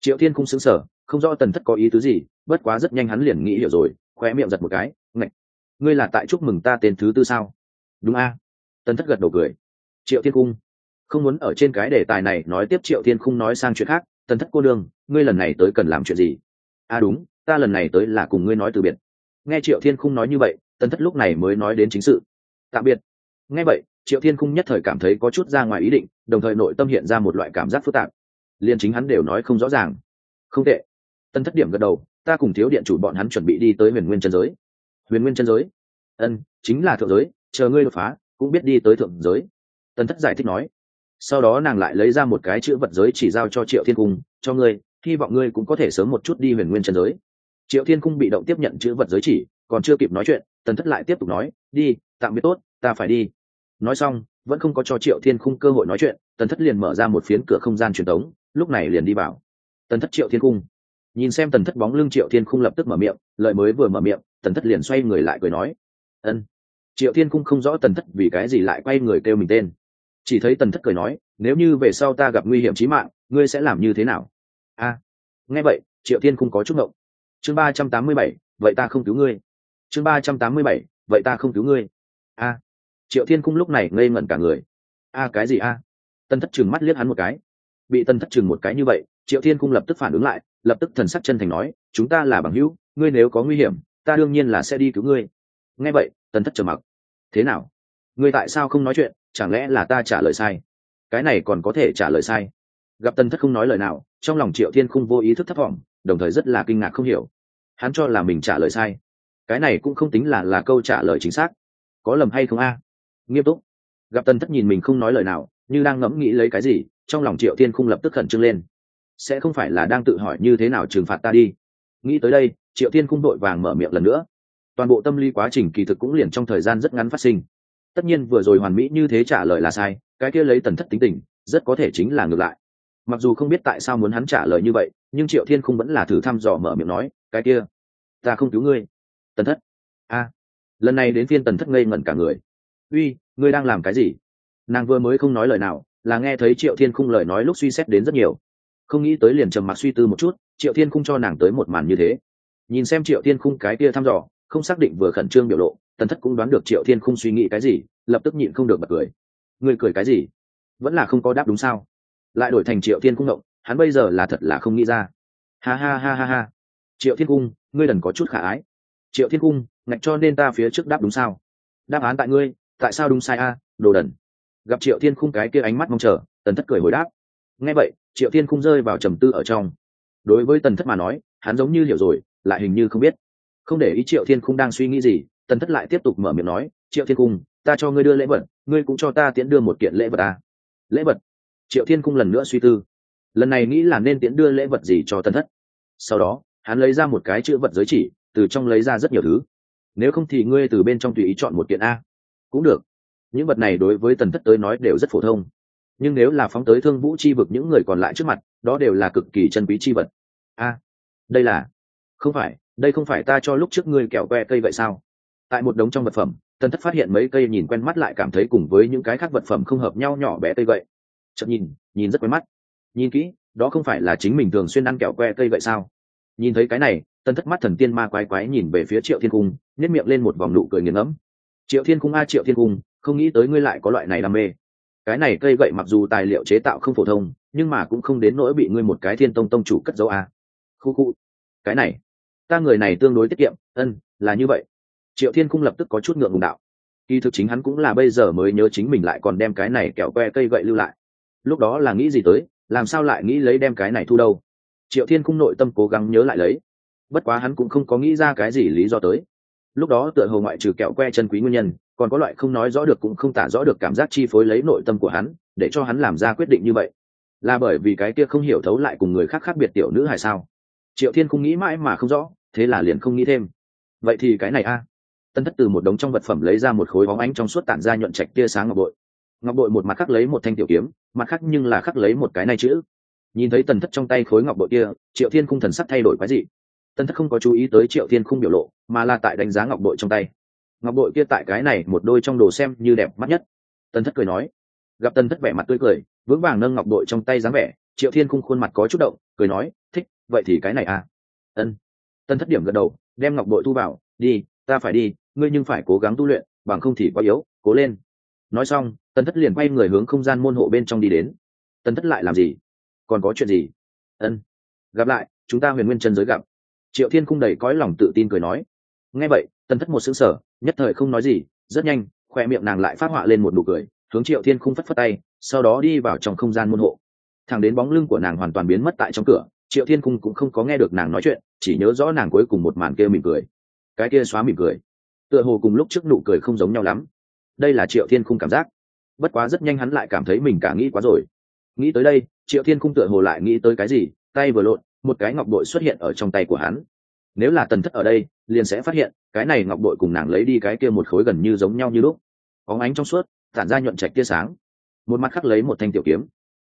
Triệu thiên không xứng sở không rõ tần thất có ý tứ gì, bất quá rất nhanh hắn liền nghĩ hiểu rồi, khóe miệng giật một cái, ngạch, ngươi là tại chúc mừng ta tên thứ tư sao? Đúng a. Tần thất gật đầu cười. Triệu thiên cung, không muốn ở trên cái đề tài này nói tiếp triệu thiên khung nói sang chuyện khác, tần thất cô đương ngươi lần này tới cần làm chuyện gì? À đúng, ta lần này tới là cùng ngươi nói từ biệt. Nghe triệu thiên khung nói như vậy, tần thất lúc này mới nói đến chính sự. Tạm biệt. Nghe vậy, triệu thiên khung nhất thời cảm thấy có chút ra ngoài ý định, đồng thời nội tâm hiện ra một loại cảm giác phức tạp liền chính hắn đều nói không rõ ràng. Không tệ. Tân thất điểm gật đầu, ta cùng thiếu điện chủ bọn hắn chuẩn bị đi tới huyền nguyên chân giới. Huyền nguyên chân giới? Ân, chính là thượng giới, chờ ngươi đột phá, cũng biết đi tới thượng giới. Tân thất giải thích nói. Sau đó nàng lại lấy ra một cái chữ vật giới chỉ giao cho triệu thiên cung, cho ngươi, hy vọng ngươi cũng có thể sớm một chút đi huyền nguyên chân giới. Triệu thiên cung bị động tiếp nhận chữ vật giới chỉ, còn chưa kịp nói chuyện tần thất lại tiếp tục nói, đi, tạm biệt tốt, ta phải đi. Nói xong, vẫn không có cho triệu thiên cung cơ hội nói chuyện tần thất liền mở ra một phiến cửa không gian truyền tống lúc này liền đi vào. Tần thất triệu thiên cung. Nhìn xem tần thất bóng lưng triệu thiên cung lập tức mở miệng lợi mới vừa mở miệng, tần thất liền xoay người lại cười nói, ân. Triệu thiên cung không rõ tần thất vì cái gì lại quay người kêu mình tên. Chỉ thấy tần thất cười nói, nếu như về sau ta gặp nguy hiểm trí mạng, ngươi sẽ làm như thế nào? A. Nghe vậy, triệu thiên cung có chút ngộng. Chương ba trăm tám mươi bảy, vậy ta không cứu ngươi. Chương ba trăm tám mươi bảy, vậy ta không cứu ngươi. A. Triệu thiên cung lúc này ngây ngẩn cả người. A, cái gì a? Tần thất trừng mắt liếc hắn một cái bị tần thất chừng một cái như vậy, triệu thiên cung lập tức phản ứng lại, lập tức thần sắc chân thành nói, chúng ta là bằng hữu, ngươi nếu có nguy hiểm, ta đương nhiên là sẽ đi cứu ngươi. Nghe vậy tần thất trầm mặc. Thế nào? Ngươi tại sao không nói chuyện? Chẳng lẽ là ta trả lời sai? Cái này còn có thể trả lời sai? Gặp tần thất không nói lời nào, trong lòng triệu thiên khung vô ý thức thất vọng đồng thời rất là kinh ngạc không hiểu. Hắn cho là mình trả lời sai. Cái này cũng không tính là là câu trả lời chính xác. Có lầm hay không a? Nghiêm túc. Gặp tần thất nhìn mình không nói lời nào như đang ngẫm nghĩ lấy cái gì, trong lòng triệu thiên khung lập tức khẩn trương lên. Sẽ không phải là đang tự hỏi như thế nào trừng phạt ta đi. Nghĩ tới đây, triệu thiên khung đội vàng mở miệng lần nữa. Toàn bộ tâm lý quá trình kỳ thực cũng liền trong thời gian rất ngắn phát sinh. Tất nhiên vừa rồi hoàn mỹ như thế trả lời là sai, cái kia lấy tần thất tính tình, rất có thể chính là ngược lại. Mặc dù không biết tại sao muốn hắn trả lời như vậy, nhưng triệu thiên khung vẫn là thử thăm dò mở miệng nói, cái kia, ta không cứu ngươi. Tần thất? A. Lần này đến phiên tần thất ngây ngẩn cả người. Uy, ngươi đang làm cái gì? Nàng vừa mới không nói lời nào, là nghe thấy triệu thiên khung lời nói lúc suy xét đến rất nhiều. Không nghĩ tới liền trầm mặc suy tư một chút, triệu thiên khung cho nàng tới một màn như thế. Nhìn xem triệu thiên khung cái kia thăm dò, không xác định vừa khẩn trương biểu lộ, tần thất cũng đoán được triệu thiên khung suy nghĩ cái gì, lập tức nhịn không được bật cười. Người cười cái gì? Vẫn là không có đáp đúng sao? Lại đổi thành triệu thiên khung động, hắn bây giờ là thật là không nghĩ ra. Ha ha ha ha ha. Triệu thiên cung ngươi đần có chút khả ái. Triệu thiên cung ngạch cho nên ta phía trước đáp đúng sao? Đáp án tại ngươi, tại sao đúng sai a? Đồ đần gặp triệu thiên khung cái kia ánh mắt mong chờ, tần thất cười hồi đáp. Nghe vậy, triệu thiên khung rơi vào trầm tư ở trong. Đối với tần thất mà nói, hắn giống như hiểu rồi, lại hình như không biết. Không để ý triệu thiên khung đang suy nghĩ gì, tần thất lại tiếp tục mở miệng nói, triệu thiên khung, ta cho ngươi đưa lễ vật, ngươi cũng cho ta tiễn đưa một kiện lễ vật à. lễ vật? Triệu thiên khung lần nữa suy tư. Lần này nghĩ là nên tiễn đưa lễ vật gì cho tần thất. Sau đó, hắn lấy ra một cái chữ vật giới chỉ, từ trong lấy ra rất nhiều thứ. Nếu không thì ngươi từ bên trong tùy ý chọn một kiện a. Cũng được những vật này đối với tần thất tới nói đều rất phổ thông. Nhưng nếu là phóng tới thương vũ chi vực những người còn lại trước mặt, đó đều là cực kỳ chân quý chi vật. A, đây là, không phải, đây không phải ta cho lúc trước ngươi kẹo que cây vậy sao? Tại một đống trong vật phẩm, tần thất phát hiện mấy cây nhìn quen mắt lại cảm thấy cùng với những cái khác vật phẩm không hợp nhau nhỏ bé cây vậy. Chậm nhìn nhìn rất quen mắt. Nhìn kỹ, đó không phải là chính mình thường xuyên ăn kẹo que cây vậy sao? Nhìn thấy cái này, tần thất mắt thần tiên ma quái quái nhìn về phía triệu thiên cung nếp miệng lên một vòng nụ cười nghiền ngẫm. Triệu thiên cung a, triệu thiên cung không nghĩ tới ngươi lại có loại này đam mê. Cái này cây gậy mặc dù tài liệu chế tạo không phổ thông, nhưng mà cũng không đến nỗi bị ngươi một cái thiên tông tông chủ cất dấu à. Khu khu. Cái này, ta người này tương đối tiết kiệm, ân, là như vậy. Triệu thiên cung lập tức có chút ngượng ngùng đạo. Kỳ thực chính hắn cũng là bây giờ mới nhớ chính mình lại còn đem cái này kẹo que cây gậy lưu lại. Lúc đó là nghĩ gì tới, làm sao lại nghĩ lấy đem cái này thu đâu? Triệu thiên cung nội tâm cố gắng nhớ lại lấy. Bất quá hắn cũng không có nghĩ ra cái gì lý do tới. Lúc đó tựa hồ ngoại trừ kẹo que chân quý nguyên nhân còn có loại không nói rõ được cũng không tả rõ được cảm giác chi phối lấy nội tâm của hắn, để cho hắn làm ra quyết định như vậy. Là bởi vì cái kia không hiểu thấu lại cùng người khác khác biệt tiểu nữ hay sao? Triệu thiên không nghĩ mãi mà không rõ, thế là liền không nghĩ thêm. Vậy thì cái này a. Tân thất từ một đống trong vật phẩm lấy ra một khối bóng ánh trong suốt tản ra nhuận trạch tia sáng ngọc bội. Ngọc bội một mặt khắc lấy một thanh tiểu kiếm, mặt khác nhưng là khắc lấy một cái này chữ. Nhìn thấy tần thất trong tay khối ngọc bội kia, triệu thiên khung thần sắc thay đổi cái gì tần thất không có chú ý tới triệu thiên khung biểu lộ, mà là tại đánh giá ngọc bội trong tay ngọc bội kia tại cái này một đôi trong đồ xem như đẹp mắt nhất. Tần thất cười nói. Gặp tần thất vẻ mặt tươi cười, vững vàng nâng ngọc bội trong tay dáng vẻ, triệu thiên khung khuôn mặt có chút động, cười nói, thích, vậy thì cái này à? Ân. Tần thất điểm gật đầu, đem ngọc bội thu vào, đi, ta phải đi, ngươi nhưng phải cố gắng tu luyện, bằng không thì quá yếu, cố lên. Nói xong, tần thất liền quay người hướng không gian môn hộ bên trong đi đến. Tần thất lại làm gì? Còn có chuyện gì? Ân, gặp lại, chúng ta huyền nguyên chân giới gặp. Triệu thiên cung đầy cõi lòng tự tin cười nói. Nghe vậy, tần thất một xứng sở nhất thời không nói gì, rất nhanh, khoe miệng nàng lại phát họa lên một nụ cười, hướng triệu thiên không phất phất tay, sau đó đi vào trong không gian môn hộ. Thẳng đến bóng lưng của nàng hoàn toàn biến mất tại trong cửa, triệu thiên cung cũng không có nghe được nàng nói chuyện, chỉ nhớ rõ nàng cuối cùng một màn kia mỉm cười. Cái kia xóa mỉm cười, tựa hồ cùng lúc trước nụ cười không giống nhau lắm. Đây là triệu thiên khung cảm giác. Bất quá rất nhanh hắn lại cảm thấy mình cả nghĩ quá rồi. Nghĩ tới đây, triệu thiên khung tựa hồ lại nghĩ tới cái gì, tay vừa lộn, một cái ngọc bội xuất hiện ở trong tay của hắn. Nếu là tần thất ở đây liền sẽ phát hiện, cái này ngọc bội cùng nàng lấy đi cái kia một khối gần như giống nhau như lúc. Óng ánh trong suốt, tản ra nhuận trạch tia sáng. Một mặt khắc lấy một thanh tiểu kiếm.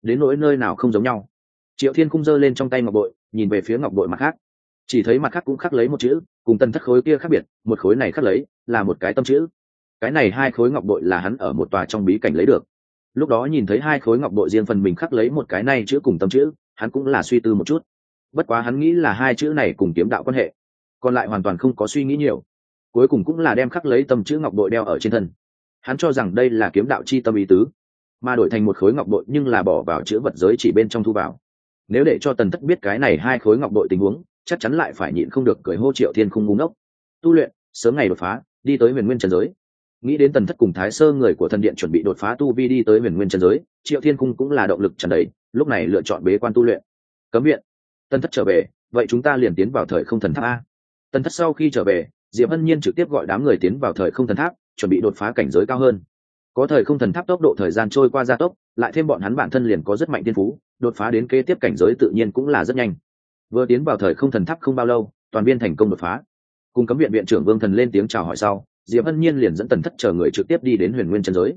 Đến nỗi nơi nào không giống nhau. Triệu thiên cung giơ lên trong tay ngọc bội, nhìn về phía ngọc bội mặt khác. Chỉ thấy mặt khác cũng khắc lấy một chữ, cùng tân thất khối kia khác biệt, một khối này khắc lấy là một cái tâm chữ. Cái này hai khối ngọc bội là hắn ở một tòa trong bí cảnh lấy được. Lúc đó nhìn thấy hai khối ngọc bội riêng phần mình khắc lấy một cái này chữ cùng tâm chữ, hắn cũng là suy tư một chút. Bất quá hắn nghĩ là hai chữ này cùng kiếm đạo quan hệ còn lại hoàn toàn không có suy nghĩ nhiều. Cuối cùng cũng là đem khắc lấy tâm chữ ngọc bội đeo ở trên thân. Hắn cho rằng đây là kiếm đạo chi tâm ý tứ, mà đổi thành một khối ngọc bội nhưng là bỏ vào chữ vật giới chỉ bên trong thu vào. Nếu để cho tần thất biết cái này hai khối ngọc bội tình huống, chắc chắn lại phải nhịn không được cười hô triệu thiên không ngu ngốc. Tu luyện, sớm ngày đột phá, đi tới huyền nguyên trần giới. Nghĩ đến tần thất cùng thái sơ người của thần điện chuẩn bị đột phá tu vi đi tới huyền nguyên trần giới, triệu thiên cung cũng là động lực trần đầy, lúc này lựa chọn bế quan tu luyện. Cấm viện. Tần thất trở về, vậy chúng ta liền tiến vào thời không thần tháp a tần thất sau khi trở về, diệp hân nhiên trực tiếp gọi đám người tiến vào thời không thần tháp, chuẩn bị đột phá cảnh giới cao hơn. Có thời không thần tháp tốc độ thời gian trôi qua gia tốc, lại thêm bọn hắn bản thân liền có rất mạnh tiên phú, đột phá đến kế tiếp cảnh giới tự nhiên cũng là rất nhanh. Vừa tiến vào thời không thần tháp không bao lâu, toàn viên thành công đột phá. Cùng cấm viện viện trưởng vương thần lên tiếng chào hỏi sau, diệp hân nhiên liền dẫn tần thất chờ người trực tiếp đi đến huyền nguyên chân giới.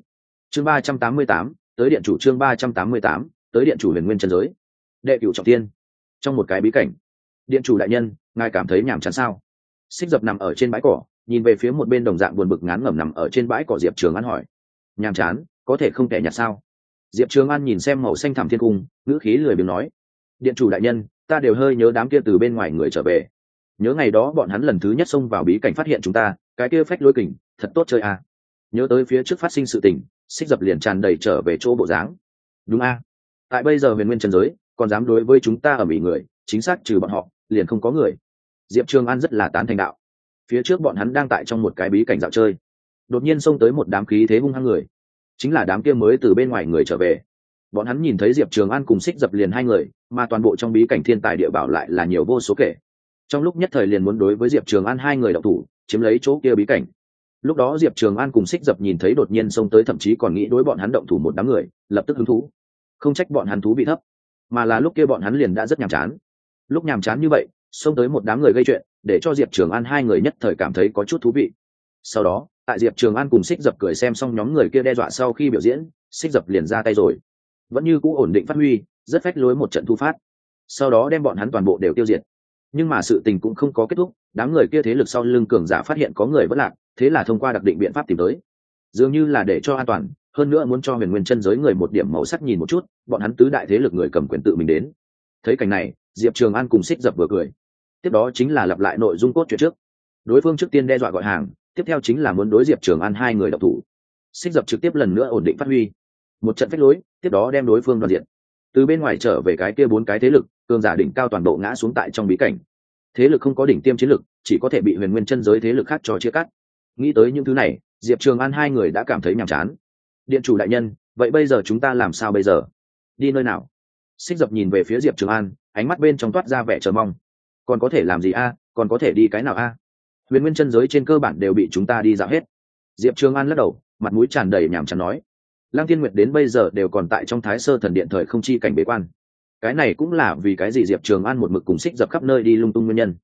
Chương ba trăm tám mươi tám, tới điện chủ chương ba trăm tám mươi tám, tới điện chủ huyền nguyên chân giới. Đệ cựu trọng tiên. Trong một cái bí cảnh. Điện chủ đại nhân, ngài cảm thấy nhàm chán sao? Xích dập nằm ở trên bãi cỏ, nhìn về phía một bên đồng dạng buồn bực ngán ngẩm nằm ở trên bãi cỏ diệp trường an hỏi. Nhàm chán, có thể không kẻ nhạt sao? Diệp trường an nhìn xem màu xanh thảm thiên cung, ngữ khí lười biếng nói. Điện chủ đại nhân, ta đều hơi nhớ đám kia từ bên ngoài người trở về. Nhớ ngày đó bọn hắn lần thứ nhất xông vào bí cảnh phát hiện chúng ta, cái kia phách lôi kình, thật tốt chơi à. nhớ tới phía trước phát sinh sự tình, xích dập liền tràn đầy trở về chỗ bộ dáng. Đúng a tại bây giờ huyền nguyên trần giới, còn dám đối với chúng ta ở mỹ người, chính xác trừ bọn họ, liền không có người diệp trường an rất là tán thành đạo. Phía trước bọn hắn đang tại trong một cái bí cảnh dạo chơi. Đột nhiên xông tới một đám khí thế hung hăng người. Chính là đám kia mới từ bên ngoài người trở về. Bọn hắn nhìn thấy diệp trường an cùng xích dập liền hai người, mà toàn bộ trong bí cảnh thiên tài địa bảo lại là nhiều vô số kể. Trong lúc nhất thời liền muốn đối với diệp trường an hai người đọc thủ, chiếm lấy chỗ kia bí cảnh. Lúc đó diệp trường an cùng xích dập nhìn thấy đột nhiên xông tới thậm chí còn nghĩ đối bọn hắn động thủ một đám người, lập tức hứng thú. Không trách bọn hắn thú bị thấp, mà là lúc kia bọn hắn liền đã rất nhàm chán. Lúc nhàm chán như vậy xông tới một đám người gây chuyện, để cho diệp trường an hai người nhất thời cảm thấy có chút thú vị. Sau đó, tại diệp trường an cùng xích dập cười xem xong nhóm người kia đe dọa sau khi biểu diễn xích dập liền ra tay rồi. Vẫn như cũ ổn định phát huy, rất phách lối một trận thu phát. Sau đó đem bọn hắn toàn bộ đều tiêu diệt. Nhưng mà sự tình cũng không có kết thúc, đám người kia thế lực sau lưng cường giả phát hiện có người vất lạc, thế là thông qua đặc định biện pháp tìm tới. Dường như là để cho an toàn, hơn nữa muốn cho huyền nguyên chân giới người một điểm màu sắc nhìn một chút, bọn hắn tứ đại thế lực người cầm quyền tự mình đến. Thấy cảnh này, diệp trường an cùng xích dập vừa cười tiếp đó chính là lặp lại nội dung cốt truyện trước. Đối phương trước tiên đe dọa gọi hàng, tiếp theo chính là muốn đối diệp trường an hai người độc thủ. Xích dập trực tiếp lần nữa ổn định phát huy. Một trận phách lối, tiếp đó đem đối phương đoàn diện. Từ bên ngoài trở về cái kia bốn cái thế lực, cường giả đỉnh cao toàn bộ ngã xuống tại trong bí cảnh. Thế lực không có đỉnh tiêm chiến lực, chỉ có thể bị huyền nguyên chân giới thế lực khác cho chia cắt. Nghĩ tới những thứ này, diệp trường an hai người đã cảm thấy nhàm chán. Điện chủ đại nhân, vậy bây giờ chúng ta làm sao bây giờ? Đi nơi nào? Xích dập nhìn về phía diệp trường an, ánh mắt bên trong toát ra vẻ chờ mong còn có thể làm gì a? Còn có thể đi cái nào a? Huyền nguyên chân giới trên cơ bản đều bị chúng ta đi dạo hết. Diệp trường an lắc đầu, mặt mũi tràn đầy nhàm chán nói, lăng thiên nguyệt đến bây giờ đều còn tại trong thái sơ thần điện thời không chi cảnh bế quan. Cái này cũng là vì cái gì diệp trường an một mực cùng xích dập khắp nơi đi lung tung nguyên nhân.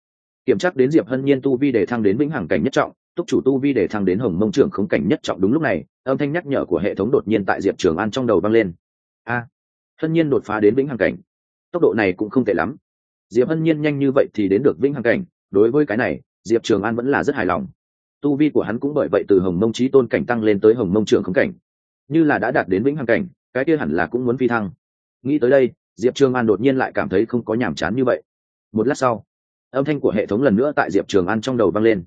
Kiểm tra đến diệp hân nhiên tu vi để thăng đến vĩnh hằng cảnh nhất trọng, túc chủ tu vi để thăng đến hồng mông trưởng khống cảnh nhất trọng đúng lúc này, âm thanh nhắc nhở của hệ thống đột nhiên tại diệp trường an trong đầu vang lên. A, hân nhiên đột phá đến vĩnh hằng cảnh. Tốc độ này cũng không tệ lắm diệp hân nhiên nhanh như vậy thì đến được vĩnh hằng cảnh. Đối với cái này, diệp trường an vẫn là rất hài lòng. Tu vi của hắn cũng bởi vậy từ hồng mông trí tôn cảnh tăng lên tới hồng mông trưởng không cảnh. Như là đã đạt đến vĩnh hằng cảnh, cái kia hẳn là cũng muốn phi thăng. Nghĩ tới đây, diệp trường an đột nhiên lại cảm thấy không có nhàm chán như vậy. Một lát sau, âm thanh của hệ thống lần nữa tại diệp trường an trong đầu vang lên.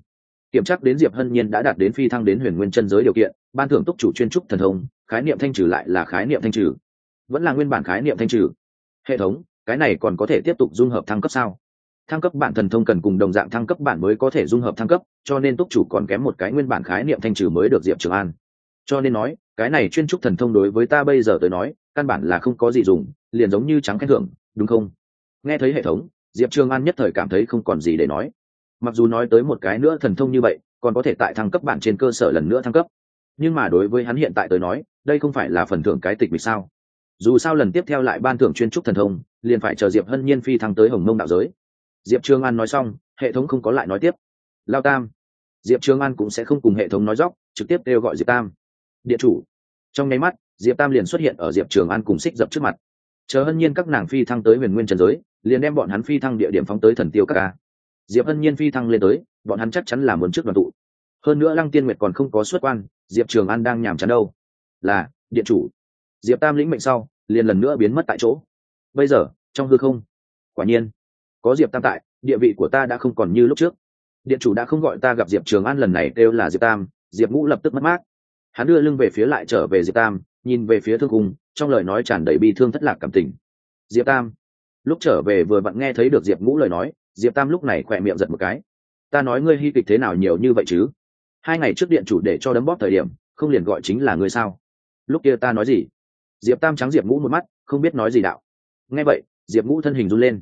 Kiểm tra đến diệp hân nhiên đã đạt đến phi thăng đến huyền nguyên chân giới điều kiện, ban thưởng túc chủ chuyên trúc thần thông, khái niệm thanh trừ lại là khái niệm thanh trừ. Vẫn là nguyên bản khái niệm thanh trừ. Hệ thống cái này còn có thể tiếp tục dung hợp thăng cấp sao? Thăng cấp bản thần thông cần cùng đồng dạng thăng cấp bản mới có thể dung hợp thăng cấp, cho nên túc chủ còn kém một cái nguyên bản khái niệm thanh trừ mới được diệp trường an. Cho nên nói, cái này chuyên trúc thần thông đối với ta bây giờ tới nói, căn bản là không có gì dùng, liền giống như trắng khen thưởng, đúng không? Nghe thấy hệ thống, diệp trường an nhất thời cảm thấy không còn gì để nói. Mặc dù nói tới một cái nữa thần thông như vậy, còn có thể tại thăng cấp bản trên cơ sở lần nữa thăng cấp. Nhưng mà đối với hắn hiện tại tới nói, đây không phải là phần thưởng cái tịch vì sao? Dù sao lần tiếp theo lại ban thưởng chuyên trúc thần thông, liền phải chờ diệp hân nhiên phi thăng tới hồng mông đạo giới. Diệp trường an nói xong, hệ thống không có lại nói tiếp. Lao tam. Diệp trường an cũng sẽ không cùng hệ thống nói dóc trực tiếp kêu gọi diệp tam. Điện chủ. Trong nháy mắt, diệp tam liền xuất hiện ở diệp trường an cùng xích dập trước mặt. Chờ hân nhiên các nàng phi thăng tới huyền nguyên trần giới, liền đem bọn hắn phi thăng địa điểm phóng tới thần tiêu các ca. Diệp hân nhiên phi thăng lên tới, bọn hắn chắc chắn là muốn trước đoàn tụ. Hơn nữa lăng tiên nguyệt còn không có xuất quan, diệp trường an đang nhàm chán đâu. Là, điện chủ diệp tam lĩnh mệnh sau, liền lần nữa biến mất tại chỗ. Bây giờ, trong hư không, quả nhiên, có diệp tam tại, địa vị của ta đã không còn như lúc trước. Điện chủ đã không gọi ta gặp diệp trường an lần này kêu là diệp tam, diệp ngũ lập tức mất mát. Hắn đưa lưng về phía lại trở về diệp tam, nhìn về phía thương cung, trong lời nói tràn đầy bi thương thất lạc cảm tình. Diệp tam, lúc trở về vừa vặn nghe thấy được diệp ngũ lời nói, diệp tam lúc này khỏe miệng giật một cái. Ta nói ngươi hy kịch thế nào nhiều như vậy chứ? Hai ngày trước điện chủ để cho đấm bóp thời điểm, không liền gọi chính là ngươi sao? Lúc kia ta nói gì? Diệp tam trắng diệp ngũ một mắt, không biết nói gì đạo. Nghe vậy, diệp ngũ thân hình run lên,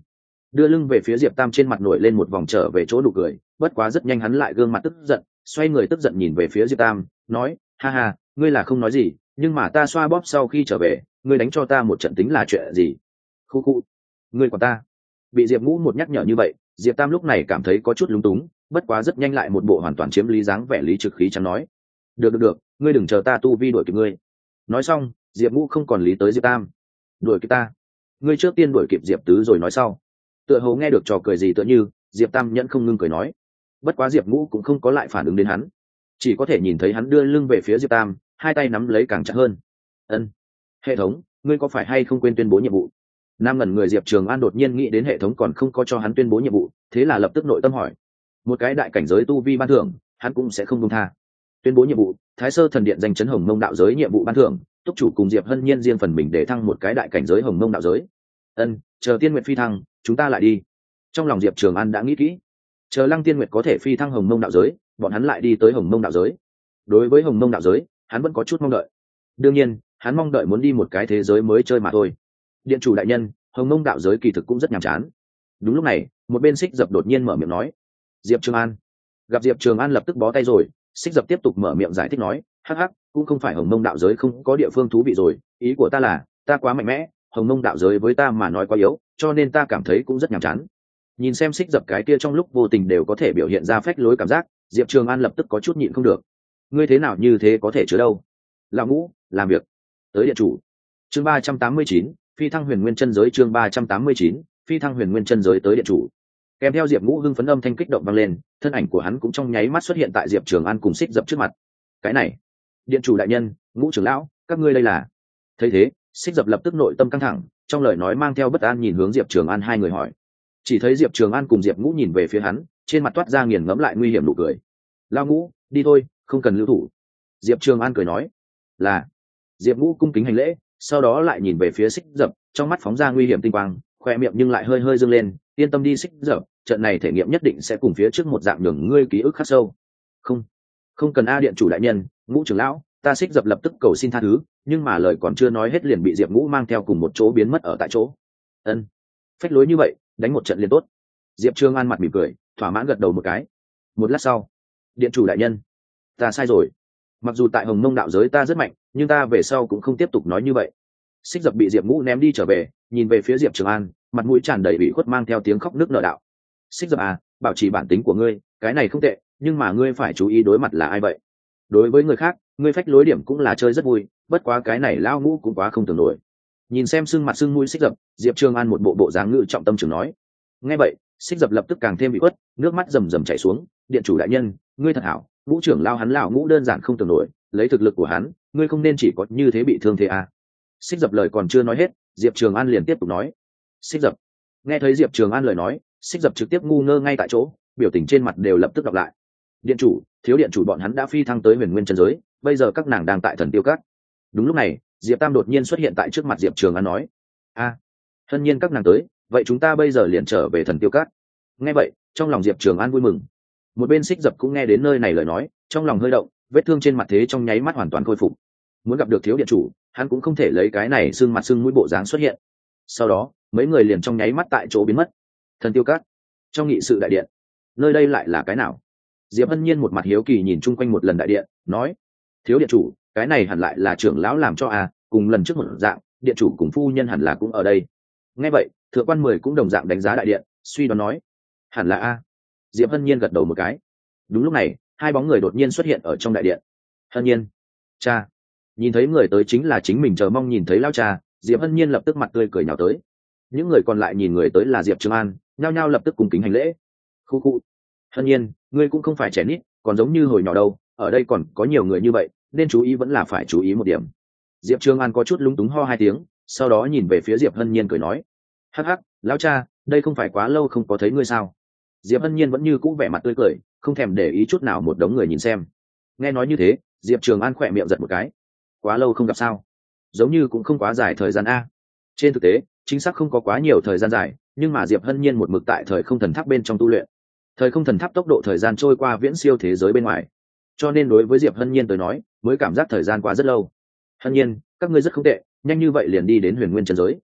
đưa lưng về phía diệp tam trên mặt nổi lên một vòng trở về chỗ nụ cười, bất quá rất nhanh hắn lại gương mặt tức giận, xoay người tức giận nhìn về phía diệp tam, nói, ha ha, ngươi là không nói gì, nhưng mà ta xoa bóp sau khi trở về, ngươi đánh cho ta một trận tính là chuyện gì? Khu khu, ngươi còn ta. Bị diệp ngũ một nhắc nhở như vậy, diệp tam lúc này cảm thấy có chút lúng túng, bất quá rất nhanh lại một bộ hoàn toàn chiếm lý dáng vẻ lý trực khí chẳng nói, được được được, ngươi đừng chờ ta tu vi đuổi kịp ngươi. Nói xong diệp ngũ không còn lý tới diệp tam. Đuổi kịp ta. Ngươi trước tiên đuổi kịp diệp tứ rồi nói sau. Tựa hồ nghe được trò cười gì tựa như, diệp tam nhẫn không ngưng cười nói. Bất quá diệp ngũ cũng không có lại phản ứng đến hắn. Chỉ có thể nhìn thấy hắn đưa lưng về phía diệp tam, hai tay nắm lấy càng chặt hơn. Ân, hệ thống, ngươi có phải hay không quên tuyên bố nhiệm vụ? Nam ngẩn người diệp trường an đột nhiên nghĩ đến hệ thống còn không có cho hắn tuyên bố nhiệm vụ, thế là lập tức nội tâm hỏi. Một cái đại cảnh giới tu vi ban thưởng, hắn cũng sẽ không công tha. Tuyên bố nhiệm vụ, thái sơ thần điện danh chấn hồng mông đạo giới nhiệm vụ ban thưởng túc chủ cùng diệp hân nhiên riêng phần mình để thăng một cái đại cảnh giới hồng mông đạo giới. Ân, chờ tiên nguyệt phi thăng, chúng ta lại đi. Trong lòng diệp trường an đã nghĩ kỹ. Chờ lăng tiên nguyệt có thể phi thăng hồng mông đạo giới, bọn hắn lại đi tới hồng mông đạo giới. Đối với hồng mông đạo giới, hắn vẫn có chút mong đợi. Đương nhiên, hắn mong đợi muốn đi một cái thế giới mới chơi mà thôi. Điện chủ đại nhân, hồng mông đạo giới kỳ thực cũng rất nhàm chán. Đúng lúc này, một bên xích dập đột nhiên mở miệng nói. Diệp trường an. Gặp diệp trường an lập tức bó tay rồi xích dập tiếp tục mở miệng giải thích nói hắc hắc, cũng không phải hồng mông đạo giới không có địa phương thú vị rồi, ý của ta là, ta quá mạnh mẽ, hồng mông đạo giới với ta mà nói quá yếu, cho nên ta cảm thấy cũng rất nhàm chán. Nhìn xem xích dập cái kia trong lúc vô tình đều có thể biểu hiện ra phách lối cảm giác, diệp trường an lập tức có chút nhịn không được. Ngươi thế nào như thế có thể chứa đâu? Lão ngũ, làm việc. Tới địa chủ. Chương ba trăm tám mươi chín, phi thăng huyền nguyên chân giới chương ba trăm tám mươi chín, phi thăng huyền nguyên chân giới tới địa chủ. Kèm theo diệp ngũ hưng phấn âm thanh kích động vang lên, thân ảnh của hắn cũng trong nháy mắt xuất hiện tại diệp trường an cùng xích dập trước mặt. Cái này điện chủ đại nhân, ngũ trưởng lão, các ngươi đây là. Thấy thế xích dập lập tức nội tâm căng thẳng, trong lời nói mang theo bất an nhìn hướng diệp trường an hai người hỏi. Chỉ thấy diệp trường an cùng diệp ngũ nhìn về phía hắn, trên mặt toát ra nghiền ngẫm lại nguy hiểm nụ cười. Lao ngũ, đi thôi, không cần lưu thủ. Diệp trường an cười nói. Là. Diệp ngũ cung kính hành lễ, sau đó lại nhìn về phía xích dập, trong mắt phóng ra nguy hiểm tinh quang, khoe miệng nhưng lại hơi hơi dâng lên. Yên tâm đi xích dập, trận này thể nghiệm nhất định sẽ cùng phía trước một dạng nhường ngươi ký ức khắc sâu. Không không cần a điện chủ đại nhân, ngũ trưởng lão, ta xích dập lập tức cầu xin tha thứ, nhưng mà lời còn chưa nói hết liền bị diệp ngũ mang theo cùng một chỗ biến mất ở tại chỗ. Ân. Phách lối như vậy, đánh một trận liền tốt. Diệp trương an mặt mỉm cười, thỏa mãn gật đầu một cái. Một lát sau, điện chủ đại nhân, ta sai rồi. Mặc dù tại hồng nông đạo giới ta rất mạnh, nhưng ta về sau cũng không tiếp tục nói như vậy. Xích dập bị diệp ngũ ném đi trở về, nhìn về phía diệp trường an, mặt mũi tràn đầy bị khuất mang theo tiếng khóc nước nở đạo. Xích dập à bảo trì bản tính của ngươi, cái này không tệ nhưng mà ngươi phải chú ý đối mặt là ai vậy? Đối với người khác, ngươi phách lối điểm cũng là chơi rất vui, bất quá cái này lao ngũ cũng quá không tưởng nổi. Nhìn xem sưng mặt sưng mũi xích dập, diệp trường an một bộ bộ dáng ngự trọng tâm trường nói. Nghe vậy, xích dập lập tức càng thêm bị khuất, nước mắt rầm rầm chảy xuống, điện chủ đại nhân, ngươi thật hảo, ngũ trưởng lao hắn lão ngũ đơn giản không tưởng nổi, lấy thực lực của hắn, ngươi không nên chỉ có như thế bị thương thế à. xích dập lời còn chưa nói hết, diệp trường an liền tiếp tục nói. Xích dập. Nghe thấy diệp trường an lời nói, xích dập trực tiếp ngu ngơ ngay tại chỗ, biểu tình trên mặt đều lập tức đọc lại điện chủ thiếu điện chủ bọn hắn đã phi thăng tới huyền nguyên chân giới bây giờ các nàng đang tại thần tiêu cát đúng lúc này diệp tam đột nhiên xuất hiện tại trước mặt diệp trường an nói a à, hân nhiên các nàng tới vậy chúng ta bây giờ liền trở về thần tiêu cát nghe vậy trong lòng diệp trường an vui mừng. Một bên xích dập cũng nghe đến nơi này lời nói trong lòng hơi động vết thương trên mặt thế trong nháy mắt hoàn toàn khôi phục. Muốn gặp được thiếu điện chủ hắn cũng không thể lấy cái này xương mặt xương mũi bộ dáng xuất hiện. Sau đó mấy người liền trong nháy mắt tại chỗ biến mất. Thần tiêu cát trong nghị sự đại điện nơi đây lại là cái nào? Diệp hân nhiên một mặt hiếu kỳ nhìn chung quanh một lần đại điện, nói, thiếu điện chủ, cái này hẳn lại là trưởng lão làm cho a cùng lần trước một dạng, điện chủ cùng phu nhân hẳn là cũng ở đây. Nghe vậy, thượng quan mười cũng đồng dạng đánh giá đại điện, suy đoán nói, hẳn là a. Diệp hân nhiên gật đầu một cái. Đúng lúc này, hai bóng người đột nhiên xuất hiện ở trong đại điện. Hân nhiên, cha. Nhìn thấy người tới chính là chính mình chờ mong nhìn thấy lao cha, diệp hân nhiên lập tức mặt tươi cười nhào tới. Những người còn lại nhìn người tới là diệp trường an, nhao nhao lập tức cùng kính hành lễ. Khu khu hân nhiên, ngươi cũng không phải trẻ nít, còn giống như hồi nhỏ đâu, ở đây còn có nhiều người như vậy, nên chú ý vẫn là phải chú ý một điểm. Diệp trường an có chút lúng túng ho hai tiếng, sau đó nhìn về phía diệp hân nhiên cười nói, hắc hắc, lão cha, đây không phải quá lâu không có thấy ngươi sao? Diệp hân nhiên vẫn như cũ vẻ mặt tươi cười, không thèm để ý chút nào một đống người nhìn xem. Nghe nói như thế, diệp trường an khỏe miệng giật một cái. Quá lâu không gặp sao? Giống như cũng không quá dài thời gian a. Trên thực tế, chính xác không có quá nhiều thời gian dài, nhưng mà diệp hân nhiên một mực tại thời không thần tháp bên trong tu luyện thời không thần tháp tốc độ thời gian trôi qua viễn siêu thế giới bên ngoài. Cho nên đối với diệp hân nhiên tới nói, mới cảm giác thời gian qua rất lâu. Hân nhiên, các ngươi rất không tệ, nhanh như vậy liền đi đến huyền nguyên trần giới.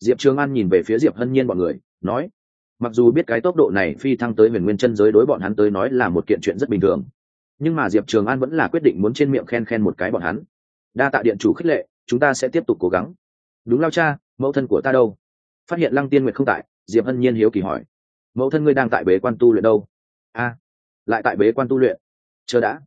Diệp trường an nhìn về phía diệp hân nhiên b ọ n người, nói, mặc dù biết cái tốc độ này phi thăng tới huyền nguyên chân giới đối bọn hắn tới nói là một kiện chuyện rất bình thường, nhưng mà diệp trường an vẫn là quyết định muốn trên miệng khen khen một cái bọn hắn. Đa tạ điện chủ khích lệ, chúng ta sẽ tiếp tục cố gắng. Đúng lao cha, mẫu thân của ta đâu? Phát hiện lăng tiên nguyệt không tại, diệp hân nhiên hiếu kỳ hỏi mẫu thân ngươi đang tại bế quan tu luyện đâu? A, lại tại bế quan tu luyện. Chờ đã.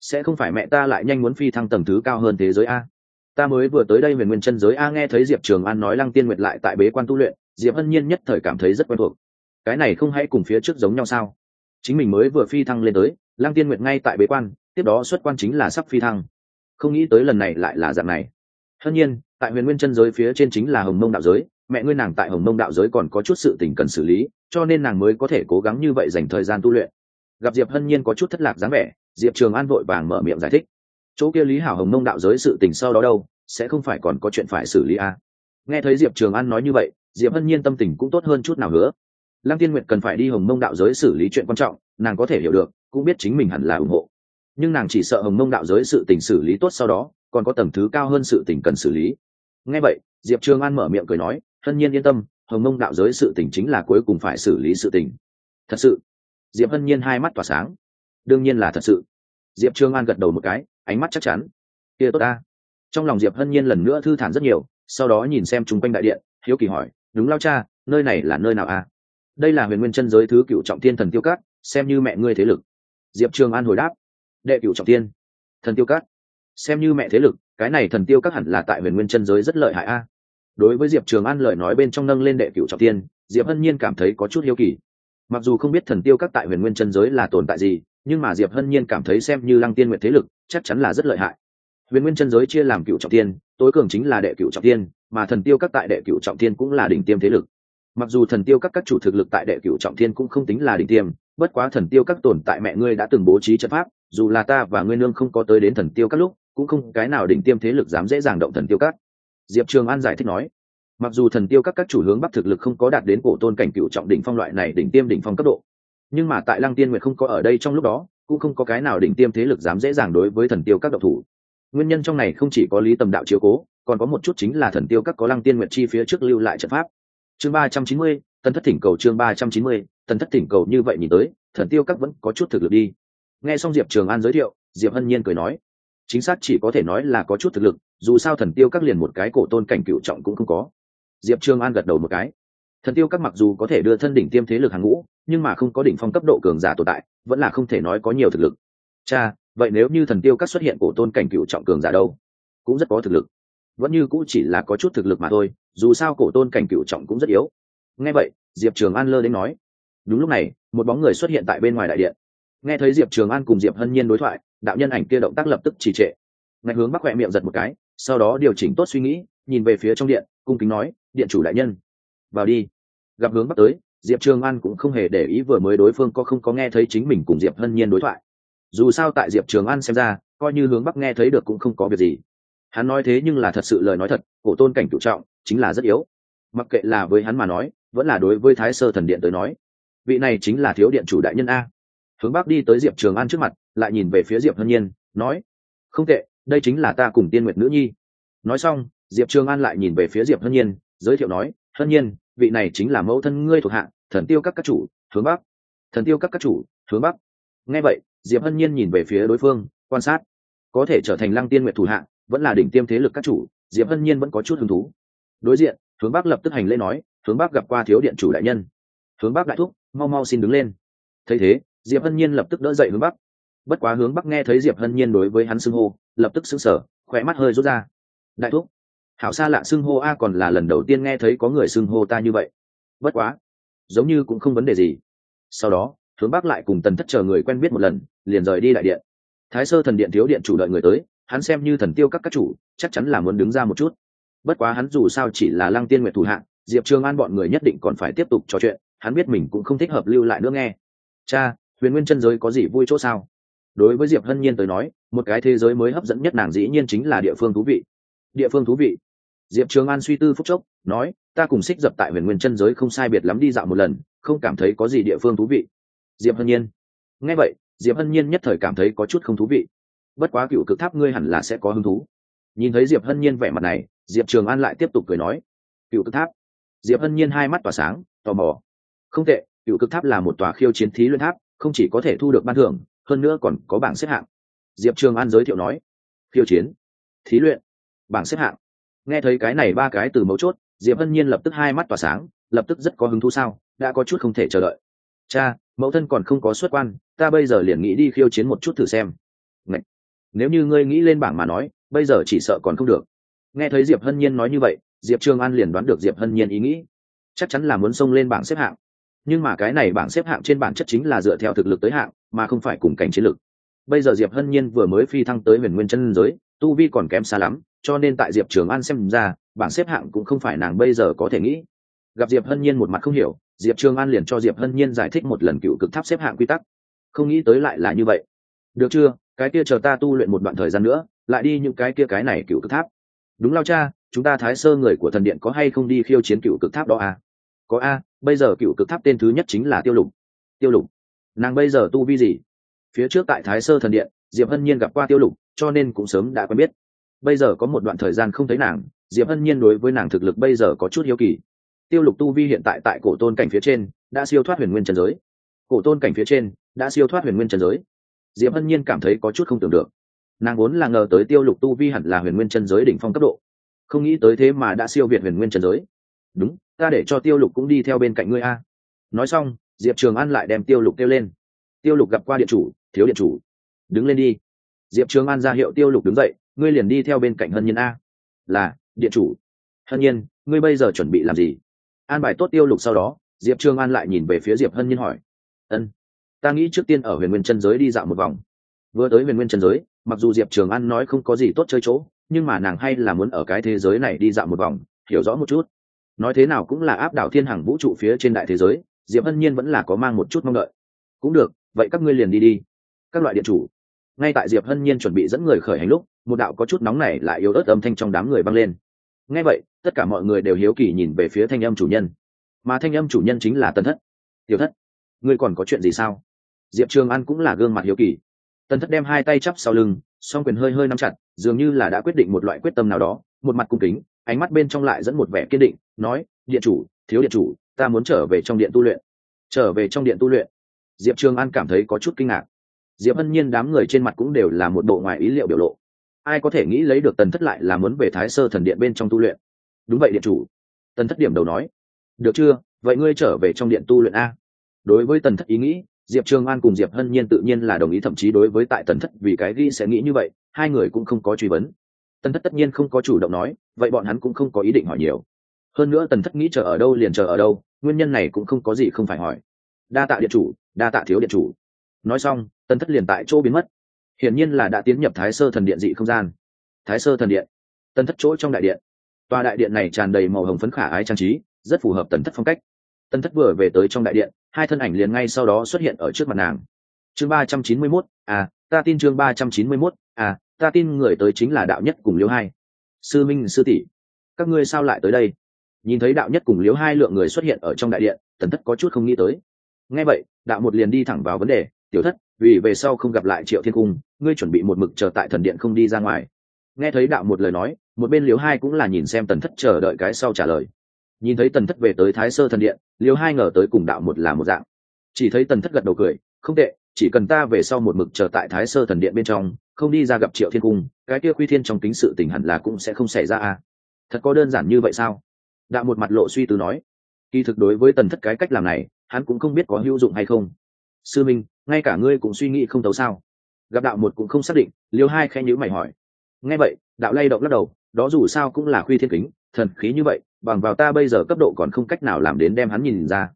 Sẽ không phải mẹ ta lại nhanh muốn phi thăng tầng thứ cao hơn thế giới a. Ta mới vừa tới đây về nguyên chân giới a nghe thấy diệp trường an nói lăng tiên nguyệt lại tại bế quan tu luyện, diệp hân nhiên nhất thời cảm thấy rất quen thuộc. Cái này không hay cùng phía trước giống nhau sao? Chính mình mới vừa phi thăng lên tới, lăng tiên nguyệt ngay tại bế quan, tiếp đó xuất quan chính là sắp phi thăng. Không nghĩ tới lần này lại là dạng này. Hân nhiên, tại huyền nguyên chân giới phía trên chính là hồng mông đạo giới mẹ ngươi nàng tại hồng mông đạo giới còn có chút sự tình cần xử lý, cho nên nàng mới có thể cố gắng như vậy dành thời gian tu luyện gặp diệp hân nhiên có chút thất lạc dáng vẻ, diệp trường an vội vàng mở miệng giải thích chỗ kia lý hảo hồng mông đạo giới sự tình sau đó đâu, sẽ không phải còn có chuyện phải xử lý à. nghe thấy diệp trường an nói như vậy, diệp hân nhiên tâm tình cũng tốt hơn chút nào hứa. lăng tiên nguyệt cần phải đi hồng mông đạo giới xử lý chuyện quan trọng, nàng có thể hiểu được, cũng biết chính mình hẳn là ủng hộ nhưng nàng chỉ sợ hồng mông đạo giới sự tình xử lý tốt sau đó, còn có tầng thứ cao hơn sự tình cần xử lý nghe vậy, diệp trường an mở miệng cười nói hân nhiên yên tâm, hồng mông đạo giới sự tình chính là cuối cùng phải xử lý sự tình. Thật sự. Diệp hân nhiên hai mắt tỏa sáng. Đương nhiên là thật sự. Diệp trương an gật đầu một cái, ánh mắt chắc chắn. Kia tốt ta. Trong lòng diệp hân nhiên lần nữa thư thản rất nhiều, sau đó nhìn xem chung quanh đại điện, hiếu kỳ hỏi, đúng lao cha, nơi này là nơi nào à? đây là huyền nguyên chân giới thứ cựu trọng tiên thần tiêu cát, xem như mẹ ngươi thế lực. Diệp trường an hồi đáp, đệ cựu trọng tiên thần tiêu cát, xem như mẹ thế lực, cái này thần tiêu các hẳn là tại huyền nguyên chân giới rất lợi hại a đối với diệp trường an lời nói bên trong nâng lên đệ cựu trọng tiên diệp hân nhiên cảm thấy có chút hiếu kỳ. Mặc dù không biết thần tiêu các tại huyền nguyên chân giới là tồn tại gì, nhưng mà diệp hân nhiên cảm thấy xem như lăng tiên nguyện thế lực, chắc chắn là rất lợi hại. Huyền nguyên chân giới chia làm cựu trọng tiên tối cường chính là đệ cựu trọng tiên mà thần tiêu các tại đệ cựu trọng tiên cũng là đỉnh tiêm thế lực. Mặc dù thần tiêu các các chủ thực lực tại đệ cựu trọng tiên cũng không tính là đỉnh tiêm, bất quá thần tiêu các tồn tại mẹ ngươi đã từng bố trí trận pháp, dù là ta và ngươi nương không có tới đến thần tiêu các lúc, cũng không cái nào đỉnh tiêm thế lực dám dễ dàng động thần tiêu các diệp trường an giải thích nói, mặc dù thần tiêu các các chủ hướng bắc thực lực không có đạt đến cổ tôn cảnh cựu trọng đỉnh phong loại này đỉnh tiêm đỉnh phong cấp độ, nhưng mà tại lăng tiên nguyệt không có ở đây trong lúc đó, cũng không có cái nào đỉnh tiêm thế lực dám dễ dàng đối với thần tiêu các độc thủ. Nguyên nhân trong này không chỉ có lý tầm đạo chiếu cố, còn có một chút chính là thần tiêu các có lăng tiên nguyệt chi phía trước lưu lại trận pháp. Chương ba trăm chín mươi, tần thất thỉnh cầu chương ba trăm chín mươi, tần thất thỉnh cầu như vậy nhìn tới, thần tiêu các vẫn có chút thực lực đi. Nghe xong diệp trường an giới thiệu, diệp hân nhiên cười nói chính xác chỉ có thể nói là có chút thực lực, dù sao thần tiêu các liền một cái cổ tôn cảnh cựu trọng cũng không có. Diệp trường an gật đầu một cái. Thần tiêu các mặc dù có thể đưa thân đỉnh tiêm thế lực hàng ngũ, nhưng mà không có đỉnh phong cấp độ cường giả tồn tại, vẫn là không thể nói có nhiều thực lực. Cha, vậy nếu như thần tiêu các xuất hiện cổ tôn cảnh cựu trọng cường giả đâu? Cũng rất có thực lực. Vẫn như cũng chỉ là có chút thực lực mà thôi, dù sao cổ tôn cảnh cựu trọng cũng rất yếu. Nghe vậy, diệp trường an lơ đến nói. Đúng lúc này, một bóng người xuất hiện tại bên ngoài đại điện nghe thấy diệp trường an cùng diệp hân nhiên đối thoại, đạo nhân ảnh kia động tác lập tức trì trệ. Ngạch hướng bắc khoe miệng giật một cái, sau đó điều chỉnh tốt suy nghĩ, nhìn về phía trong điện, cung kính nói, điện chủ đại nhân, vào đi. Gặp hướng bắc tới, diệp trường an cũng không hề để ý vừa mới đối phương có không có nghe thấy chính mình cùng diệp hân nhiên đối thoại. Dù sao tại diệp trường an xem ra, coi như hướng bắc nghe thấy được cũng không có việc gì. Hắn nói thế nhưng là thật sự lời nói thật, cổ tôn cảnh cựu trọng, chính là rất yếu. Mặc kệ là với hắn mà nói, vẫn là đối với thái sơ thần điện tới nói, vị này chính là thiếu điện chủ đại nhân a hướng bắc đi tới diệp trường an trước mặt, lại nhìn về phía diệp hân nhiên, nói, không tệ, đây chính là ta cùng tiên nguyệt nữ nhi. Nói xong, diệp trường an lại nhìn về phía diệp hân nhiên, giới thiệu nói, hân nhiên, vị này chính là mẫu thân ngươi thuộc hạ, thần tiêu các các chủ, hướng bắc. Thần tiêu các các chủ, hướng bắc. Nghe vậy, diệp hân nhiên nhìn về phía đối phương, quan sát, có thể trở thành lăng tiên nguyệt thủ hạ, vẫn là đỉnh tiêm thế lực các chủ, diệp hân nhiên vẫn có chút hứng thú. Đối diện, hướng bắc lập tức hành lễ nói, hướng bắc gặp qua thiếu điện chủ đại nhân. Hướng bắc đại thúc, mau mau xin đứng lên. Thấy thế diệp hân nhiên lập tức đỡ dậy hướng bắc. Bất quá hướng bắc nghe thấy diệp hân nhiên đối với hắn xưng hô, lập tức xứng sở khỏe mắt hơi rút ra. Đại thúc, hảo xa lạ xưng hô a còn là lần đầu tiên nghe thấy có người xưng hô ta như vậy. Bất quá, giống như cũng không vấn đề gì. Sau đó, hướng bắc lại cùng tần thất chờ người quen biết một lần, liền rời đi đại điện. Thái sơ thần điện thiếu điện chủ đợi người tới, hắn xem như thần tiêu các các chủ, chắc chắn là muốn đứng ra một chút. Bất quá hắn dù sao chỉ là lăng tiên nguyệt thủ hạng, diệp trường an bọn người nhất định còn phải tiếp tục trò chuyện, hắn biết mình cũng không thích hợp lưu lại nữa nghe. Cha huyền nguyên chân giới có gì vui chỗ sao? Đối với diệp hân nhiên tới nói, một cái thế giới mới hấp dẫn nhất nàng dĩ nhiên chính là địa phương thú vị. Địa phương thú vị? Diệp trường an suy tư phúc chốc, nói, ta cùng xích dập tại huyền nguyên chân giới không sai biệt lắm đi dạo một lần, không cảm thấy có gì địa phương thú vị. Diệp hân nhiên. Nghe vậy, diệp hân nhiên nhất thời cảm thấy có chút không thú vị. Bất quá cựu cực tháp ngươi hẳn là sẽ có hứng thú. Nhìn thấy diệp hân nhiên vẻ mặt này, diệp trường an lại tiếp tục cười nói, cựu cực tháp? Diệp hân nhiên hai mắt tỏa sáng, tò mò. Không tệ, cựu cực tháp là một tòa khiêu chiến thí luyện tháp không chỉ có thể thu được ban thưởng, hơn nữa còn có bảng xếp hạng. Diệp trường an giới thiệu nói, khiêu chiến, thí luyện, bảng xếp hạng. Nghe thấy cái này ba cái từ mấu chốt, diệp hân nhiên lập tức hai mắt tỏa sáng, lập tức rất có hứng thú sao, đã có chút không thể chờ đợi. Cha, mẫu thân còn không có xuất quan, ta bây giờ liền nghĩ đi khiêu chiến một chút thử xem. Ngậy! nếu như ngươi nghĩ lên bảng mà nói, bây giờ chỉ sợ còn không được. Nghe thấy diệp hân nhiên nói như vậy, diệp trường an liền đoán được diệp hân nhiên ý nghĩ. Chắc chắn là muốn xông lên bảng xếp hạng nhưng mà cái này bảng xếp hạng trên bản chất chính là dựa theo thực lực tới hạng, mà không phải cùng cảnh chiến lực. Bây giờ diệp hân nhiên vừa mới phi thăng tới huyền nguyên chân giới, tu vi còn kém xa lắm, cho nên tại diệp trường an xem ra, bảng xếp hạng cũng không phải nàng bây giờ có thể nghĩ. Gặp diệp hân nhiên một mặt không hiểu, diệp trường an liền cho diệp hân nhiên giải thích một lần cựu cực tháp xếp hạng quy tắc. Không nghĩ tới lại là như vậy. Được chưa? Cái kia chờ ta tu luyện một đoạn thời gian nữa, lại đi những cái kia cái này cựu cực tháp. Đúng lao cha, chúng ta thái sơ người của thần điện có hay không đi khiêu chiến cựu cực tháp đó à? Có a, bây giờ cựu cực tháp tên thứ nhất chính là tiêu lục. Tiêu lục, nàng bây giờ tu vi gì? Phía trước tại thái sơ thần điện, diệp hân nhiên gặp qua tiêu lục, cho nên cũng sớm đã quen biết. Bây giờ có một đoạn thời gian không thấy nàng, diệp hân nhiên đối với nàng thực lực bây giờ có chút hiếu kỳ. Tiêu lục tu vi hiện tại tại cổ tôn cảnh phía trên, đã siêu thoát huyền nguyên trần giới. Cổ tôn cảnh phía trên, đã siêu thoát huyền nguyên trần giới. Diệp hân nhiên cảm thấy có chút không tưởng được. Nàng vốn là ngờ tới tiêu lục tu vi hẳn là huyền nguyên chân giới đỉnh phong cấp độ. Không nghĩ tới thế mà đã siêu việt huyền nguyên chân giới. Đúng ta để cho tiêu lục cũng đi theo bên cạnh ngươi a. Nói xong, diệp trường an lại đem tiêu lục kêu lên. Tiêu lục gặp qua điện chủ, thiếu điện chủ. Đứng lên đi. Diệp trường an ra hiệu tiêu lục đứng dậy, ngươi liền đi theo bên cạnh hân nhiên a. Là, điện chủ. Hân nhiên, ngươi bây giờ chuẩn bị làm gì? An bài tốt tiêu lục sau đó, diệp trường an lại nhìn về phía diệp hân nhiên hỏi. Ân, ta nghĩ trước tiên ở huyền nguyên chân giới đi dạo một vòng. Vừa tới huyền nguyên chân giới, mặc dù diệp trường an nói không có gì tốt chơi chỗ, nhưng mà nàng hay là muốn ở cái thế giới này đi dạo một vòng, hiểu rõ một chút nói thế nào cũng là áp đảo thiên hàng vũ trụ phía trên đại thế giới, diệp hân nhiên vẫn là có mang một chút mong đợi. Cũng được, vậy các ngươi liền đi đi. Các loại điện chủ. Ngay tại diệp hân nhiên chuẩn bị dẫn người khởi hành lúc, một đạo có chút nóng này lại yếu ớt âm thanh trong đám người vang lên. Ngay vậy, tất cả mọi người đều hiếu kỳ nhìn về phía thanh âm chủ nhân. Mà thanh âm chủ nhân chính là tân thất. Tiểu thất, ngươi còn có chuyện gì sao? Diệp trường an cũng là gương mặt hiếu kỳ. Tân thất đem hai tay chắp sau lưng, song quyền hơi hơi nắm chặt, dường như là đã quyết định một loại quyết tâm nào đó, một mặt cung kính ánh mắt bên trong lại dẫn một vẻ kiên định, nói, điện chủ, thiếu điện chủ, ta muốn trở về trong điện tu luyện. Trở về trong điện tu luyện. Diệp trường an cảm thấy có chút kinh ngạc. Diệp Hân nhiên đám người trên mặt cũng đều là một bộ ngoài ý liệu biểu lộ. Ai có thể nghĩ lấy được tần thất lại là muốn về thái sơ thần điện bên trong tu luyện? Đúng vậy, điện chủ. Tần thất điểm đầu nói. Được chưa? Vậy ngươi trở về trong điện tu luyện a. Đối với tần thất ý nghĩ, diệp trường an cùng diệp hân nhiên tự nhiên là đồng ý, thậm chí đối với tại tần thất vì cái ghi sẽ nghĩ như vậy, hai người cũng không có truy vấn tần thất tất nhiên không có chủ động nói, vậy bọn hắn cũng không có ý định hỏi nhiều. Hơn nữa tần thất nghĩ chờ ở đâu liền chờ ở đâu, nguyên nhân này cũng không có gì không phải hỏi. Đa tạ điện chủ, đa tạ thiếu điện chủ. Nói xong, tần thất liền tại chỗ biến mất. Hiển nhiên là đã tiến nhập thái sơ thần điện dị không gian. Thái sơ thần điện. Tần thất chỗ trong đại điện. Tòa đại điện này tràn đầy màu hồng phấn khả ái trang trí, rất phù hợp tần thất phong cách. Tần thất vừa về tới trong đại điện, hai thân ảnh liền ngay sau đó xuất hiện ở trước mặt nàng. Chương ba trăm chín mươi mốt à ta tin chương ba trăm chín mươi mốt à ta tin người tới chính là đạo nhất cùng liễu hai. Sư minh, sư tỷ, các ngươi sao lại tới đây? Nhìn thấy đạo nhất cùng liễu hai lượng người xuất hiện ở trong đại điện, tần thất có chút không nghĩ tới. Ngay vậy, đạo một liền đi thẳng vào vấn đề, tiểu thất, vì về sau không gặp lại triệu thiên cung, ngươi chuẩn bị một mực chờ tại thần điện không đi ra ngoài. Nghe thấy đạo một lời nói, một bên liễu hai cũng là nhìn xem tần thất chờ đợi cái sau trả lời. Nhìn thấy tần thất về tới thái sơ thần điện, liễu hai ngờ tới cùng đạo một là một dạng. Chỉ thấy tần thất gật đầu cười, không tệ, chỉ cần ta về sau một mực chờ tại thái sơ thần điện bên trong không đi ra gặp triệu thiên cung, cái kia quy thiên trong kính sự tình hẳn là cũng sẽ không xảy ra à. Thật có đơn giản như vậy sao? Đạo một mặt lộ suy tư nói. Kỳ thực đối với tần thất cái cách làm này, hắn cũng không biết có hữu dụng hay không. Sư minh, ngay cả ngươi cũng suy nghĩ không tấu sao? Gặp đạo một cũng không xác định, liêu hai khen nhữ mày hỏi. Nghe vậy, đạo lay động lắc đầu, đó dù sao cũng là khuy thiên kính, thần khí như vậy, bằng vào ta bây giờ cấp độ còn không cách nào làm đến đem hắn nhìn ra.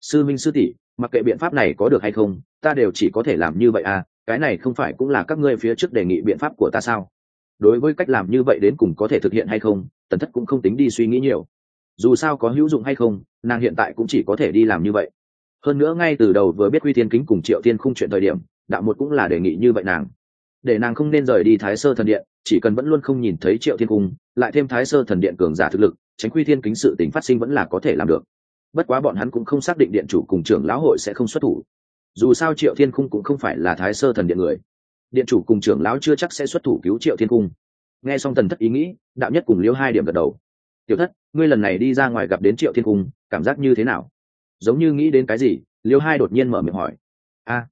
Sư minh sư tỷ, mặc kệ biện pháp này có được hay không, ta đều chỉ có thể làm như vậy à cái này không phải cũng là các ngươi phía trước đề nghị biện pháp của ta sao? Đối với cách làm như vậy đến cùng có thể thực hiện hay không, tần thất cũng không tính đi suy nghĩ nhiều. Dù sao có hữu dụng hay không, nàng hiện tại cũng chỉ có thể đi làm như vậy. Hơn nữa ngay từ đầu vừa biết quy thiên kính cùng triệu tiên khung chuyện thời điểm, đạo một cũng là đề nghị như vậy nàng. Để nàng không nên rời đi thái sơ thần điện, chỉ cần vẫn luôn không nhìn thấy triệu thiên cung lại thêm thái sơ thần điện cường giả thực lực, tránh quy thiên kính sự tình phát sinh vẫn là có thể làm được. Bất quá bọn hắn cũng không xác định điện chủ cùng trưởng lão hội sẽ không xuất thủ dù sao triệu thiên cung cũng không phải là thái sơ thần điện người. Điện chủ cùng trưởng lão chưa chắc sẽ xuất thủ cứu triệu thiên cung nghe xong tần thất ý nghĩ, đạo nhất cùng liêu hai điểm gật đầu. Tiểu thất, ngươi lần này đi ra ngoài gặp đến triệu thiên cung cảm giác như thế nào? Giống như nghĩ đến cái gì, liêu hai đột nhiên mở miệng hỏi. A,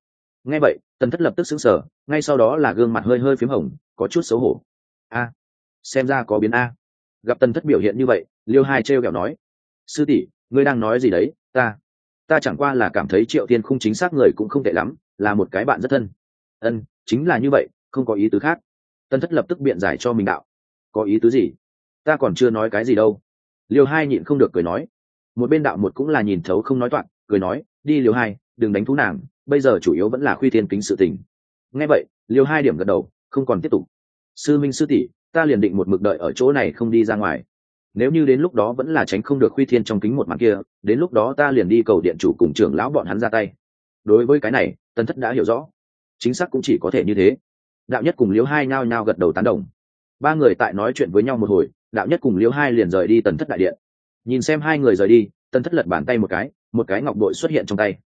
nghe vậy tần thất lập tức xứng sở ngay sau đó là gương mặt hơi hơi p h í m hồng, có chút xấu hổ. A, xem ra có biến a. Gặp tần thất biểu hiện như vậy, liêu hai t r kẹo nói. Sư tỷ, ngươi đang nói gì đấy, ta? Ta chẳng qua là cảm thấy triệu tiên không chính xác người cũng không tệ lắm, là một cái bạn rất thân. Ân, chính là như vậy, không có ý tứ khác. Tân thất lập tức biện giải cho mình đạo. Có ý tứ gì? Ta còn chưa nói cái gì đâu. Liêu hai nhịn không được cười nói. Một bên đạo một cũng là nhìn thấu không nói toạn cười nói, đi liêu hai, đừng đánh thú nàng, bây giờ chủ yếu vẫn là khuy thiên kính sự tình. Nghe vậy, liêu hai điểm gật đầu, không còn tiếp tục. Sư minh sư tỷ, ta liền định một mực đợi ở chỗ này không đi ra ngoài nếu như đến lúc đó vẫn là tránh không được khuy thiên trong kính một màn kia, đến lúc đó ta liền đi cầu điện chủ cùng trưởng lão bọn hắn ra tay. Đối với cái này tân thất đã hiểu rõ. Chính xác cũng chỉ có thể như thế. Đạo nhất cùng liếu hai nhao nhao gật đầu tán đồng. Ba người tại nói chuyện với nhau một hồi, đạo nhất cùng liếu hai liền rời đi tần thất đại điện. Nhìn xem hai người rời đi, tần thất lật bàn tay một cái một cái ngọc bội xuất hiện trong tay.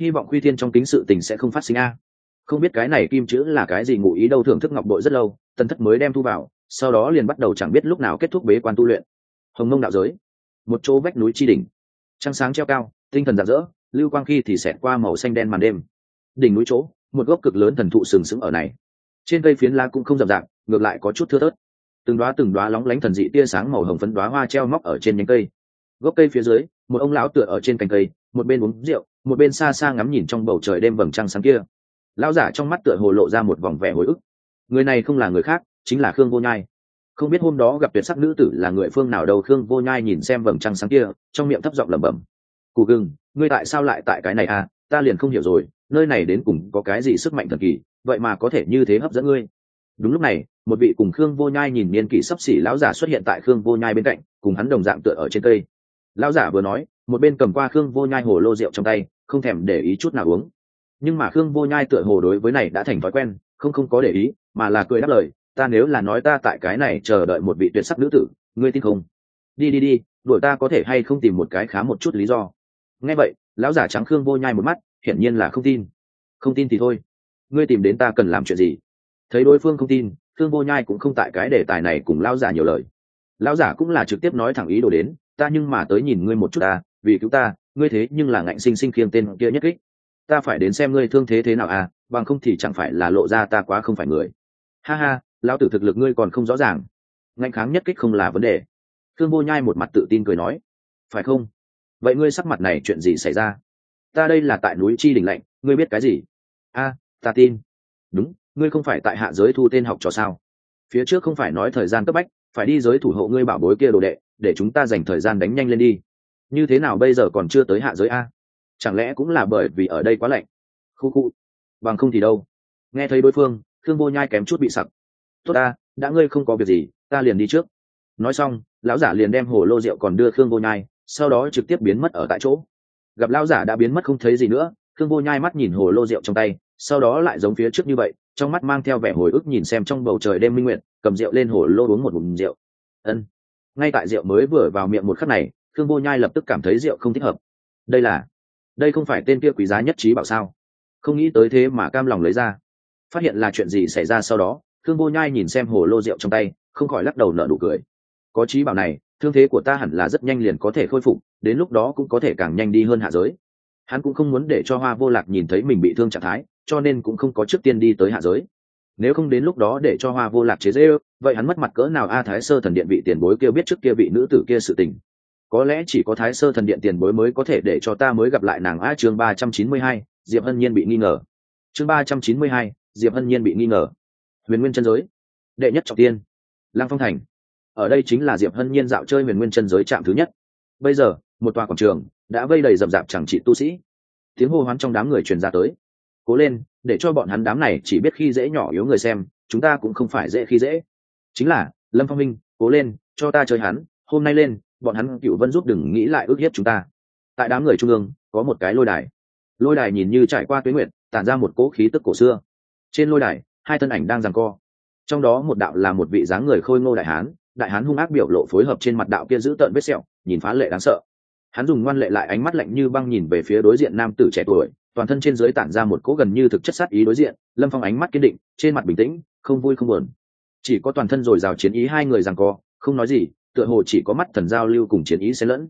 Hy vọng quy thiên trong kính sự tình sẽ không phát sinh a. Không biết cái này kim chữ là cái gì ngụ ý đâu thưởng thức ngọc bội rất lâu, tần thất mới đem thu vào, sau đó liền bắt đầu chẳng biết lúc nào kết thúc bế quan tu luyện hồng mông đạo giới, một chỗ vách núi tri đỉnh, trăng sáng treo cao, tinh thần rạng rỡ, lưu quang khi thì xẹt qua màu xanh đen màn đêm. Đỉnh núi chỗ, một gốc cực lớn thần thụ sừng sững ở này. Trên cây phiến lá cũng không rậm rạp, ngược lại có chút thưa thớt. Từng đoá từng đoá lóng lánh thần dị tia sáng màu hồng phấn đoá hoa treo móc ở trên nhánh cây. Gốc cây phía dưới, một ông lão tựa ở trên cành cây, một bên uống rượu, một bên xa xa ngắm nhìn trong bầu trời đêm vầng trăng sáng kia. Lão giả trong mắt tựa hồ lộ ra một vòng vẻ hồi ức. Người này không là người khác, chính là khương vô nhai không biết hôm đó gặp tuyệt sắc nữ tử là người phương nào đâu, khương vô nhai nhìn xem vầng trăng sáng kia, trong miệng thấp giọng lẩm bẩm. Cù gừng, ngươi tại sao lại tại cái này à? Ta liền không hiểu rồi, nơi này đến cùng có cái gì sức mạnh thần kỳ, vậy mà có thể như thế hấp dẫn ngươi? Đúng lúc này, một vị cùng khương vô nhai nhìn niên kỷ sắp xỉ lão giả xuất hiện tại khương vô nhai bên cạnh, cùng hắn đồng dạng tựa ở trên cây. Lão giả vừa nói, một bên cầm qua khương vô nhai hồ lô rượu trong tay, không thèm để ý chút nào uống. Nhưng mà khương vô nhai tựa hồ đối với này đã thành thói quen, không không có để ý, mà là cười đáp lời ta nếu là nói ta tại cái này chờ đợi một vị tuyệt sắc nữ tử, ngươi tin không? Đi đi đi, đuổi ta có thể hay không tìm một cái khá một chút lý do? Nghe vậy, lão giả trắng khương vô nhai một mắt, hiển nhiên là không tin. Không tin thì thôi. Ngươi tìm đến ta cần làm chuyện gì? Thấy đối phương không tin thương vô nhai cũng không tại cái đề tài này cùng lão giả nhiều lời. Lão giả cũng là trực tiếp nói thẳng ý đồ đến, ta nhưng mà tới nhìn ngươi một chút ta, vì cứu ta, ngươi thế nhưng là ngạnh sinh sinh khiêng tên kia nhất kích. Ta phải đến xem ngươi thương thế thế nào à bằng không thì chẳng phải là lộ ra ta quá không phải người. Ha ha lão tử thực lực ngươi còn không rõ ràng. Ngạnh kháng nhất kích không là vấn đề. Thương vô nhai một mặt tự tin cười nói. Phải không? Vậy ngươi sắc mặt này chuyện gì xảy ra? Ta đây là tại núi chi đỉnh lạnh, ngươi biết cái gì? A, ta tin. Đúng, ngươi không phải tại hạ giới thu tên học trò sao? Phía trước không phải nói thời gian cấp bách, phải đi giới thủ hộ ngươi bảo bối kia đồ đệ, để chúng ta dành thời gian đánh nhanh lên đi. Như thế nào bây giờ còn chưa tới hạ giới a? Chẳng lẽ cũng là bởi vì ở đây quá lạnh? Khu khu. Bằng không thì đâu? Nghe thấy đối phương Thương vô nhai kém chút bị sặc tốt ta, đã ngươi không có việc gì, ta liền đi trước. Nói xong, lão giả liền đem hồ lô rượu còn đưa khương vô nhai, sau đó trực tiếp biến mất ở tại chỗ. Gặp lão giả đã biến mất không thấy gì nữa, khương vô nhai mắt nhìn hồ lô rượu trong tay, sau đó lại giống phía trước như vậy, trong mắt mang theo vẻ hồi ức nhìn xem trong bầu trời đêm minh nguyện cầm rượu lên hồ lô uống một ngụm rượu. Ân. Ngay tại rượu mới vừa vào miệng một khắc này, khương vô nhai lập tức cảm thấy rượu không thích hợp. Đây là, đây không phải tên kia quý giá nhất trí bảo sao? Không nghĩ tới thế mà cam lòng lấy ra. Phát hiện là chuyện gì xảy ra sau đó Thương vô nhai nhìn xem hồ lô rượu trong tay, không khỏi lắc đầu nở nụ cười. Có trí bảo này, thương thế của ta hẳn là rất nhanh liền có thể khôi phục, đến lúc đó cũng có thể càng nhanh đi hơn hạ giới. Hắn cũng không muốn để cho hoa vô lạc nhìn thấy mình bị thương trạng thái, cho nên cũng không có trước tiên đi tới hạ giới. Nếu không đến lúc đó để cho hoa vô lạc chế dễ ư vậy hắn mất mặt cỡ nào? A à, thái sơ thần điện vị tiền bối kêu biết trước kia vị nữ tử kia sự tình. Có lẽ chỉ có thái sơ thần điện tiền bối mới có thể để cho ta mới gặp lại nàng. A à, chương ba trăm chín mươi hai, diệp hân nhiên bị nghi ngờ. Chương ba trăm chín mươi hai, diệp hân nhiên bị nghi ngờ huyền nguyên chân giới, đệ nhất trọng tiên, lăng phong thành. Ở đây chính là diệp hân nhiên dạo chơi huyền nguyên chân giới trạm thứ nhất. Bây giờ, một tòa quảng trường đã vây đầy rậm rạp chẳng trị tu sĩ. Tiếng hô hoán trong đám người truyền ra tới. Cố lên, để cho bọn hắn đám này chỉ biết khi dễ nhỏ yếu người xem, chúng ta cũng không phải dễ khi dễ. Chính là, lâm phong minh, cố lên, cho ta chơi hắn, hôm nay lên, bọn hắn cựu vân giúp đừng nghĩ lại ước hiếp chúng ta. Tại đám người trung ương, có một cái lôi đài. Lôi đài nhìn như trải qua tuyến nguyện tản ra một cỗ khí tức cổ xưa. Trên lôi đài hai thân ảnh đang giằng co. Trong đó một đạo là một vị dáng người khôi ngô đại hán đại hán hung ác biểu lộ phối hợp trên mặt đạo kia giữ tợn vết sẹo, nhìn phá lệ đáng sợ. Hắn dùng ngoan lệ lại ánh mắt lạnh như băng nhìn về phía đối diện nam tử trẻ tuổi, toàn thân trên dưới tản ra một cỗ gần như thực chất sát ý đối diện, lâm phong ánh mắt kiên định, trên mặt bình tĩnh, không vui không buồn. Chỉ có toàn thân dồi dào chiến ý hai người rằng co, không nói gì, tựa hồ chỉ có mắt thần giao lưu cùng chiến ý xen lẫn.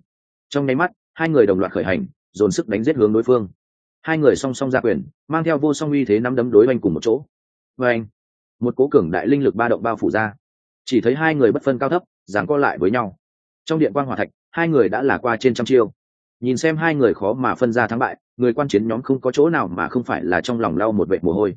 Trong nháy mắt, hai người đồng loạt khởi hành, dồn sức đánh giết hướng đối phương. Hai người song song ra quyền, mang theo vô song uy thế nắm đấm đối oanh cùng một chỗ vê anh, một cố cường đại linh lực ba động bao phủ ra. Chỉ thấy hai người bất phân cao thấp giảng co lại với nhau. Trong điện quan hòa thạch, hai người đã là qua trên trăm chiêu. Nhìn xem hai người khó mà phân ra thắng bại, người quan chiến nhóm không có chỗ nào mà không phải là trong lòng lau một vệ mồ hôi.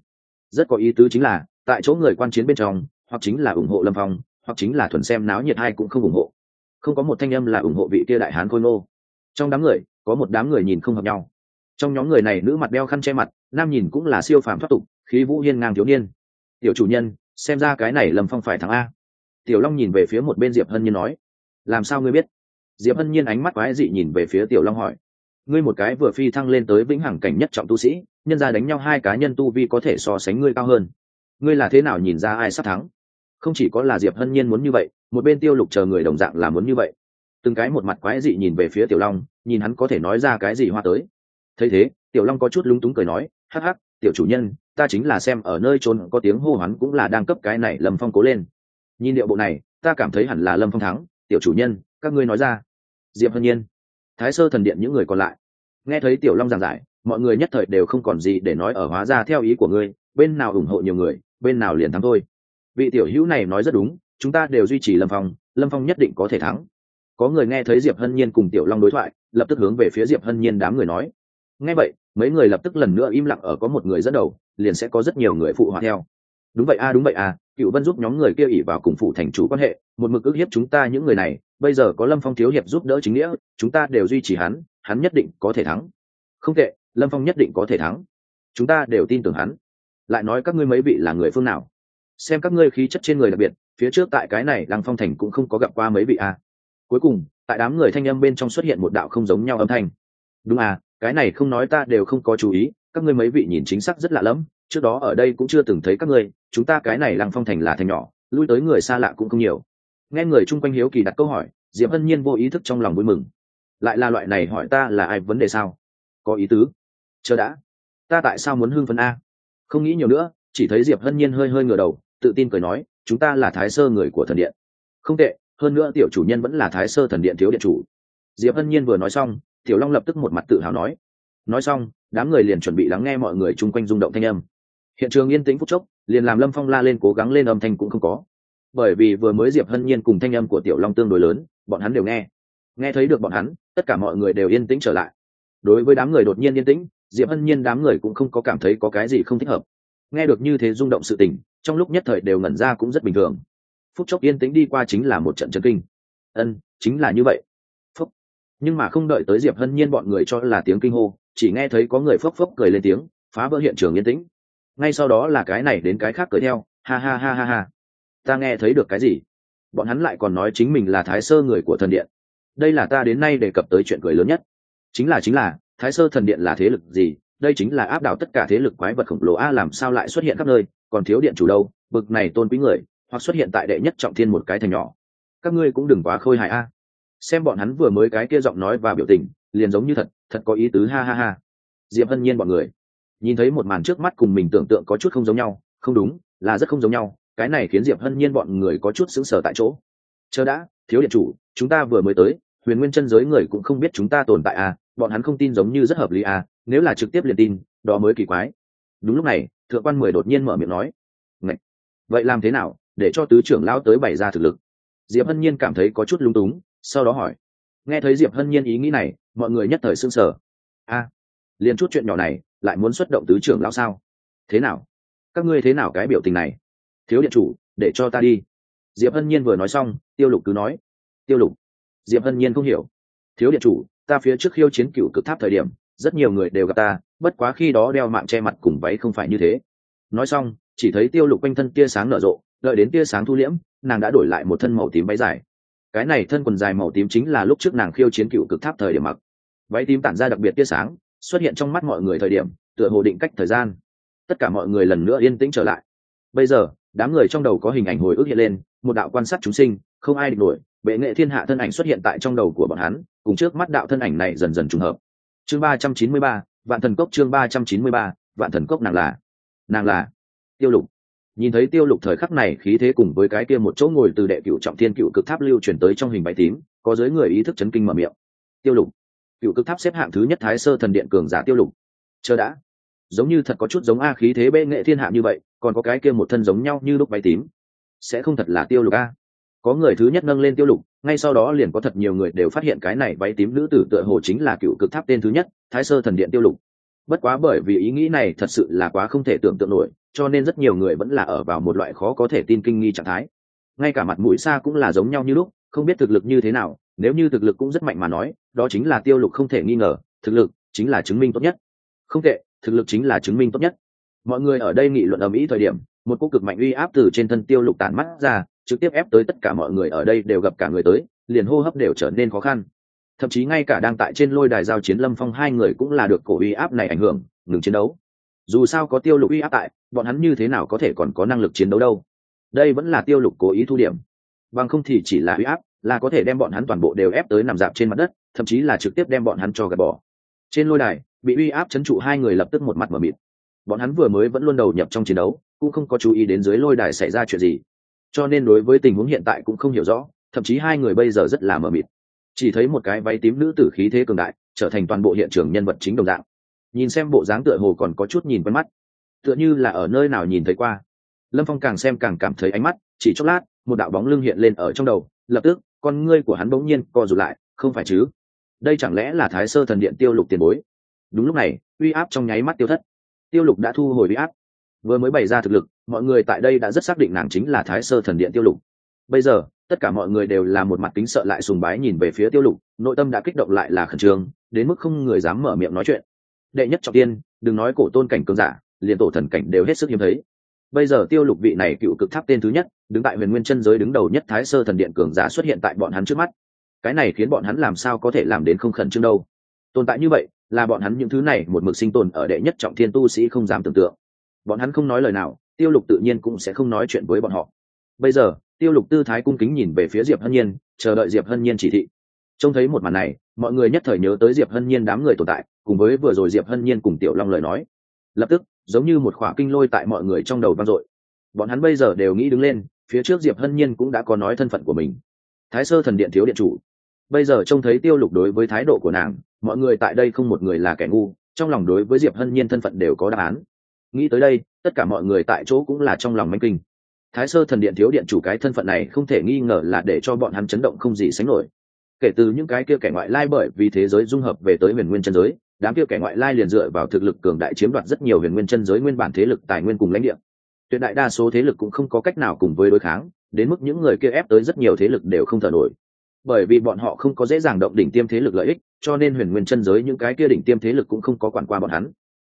Rất có ý tứ chính là, tại chỗ người quan chiến bên trong, hoặc chính là ủng hộ lâm phong, hoặc chính là thuần xem náo nhiệt hai cũng không ủng hộ. Không có một thanh âm là ủng hộ vị kia đại hán khôi ngô. Trong đám người, có một đám người nhìn không hợp nhau. Trong nhóm người này nữ mặt đeo khăn che mặt nam nhìn cũng là siêu phàm thoát tục, khí vũ hiên ngang thiếu niên. Tiểu chủ nhân, xem ra cái này lâm phong phải thắng a. Tiểu long nhìn về phía một bên diệp hân nhiên nói. Làm sao ngươi biết? Diệp hân nhiên ánh mắt quái dị nhìn về phía tiểu long hỏi. Ngươi một cái vừa phi thăng lên tới vĩnh hằng cảnh nhất trọng tu sĩ, nhân ra đánh nhau hai cá nhân tu vi có thể so sánh ngươi cao hơn. Ngươi là thế nào nhìn ra ai sắp thắng? Không chỉ có là diệp hân nhiên muốn như vậy, một bên tiêu lục chờ người đồng dạng là muốn như vậy. Từng cái một mặt quái dị nhìn về phía tiểu long, nhìn hắn có thể nói ra cái gì hoa tới. Thấy thế, tiểu long có chút lúng túng cười nói hắc hắc, tiểu chủ nhân, ta chính là xem ở nơi trốn có tiếng hô hoán cũng là đang cấp cái này lâm phong cố lên. Nhìn điệu bộ này, ta cảm thấy hẳn là lâm phong thắng. Tiểu chủ nhân, các ngươi nói ra. Diệp hân nhiên, thái sơ thần điện những người còn lại. Nghe thấy tiểu long giảng giải, mọi người nhất thời đều không còn gì để nói ở hóa ra theo ý của ngươi. Bên nào ủng hộ nhiều người, bên nào liền thắng thôi. Vị tiểu hữu này nói rất đúng, chúng ta đều duy trì lâm phong lâm phong nhất định có thể thắng. Có người nghe thấy diệp hân nhiên cùng tiểu long đối thoại, lập tức hướng về phía diệp hân nhiên đám người nói. Nghe vậy mấy người lập tức lần nữa im lặng ở có một người dẫn đầu, liền sẽ có rất nhiều người phụ họa theo. Đúng vậy a, đúng vậy a, cựu vân giúp nhóm người kia ỉ vào cùng phụ thành chủ quan hệ, một mực ức hiếp chúng ta những người này, bây giờ có lâm phong thiếu hiệp giúp đỡ chính nghĩa, chúng ta đều duy trì hắn hắn nhất định có thể thắng. Không tệ, lâm phong nhất định có thể thắng. Chúng ta đều tin tưởng hắn. Lại nói các ngươi mấy vị là người phương nào? Xem các ngươi khí chất trên người đặc biệt, phía trước tại cái này lăng phong thành cũng không có gặp qua mấy vị a. Cuối cùng, tại đám người thanh âm bên trong xuất hiện một đạo không giống nhau âm thanh. Đúng à cái này không nói ta đều không có chú ý, các ngươi mấy vị nhìn chính xác rất lạ lẫm, trước đó ở đây cũng chưa từng thấy các ngươi, chúng ta cái này lăng phong thành là thành nhỏ, lui tới người xa lạ cũng không nhiều. Nghe người chung quanh hiếu kỳ đặt câu hỏi, diệp hân nhiên vô ý thức trong lòng vui mừng. Lại là loại này hỏi ta là ai, vấn đề sao? Có ý tứ. Chờ đã. Ta tại sao muốn hưng phấn a? Không nghĩ nhiều nữa, chỉ thấy diệp hân nhiên hơi hơi ngửa đầu, tự tin cười nói, chúng ta là thái sơ người của thần điện. Không tệ, hơn nữa tiểu chủ nhân vẫn là thái sơ thần điện thiếu điện chủ. Diệp hân nhiên vừa nói xong tiểu long lập tức một mặt tự hào nói. Nói xong, đám người liền chuẩn bị lắng nghe mọi người chung quanh rung động thanh âm. Hiện trường yên tĩnh phút chốc, liền làm lâm phong la lên cố gắng lên âm thanh cũng không có. Bởi vì vừa mới diệp hân nhiên cùng thanh âm của tiểu long tương đối lớn, bọn hắn đều nghe. Nghe thấy được bọn hắn, tất cả mọi người đều yên tĩnh trở lại. Đối với đám người đột nhiên yên tĩnh, diệp hân nhiên đám người cũng không có cảm thấy có cái gì không thích hợp. Nghe được như thế rung động sự tình, trong lúc nhất thời đều ngẩn ra cũng rất bình thường. Phút chốc yên tĩnh đi qua chính là một trận chân kinh. Ân, chính là như vậy nhưng mà không đợi tới diệp hân nhiên bọn người cho là tiếng kinh hô, chỉ nghe thấy có người phốc phốc cười lên tiếng, phá vỡ hiện trường yên tĩnh. Ngay sau đó là cái này đến cái khác cười theo, ha ha ha ha ha. Ta nghe thấy được cái gì? Bọn hắn lại còn nói chính mình là thái sơ người của thần điện. Đây là ta đến nay đề cập tới chuyện cười lớn nhất. Chính là chính là, thái sơ thần điện là thế lực gì? Đây chính là áp đảo tất cả thế lực quái vật khổng lồ a, làm sao lại xuất hiện khắp nơi? Còn thiếu điện chủ đâu? Bực này tôn quý người, hoặc xuất hiện tại đệ nhất trọng thiên một cái thành nhỏ. Các ngươi cũng đừng quá khôi hài a xem bọn hắn vừa mới cái kia giọng nói và biểu tình, liền giống như thật thật có ý tứ, ha ha ha. Diệp hân nhiên bọn người, nhìn thấy một màn trước mắt cùng mình tưởng tượng có chút không giống nhau, không đúng, là rất không giống nhau, cái này khiến diệp hân nhiên bọn người có chút sững sờ tại chỗ. Chờ đã, thiếu điện chủ, chúng ta vừa mới tới, huyền nguyên chân giới người cũng không biết chúng ta tồn tại à bọn hắn không tin giống như rất hợp lý à nếu là trực tiếp liền tin, đó mới kỳ quái. Đúng lúc này, thượng quan mười đột nhiên mở miệng nói Ngậy! vậy làm thế nào để cho tứ trưởng lão tới bày ra thực lực? Diệp hân nhiên cảm thấy có chút lung túng sau đó hỏi. Nghe thấy diệp hân nhiên ý nghĩ này, mọi người nhất thời s ư n g sở a, liền chút chuyện nhỏ này, lại muốn xuất động tứ trưởng lão sao? Thế nào? Các ngươi thế nào cái biểu tình này? Thiếu điện chủ, để cho ta đi. Diệp hân nhiên vừa nói xong, tiêu lục cứ nói. Tiêu lục, diệp hân nhiên không hiểu. Thiếu điện chủ, ta phía trước khiêu chiến cựu cực tháp thời điểm, rất nhiều người đều gặp ta, bất quá khi đó đeo mạng che mặt cùng váy không phải như thế. Nói xong, chỉ thấy tiêu lục quanh thân tia sáng nở rộ, đợi đến tia sáng thu liễm, nàng đã đổi lại một thân màu tím váy dài cái này thân quần dài màu tím chính là lúc trước nàng khiêu chiến cựu cực tháp thời điểm mặc. Váy tím tản ra đặc biệt tia sáng, xuất hiện trong mắt mọi người thời điểm, tựa hồ định cách thời gian. Tất cả mọi người lần nữa yên tĩnh trở lại. Bây giờ, đám người trong đầu có hình ảnh hồi ức hiện lên, một đạo quan sát chúng sinh, không ai địch nổi, bệ nghệ thiên hạ thân ảnh xuất hiện tại trong đầu của bọn hắn, cùng trước mắt đạo thân ảnh này dần dần trùng hợp. Chương ba trăm chín mươi ba, vạn thần cốc chương ba trăm chín mươi ba, vạn thần cốc nàng là. Nàng là tiêu lục nhìn thấy tiêu lục thời khắc này, khí thế cùng với cái kia một chỗ ngồi từ đệ cựu trọng thiên cựu cực tháp lưu chuyển tới trong hình bãi tím, có giới người ý thức chấn kinh mở miệng. Tiêu lục. Cựu cực tháp xếp hạng thứ nhất thái sơ thần điện cường giả tiêu lục. Chờ đã. Giống như thật có chút giống a khí thế bệ nghệ thiên hạ như vậy, còn có cái kia một thân giống nhau như lúc bãi tím. Sẽ không thật là tiêu lục a. Có người thứ nhất nâng lên tiêu lục, ngay sau đó liền có thật nhiều người đều phát hiện cái này váy tím nữ tử tựa hồ chính là cựu cực tháp tên thứ nhất, thái sơ thần điện tiêu lục bất quá bởi vì ý nghĩ này thật sự là quá không thể tưởng tượng nổi, cho nên rất nhiều người vẫn là ở vào một loại khó có thể tin kinh nghi trạng thái. Ngay cả mặt mũi xa cũng là giống nhau như lúc, không biết thực lực như thế nào, nếu như thực lực cũng rất mạnh mà nói, đó chính là tiêu lục không thể nghi ngờ, thực lực chính là chứng minh tốt nhất. Không tệ, thực lực chính là chứng minh tốt nhất. Mọi người ở đây nghị luận ở mỹ thời điểm, một cô cực mạnh uy áp từ trên thân tiêu lục tàn mắt ra, trực tiếp ép tới tất cả mọi người ở đây đều gặp cả người tới, liền hô hấp đều trở nên khó khăn thậm chí ngay cả đang tại trên lôi đài giao chiến lâm phong hai người cũng là được cổ uy áp này ảnh hưởng, ngừng chiến đấu. Dù sao có tiêu lục uy áp tại, bọn hắn như thế nào có thể còn có năng lực chiến đấu đâu. Đây vẫn là tiêu lục cố ý thu điểm. Bằng không thì chỉ là uy áp, là có thể đem bọn hắn toàn bộ đều ép tới nằm dạp trên mặt đất, thậm chí là trực tiếp đem bọn hắn cho gạt bỏ. Trên lôi đài, bị uy áp chấn trụ hai người lập tức một mặt m ở mịt. Bọn hắn vừa mới vẫn luôn đầu nhập trong chiến đấu, cũng không có chú ý đến dưới lôi đài xảy ra chuyện gì. Cho nên đối với tình huống hiện tại cũng không hiểu rõ, thậm chí hai người bây giờ rất là mờ mịt chỉ thấy một cái váy tím nữ tử khí thế cường đại, trở thành toàn bộ hiện trường nhân vật chính đồng dạng. Nhìn xem bộ dáng tựa hồ còn có chút nhìn quen mắt, tựa như là ở nơi nào nhìn thấy qua. Lâm phong càng xem càng cảm thấy ánh mắt, chỉ chốc lát, một đạo bóng lưng hiện lên ở trong đầu, lập tức, con ngươi của hắn bỗng nhiên co rụt lại, không phải chứ? Đây chẳng lẽ là thái sơ thần điện tiêu lục tiền bối? Đúng lúc này, uy áp trong nháy mắt tiêu thất. Tiêu lục đã thu hồi uy áp. Vừa mới bày ra thực lực, mọi người tại đây đã rất xác định nàng chính là thái sơ thần điện tiêu lục. Bây giờ tất cả mọi người đều là một mặt kính sợ lại sùng bái nhìn về phía tiêu lục, nội tâm đã kích động lại là khẩn trương, đến mức không người dám mở miệng nói chuyện. Đệ nhất trọng tiên, đừng nói cổ tôn cảnh cường giả, liền tổ thần cảnh đều hết sức hiếm thấy. Bây giờ tiêu lục vị này cựu cực tháp tên thứ nhất, đứng tại huyền nguyên chân giới đứng đầu nhất thái sơ thần điện cường giả xuất hiện tại bọn hắn trước mắt. Cái này khiến bọn hắn làm sao có thể làm đến không khẩn trương đâu. Tồn tại như vậy, là bọn hắn những thứ này một mực sinh tồn ở đệ nhất trọng thiên tu sĩ không dám tưởng tượng. Bọn hắn không nói lời nào, tiêu lục tự nhiên cũng sẽ không nói chuyện với bọn họ. Bây giờ tiêu lục tư thái cung kính nhìn về phía diệp hân nhiên, chờ đợi diệp hân nhiên chỉ thị. Trông thấy một màn này, mọi người nhất thời nhớ tới diệp hân nhiên đám người tồn tại, cùng với vừa rồi diệp hân nhiên cùng tiểu long lời nói. Lập tức, giống như một khỏa kinh lôi tại mọi người trong đầu vang dội. Bọn hắn bây giờ đều nghĩ đứng lên, phía trước diệp hân nhiên cũng đã có nói thân phận của mình. Thái sơ thần điện thiếu điện chủ. Bây giờ trông thấy tiêu lục đối với thái độ của nàng, mọi người tại đây không một người là kẻ ngu, trong lòng đối với diệp hân nhiên thân phận đều có đáp án. Nghĩ tới đây, tất cả mọi người tại chỗ cũng là trong lòng manh kinh thái sơ thần điện thiếu điện chủ cái thân phận này không thể nghi ngờ là để cho bọn hắn chấn động không gì sánh nổi. Kể từ những cái kia kẻ ngoại lai bởi vì thế giới dung hợp về tới huyền nguyên chân giới, đám kia kẻ ngoại lai liền dựa vào thực lực cường đại chiếm đoạt rất nhiều huyền nguyên chân giới nguyên bản thế lực tài nguyên cùng lãnh địa. Tuyệt đại đa số thế lực cũng không có cách nào cùng với đối kháng, đến mức những người kia ép tới rất nhiều thế lực đều không thở nổi. Bởi vì bọn họ không có dễ dàng động đỉnh tiêm thế lực lợi ích, cho nên huyền nguyên chân giới những cái kia đỉnh tiêm thế lực cũng không có quản qua bọn hắn.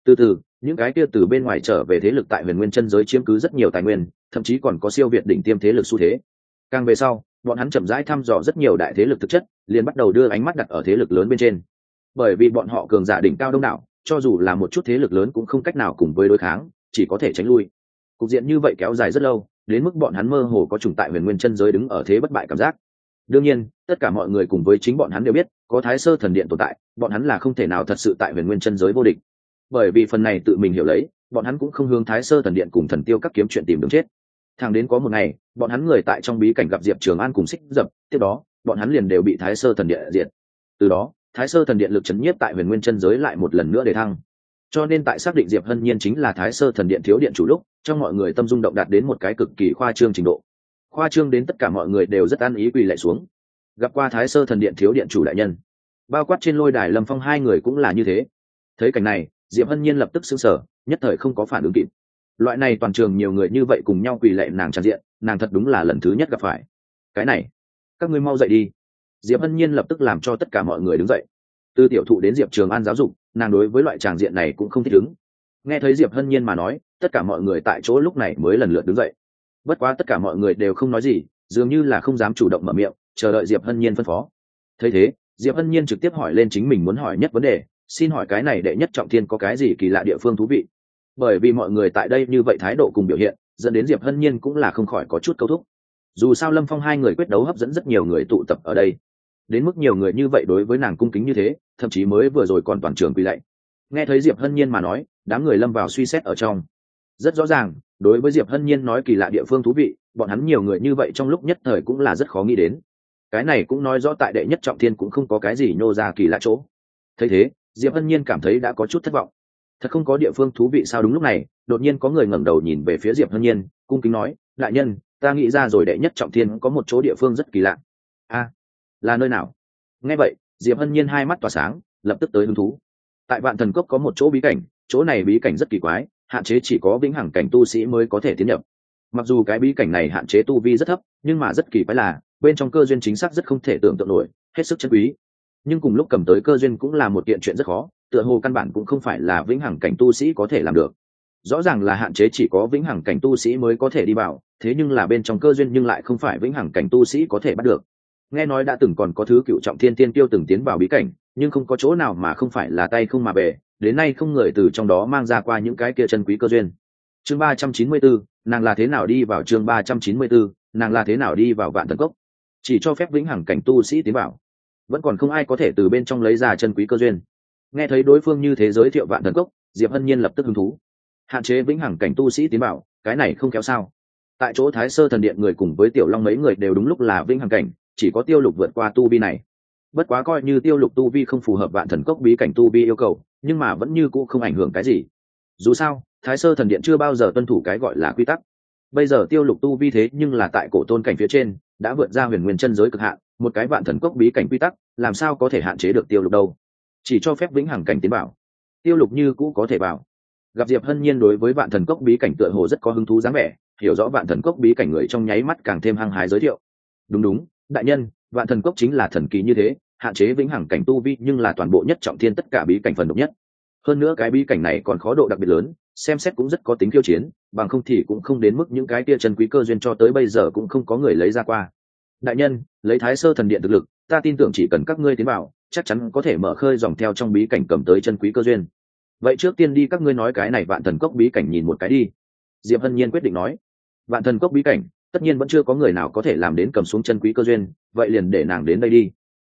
Từ từ những cái kia từ bên ngoài trở về thế lực tại huyền nguyên chân giới chiếm cứ rất nhiều tài nguyên, thậm chí còn có siêu việt đỉnh tiêm thế lực xu thế. Càng về sau, bọn hắn chậm rãi thăm dò rất nhiều đại thế lực thực chất, liền bắt đầu đưa ánh mắt đặt ở thế lực lớn bên trên. Bởi vì bọn họ cường giả đỉnh cao đông đảo, cho dù là một chút thế lực lớn cũng không cách nào cùng với đối kháng, chỉ có thể tránh lui. Cục diện như vậy kéo dài rất lâu, đến mức bọn hắn mơ hồ có trùng tại huyền nguyên chân giới đứng ở thế bất bại cảm giác. Đương nhiên, tất cả mọi người cùng với chính bọn hắn đều biết, có thái sơ thần điện tồn tại, bọn hắn là không thể nào thật sự tại huyền nguyên chân giới vô địch bởi vì phần này tự mình hiểu lấy, bọn hắn cũng không hướng thái sơ thần điện cùng thần tiêu các kiếm chuyện tìm đường chết. Thằng đến có một ngày, bọn hắn người tại trong bí cảnh gặp diệp trường an cùng xích dập, tiếp đó, bọn hắn liền đều bị thái sơ thần điện diệt. Từ đó, thái sơ thần điện lực chấn nhiếp tại huyền nguyên chân giới lại một lần nữa để thăng. Cho nên tại xác định diệp hân nhiên chính là thái sơ thần điện thiếu điện chủ lúc, trong mọi người tâm dung động đạt đến một cái cực kỳ khoa trương trình độ. Khoa trương đến tất cả mọi người đều rất ăn ý quỳ lại xuống. Gặp qua thái sơ thần điện thiếu điện chủ đại nhân. Bao quát trên lôi đài lâm phong hai người cũng là như thế. Thấy cảnh này diệp hân nhiên lập tức xứng sở nhất thời không có phản ứng kịp. Loại này toàn trường nhiều người như vậy cùng nhau quỳ lệ nàng tràn diện, nàng thật đúng là lần thứ nhất gặp phải. Cái này, các ngươi mau dậy đi. Diệp hân nhiên lập tức làm cho tất cả mọi người đứng dậy. Từ tiểu thụ đến diệp trường an giáo dục, nàng đối với loại tràng diện này cũng không thích ứng. Nghe thấy diệp hân nhiên mà nói, tất cả mọi người tại chỗ lúc này mới lần lượt đứng dậy. Bất quá tất cả mọi người đều không nói gì, dường như là không dám chủ động mở miệng, chờ đợi diệp hân nhiên phân phó. Thấy thế, diệp hân nhiên trực tiếp hỏi lên chính mình muốn hỏi nhất vấn đề xin hỏi cái này đệ nhất trọng thiên có cái gì kỳ lạ địa phương thú vị? Bởi vì mọi người tại đây như vậy thái độ cùng biểu hiện, dẫn đến diệp hân nhiên cũng là không khỏi có chút câu thúc. Dù sao lâm phong hai người quyết đấu hấp dẫn rất nhiều người tụ tập ở đây. Đến mức nhiều người như vậy đối với nàng cung kính như thế, thậm chí mới vừa rồi còn toàn trường quỳ lạy. Nghe thấy diệp hân nhiên mà nói, đám người lâm vào suy xét ở trong. Rất rõ ràng, đối với diệp hân nhiên nói kỳ lạ địa phương thú vị, bọn hắn nhiều người như vậy trong lúc nhất thời cũng là rất khó nghĩ đến. Cái này cũng nói rõ tại đệ nhất trọng thiên cũng không có cái gì nhô ra kỳ lạ chỗ. Thấy thế diệp hân nhiên cảm thấy đã có chút thất vọng. Thật không có địa phương thú vị sao đúng lúc này, đột nhiên có người ngẩng đầu nhìn về phía diệp hân nhiên, cung kính nói, đại nhân, ta nghĩ ra rồi đệ nhất trọng thiên có một chỗ địa phương rất kỳ lạ. A, là nơi nào? Nghe vậy, diệp hân nhiên hai mắt tỏa sáng, lập tức tới hứng thú. Tại vạn thần cốc có một chỗ bí cảnh, chỗ này bí cảnh rất kỳ quái, hạn chế chỉ có vĩnh hằng cảnh tu sĩ mới có thể tiến nhập. Mặc dù cái bí cảnh này hạn chế tu vi rất thấp, nhưng mà rất kỳ quái là, bên trong cơ duyên chính xác rất không thể tưởng tượng nổi, hết sức chân quý nhưng cùng lúc cầm tới cơ duyên cũng là một kiện chuyện rất khó, tựa hồ căn bản cũng không phải là vĩnh hằng cảnh tu sĩ có thể làm được. Rõ ràng là hạn chế chỉ có vĩnh hằng cảnh tu sĩ mới có thể đi vào, thế nhưng là bên trong cơ duyên nhưng lại không phải vĩnh hằng cảnh tu sĩ có thể bắt được. Nghe nói đã từng còn có thứ cựu trọng thiên tiên tiêu từng tiến vào bí cảnh, nhưng không có chỗ nào mà không phải là tay không mà về đến nay không người từ trong đó mang ra qua những cái kia chân quý cơ duyên. Chương ba trăm chín mươi bốn, nàng là thế nào đi vào chương ba trăm chín mươi bốn, nàng là thế nào đi vào vạn thần cốc? Chỉ cho phép vĩnh hằng cảnh tu sĩ tiến vào vẫn còn không ai có thể từ bên trong lấy ra chân quý cơ duyên. Nghe thấy đối phương như thế giới thiệu vạn thần cốc, diệp hân nhiên lập tức hứng thú. Hạn chế vĩnh hằng cảnh tu sĩ tiến bảo, cái này không kéo sao? Tại chỗ thái sơ thần điện người cùng với tiểu long mấy người đều đúng lúc là vĩnh hằng cảnh, chỉ có tiêu lục vượt qua tu vi này. Bất quá coi như tiêu lục tu vi không phù hợp vạn thần cốc bí cảnh tu vi yêu cầu, nhưng mà vẫn như cũ không ảnh hưởng cái gì. Dù sao, thái sơ thần điện chưa bao giờ tuân thủ cái gọi là quy tắc. Bây giờ tiêu lục tu vi thế nhưng là tại cổ tôn cảnh phía trên, đã vượt ra huyền nguyên chân giới cực hạn một cái vạn thần cốc bí cảnh quy tắc, làm sao có thể hạn chế được tiêu lục đâu? Chỉ cho phép vĩnh hằng cảnh tiến bảo. Tiêu lục như cũ có thể bảo. Gặp diệp hân nhiên đối với vạn thần cốc bí cảnh tựa hồ rất có hứng thú dáng vẻ, hiểu rõ vạn thần cốc bí cảnh người trong nháy mắt càng thêm hăng hái giới thiệu. Đúng đúng, đại nhân, vạn thần cốc chính là thần kỳ như thế, hạn chế vĩnh hằng cảnh tu vi nhưng là toàn bộ nhất trọng thiên tất cả bí cảnh phần độc nhất. Hơn nữa cái bí cảnh này còn khó độ đặc biệt lớn, xem xét cũng rất có tính khiêu chiến, bằng không thì cũng không đến mức những cái tia chân quý cơ duyên cho tới bây giờ cũng không có người lấy ra qua đại nhân, lấy thái sơ thần điện thực lực, ta tin tưởng chỉ cần các ngươi tiến vào, chắc chắn có thể mở khơi dòng theo trong bí cảnh cầm tới chân quý cơ duyên. Vậy trước tiên đi, các ngươi nói cái này vạn thần cốc bí cảnh nhìn một cái đi. Diệp hân nhiên quyết định nói. Vạn thần cốc bí cảnh, tất nhiên vẫn chưa có người nào có thể làm đến cầm xuống chân quý cơ duyên, vậy liền để nàng đến đây đi.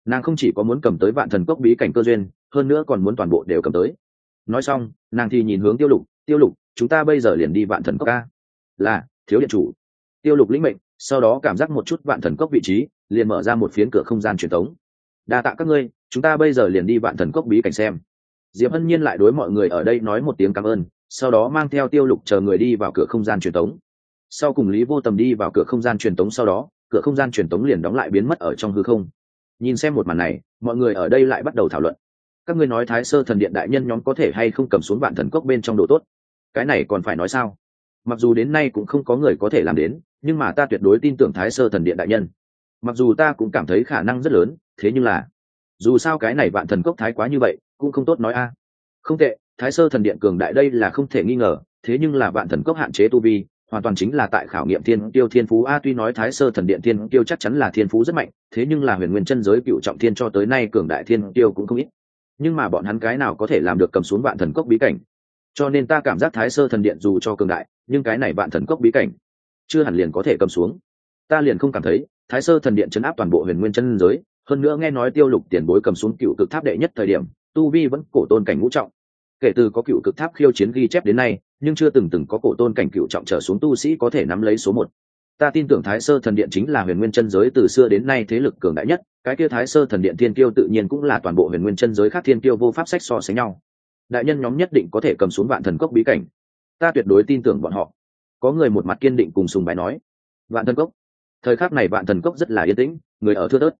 Nàng không chỉ có muốn cầm tới vạn thần cốc bí cảnh cơ duyên, hơn nữa còn muốn toàn bộ đều cầm tới. Nói xong, nàng thì nhìn hướng tiêu lục tiêu lục, chúng ta bây giờ liền đi vạn thần cốc ca là, thiếu điện chủ. Tiêu lục lĩnh mệnh sau đó cảm giác một chút vạn thần cốc vị trí, liền mở ra một phiến cửa không gian truyền thống. Đa tạ các ngươi, chúng ta bây giờ liền đi vạn thần cốc bí cảnh xem. Diệp hân nhiên lại đối mọi người ở đây nói một tiếng cảm ơn, sau đó mang theo tiêu lục chờ người đi vào cửa không gian truyền tống sau cùng lý vô tầm đi vào cửa không gian truyền tống sau đó, cửa không gian truyền tống liền đóng lại biến mất ở trong hư không. Nhìn xem một màn này, mọi người ở đây lại bắt đầu thảo luận. Các ngươi nói thái sơ thần điện đại nhân nhóm có thể hay không cầm xuống vạn thần cốc bên trong đồ tốt? Cái này còn phải nói sao? Mặc dù đến nay cũng không có người có thể làm đến nhưng mà ta tuyệt đối tin tưởng thái sơ thần điện đại nhân. Mặc dù ta cũng cảm thấy khả năng rất lớn, thế nhưng là, dù sao cái này vạn thần cốc thái quá như vậy, cũng không tốt nói a. Không tệ, thái sơ thần điện cường đại đây là không thể nghi ngờ, thế nhưng là vạn thần cốc hạn chế tu vi, hoàn toàn chính là tại khảo nghiệm thiên tiêu thiên phú. A, tuy nói thái sơ thần điện thiên tiêu chắc chắn là thiên phú rất mạnh, thế nhưng là huyền nguyên chân giới cựu trọng thiên cho tới nay cường đại thiên tiêu cũng không ít. Nhưng mà bọn hắn cái nào có thể làm được cầm xuống vạn thần cốc bí cảnh? Cho nên ta cảm giác thái sơ thần điện dù cho cường đại, nhưng cái này vạn thần cốc bí cảnh chưa hẳn liền có thể cầm xuống. Ta liền không cảm thấy, thái sơ thần điện chấn áp toàn bộ huyền nguyên chân giới, hơn nữa nghe nói tiêu lục tiền bối cầm xuống cựu cực tháp đệ nhất thời điểm, tu vi vẫn cổ tôn cảnh ngũ trọng. Kể từ có cựu cực tháp khiêu chiến ghi chép đến nay, nhưng chưa từng từng có cổ tôn cảnh cựu trọng trở xuống tu sĩ có thể nắm lấy số một. Ta tin tưởng thái sơ thần điện chính là huyền nguyên chân giới từ xưa đến nay thế lực cường đại nhất, cái kia thái sơ thần điện thiên tiêu tự nhiên cũng là toàn bộ huyền nguyên chân giới khác thiên tiêu vô pháp sách so sánh nhau. Đại nhân nhóm nhất định có thể cầm xuống vạn thần cốc bí cảnh. Ta tuyệt đối tin tưởng bọn họ có người một mặt kiên định cùng sùng bài nói, vạn thần cốc, thời khắc này vạn thần cốc rất là yên tĩnh, người ở thưa tớt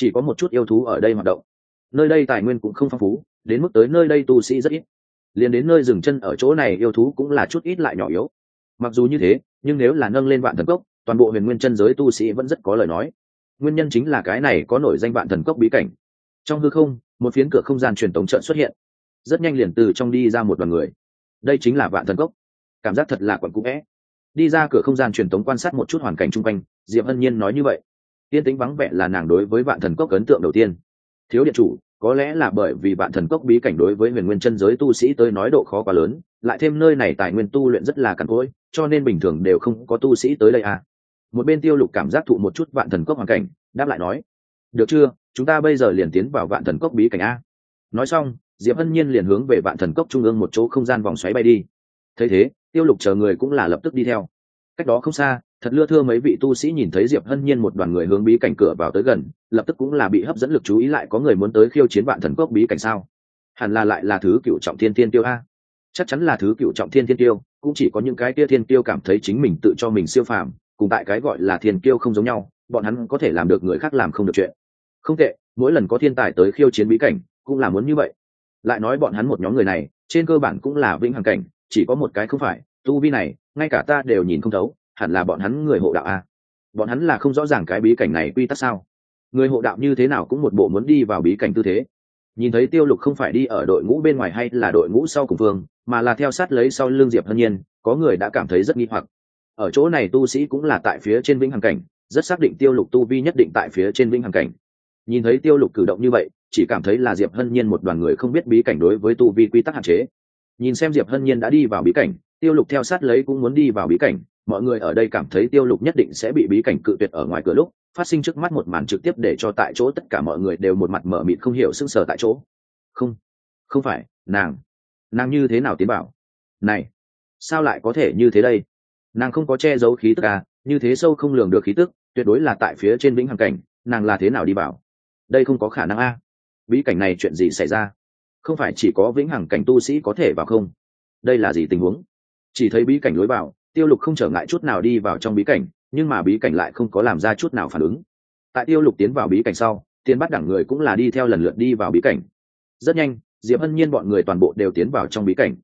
chỉ có một chút yêu thú ở đây hoạt động. Nơi đây tài nguyên cũng không phong phú, đến mức tới nơi đây tu sĩ rất ít. Liền đến nơi dừng chân ở chỗ này yêu thú cũng là chút ít lại nhỏ yếu. Mặc dù như thế, nhưng nếu là nâng lên vạn thần cốc, toàn bộ huyền nguyên chân giới tu sĩ vẫn rất có lời nói. Nguyên nhân chính là cái này có nổi danh vạn thần cốc bí cảnh. Trong hư không, một phiến cửa không gian truyền tống trận xuất hiện. Rất nhanh liền từ trong đi ra một đoàn người. Đây chính là vạn thần cốc. Cảm giác thật là quẩn cũ vẽ đi ra cửa không gian truyền tống quan sát một chút hoàn cảnh chung quanh, diệp hân nhiên nói như vậy. Tiên tính vắng vẻ là nàng đối với vạn thần cốc ấn tượng đầu tiên. Thiếu điện chủ, có lẽ là bởi vì vạn thần cốc bí cảnh đối với huyền nguyên chân giới tu sĩ tới nói độ khó quá lớn, lại thêm nơi này tài nguyên tu luyện rất là cằn cỗi, cho nên bình thường đều không có tu sĩ tới đây à. một bên tiêu lục cảm giác thụ một chút vạn thần cốc hoàn cảnh, đáp lại nói, được chưa, chúng ta bây giờ liền tiến vào vạn thần cốc bí cảnh a. Nói xong, diệp hân nhiên liền hướng về vạn thần cốc trung ương một chỗ không gian vòng xoáy bay đi. Thấy thế tiêu lục chờ người cũng là lập tức đi theo. Cách đó không xa, thật lưa thưa mấy vị tu sĩ nhìn thấy diệp hân nhiên một đoàn người hướng bí cảnh cửa vào tới gần, lập tức cũng là bị hấp dẫn lực chú ý lại có người muốn tới khiêu chiến vạn thần cốc bí cảnh sao? Hẳn là lại là thứ cựu trọng thiên thiên tiêu a. Chắc chắn là thứ cựu trọng thiên thiên tiêu, cũng chỉ có những cái kia thiên tiêu cảm thấy chính mình tự cho mình siêu phàm, cùng tại cái gọi là thiên tiêu không giống nhau, bọn hắn có thể làm được người khác làm không được chuyện. Không tệ, mỗi lần có thiên tài tới khiêu chiến bí cảnh, cũng là muốn như vậy. Lại nói bọn hắn một nhóm người này, trên cơ bản cũng là vĩnh hằng cảnh chỉ có một cái không phải, tu vi này, ngay cả ta đều nhìn không thấu, hẳn là bọn hắn người hộ đạo a bọn hắn là không rõ ràng cái bí cảnh này quy tắc sao? Người hộ đạo như thế nào cũng một bộ muốn đi vào bí cảnh tư thế. Nhìn thấy tiêu lục không phải đi ở đội ngũ bên ngoài hay là đội ngũ sau cùng phương mà là theo sát lấy sau l ư n g diệp hân nhiên, có người đã cảm thấy rất nghi hoặc. Ở chỗ này tu sĩ cũng là tại phía trên vĩnh hằng cảnh, rất xác định tiêu lục tu vi nhất định tại phía trên vĩnh hằng cảnh. Nhìn thấy tiêu lục cử động như vậy, chỉ cảm thấy là diệp hân nhiên một đoàn người không biết bí cảnh đối với tu vi quy tắc hạn chế nhìn xem diệp hân nhiên đã đi vào bí cảnh, tiêu lục theo sát lấy cũng muốn đi vào bí cảnh. Mọi người ở đây cảm thấy tiêu lục nhất định sẽ bị bí cảnh cự tuyệt ở ngoài cửa lúc, phát sinh trước mắt một màn trực tiếp để cho tại chỗ tất cả mọi người đều một mặt mở mịt không hiểu sưng sờ tại chỗ. Không không phải, nàng. Nàng như thế nào tiến bảo? Này, sao lại có thể như thế đây? Nàng không có che giấu khí tức à như thế sâu không lường được khí tức, tuyệt đối là tại phía trên vĩnh hằng cảnh, nàng là thế nào đi bảo? Đây không có khả năng a. Bí cảnh này chuyện gì xảy ra? Không phải chỉ có vĩnh hằng cảnh tu sĩ có thể vào không? Đây là gì tình huống? Chỉ thấy bí cảnh lối vào, tiêu lục không trở ngại chút nào đi vào trong bí cảnh, nhưng mà bí cảnh lại không có làm ra chút nào phản ứng. Tại tiêu lục tiến vào bí cảnh sau tiên bắt đẳng người cũng là đi theo lần lượt đi vào bí cảnh. Rất nhanh, diệp hân nhiên bọn người toàn bộ đều tiến vào trong bí cảnh.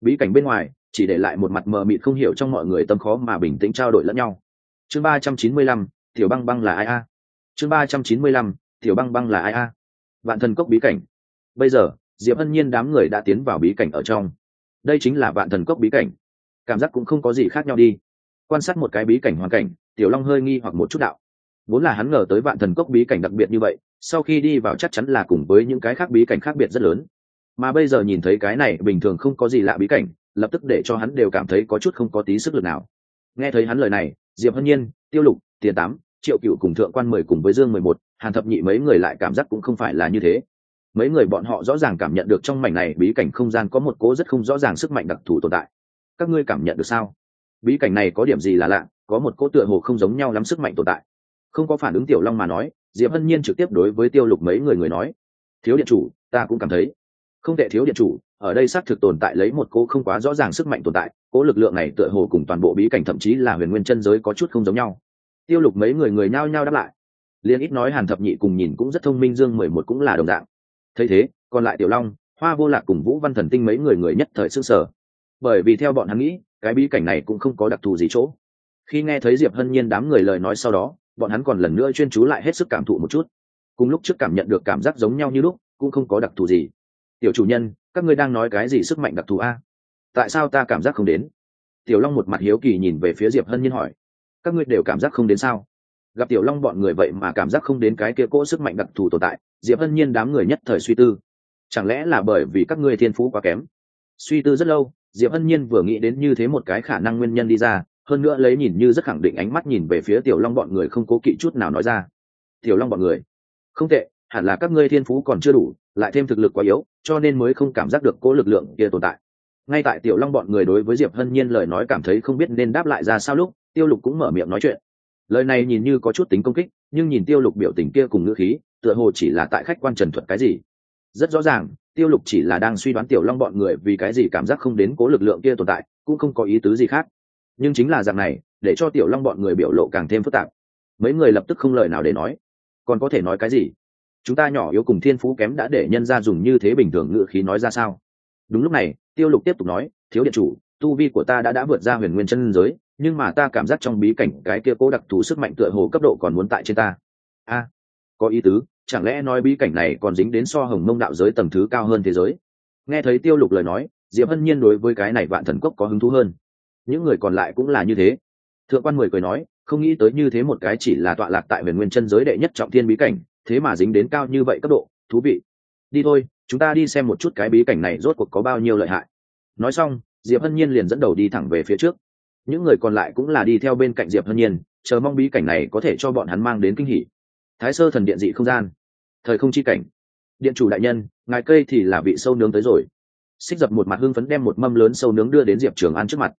Bí cảnh bên ngoài, chỉ để lại một mặt mờ mịt không hiểu trong mọi người tâm khó mà bình tĩnh trao đổi lẫn nhau. Chương ba trăm chín mươi lăm, tiểu băng băng là ai a? Chương ba trăm chín mươi lăm, tiểu băng băng là ai a? Vạn thần cốc bí cảnh. Bây giờ diệp hân nhiên đám người đã tiến vào bí cảnh ở trong. Đây chính là vạn thần cốc bí cảnh. Cảm giác cũng không có gì khác nhau đi. Quan sát một cái bí cảnh hoàn cảnh, tiểu long hơi nghi hoặc một chút đạo. Vốn là hắn ngờ tới vạn thần cốc bí cảnh đặc biệt như vậy, sau khi đi vào chắc chắn là cùng với những cái khác bí cảnh khác biệt rất lớn. Mà bây giờ nhìn thấy cái này bình thường không có gì lạ bí cảnh, lập tức để cho hắn đều cảm thấy có chút không có tí sức lực nào. Nghe thấy hắn lời này, diệp hân nhiên, tiêu lục, tiền tám, triệu cựu cùng thượng quan mười cùng với dương mười một, hàn thập nhị mấy người lại cảm giác cũng không phải là như thế mấy người bọn họ rõ ràng cảm nhận được trong mảnh này bí cảnh không gian có một cố rất không rõ ràng sức mạnh đặc thù tồn tại. Các ngươi cảm nhận được sao? Bí cảnh này có điểm gì là lạ, có một cỗ tựa hồ không giống nhau lắm sức mạnh tồn tại. Không có phản ứng tiểu long mà nói, diệp hân nhiên trực tiếp đối với tiêu lục mấy người người nói, thiếu điện chủ, ta cũng cảm thấy. Không tệ thiếu điện chủ, ở đây xác thực tồn tại lấy một cỗ không quá rõ ràng sức mạnh tồn tại cỗ lực lượng này tựa hồ cùng toàn bộ bí cảnh thậm chí là huyền nguyên chân giới có chút không giống nhau. Tiêu lục mấy người người nhao nhao đáp lại. Liên ít nói hàn thập nhị cùng nhìn cũng rất thông minh, dương mười một cũng là đồng dạng thấy thế, còn lại tiểu long, hoa vô lạc cùng vũ văn thần tinh mấy người người nhất thời s ư sở bởi vì theo bọn hắn nghĩ, cái bí cảnh này cũng không có đặc thù gì chỗ. Khi nghe thấy diệp hân nhiên đám người lời nói sau đó, bọn hắn còn lần nữa chuyên chú lại hết sức cảm thụ một chút. Cùng lúc trước cảm nhận được cảm giác giống nhau như lúc, cũng không có đặc thù gì. Tiểu chủ nhân, các ngươi đang nói cái gì sức mạnh đặc thù a? Tại sao ta cảm giác không đến? Tiểu long một mặt hiếu kỳ nhìn về phía diệp hân nhiên hỏi. Các ngươi đều cảm giác không đến sao? Gặp tiểu long bọn người vậy mà cảm giác không đến cái kia cỗ sức mạnh đặc thù tồn tại, diệp hân nhiên đám người nhất thời suy tư. Chẳng lẽ là bởi vì các ngươi thiên phú quá kém? Suy tư rất lâu, diệp hân nhiên vừa nghĩ đến như thế một cái khả năng nguyên nhân đi ra, hơn nữa lấy nhìn như rất khẳng định ánh mắt nhìn về phía tiểu long bọn người không cố kỵ chút nào nói ra. Tiểu long bọn người, không tệ, hẳn là các ngươi thiên phú còn chưa đủ, lại thêm thực lực quá yếu, cho nên mới không cảm giác được cỗ lực lượng kia tồn tại. Ngay tại tiểu long bọn người đối với diệp hân nhiên lời nói cảm thấy không biết nên đáp lại ra sao lúc, tiêu lục cũng mở miệng nói chuyện lời này nhìn như có chút tính công kích, nhưng nhìn tiêu lục biểu tình kia cùng ngữ khí, tựa hồ chỉ là tại khách quan trần thuật cái gì. Rất rõ ràng, tiêu lục chỉ là đang suy đoán tiểu long bọn người vì cái gì cảm giác không đến cố lực lượng kia tồn tại, cũng không có ý tứ gì khác. Nhưng chính là dạng này, để cho tiểu long bọn người biểu lộ càng thêm phức tạp. Mấy người lập tức không lời nào để nói. Còn có thể nói cái gì? Chúng ta nhỏ yếu cùng thiên phú kém đã để nhân ra dùng như thế bình thường ngự khí nói ra sao? Đúng lúc này, tiêu lục tiếp tục nói, thiếu điện chủ, tu vi của ta đã đã vượt ra huyền nguyên chân giới nhưng mà ta cảm giác trong bí cảnh cái kia cố đặc thù sức mạnh tựa hồ cấp độ còn muốn tại trên ta. A, có ý tứ, chẳng lẽ nói bí cảnh này còn dính đến so hồng mông đạo giới tầng thứ cao hơn thế giới? Nghe thấy tiêu lục lời nói, diệp hân nhiên đối với cái này vạn thần cốc có hứng thú hơn. Những người còn lại cũng là như thế. Thượng quan mười cười nói, không nghĩ tới như thế một cái chỉ là tọa lạc tại huyền nguyên chân giới đệ nhất trọng thiên bí cảnh, thế mà dính đến cao như vậy cấp độ, thú vị. Đi thôi, chúng ta đi xem một chút cái bí cảnh này rốt cuộc có bao nhiêu lợi hại. Nói xong, diệp hân nhiên liền dẫn đầu đi thẳng về phía trước những người còn lại cũng là đi theo bên cạnh diệp hân nhiên, chờ mong bí cảnh này có thể cho bọn hắn mang đến kinh hỉ. Thái sơ thần điện dị không gian. Thời không chi cảnh. Điện chủ đại nhân, ngài cây thì là vị sâu nướng tới rồi. Xích dập một mặt hưng phấn đem một mâm lớn sâu nướng đưa đến diệp trường an trước mặt.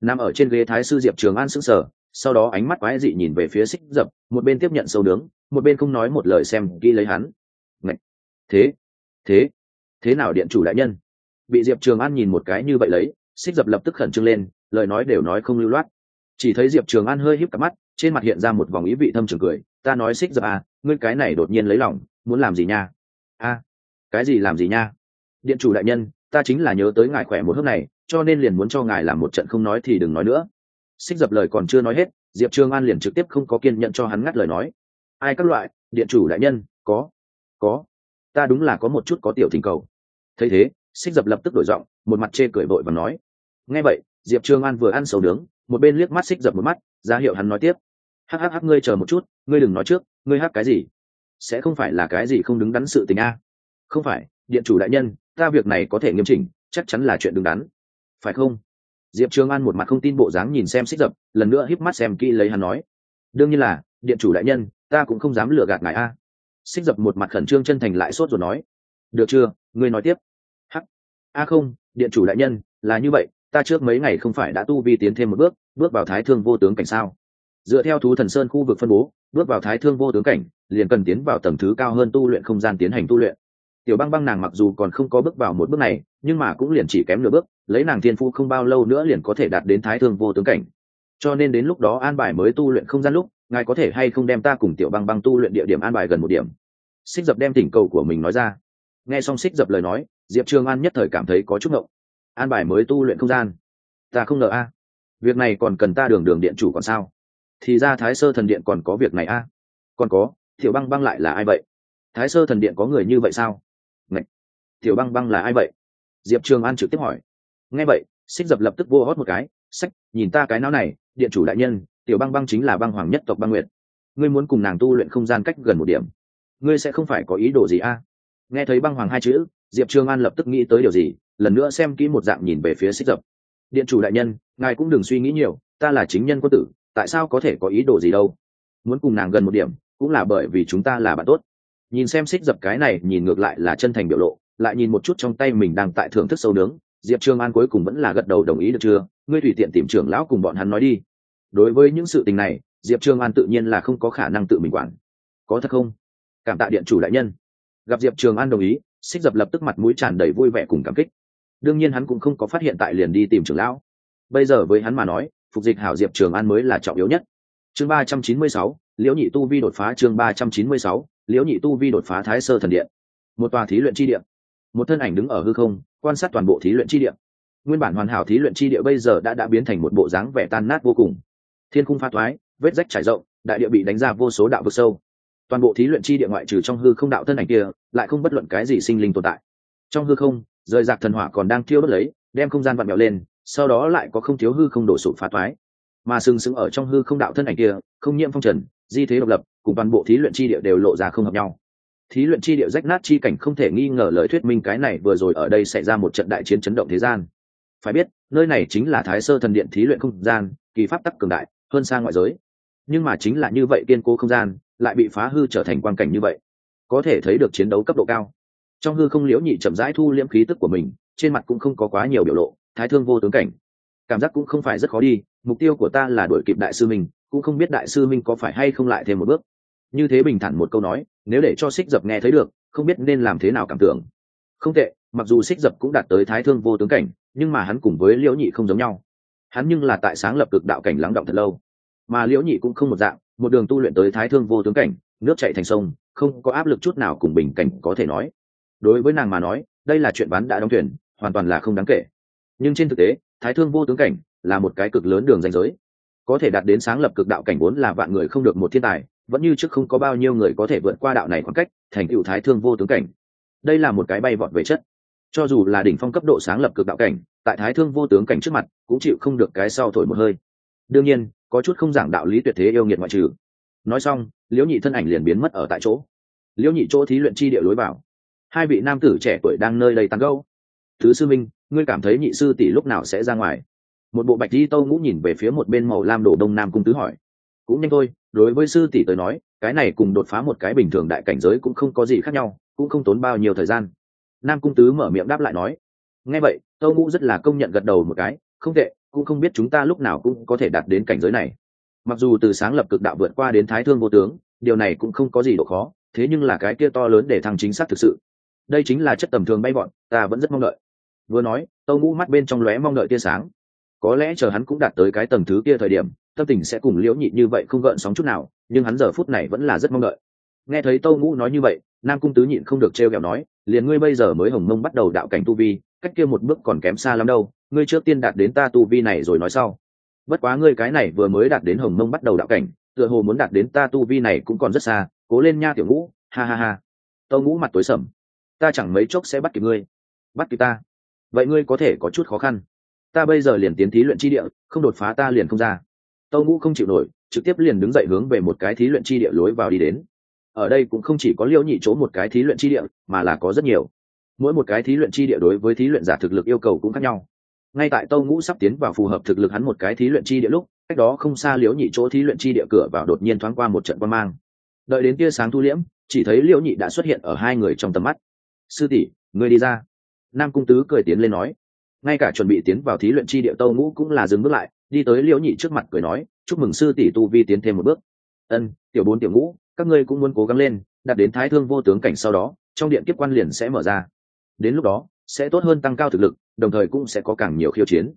Nằm ở trên ghế thái sư diệp trường an sững sờ, sau đó ánh mắt quái dị nhìn về phía xích dập, một bên tiếp nhận sâu nướng, một bên không nói một lời xem ghi lấy hắn. Ngậy! thế. Thế. Thế nào điện chủ đại nhân? Bị diệp trường an nhìn một cái như vậy lấy, xích dập lập tức khẩn trương lên lời nói đều nói không lưu loát. Chỉ thấy diệp trường an hơi híp cặp mắt, trên mặt hiện ra một vòng ý vị thâm trường cười, ta nói xích dập à ngươi cái này đột nhiên lấy lòng, muốn làm gì nha? A, cái gì làm gì nha? Điện chủ đại nhân, ta chính là nhớ tới ngài khỏe một hôm này, cho nên liền muốn cho ngài làm một trận không nói thì đừng nói nữa. Xích dập lời còn chưa nói hết, diệp trường an liền trực tiếp không có kiên nhận cho hắn ngắt lời nói. Ai các loại, điện chủ đại nhân, có có, ta đúng là có một chút có tiểu thỉnh cầu. Thấy thế, xích dập lập tức đổi giọng, một mặt chê cười vội và nói. Nghe vậy diệp trường an vừa ăn sầu nướng, một bên liếc mắt xích dập một mắt, ra hiệu hắn nói tiếp. Hắc hắc hắc, ngươi chờ một chút, ngươi đừng nói trước, ngươi hắc cái gì? Sẽ không phải là cái gì không đứng đắn sự tình a? Không phải, điện chủ đại nhân, ta việc này có thể nghiêm chỉnh, chắc chắn là chuyện đứng đắn. Phải không? Diệp trường an một mặt không tin bộ dáng nhìn xem xích dập lần nữa híp mắt xem kỹ lấy hắn nói. Đương nhiên là, điện chủ đại nhân, ta cũng không dám lừa gạt ngài a. Xích dập một mặt khẩn trương chân thành lại sốt rồi nói. Được chưa? Ngươi nói tiếp. Hắc. A không, điện chủ đại nhân, là như vậy ta trước mấy ngày không phải đã tu vi tiến thêm một bước bước vào thái thương vô tướng cảnh sao? Dựa theo thú thần sơn khu vực phân bố, bước vào thái thương vô tướng cảnh, liền cần tiến vào tầng thứ cao hơn tu luyện không gian tiến hành tu luyện. Tiểu băng băng nàng mặc dù còn không có bước vào một bước này, nhưng mà cũng liền chỉ kém nửa bước, lấy nàng thiên phu không bao lâu nữa liền có thể đạt đến thái thương vô tướng cảnh. Cho nên đến lúc đó an bài mới tu luyện không gian lúc, ngài có thể hay không đem ta cùng tiểu băng băng tu luyện địa điểm an bài gần một điểm? Xích dập đem tỉnh cầu của mình nói ra. Nghe xong xích dập lời nói, diệp trường an nhất thời cảm thấy có chút ngộng an bài mới tu luyện không gian. Ta không ngờ a, việc này còn cần ta đường đường điện chủ còn sao? Thì ra thái sơ thần điện còn có việc này a. Còn có, tiểu băng băng lại là ai vậy? Thái sơ thần điện có người như vậy sao? Ngạch! tiểu băng băng là ai vậy? Diệp trường an trực tiếp hỏi. Nghe vậy, xích dập lập tức vô hót một cái sách nhìn ta cái não này, điện chủ đại nhân, tiểu băng băng chính là băng hoàng nhất tộc băng nguyệt. Ngươi muốn cùng nàng tu luyện không gian cách gần một điểm. Ngươi sẽ không phải có ý đồ gì a nghe thấy băng hoàng hai chữ, diệp trường an lập tức nghĩ tới điều gì, lần nữa xem kỹ một dạng nhìn về phía xích dập. Điện chủ đại nhân, ngài cũng đừng suy nghĩ nhiều, ta là chính nhân quân tử, tại sao có thể có ý đồ gì đâu? Muốn cùng nàng gần một điểm, cũng là bởi vì chúng ta là bạn tốt. Nhìn xem xích dập cái này, nhìn ngược lại là chân thành biểu lộ, lại nhìn một chút trong tay mình đang tại thưởng thức sâu nướng, diệp trương an cuối cùng vẫn là gật đầu đồng ý được chưa? Ngươi tùy tiện tìm trưởng lão cùng bọn hắn nói đi. Đối với những sự tình này, diệp trương an tự nhiên là không có khả năng tự mình quản. Có thật không? Cảm tạ điện chủ đại nhân gặp diệp trường an đồng ý, xích dập lập tức mặt mũi tràn đầy vui vẻ cùng cảm kích. Đương nhiên hắn cũng không có phát hiện tại liền đi tìm trưởng lão. Bây giờ với hắn mà nói, phục dịch hảo diệp trường an mới là trọng yếu nhất. Chương ba trăm chín mươi sáu, liễu nhị tu vi đột phá chương ba trăm chín mươi sáu, liễu nhị tu vi đột phá thái sơ thần điện. Một tòa thí luyện chi điện một thân ảnh đứng ở hư không, quan sát toàn bộ thí luyện chi điện nguyên bản hoàn hảo thí luyện chi địa bây giờ đã đã biến thành một bộ dáng vẻ tan nát vô cùng. Thiên khung pha thoái vết rách trải rộng, đại địa bị đánh ra vô số đạo vực sâu toàn bộ thí luyện chi địa ngoại trừ trong hư không đạo thân ảnh kia, lại không bất luận cái gì sinh linh tồn tại. Trong hư không, rời rạc thần hỏa còn đang thiêu bất lấy, đem không gian vặn mèo lên, sau đó lại có không thiếu hư không đổ sụp phá toái. Mà sừng sững ở trong hư không đạo thân ảnh kia, không nhiễm phong trần, di thế độc lập, cùng toàn bộ thí luyện chi địa đều lộ ra không hợp nhau. Thí luyện chi địa rách nát chi cảnh không thể nghi ngờ lời thuyết minh cái này vừa rồi ở đây xảy ra một trận đại chiến chấn động thế gian. Phải biết, nơi này chính là thái sơ thần điện thí luyện không gian, kỳ pháp tắc cường đại, hơn xa ngoại giới. Nhưng mà chính là như vậy kiên cố không gian lại bị phá hư trở thành quan cảnh như vậy, có thể thấy được chiến đấu cấp độ cao. Trong hư không liễu nhị chậm rãi thu liễm khí tức của mình, trên mặt cũng không có quá nhiều biểu lộ, thái thương vô tướng cảnh. Cảm giác cũng không phải rất khó đi, mục tiêu của ta là đuổi kịp đại sư minh, cũng không biết đại sư minh có phải hay không lại thêm một bước. Như thế bình thản một câu nói, nếu để cho xích dập nghe thấy được, không biết nên làm thế nào cảm tưởng. Không tệ, mặc dù xích dập cũng đạt tới thái thương vô tướng cảnh, nhưng mà hắn cùng với liễu nhị không giống nhau. Hắn nhưng là tại sáng lập cực đạo cảnh lắng động thật lâu. Mà liễu nhị cũng không một dạng một đường tu luyện tới thái thương vô tướng cảnh, nước chạy thành sông, không có áp lực chút nào cùng bình cảnh có thể nói. Đối với nàng mà nói, đây là chuyện bán đã đóng thuyền, hoàn toàn là không đáng kể. Nhưng trên thực tế, thái thương vô tướng cảnh là một cái cực lớn đường danh giới. Có thể đạt đến sáng lập cực đạo cảnh vốn là vạn người không được một thiên tài, vẫn như trước không có bao nhiêu người có thể vượt qua đạo này khoảng cách, thành cựu thái thương vô tướng cảnh. Đây là một cái bay vọt về chất. Cho dù là đỉnh phong cấp độ sáng lập cực đạo cảnh, tại thái thương vô tướng cảnh trước mặt, cũng chịu không được cái sau thổi một hơi. Đương nhiên có chút không giảng đạo lý tuyệt thế yêu nghiệt ngoại trừ. Nói xong, liễu nhị thân ảnh liền biến mất ở tại chỗ. Liễu nhị chỗ thí luyện chi địa lối vào. Hai vị nam tử trẻ tuổi đang nơi đây tán gâu thứ sư minh, ngươi cảm thấy nhị sư tỷ lúc nào sẽ ra ngoài? Một bộ bạch di tâu ngũ nhìn về phía một bên màu lam đổ đông nam cung tứ hỏi. Cũng nhanh thôi, đối với sư tỷ tới nói, cái này cùng đột phá một cái bình thường đại cảnh giới cũng không có gì khác nhau, cũng không tốn bao nhiêu thời gian. Nam cung tứ mở miệng đáp lại nói. Nghe vậy, tâu ngũ rất là công nhận gật đầu một cái, không tệ cũng không biết chúng ta lúc nào cũng có thể đạt đến cảnh giới này. Mặc dù từ sáng lập cực đạo vượt qua đến thái thương vô tướng, điều này cũng không có gì độ khó, thế nhưng là cái kia to lớn để thăng chính xác thực sự. Đây chính là chất tầm thường bay bọn ta vẫn rất mong đợi. Vừa nói, tâu ngũ mắt bên trong lóe mong đợi tia sáng. Có lẽ chờ hắn cũng đạt tới cái tầm thứ kia thời điểm, tâm tình sẽ cùng liễu nhị như vậy không gợn sóng chút nào, nhưng hắn giờ phút này vẫn là rất mong đợi. Nghe thấy tâu ngũ nói như vậy, nam cung tứ nhịn không được t r e o kẹo nói, liền ngươi bây giờ mới hồng mông bắt đầu đạo cảnh tu vi, cách kia một bước còn kém xa lắm đâu ngươi trước tiên đạt đến ta tu vi này rồi nói sau. Bất quá ngươi cái này vừa mới đạt đến hồng mông bắt đầu đạo cảnh, tựa hồ muốn đạt đến ta tu vi này cũng còn rất xa, cố lên nha tiểu ngũ, ha ha ha. Tâu ngũ mặt tối sầm. Ta chẳng mấy chốc sẽ bắt kịp ngươi. Bắt kịp ta. Vậy ngươi có thể có chút khó khăn. Ta bây giờ liền tiến thí luyện chi địa, không đột phá ta liền không ra. Tâu ngũ không chịu nổi, trực tiếp liền đứng dậy hướng về một cái thí luyện chi địa lối vào đi đến. Ở đây cũng không chỉ có liễu nhị chỗ một cái thí luyện chi địa, mà là có rất nhiều. Mỗi một cái thí luyện chi địa đối với thí luyện giả thực lực yêu cầu cũng khác nhau ngay tại tâu ngũ sắp tiến vào phù hợp thực lực hắn một cái thí luyện chi địa lúc, cách đó không xa liễu nhị chỗ thí luyện chi địa cửa vào đột nhiên thoáng qua một trận quan mang. Đợi đến tia sáng thu liễm, chỉ thấy liễu nhị đã xuất hiện ở hai người trong tầm mắt. Sư tỷ người đi ra. Nam cung tứ cười tiến lên nói. Ngay cả chuẩn bị tiến vào thí luyện chi địa tâu ngũ cũng là dừng bước lại, đi tới liễu nhị trước mặt cười nói, chúc mừng sư tỷ tu vi tiến thêm một bước. Ân, tiểu bốn tiểu ngũ, các ngươi cũng muốn cố gắng lên, đạt đến thái thương vô tướng cảnh sau đó, trong điện kiếp quan liền sẽ mở ra. Đến lúc đó sẽ tốt hơn tăng cao thực lực, đồng thời cũng sẽ có càng nhiều khiêu chiến.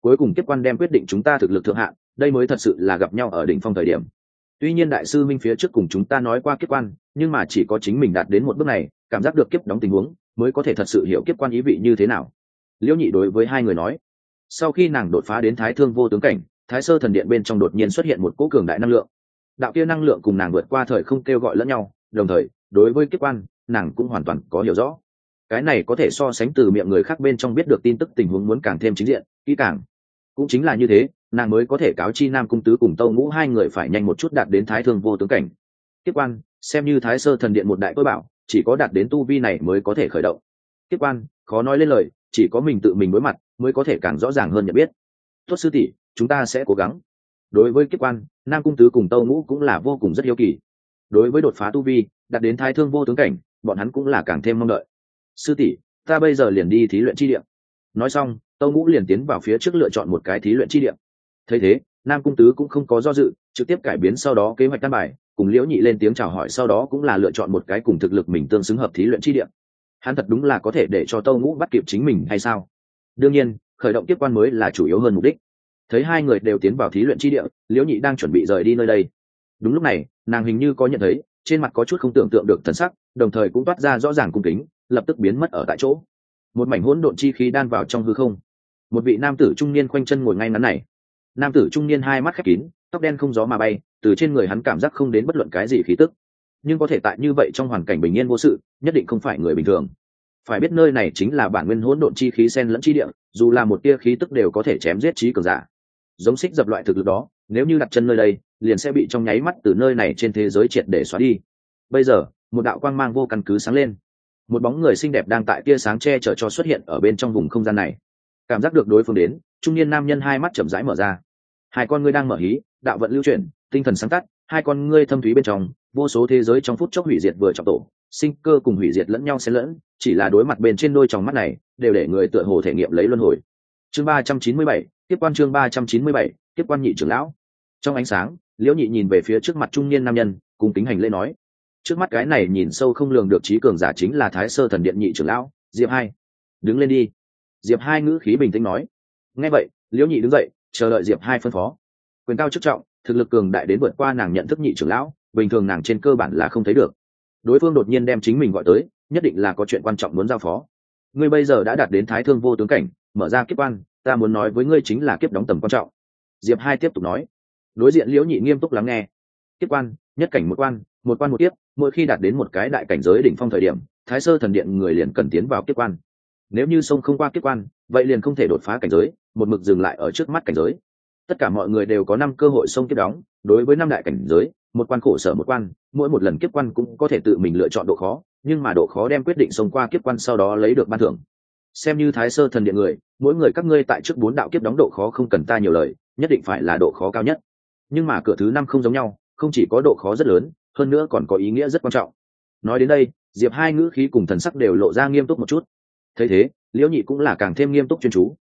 Cuối cùng kiếp quan đem quyết định chúng ta thực lực thượng hạn đây mới thật sự là gặp nhau ở đỉnh phong thời điểm. Tuy nhiên đại sư minh phía trước cùng chúng ta nói qua kiếp quan, nhưng mà chỉ có chính mình đạt đến một bước này, cảm giác được kiếp đóng tình huống, mới có thể thật sự hiểu kiếp quan ý vị như thế nào. Liễu nhị đối với hai người nói, sau khi nàng đột phá đến thái thương vô tướng cảnh, thái sơ thần điện bên trong đột nhiên xuất hiện một cỗ cường đại năng lượng. Đạo kia năng lượng cùng nàng vượt qua thời không kêu gọi lẫn nhau, đồng thời, đối với kiếp quan, nàng cũng hoàn toàn có hiểu rõ cái này có thể so sánh từ miệng người khác bên trong biết được tin tức tình huống muốn càng thêm chính diện, kỹ càng. Cũng chính là như thế, nàng mới có thể cáo chi nam cung tứ cùng tâu ngũ hai người phải nhanh một chút đạt đến thái thương vô tướng cảnh. Tiếp quan, xem như thái sơ thần điện một đại tôi bảo, chỉ có đạt đến tu vi này mới có thể khởi động. Tiếp quan, khó nói lên lời, chỉ có mình tự mình đối mặt, mới có thể càng rõ ràng hơn nhận biết. Tốt sư tỷ, chúng ta sẽ cố gắng. Đối với kiếp quan, nam cung tứ cùng tâu ngũ cũng là vô cùng rất hiếu kỳ. Đối với đột phá tu vi, đạt đến thái thương vô tướng cảnh, bọn hắn cũng là càng thêm mong đợi sư tỷ, ta bây giờ liền đi thí luyện chi điểm nói xong, tâu ngũ liền tiến vào phía trước lựa chọn một cái thí luyện chi điểm thấy thế, nam cung tứ cũng không có do dự, trực tiếp cải biến sau đó kế hoạch căn bài, cùng liễu nhị lên tiếng chào hỏi sau đó cũng là lựa chọn một cái cùng thực lực mình tương xứng hợp thí luyện chi điểm hắn thật đúng là có thể để cho tâu ngũ bắt kịp chính mình hay sao? Đương nhiên, khởi động tiếp quan mới là chủ yếu hơn mục đích. Thấy hai người đều tiến vào thí luyện chi địa, liễu nhị đang chuẩn bị rời đi nơi đây. Đúng lúc này, nàng hình như có nhận thấy, trên mặt có chút không tưởng tượng được thần sắc, đồng thời cũng toát ra rõ ràng cung kính lập tức biến mất ở tại chỗ. Một mảnh hỗn độn chi khí đan vào trong hư không. Một vị nam tử trung niên khoanh chân ngồi ngay ngắn này. Nam tử trung niên hai mắt khép kín, tóc đen không gió mà bay, từ trên người hắn cảm giác không đến bất luận cái gì khí tức. Nhưng có thể tại như vậy trong hoàn cảnh bình yên vô sự, nhất định không phải người bình thường. Phải biết nơi này chính là bản nguyên hỗn độn chi khí sen lẫn chi địa, dù là một tia khí tức đều có thể chém giết trí cường giả. Giống xích dập loại thực lực đó, nếu như đặt chân nơi đây, liền sẽ bị trong nháy mắt từ nơi này trên thế giới triệt để xóa đi. Bây giờ, một đạo quang mang vô căn cứ sáng lên một bóng người xinh đẹp đang tại tia sáng che chở cho xuất hiện ở bên trong vùng không gian này. Cảm giác được đối phương đến, trung niên nam nhân hai mắt chậm rãi mở ra. Hai con ngươi đang mở hí, đạo vận lưu chuyển, tinh thần sáng tắt, hai con ngươi thâm thúy bên trong, vô số thế giới trong phút chốc hủy diệt vừa trọng tổ, sinh cơ cùng hủy diệt lẫn nhau xen lẫn, chỉ là đối mặt bên trên đôi tròng mắt này, đều để người tựa hồ thể nghiệm lấy luân hồi. Chương ba trăm chín mươi bảy, tiếp quan chương ba trăm chín mươi bảy, tiếp quan nhị trưởng lão. Trong ánh sáng, liễu nhị nhìn về phía trước mặt trung niên nam nhân cùng kính hành lễ nói trước mắt cái này nhìn sâu không lường được trí cường giả chính là thái sơ thần điện nhị trưởng lão, diệp hai. Đứng lên đi. Diệp hai ngữ khí bình tĩnh nói. Nghe vậy, liễu nhị đứng dậy, chờ đợi diệp hai phân phó. Quyền cao chức trọng, thực lực cường đại đến vượt qua nàng nhận thức nhị trưởng lão, bình thường nàng trên cơ bản là không thấy được. Đối phương đột nhiên đem chính mình gọi tới, nhất định là có chuyện quan trọng muốn giao phó. Ngươi bây giờ đã đạt đến thái thương vô tướng cảnh, mở ra kiếp quan, ta muốn nói với ngươi chính là kiếp đóng tầm quan trọng. Diệp hai tiếp tục nói. Đối diện liễu nhị nghiêm túc lắng nghe. Kiếp quan, nhất cảnh một quan một quan một tiếp mỗi khi đạt đến một cái đại cảnh giới đỉnh phong thời điểm, thái sơ thần điện người liền cần tiến vào kiếp quan. Nếu như sông không qua kiếp quan, vậy liền không thể đột phá cảnh giới, một mực dừng lại ở trước mắt cảnh giới. Tất cả mọi người đều có năm cơ hội sông kiếp đóng, đối với năm đại cảnh giới, một quan khổ sở một quan, mỗi một lần kiếp quan cũng có thể tự mình lựa chọn độ khó, nhưng mà độ khó đem quyết định sông qua kiếp quan sau đó lấy được ban thưởng. Xem như thái sơ thần điện người, mỗi người các ngươi tại trước bốn đạo kiếp đóng độ khó không cần ta nhiều lời, nhất định phải là độ khó cao nhất. Nhưng mà cửa thứ năm không giống nhau, không chỉ có độ khó rất lớn hơn nữa còn có ý nghĩa rất quan trọng. Nói đến đây, diệp hai ngữ khí cùng thần sắc đều lộ ra nghiêm túc một chút. Thấy thế, liễu nhị cũng là càng thêm nghiêm túc chuyên chú.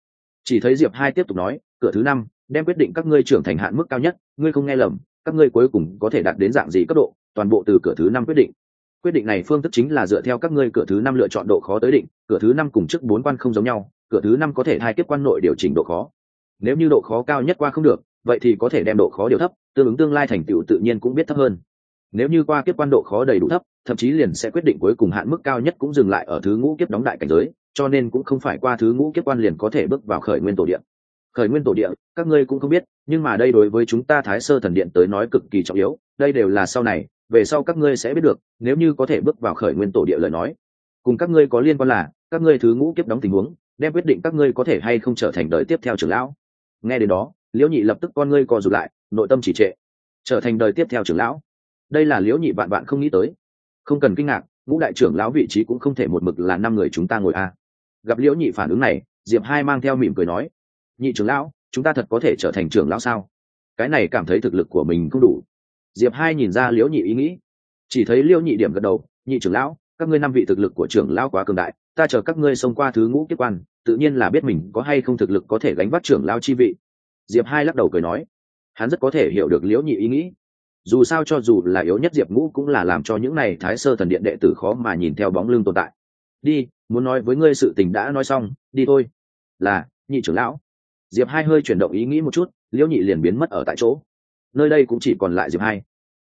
Chỉ thấy diệp hai tiếp tục nói, cửa thứ năm, đem quyết định các ngươi trưởng thành hạn mức cao nhất, ngươi không nghe lầm, các ngươi cuối cùng có thể đạt đến dạng gì cấp độ, toàn bộ từ cửa thứ năm quyết định. Quyết định này phương thức chính là dựa theo các ngươi cửa thứ năm lựa chọn độ khó tới định, cửa thứ năm cùng trước bốn quan không giống nhau, cửa thứ năm có thể hai tiếp quan nội điều chỉnh độ khó. Nếu như độ khó cao nhất qua không được, vậy thì có thể đem độ khó điều thấp, tương ứng tương lai thành tựu tự nhiên cũng biết thấp hơn nếu như qua kiếp quan độ khó đầy đủ thấp, thậm chí liền sẽ quyết định cuối cùng hạn mức cao nhất cũng dừng lại ở thứ ngũ kiếp đóng đại cảnh giới, cho nên cũng không phải qua thứ ngũ kiếp quan liền có thể bước vào khởi nguyên tổ địa. Khởi nguyên tổ địa, các ngươi cũng không biết, nhưng mà đây đối với chúng ta thái sơ thần điện tới nói cực kỳ trọng yếu, đây đều là sau này, về sau các ngươi sẽ biết được, nếu như có thể bước vào khởi nguyên tổ địa lời nói. Cùng các ngươi có liên quan là, các ngươi thứ ngũ kiếp đóng tình huống, đem quyết định các ngươi có thể hay không trở thành đời tiếp theo trưởng lão. Nghe đến đó, liễu nhị lập tức con ngươi co rụt lại, nội tâm chỉ trệ. Trở thành đời tiếp theo trưởng lão? Đây là liễu nhị vạn vạn không nghĩ tới. Không cần kinh ngạc, ngũ đại trưởng lão vị trí cũng không thể một mực là năm người chúng ta ngồi a gặp liễu nhị phản ứng này, diệp hai mang theo mỉm cười nói, nhị trưởng lão, chúng ta thật có thể trở thành trưởng lão sao? Cái này cảm thấy thực lực của mình không đủ. Diệp hai nhìn ra liễu nhị ý nghĩ, chỉ thấy liễu nhị điểm gật đầu, nhị trưởng lão, các ngươi năm vị thực lực của trưởng lão quá cường đại, ta chờ các ngươi xông qua thứ ngũ kết quan, tự nhiên là biết mình có hay không thực lực có thể gánh vác trưởng lão chi vị. Diệp hai lắc đầu cười nói, hắn rất có thể hiểu được liễu nhị ý nghĩ dù sao cho dù là yếu nhất diệp ngũ cũng là làm cho những này thái sơ thần điện đệ tử khó mà nhìn theo bóng lưng tồn tại. Đi, muốn nói với ngươi sự tình đã nói xong, đi thôi. Là, nhị trưởng lão. Diệp hai hơi chuyển động ý nghĩ một chút, liễu nhị liền biến mất ở tại chỗ. Nơi đây cũng chỉ còn lại diệp hai.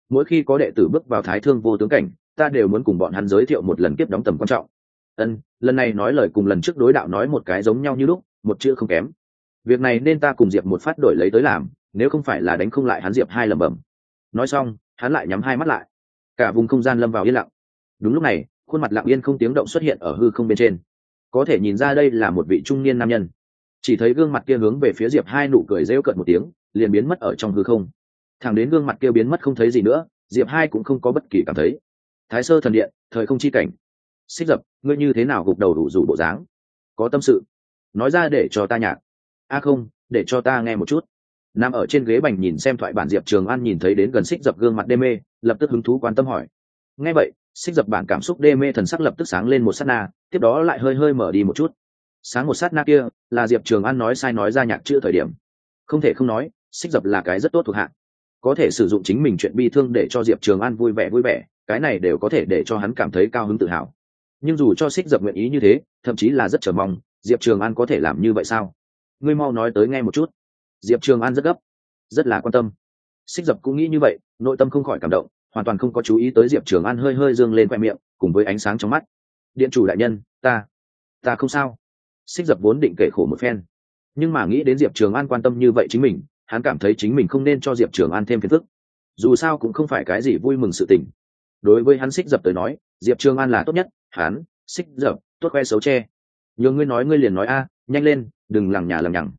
Mỗi khi có đệ tử bước vào thái thương vô tướng cảnh, ta đều muốn cùng bọn hắn giới thiệu một lần kiếp đóng tầm quan trọng. Ân, lần này nói lời cùng lần trước đối đạo nói một cái giống nhau như lúc, một chữ không kém. Việc này nên ta cùng diệp một phát đổi lấy tới làm, nếu không phải là đánh không lại hắn diệp hai lẩm bẩm nói xong, hắn lại nhắm hai mắt lại. Cả vùng không gian lâm vào yên lặng. Đúng lúc này, khuôn mặt lặng yên không tiếng động xuất hiện ở hư không bên trên. Có thể nhìn ra đây là một vị trung niên nam nhân. Chỉ thấy gương mặt kia hướng về phía diệp hai nụ cười rêu cợt một tiếng, liền biến mất ở trong hư không. Thẳng đến gương mặt kia biến mất không thấy gì nữa, diệp hai cũng không có bất kỳ cảm thấy. Thái sơ thần điện, thời không chi cảnh. Xích dập, ngươi như thế nào gục đầu đủ rủ bộ dáng? Có tâm sự. Nói ra để cho ta nhạc. A không, để cho ta nghe một chút nằm ở trên ghế bành nhìn xem thoại bản diệp trường an nhìn thấy đến gần xích dập gương mặt đê mê, lập tức hứng thú quan tâm hỏi. Nghe vậy, xích dập bản cảm xúc đê mê thần sắc lập tức sáng lên một s á t na, tiếp đó lại hơi hơi mở đi một chút. Sáng một sát na kia, là diệp trường an nói sai nói ra nhạc chữ thời điểm. Không thể không nói, xích dập là cái rất tốt thuộc hạng có thể sử dụng chính mình chuyện bi thương để cho diệp trường an vui vẻ vui vẻ, cái này đều có thể để cho hắn cảm thấy cao hứng tự hào. Nhưng dù cho xích dập nguyện ý như thế, thậm chí là rất chờ mong, diệp trường an có thể làm như vậy sao? Ngươi mau nói tới nghe một chút diệp trường an rất gấp, rất là quan tâm. Xích dập cũng nghĩ như vậy, nội tâm không khỏi cảm động, hoàn toàn không có chú ý tới diệp trường an hơi hơi dương lên khoe miệng, cùng với ánh sáng trong mắt. Điện chủ đại nhân, ta ta không sao. Xích dập vốn định kể khổ một phen, nhưng mà nghĩ đến diệp trường an quan tâm như vậy chính mình, hắn cảm thấy chính mình không nên cho diệp trường an thêm phiền phức. Dù sao cũng không phải cái gì vui mừng sự tình. Đối với hắn xích dập tới nói, diệp trường an là tốt nhất, hắn, xích dập, tốt khoe xấu tre nhường ngươi nói ngươi liền nói a, nhanh lên, đừng lằng nhà lằng nhằng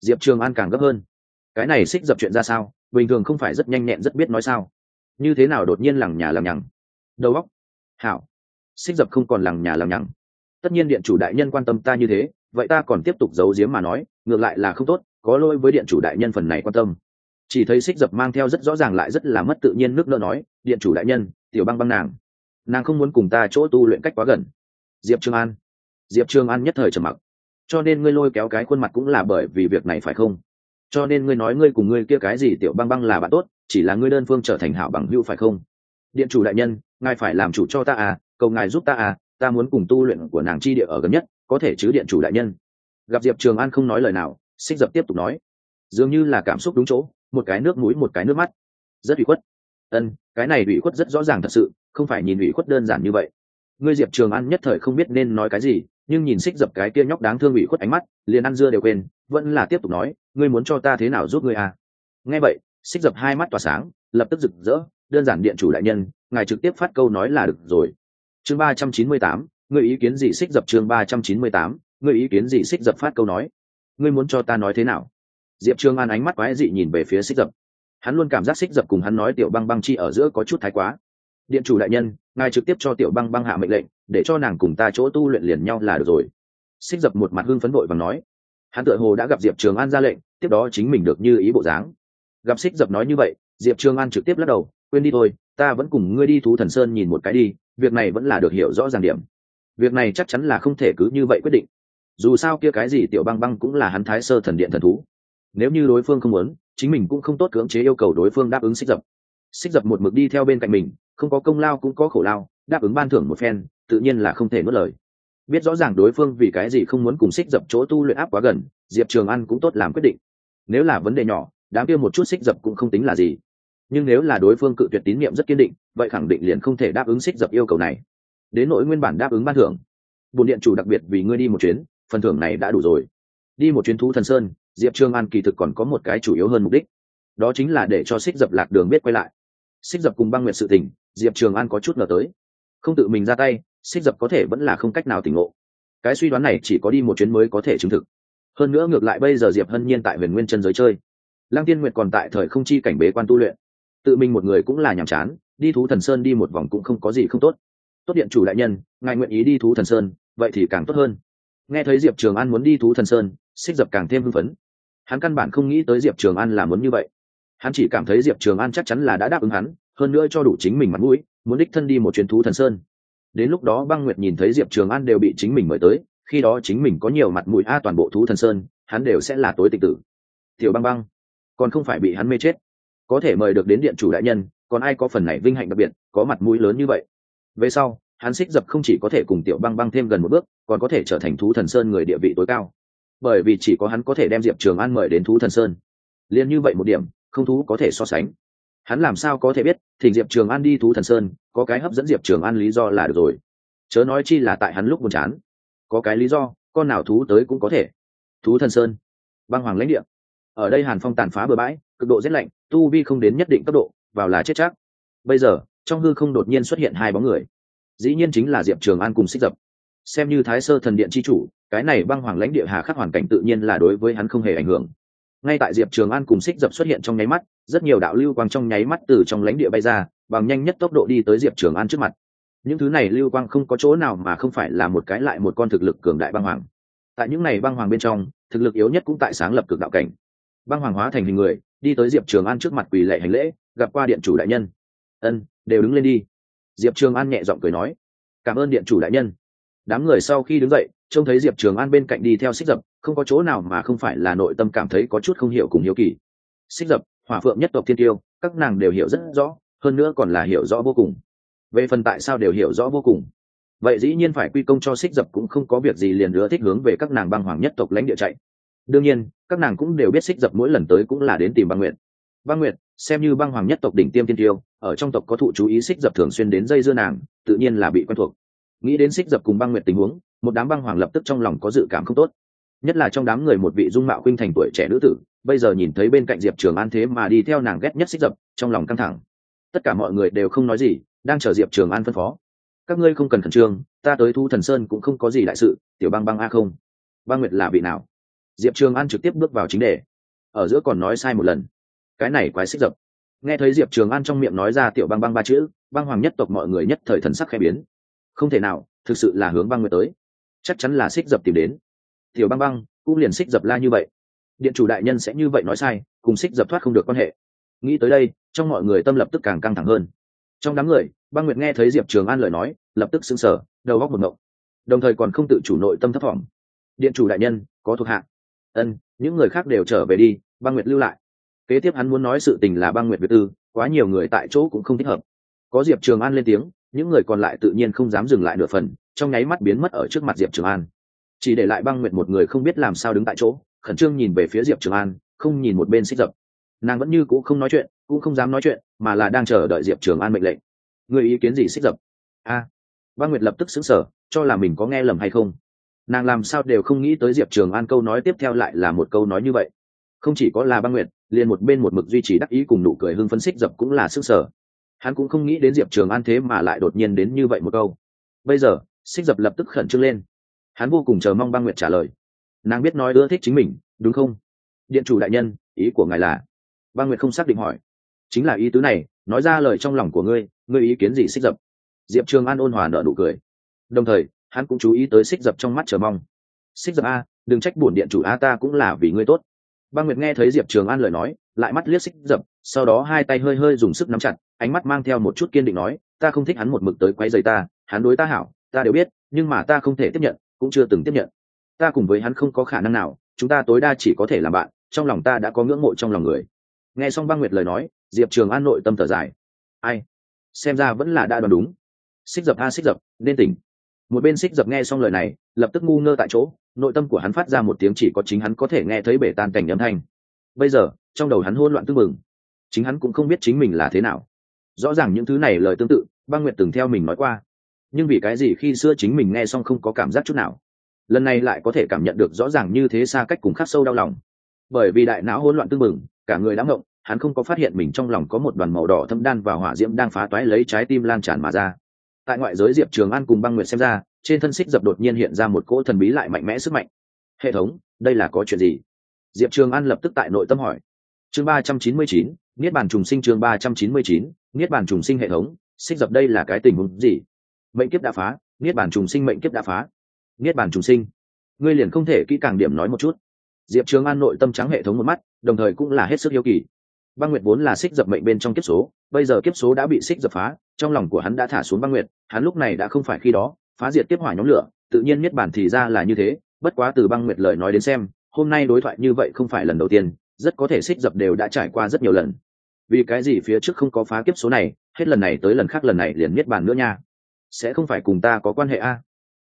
diệp trường an càng gấp hơn. Cái này xích dập chuyện ra sao? Bình thường không phải rất nhanh nhẹn, rất biết nói sao. Như thế nào đột nhiên lằng nhà lằng nhằng? Đầu óc. Hảo. Xích dập không còn lằng nhà lằng nhằng. Tất nhiên điện chủ đại nhân quan tâm ta như thế, vậy ta còn tiếp tục giấu giếm mà nói, ngược lại là không tốt, có lỗi với điện chủ đại nhân phần này quan tâm. Chỉ thấy xích dập mang theo rất rõ ràng lại rất là mất tự nhiên nước nợ nói, điện chủ đại nhân, tiểu băng băng nàng. Nàng không muốn cùng ta chỗ tu luyện cách quá gần. Diệp trường an. Diệp trường an nhất thời trầm mặc cho nên ngươi lôi kéo cái khuôn mặt cũng là bởi vì việc này phải không? Cho nên ngươi nói ngươi cùng ngươi kia cái gì tiểu băng băng là bạn tốt, chỉ là ngươi đơn phương trở thành hảo bằng hữu phải không? Điện chủ đại nhân, ngài phải làm chủ cho ta à cầu ngài giúp ta à ta muốn cùng tu luyện của nàng chi địa ở gần nhất, có thể chứ điện chủ đại nhân? Gặp diệp trường an không nói lời nào, xích dập tiếp tục nói. Dường như là cảm xúc đúng chỗ, một cái nước mũi, một cái nước mắt. Rất ủy khuất. Ân, cái này ủy khuất rất rõ ràng thật sự, không phải nhìn ủy khuất đơn giản như vậy ngươi diệp trường an nhất thời không biết nên nói cái gì, nhưng nhìn xích dập cái kia nhóc đáng thương ủy khuất ánh mắt, liền ăn dưa đều quên, vẫn là tiếp tục nói, ngươi muốn cho ta thế nào giúp ngươi à? Nghe vậy, xích dập hai mắt tỏa sáng, lập tức rực rỡ, đơn giản điện chủ đại nhân, ngài trực tiếp phát câu nói là được rồi. Chương ba trăm chín mươi tám, ngươi ý kiến gì xích dập chương ba trăm chín mươi tám, ngươi ý kiến gì xích dập phát câu nói? Ngươi muốn cho ta nói thế nào? Diệp trường an ánh mắt quái dị nhìn về phía xích dập. Hắn luôn cảm giác xích dập cùng hắn nói tiểu băng băng chi ở giữa có chút thái quá. Điện chủ đại nhân ngài trực tiếp cho tiểu băng băng hạ mệnh lệnh, để cho nàng cùng ta chỗ tu luyện liền nhau là được rồi. Xích dập một mặt hưng phấn vội và nói, hắn tựa hồ đã gặp diệp trường an ra lệnh, tiếp đó chính mình được như ý bộ dáng. Gặp xích dập nói như vậy, diệp trường an trực tiếp lắc đầu, quên đi thôi, ta vẫn cùng ngươi đi thú thần sơn nhìn một cái đi, việc này vẫn là được hiểu rõ ràng điểm. Việc này chắc chắn là không thể cứ như vậy quyết định. Dù sao kia cái gì tiểu băng băng cũng là hắn thái sơ thần điện thần thú. Nếu như đối phương không muốn, chính mình cũng không tốt cưỡng chế yêu cầu đối phương đáp ứng xích dập. Xích dập một mực đi theo bên cạnh mình không có công lao cũng có khổ lao, đáp ứng ban thưởng một phen, tự nhiên là không thể mất lời. Biết rõ ràng đối phương vì cái gì không muốn cùng xích dập chỗ tu luyện áp quá gần, diệp trường ăn cũng tốt làm quyết định. Nếu là vấn đề nhỏ, đám kia một chút xích dập cũng không tính là gì. Nhưng nếu là đối phương cự tuyệt tín nhiệm rất kiên định, vậy khẳng định liền không thể đáp ứng xích dập yêu cầu này. Đến nỗi nguyên bản đáp ứng ban thưởng bồn điện chủ đặc biệt vì ngươi đi một chuyến, phần thưởng này đã đủ rồi. Đi một chuyến thú thần sơn, diệp trương an kỳ thực còn có một cái chủ yếu hơn mục đích. Đó chính là để cho xích dập lạc đường biết quay lại. Xích dập cùng băng nguyện sự tình diệp trường an có chút ngờ tới. Không tự mình ra tay, xích dập có thể vẫn là không cách nào tỉnh ngộ. Cái suy đoán này chỉ có đi một chuyến mới có thể chứng thực. Hơn nữa ngược lại bây giờ diệp hân nhiên tại huyền nguyên chân giới chơi. Lăng tiên nguyệt còn tại thời không chi cảnh bế quan tu luyện. Tự mình một người cũng là nhàm chán, đi thú thần sơn đi một vòng cũng không có gì không tốt. Tốt điện chủ đại nhân, ngài nguyện ý đi thú thần sơn, vậy thì càng tốt hơn. Nghe thấy diệp trường an muốn đi thú thần sơn, xích dập càng thêm hưng phấn. Hắn căn bản không nghĩ tới diệp trường an là muốn như vậy. Hắn chỉ cảm thấy diệp trường an chắc chắn là đã đáp ứng hắn hơn nữa cho đủ chính mình mặt mũi, muốn đích thân đi một chuyến thú thần sơn. Đến lúc đó băng nguyệt nhìn thấy diệp trường an đều bị chính mình mời tới, khi đó chính mình có nhiều mặt mũi a toàn bộ thú thần sơn, hắn đều sẽ là tối tịch tử. Tiểu băng băng, còn không phải bị hắn mê chết. Có thể mời được đến điện chủ đại nhân, còn ai có phần này vinh hạnh đặc biệt, có mặt mũi lớn như vậy. Về sau, hắn xích dập không chỉ có thể cùng tiểu băng băng thêm gần một bước, còn có thể trở thành thú thần sơn người địa vị tối cao. Bởi vì chỉ có hắn có thể đem diệp trường an mời đến thú thần sơn. Liên như vậy một điểm, không thú có thể so sánh hắn làm sao có thể biết, thỉnh diệp trường an đi thú thần sơn, có cái hấp dẫn diệp trường an lý do là được rồi. Chớ nói chi là tại hắn lúc buồn chán. Có cái lý do, con nào thú tới cũng có thể. Thú thần sơn. Băng hoàng lãnh địa. Ở đây hàn phong tàn phá bừa bãi, cực độ rét lạnh, tu vi không đến nhất định cấp độ, vào là chết chắc. Bây giờ, trong hư không đột nhiên xuất hiện hai bóng người. Dĩ nhiên chính là diệp trường an cùng xích dập. Xem như thái sơ thần điện c h i chủ, cái này băng hoàng lãnh địa hà khắc hoàn cảnh tự nhiên là đối với hắn không hề ảnh hưởng ngay tại diệp trường an cùng xích dập xuất hiện trong nháy mắt, rất nhiều đạo lưu quang trong nháy mắt từ trong lãnh địa bay ra, bằng nhanh nhất tốc độ đi tới diệp trường an trước mặt. Những thứ này lưu quang không có chỗ nào mà không phải là một cái lại một con thực lực cường đại băng hoàng. Tại những này băng hoàng bên trong, thực lực yếu nhất cũng tại sáng lập cực đạo cảnh. Băng hoàng hóa thành hình người, đi tới diệp trường an trước mặt quỳ lệ hành lễ, gặp qua điện chủ đại nhân. Ân, đều đứng lên đi. Diệp trường an nhẹ giọng cười nói. Cảm ơn điện chủ đại nhân. Đám người sau khi đứng dậy trông thấy diệp trường an bên cạnh đi theo xích dập, không có chỗ nào mà không phải là nội tâm cảm thấy có chút không hiểu cùng hiếu kỳ. Xích dập, hỏa phượng nhất tộc thiên tiêu, các nàng đều hiểu rất rõ, hơn nữa còn là hiểu rõ vô cùng. Về phần tại sao đều hiểu rõ vô cùng? Vậy dĩ nhiên phải quy công cho xích dập cũng không có việc gì liền nữa thích hướng về các nàng băng hoàng nhất tộc lãnh địa chạy. Đương nhiên, các nàng cũng đều biết xích dập mỗi lần tới cũng là đến tìm băng nguyện băng nguyện xem như băng hoàng nhất tộc đỉnh tiêm tiên tiêu, ở trong tộc có thụ chú ý xích dập thường xuyên đến dây dưa nàng, tự nhiên là bị quen thuộc. Nghĩ đến xích dập cùng băng nguyệt tình huống một đám băng hoàng lập tức trong lòng có dự cảm không tốt. Nhất là trong đám người một vị dung mạo khuynh thành tuổi trẻ nữ tử, bây giờ nhìn thấy bên cạnh diệp trường an thế mà đi theo nàng ghét nhất xích dập, trong lòng căng thẳng. Tất cả mọi người đều không nói gì, đang chờ diệp trường an phân phó. Các ngươi không cần khẩn trương, ta tới thu thần sơn cũng không có gì đại sự, tiểu băng băng a không. Băng nguyệt là vị nào? Diệp trường an trực tiếp bước vào chính đề. Ở giữa còn nói sai một lần. Cái này quái xích dập. Nghe thấy diệp trường an trong miệng nói ra tiểu băng băng ba chữ, băng hoàng nhất tộc mọi người nhất thời thần sắc khẽ biến. Không thể nào, thực sự là hướng băng nguyệt tới chắc chắn là xích dập tìm đến. Tiểu băng băng, cũng liền xích dập la như vậy. Điện chủ đại nhân sẽ như vậy nói sai, cùng xích dập thoát không được quan hệ. Nghĩ tới đây, trong mọi người tâm lập tức càng căng thẳng hơn. Trong đám người, băng nguyệt nghe thấy diệp trường an lời nói, lập tức xứng sở đầu góc một ngộng. Đồng thời còn không tự chủ nội tâm thấp thỏm. Điện chủ đại nhân, có thuộc hạ. Ân, những người khác đều trở về đi, băng nguyệt lưu lại. Kế tiếp hắn muốn nói sự tình là băng nguyệt việt tư, quá nhiều người tại chỗ cũng không thích hợp. Có diệp trường an lên tiếng, những người còn lại tự nhiên không dám dừng lại nửa phần trong nháy mắt biến mất ở trước mặt diệp trường an. Chỉ để lại băng nguyệt một người không biết làm sao đứng tại chỗ, khẩn trương nhìn về phía diệp trường an, không nhìn một bên xích dập. Nàng vẫn như c ũ không nói chuyện, cũng không dám nói chuyện, mà là đang chờ đợi diệp trường an mệnh lệnh. Người ý kiến gì xích dập? A. Băng nguyệt lập tức xứng sở cho là mình có nghe lầm hay không. Nàng làm sao đều không nghĩ tới diệp trường an câu nói tiếp theo lại là một câu nói như vậy. Không chỉ có là băng nguyệt, liền một bên một mực duy trì đắc ý cùng nụ cười hưng phấn xích dập cũng là sức sở hắn cũng không nghĩ đến diệp trường an thế mà lại đột nhiên đến như vậy một câu. Bây giờ xích dập lập tức khẩn trương lên. Hắn vô cùng chờ mong băng nguyệt trả lời. Nàng biết nói ưa thích chính mình, đúng không? Điện chủ đại nhân, ý của ngài là? Băng nguyệt không xác định hỏi. Chính là ý tứ này, nói ra lời trong lòng của ngươi ngươi ý kiến gì xích dập? Diệp trường an ôn hòa nợ nụ cười. Đồng thời, hắn cũng chú ý tới xích dập trong mắt chờ mong. Xích dập a, đừng trách bổn điện chủ a ta cũng là vì ngươi tốt. Băng nguyệt nghe thấy diệp trường an lời nói, lại mắt liếc xích dập, sau đó hai tay hơi hơi dùng sức nắm chặt, ánh mắt mang theo một chút kiên định nói, ta không thích hắn một mực tới quay dây ta, hắn đối ta hảo ta đều biết, nhưng mà ta không thể tiếp nhận, cũng chưa từng tiếp nhận. Ta cùng với hắn không có khả năng nào, chúng ta tối đa chỉ có thể làm bạn, trong lòng ta đã có ngưỡng mộ trong lòng người. Nghe xong băng nguyệt lời nói, diệp trường an nội tâm thở dài. Ai? Xem ra vẫn là đã đoán đúng. Xích dập a, xích dập, nên tỉnh. Một bên xích dập nghe xong lời này, lập tức ngu ngơ tại chỗ, nội tâm của hắn phát ra một tiếng chỉ có chính hắn có thể nghe thấy bể tan cảnh âm thanh. Bây giờ, trong đầu hắn hôn loạn tư mừng chính hắn cũng không biết chính mình là thế nào. Rõ ràng những thứ này lời tương tự, băng nguyệt từng theo mình nói qua nhưng vì cái gì khi xưa chính mình nghe xong không có cảm giác chút nào? Lần này lại có thể cảm nhận được rõ ràng như thế xa cách cùng khắc sâu đau lòng. Bởi vì đại não hỗn loạn tương mừng cả người đã ngộng, hắn không có phát hiện mình trong lòng có một đoàn màu đỏ thâm đan và hỏa diễm đang phá toái lấy trái tim lan tràn mà ra. Tại ngoại giới diệp trường an cùng băng nguyệt xem ra, trên thân xích dập đột nhiên hiện ra một cỗ thần bí lại mạnh mẽ sức mạnh. Hệ thống, đây là có chuyện gì? Diệp trường an lập tức tại nội tâm hỏi. Chương ba trăm chín mươi chín, niết bàn trùng sinh chương ba trăm chín mươi chín, niết bàn trùng sinh hệ thống, xích dập đây là cái tình huống gì? Mệnh kiếp đã phá, niết bàn trùng sinh mệnh kiếp đã phá. Niết bàn trùng sinh. Ngươi liền không thể kỹ càng điểm nói một chút. Diệp trường an nội tâm trắng hệ thống một mắt, đồng thời cũng là hết sức yêu kỳ. Băng nguyệt vốn là xích dập mệnh bên trong kiếp số, bây giờ kiếp số đã bị xích dập phá, trong lòng của hắn đã thả xuống băng nguyệt, hắn lúc này đã không phải khi đó, phá diệt tiếp hỏa nhóm lửa, tự nhiên niết bản thì ra là như thế, bất quá từ băng nguyệt lời nói đến xem, hôm nay đối thoại như vậy không phải lần đầu tiên, rất có thể xích dập đều đã trải qua rất nhiều lần. Vì cái gì phía trước không có phá kiếp số này, hết lần này tới lần khác lần này liền niết bàn nữa nha? Sẽ không phải cùng ta có quan hệ a?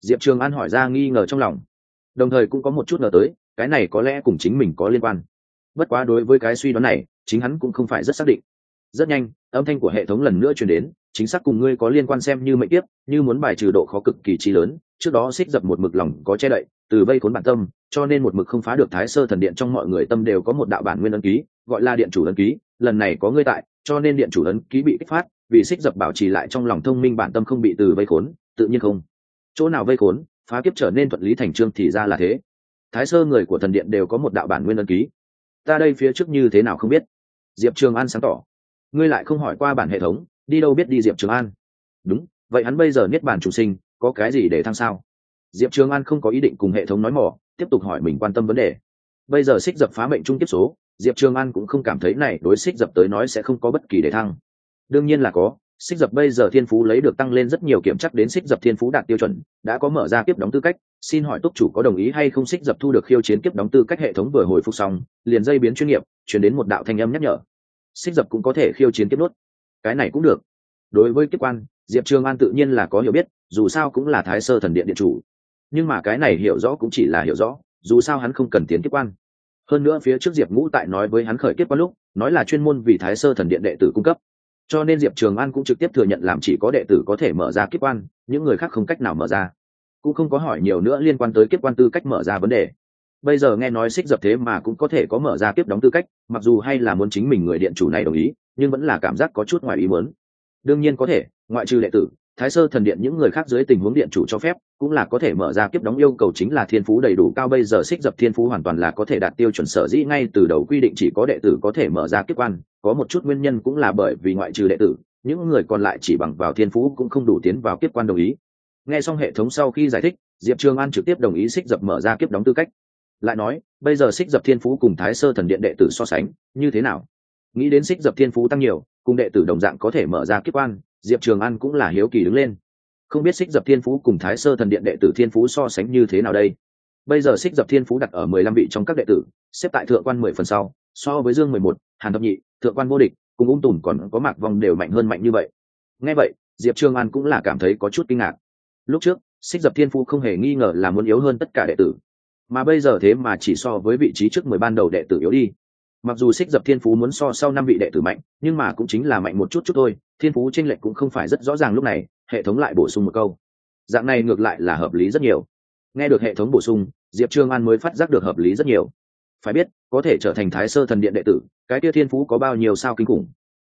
Diệp trường an hỏi ra nghi ngờ trong lòng. Đồng thời cũng có một chút ngờ tới, cái này có lẽ cùng chính mình có liên quan. Bất quá đối với cái suy đoán này, chính hắn cũng không phải rất xác định. Rất nhanh, âm thanh của hệ thống lần nữa truyền đến, chính xác cùng ngươi có liên quan xem như mệnh tiếp như muốn bài trừ độ khó cực kỳ trí lớn, trước đó xích dập một mực lòng có che đậy, từ vây khốn bản tâm, cho nên một mực không phá được thái sơ thần điện trong mọi người tâm đều có một đạo bản nguyên ấn ký, gọi là điện chủ ấn ký, lần này có ngươi tại, cho nên điện chủ ấn ký bị kích phát vì xích dập bảo trì lại trong lòng thông minh bản tâm không bị từ vây khốn, tự nhiên không. Chỗ nào vây khốn, phá kiếp trở nên thuận lý thành trương thì ra là thế. Thái sơ người của thần điện đều có một đạo bản nguyên ấn ký. Ta đây phía trước như thế nào không biết? Diệp trường an sáng tỏ. Ngươi lại không hỏi qua bản hệ thống, đi đâu biết đi diệp trường an? Đúng, vậy hắn bây giờ niết bản chủ sinh, có cái gì để thăng sao? Diệp trường an không có ý định cùng hệ thống nói mỏ, tiếp tục hỏi mình quan tâm vấn đề. Bây giờ xích dập phá mệnh trung tiếp số, diệp trường an cũng không cảm thấy này đối xích dập tới nói sẽ không có bất kỳ để thăng đương nhiên là có, xích dập bây giờ thiên phú lấy được tăng lên rất nhiều kiểm chắc đến xích dập thiên phú đạt tiêu chuẩn, đã có mở ra kiếp đóng tư cách. Xin hỏi túc chủ có đồng ý hay không xích dập thu được khiêu chiến kiếp đóng tư cách hệ thống vừa hồi phục xong, liền dây biến chuyên nghiệp, chuyển đến một đạo thanh âm nhắc nhở. Xích dập cũng có thể khiêu chiến kiếp nuốt. cái này cũng được. Đối với kiếp quan, diệp trường an tự nhiên là có hiểu biết, dù sao cũng là thái sơ thần điện điện chủ. Nhưng mà cái này hiểu rõ cũng chỉ là hiểu rõ, dù sao hắn không cần tiến kiếp quan. Hơn nữa phía trước diệp ngũ tại nói với hắn khởi kiếp quan lúc, nói là chuyên môn vì thái sơ thần điện đệ tử cung cấp cho nên diệp trường an cũng trực tiếp thừa nhận làm chỉ có đệ tử có thể mở ra kiếp quan, những người khác không cách nào mở ra. Cũng không có hỏi nhiều nữa liên quan tới kiếp quan tư cách mở ra vấn đề. Bây giờ nghe nói xích dập thế mà cũng có thể có mở ra kiếp đóng tư cách, mặc dù hay là muốn chính mình người điện chủ này đồng ý, nhưng vẫn là cảm giác có chút ngoài ý muốn. Đương nhiên có thể, ngoại trừ đệ tử thái sơ thần điện những người khác dưới tình huống điện chủ cho phép, cũng là có thể mở ra kiếp đóng yêu cầu chính là thiên phú đầy đủ, cao bây giờ xích dập thiên phú hoàn toàn là có thể đạt tiêu chuẩn sở dĩ ngay từ đầu quy định chỉ có đệ tử có thể mở ra kiếp quan, có một chút nguyên nhân cũng là bởi vì ngoại trừ đệ tử, những người còn lại chỉ bằng vào thiên phú cũng không đủ tiến vào kiếp quan đồng ý. Nghe xong hệ thống sau khi giải thích, diệp trường an trực tiếp đồng ý xích dập mở ra kiếp đóng tư cách. Lại nói, bây giờ xích dập thiên phú cùng thái sơ thần điện đệ tử so sánh, như thế nào? Nghĩ đến xích dập thiên phú tăng nhiều, cùng đệ tử đồng dạng có thể mở ra kiếp quan diệp trường an cũng là hiếu kỳ đứng lên. Không biết xích dập thiên phú cùng thái sơ thần điện đệ tử thiên phú so sánh như thế nào đây? Bây giờ xích dập thiên phú đặt ở mười lăm vị trong các đệ tử, xếp tại thượng quan mười phần sau, so với dương mười một, hàn thập nhị, thượng quan vô địch, cùng ung tùn còn có mạc vòng đều mạnh hơn mạnh như vậy. Nghe vậy, diệp trường an cũng là cảm thấy có chút kinh ngạc. Lúc trước xích dập thiên phú không hề nghi ngờ là muốn yếu hơn tất cả đệ tử. Mà bây giờ thế mà chỉ so với vị trí trước mười ban đầu đệ tử yếu đi. Mặc dù xích dập thiên phú muốn so sau năm vị đệ tử mạnh, nhưng mà cũng chính là mạnh một chút chút thôi thiên phú tranh lệch cũng không phải rất rõ ràng lúc này, hệ thống lại bổ sung một câu. Dạng này ngược lại là hợp lý rất nhiều. Nghe được hệ thống bổ sung, diệp trương an mới phát giác được hợp lý rất nhiều. Phải biết, có thể trở thành thái sơ thần điện đệ tử, cái kia thiên phú có bao nhiêu sao kinh khủng.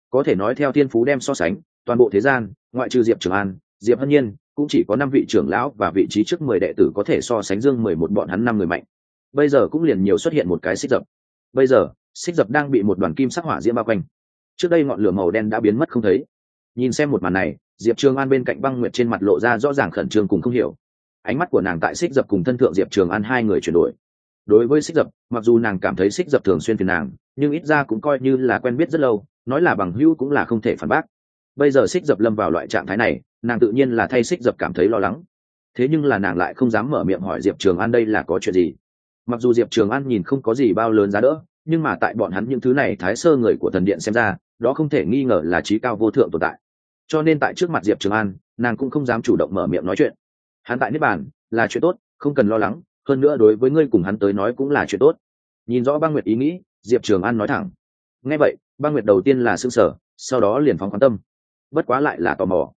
Có thể nói theo thiên phú đem so sánh, toàn bộ thế gian, ngoại trừ diệp trường an, diệp hân nhiên, cũng chỉ có năm vị trưởng lão và vị trí trước mười đệ tử có thể so sánh dương mười một bọn hắn năm người mạnh. Bây giờ cũng liền nhiều xuất hiện một cái xích dập. Bây giờ, xích dập đang bị một đoàn kim sắc hỏa diễm bao quanh. Trước đây ngọn lửa màu đen đã biến mất không thấy nhìn xem một màn này, diệp trường an bên cạnh băng nguyệt trên mặt lộ ra rõ ràng khẩn trương cùng không hiểu. Ánh mắt của nàng tại xích dập cùng thân thượng diệp trường an hai người chuyển đổi. Đối với xích dập, mặc dù nàng cảm thấy xích dập thường xuyên phiền nàng, nhưng ít ra cũng coi như là quen biết rất lâu, nói là bằng hữu cũng là không thể phản bác. Bây giờ xích dập lâm vào loại trạng thái này, nàng tự nhiên là thay xích dập cảm thấy lo lắng. Thế nhưng là nàng lại không dám mở miệng hỏi diệp trường an đây là có chuyện gì. Mặc dù diệp trường an nhìn không có gì bao lớn giá đỡ, nhưng mà tại bọn hắn những thứ này thái sơ người của thần điện xem ra đó không thể nghi ngờ là trí cao vô thượng tồn tại. Cho nên tại trước mặt diệp trường an, nàng cũng không dám chủ động mở miệng nói chuyện. Hắn tại niết bàn, là chuyện tốt, không cần lo lắng, hơn nữa đối với ngươi cùng hắn tới nói cũng là chuyện tốt. Nhìn rõ băng nguyệt ý nghĩ, diệp trường an nói thẳng. Nghe vậy, băng nguyệt đầu tiên là s ư n g sở sau đó liền phóng quan tâm. Bất quá lại là tò mò.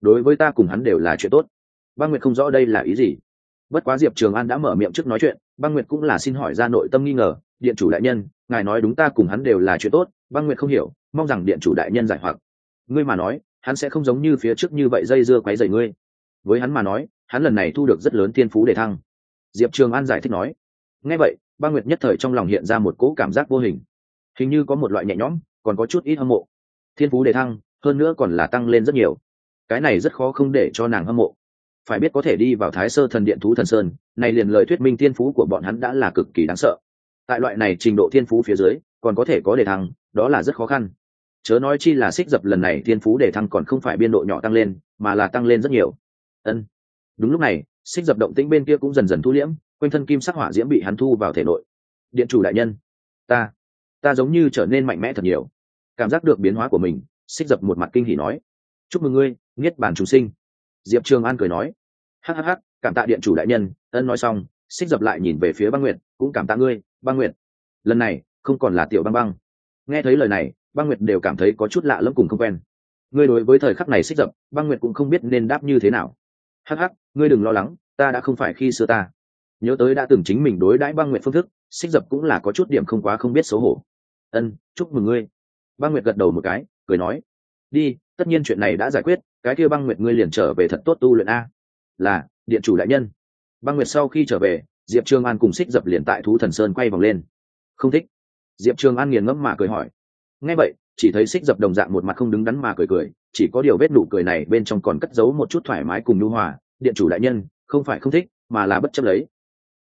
Đối với ta cùng hắn đều là chuyện tốt. Băng nguyệt không rõ đây là ý gì. Bất quá diệp trường an đã mở miệng trước nói chuyện, băng nguyệt cũng là xin hỏi ra nội tâm nghi ngờ. Điện chủ đại nhân, ngài nói đúng ta cùng hắn đều là chuyện tốt, băng nguyệt không hiểu mong rằng điện chủ đại nhân giải hoặc. Ngươi mà nói, hắn sẽ không giống như phía trước như vậy dây dưa quấy dày ngươi. Với hắn mà nói, hắn lần này thu được rất lớn thiên phú để thăng. Diệp trường an giải thích nói. Nghe vậy ba nguyệt nhất thời trong lòng hiện ra một cỗ cảm giác vô hình. Hình như có một loại nhẹ nhõm, còn có chút ít hâm mộ. Thiên phú đề thăng, hơn nữa còn là tăng lên rất nhiều. Cái này rất khó không để cho nàng hâm mộ. Phải biết có thể đi vào thái sơ thần điện thú thần sơn, này liền lời thuyết minh thiên phú của bọn hắn đã là cực kỳ đáng sợ. Tại loại này trình độ thiên phú phía dưới, còn có thể có đề thăng, đó là rất khó khăn chớ nói chi là xích dập lần này thiên phú để thăng còn không phải biên độ nhỏ tăng lên, mà là tăng lên rất nhiều. Ân. Đúng lúc này, xích dập động tĩnh bên kia cũng dần dần thu liễm, quanh thân kim sắc hỏa diễm bị hắn thu vào thể nội. Điện chủ đại nhân, ta ta giống như trở nên mạnh mẽ thật nhiều. Cảm giác được biến hóa của mình, xích dập một mặt kinh hỉ nói. Chúc mừng ngươi nghiết bản chúng sinh. Diệp trường an cười nói. Hhh cảm tạ điện chủ đại nhân, ân nói xong, xích dập lại nhìn về phía băng nguyệt, cũng cảm tạ ngươi, băng nguyệt. Lần này, không còn là tiểu băng băng. Nghe thấy lời này băng nguyệt đều cảm thấy có chút lạ lẫm cùng không quen. Ngươi đối với thời khắc này xích dập, băng nguyệt cũng không biết nên đáp như thế nào. Hh ngươi đừng lo lắng, ta đã không phải khi xưa ta. Nhớ tới đã từng chính mình đối đãi băng nguyệt phương thức, xích dập cũng là có chút điểm không quá không biết xấu hổ. Ân, chúc mừng ngươi. Băng nguyệt gật đầu một cái, cười nói. Đi, tất nhiên chuyện này đã giải quyết, cái kia băng nguyệt ngươi liền trở về thật tốt tu luyện a. Là, điện chủ đại nhân. Băng nguyệt sau khi trở về, diệp trương an cùng xích dập liền tại thú thần sơn quay vòng lên. Không thích. Diệp trương an nghiền ngẫm mà cười hỏi nghe vậy, chỉ thấy xích dập đồng dạng một mặt không đứng đắn mà cười cười, chỉ có điều vết nụ cười này bên trong còn cất giấu một chút thoải mái cùng nhu hòa. Điện chủ đại nhân, không phải không thích, mà là bất chấp lấy.